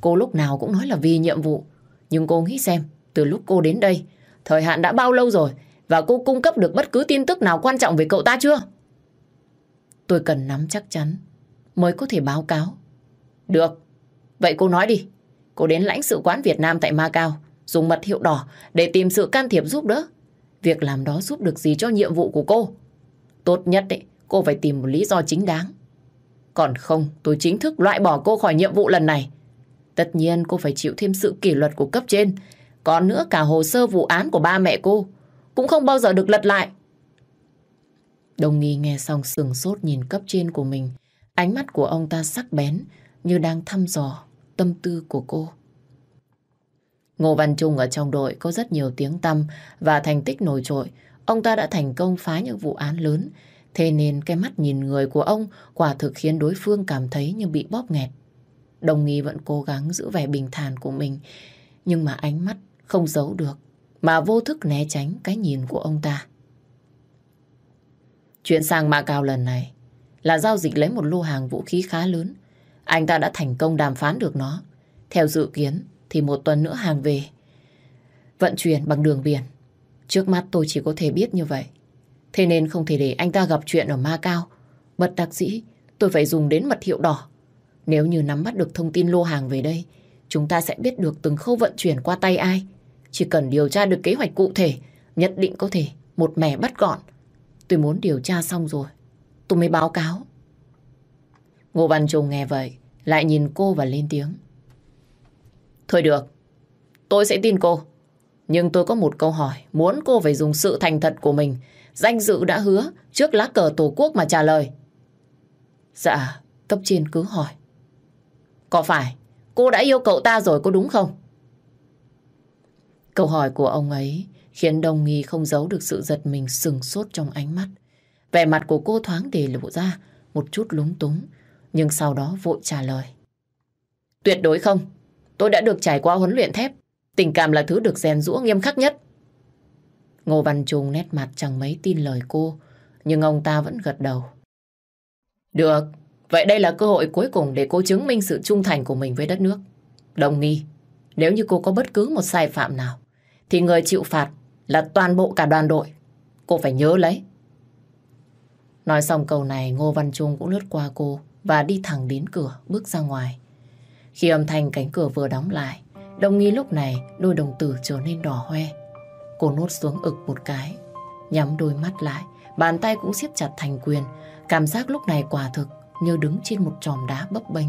Cô lúc nào cũng nói là vì nhiệm vụ. Nhưng cô nghĩ xem, từ lúc cô đến đây, thời hạn đã bao lâu rồi và cô cung cấp được bất cứ tin tức nào quan trọng về cậu ta chưa? Tôi cần nắm chắc chắn mới có thể báo cáo. Được, vậy cô nói đi. Cô đến lãnh sự quán Việt Nam tại Macau dùng mật hiệu đỏ để tìm sự can thiệp giúp đỡ. Việc làm đó giúp được gì cho nhiệm vụ của cô? Tốt nhất ấy, cô phải tìm một lý do chính đáng. Còn không, tôi chính thức loại bỏ cô khỏi nhiệm vụ lần này. Tất nhiên cô phải chịu thêm sự kỷ luật của cấp trên. Còn nữa cả hồ sơ vụ án của ba mẹ cô cũng không bao giờ được lật lại. Đồng nghi nghe xong sừng sốt nhìn cấp trên của mình. Ánh mắt của ông ta sắc bén như đang thăm dò tâm tư của cô. Ngô Văn Trung ở trong đội có rất nhiều tiếng tăm và thành tích nổi trội. ông ta đã thành công phá những vụ án lớn, thế nên cái mắt nhìn người của ông quả thực khiến đối phương cảm thấy như bị bóp nghẹt. Đồng nghi vẫn cố gắng giữ vẻ bình thản của mình, nhưng mà ánh mắt không giấu được, mà vô thức né tránh cái nhìn của ông ta. Chuyện sang Ma Cao lần này là giao dịch lấy một lô hàng vũ khí khá lớn. Anh ta đã thành công đàm phán được nó. Theo dự kiến thì một tuần nữa hàng về. Vận chuyển bằng đường biển. Trước mắt tôi chỉ có thể biết như vậy. Thế nên không thể để anh ta gặp chuyện ở Ma Cao. Bất đặc dĩ, tôi phải dùng đến mật hiệu đỏ. Nếu như nắm bắt được thông tin lô hàng về đây, chúng ta sẽ biết được từng khâu vận chuyển qua tay ai. Chỉ cần điều tra được kế hoạch cụ thể, nhất định có thể một mẻ bắt gọn. Tôi muốn điều tra xong rồi, tôi mới báo cáo. Ngô Văn Trung nghe vậy, lại nhìn cô và lên tiếng. Thôi được, tôi sẽ tin cô. Nhưng tôi có một câu hỏi, muốn cô phải dùng sự thành thật của mình, danh dự đã hứa trước lá cờ tổ quốc mà trả lời. Dạ, cấp trên cứ hỏi. Có phải cô đã yêu cậu ta rồi có đúng không? Câu hỏi của ông ấy khiến đồng nghi không giấu được sự giật mình sừng sốt trong ánh mắt. Vẻ mặt của cô thoáng để lộ ra một chút lúng túng, nhưng sau đó vội trả lời. Tuyệt đối không. Tôi đã được trải qua huấn luyện thép. Tình cảm là thứ được rèn rũa nghiêm khắc nhất. Ngô Văn Trung nét mặt chẳng mấy tin lời cô, nhưng ông ta vẫn gật đầu. Được, vậy đây là cơ hội cuối cùng để cô chứng minh sự trung thành của mình với đất nước. Đồng nghi, nếu như cô có bất cứ một sai phạm nào, thì người chịu phạt là toàn bộ cả đoàn đội. Cô phải nhớ lấy. Nói xong câu này, Ngô Văn Trung cũng lướt qua cô và đi thẳng đến cửa, bước ra ngoài. Khi âm thanh cánh cửa vừa đóng lại, đồng nghi lúc này đôi đồng tử trở nên đỏ hoe. Cô nốt xuống ực một cái, nhắm đôi mắt lại, bàn tay cũng siết chặt thành quyền. Cảm giác lúc này quả thực như đứng trên một tròm đá bấp bênh.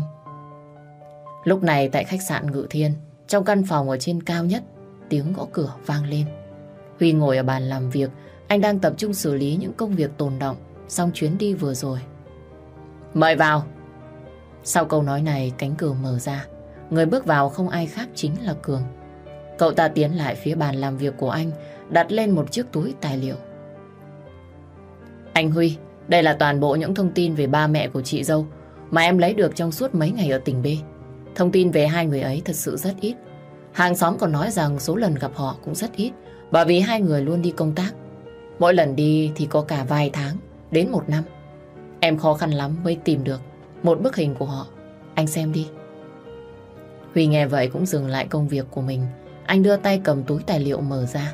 Lúc này tại khách sạn Ngự Thiên, trong căn phòng ở trên cao nhất, tiếng gõ cửa vang lên. Huy ngồi ở bàn làm việc, anh đang tập trung xử lý những công việc tồn động xong chuyến đi vừa rồi. Mời vào. Sau câu nói này, cánh cửa mở ra. Người bước vào không ai khác chính là Cường. Cậu ta tiến lại phía bàn làm việc của anh, đặt lên một chiếc túi tài liệu. Anh Huy, đây là toàn bộ những thông tin về ba mẹ của chị dâu mà em lấy được trong suốt mấy ngày ở tỉnh B. Thông tin về hai người ấy thật sự rất ít. Hàng xóm còn nói rằng số lần gặp họ cũng rất ít bởi vì hai người luôn đi công tác. Mỗi lần đi thì có cả vài tháng đến một năm. Em khó khăn lắm mới tìm được một bức hình của họ. Anh xem đi. Huy nghe vậy cũng dừng lại công việc của mình. Anh đưa tay cầm túi tài liệu mở ra.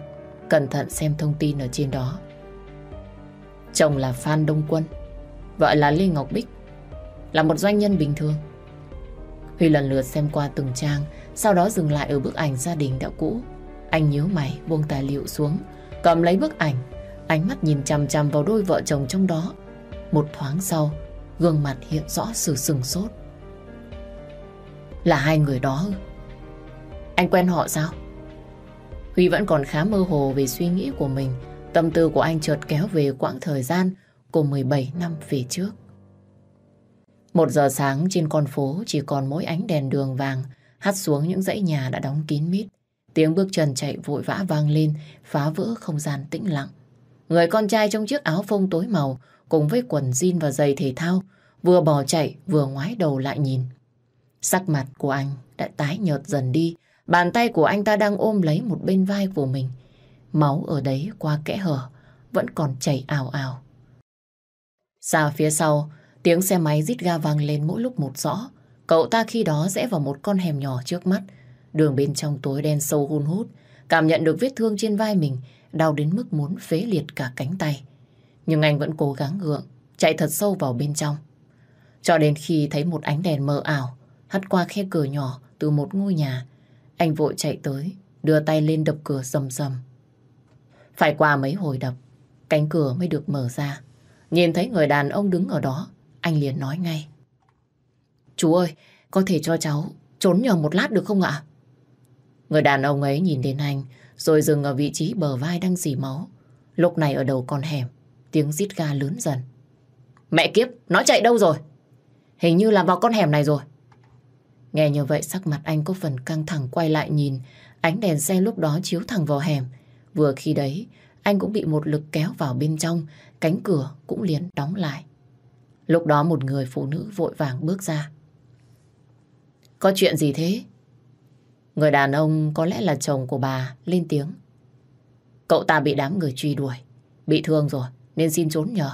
Cẩn thận xem thông tin ở trên đó. Chồng là Phan Đông Quân. Vợ là Lê Ngọc Bích. Là một doanh nhân bình thường. Huy lần lượt xem qua từng trang, sau đó dừng lại ở bức ảnh gia đình đã cũ. Anh nhíu mày buông tài liệu xuống, cầm lấy bức ảnh, ánh mắt nhìn chằm chằm vào đôi vợ chồng trong đó. Một thoáng sau, gương mặt hiện rõ sự sừng sốt. Là hai người đó Anh quen họ sao? Huy vẫn còn khá mơ hồ về suy nghĩ của mình. Tâm tư của anh chợt kéo về quãng thời gian của 17 năm về trước. Một giờ sáng trên con phố chỉ còn mỗi ánh đèn đường vàng hắt xuống những dãy nhà đã đóng kín mít. Tiếng bước chân chạy vội vã vang lên, phá vỡ không gian tĩnh lặng. Người con trai trong chiếc áo phông tối màu cùng với quần jean và giày thể thao vừa bỏ chạy vừa ngoái đầu lại nhìn. Sắc mặt của anh đã tái nhợt dần đi, bàn tay của anh ta đang ôm lấy một bên vai của mình. Máu ở đấy qua kẽ hở vẫn còn chảy ào ào. Xa phía sau, tiếng xe máy rít ga vang lên mỗi lúc một rõ. Cậu ta khi đó rẽ vào một con hẻm nhỏ trước mắt. Đường bên trong tối đen sâu hun hút, cảm nhận được vết thương trên vai mình, đau đến mức muốn phế liệt cả cánh tay. Nhưng anh vẫn cố gắng gượng, chạy thật sâu vào bên trong. Cho đến khi thấy một ánh đèn mờ ảo, hắt qua khe cửa nhỏ từ một ngôi nhà, anh vội chạy tới, đưa tay lên đập cửa rầm rầm. Phải qua mấy hồi đập, cánh cửa mới được mở ra. Nhìn thấy người đàn ông đứng ở đó, anh liền nói ngay. Chú ơi, có thể cho cháu trốn nhờ một lát được không ạ? Người đàn ông ấy nhìn đến anh, rồi dừng ở vị trí bờ vai đang dì máu. Lúc này ở đầu con hẻm, tiếng rít ga lớn dần. Mẹ kiếp, nó chạy đâu rồi? Hình như là vào con hẻm này rồi. Nghe như vậy sắc mặt anh có phần căng thẳng quay lại nhìn. Ánh đèn xe lúc đó chiếu thẳng vào hẻm. Vừa khi đấy, anh cũng bị một lực kéo vào bên trong, cánh cửa cũng liền đóng lại. Lúc đó một người phụ nữ vội vàng bước ra. Có chuyện gì thế? Người đàn ông có lẽ là chồng của bà lên tiếng. Cậu ta bị đám người truy đuổi, bị thương rồi nên xin trốn nhờ.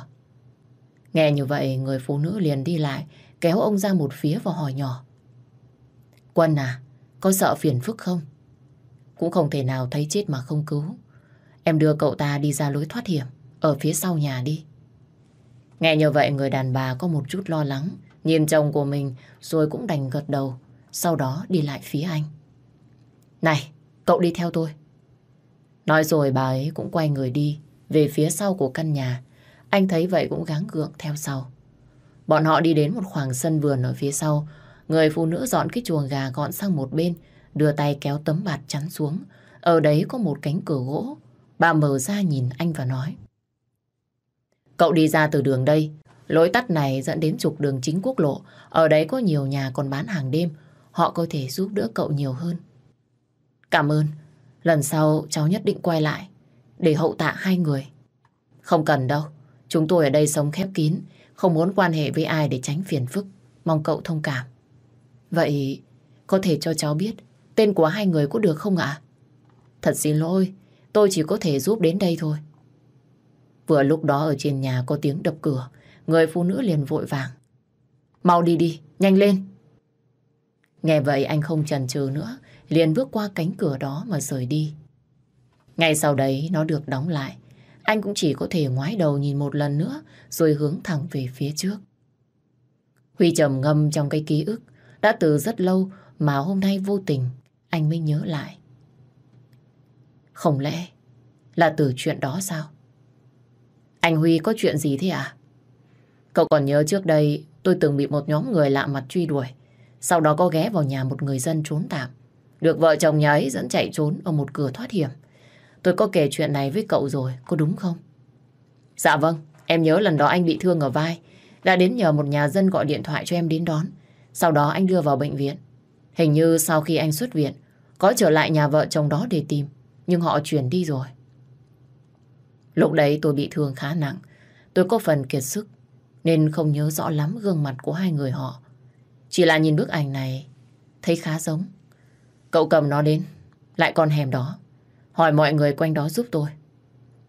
Nghe như vậy người phụ nữ liền đi lại kéo ông ra một phía và hỏi nhỏ. Quân à, có sợ phiền phức không? Cũng không thể nào thấy chết mà không cứu. Em đưa cậu ta đi ra lối thoát hiểm ở phía sau nhà đi. Nghe như vậy người đàn bà có một chút lo lắng nhìn chồng của mình rồi cũng đành gật đầu sau đó đi lại phía anh. Này, cậu đi theo tôi. Nói rồi bà ấy cũng quay người đi về phía sau của căn nhà. Anh thấy vậy cũng gắng gượng theo sau. Bọn họ đi đến một khoảng sân vườn ở phía sau. Người phụ nữ dọn cái chuồng gà gọn sang một bên, đưa tay kéo tấm bạt chắn xuống. Ở đấy có một cánh cửa gỗ. Bà mở ra nhìn anh và nói. Cậu đi ra từ đường đây. Lối tắt này dẫn đến trục đường chính quốc lộ. Ở đấy có nhiều nhà còn bán hàng đêm. Họ có thể giúp đỡ cậu nhiều hơn. Cảm ơn. Lần sau cháu nhất định quay lại để hậu tạ hai người. Không cần đâu. Chúng tôi ở đây sống khép kín, không muốn quan hệ với ai để tránh phiền phức. Mong cậu thông cảm. Vậy có thể cho cháu biết tên của hai người có được không ạ? Thật xin lỗi, tôi chỉ có thể giúp đến đây thôi. Vừa lúc đó ở trên nhà có tiếng đập cửa, người phụ nữ liền vội vàng. Mau đi đi, nhanh lên. Nghe vậy anh không chần chừ nữa, liền bước qua cánh cửa đó mà rời đi. Ngay sau đấy, nó được đóng lại. Anh cũng chỉ có thể ngoái đầu nhìn một lần nữa, rồi hướng thẳng về phía trước. Huy trầm ngâm trong cái ký ức đã từ rất lâu mà hôm nay vô tình, anh mới nhớ lại. Không lẽ là từ chuyện đó sao? Anh Huy có chuyện gì thế à? Cậu còn nhớ trước đây tôi từng bị một nhóm người lạ mặt truy đuổi. Sau đó có ghé vào nhà một người dân trốn tạm. Được vợ chồng nhà ấy dẫn chạy trốn ở một cửa thoát hiểm. Tôi có kể chuyện này với cậu rồi, có đúng không? Dạ vâng, em nhớ lần đó anh bị thương ở vai. Đã đến nhờ một nhà dân gọi điện thoại cho em đến đón. Sau đó anh đưa vào bệnh viện. Hình như sau khi anh xuất viện, có trở lại nhà vợ chồng đó để tìm. Nhưng họ chuyển đi rồi. Lúc đấy tôi bị thương khá nặng. Tôi có phần kiệt sức. Nên không nhớ rõ lắm gương mặt của hai người họ. Chỉ là nhìn bức ảnh này, thấy khá giống. Cậu cầm nó đến, lại con hẻm đó. Hỏi mọi người quanh đó giúp tôi.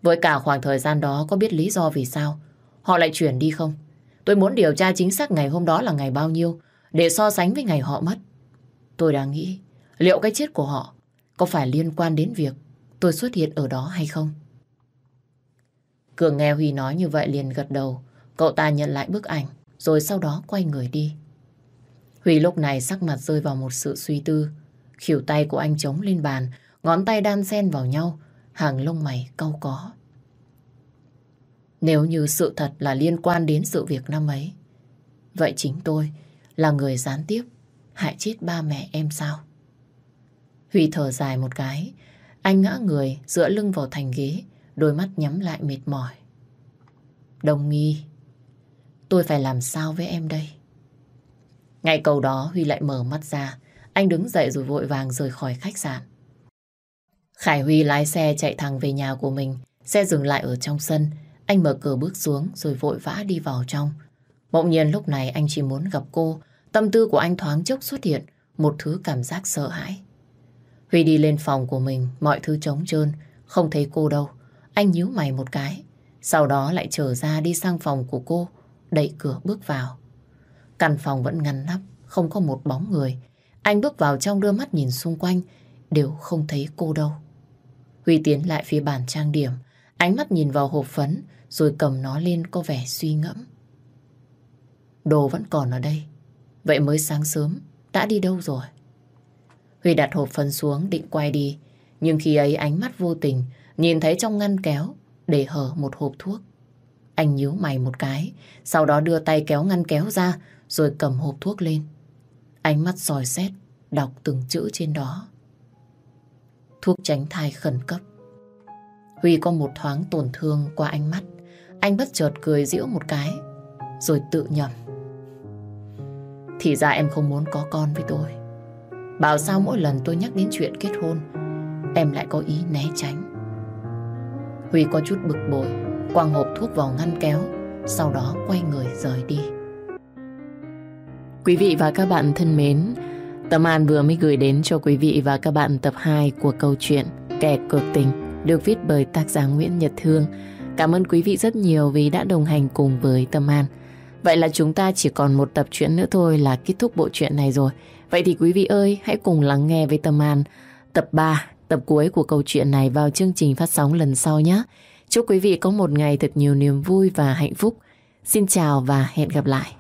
Với cả khoảng thời gian đó có biết lý do vì sao họ lại chuyển đi không? Tôi muốn điều tra chính xác ngày hôm đó là ngày bao nhiêu để so sánh với ngày họ mất. Tôi đang nghĩ liệu cái chết của họ có phải liên quan đến việc tôi xuất hiện ở đó hay không? Cường nghe Huy nói như vậy liền gật đầu. Cậu ta nhận lại bức ảnh rồi sau đó quay người đi. Huy lúc này sắc mặt rơi vào một sự suy tư. Khỉu tay của anh chống lên bàn, ngón tay đan xen vào nhau, hàng lông mày cau có. Nếu như sự thật là liên quan đến sự việc năm ấy, vậy chính tôi là người gián tiếp hại chết ba mẹ em sao? Huy thở dài một cái, anh ngã người dựa lưng vào thành ghế, đôi mắt nhắm lại mệt mỏi. Đồng nghi, tôi phải làm sao với em đây? Ngay cầu đó Huy lại mở mắt ra, anh đứng dậy rồi vội vàng rời khỏi khách sạn. Khải Huy lái xe chạy thẳng về nhà của mình. Xe dừng lại ở trong sân. Anh mở cửa bước xuống rồi vội vã đi vào trong. Mộng nhiên lúc này anh chỉ muốn gặp cô. Tâm tư của anh thoáng chốc xuất hiện một thứ cảm giác sợ hãi. Huy đi lên phòng của mình, mọi thứ trống trơn, không thấy cô đâu. Anh nhíu mày một cái, sau đó lại trở ra đi sang phòng của cô, đẩy cửa bước vào. Căn phòng vẫn ngăn nắp, không có một bóng người. Anh bước vào trong đưa mắt nhìn xung quanh, đều không thấy cô đâu. Huy tiến lại phía bàn trang điểm, ánh mắt nhìn vào hộp phấn, rồi cầm nó lên có vẻ suy ngẫm. Đồ vẫn còn ở đây, vậy mới sáng sớm, đã đi đâu rồi? Huy đặt hộp phấn xuống định quay đi, nhưng khi ấy ánh mắt vô tình nhìn thấy trong ngăn kéo để hở một hộp thuốc. Anh nhíu mày một cái, sau đó đưa tay kéo ngăn kéo ra rồi cầm hộp thuốc lên. Ánh mắt soi xét, đọc từng chữ trên đó. Thuốc tránh thai khẩn cấp. Huy có một thoáng tổn thương qua ánh mắt. Anh bất chợt cười giễu một cái, rồi tự nhầm. Thì ra em không muốn có con với tôi. Bảo sao mỗi lần tôi nhắc đến chuyện kết hôn, em lại có ý né tránh. Huy có chút bực bội, quăng hộp thuốc vào ngăn kéo, sau đó quay người rời đi. Quý vị và các bạn thân mến, Tâm An vừa mới gửi đến cho quý vị và các bạn tập 2 của câu chuyện Kẻ cược tình được viết bởi tác giả Nguyễn Nhật Thương. Cảm ơn quý vị rất nhiều vì đã đồng hành cùng với Tâm An. Vậy là chúng ta chỉ còn một tập truyện nữa thôi là kết thúc bộ truyện này rồi. Vậy thì quý vị ơi, hãy cùng lắng nghe với Tâm An tập 3, tập cuối của câu chuyện này vào chương trình phát sóng lần sau nhé. Chúc quý vị có một ngày thật nhiều niềm vui và hạnh phúc. Xin chào và hẹn gặp lại.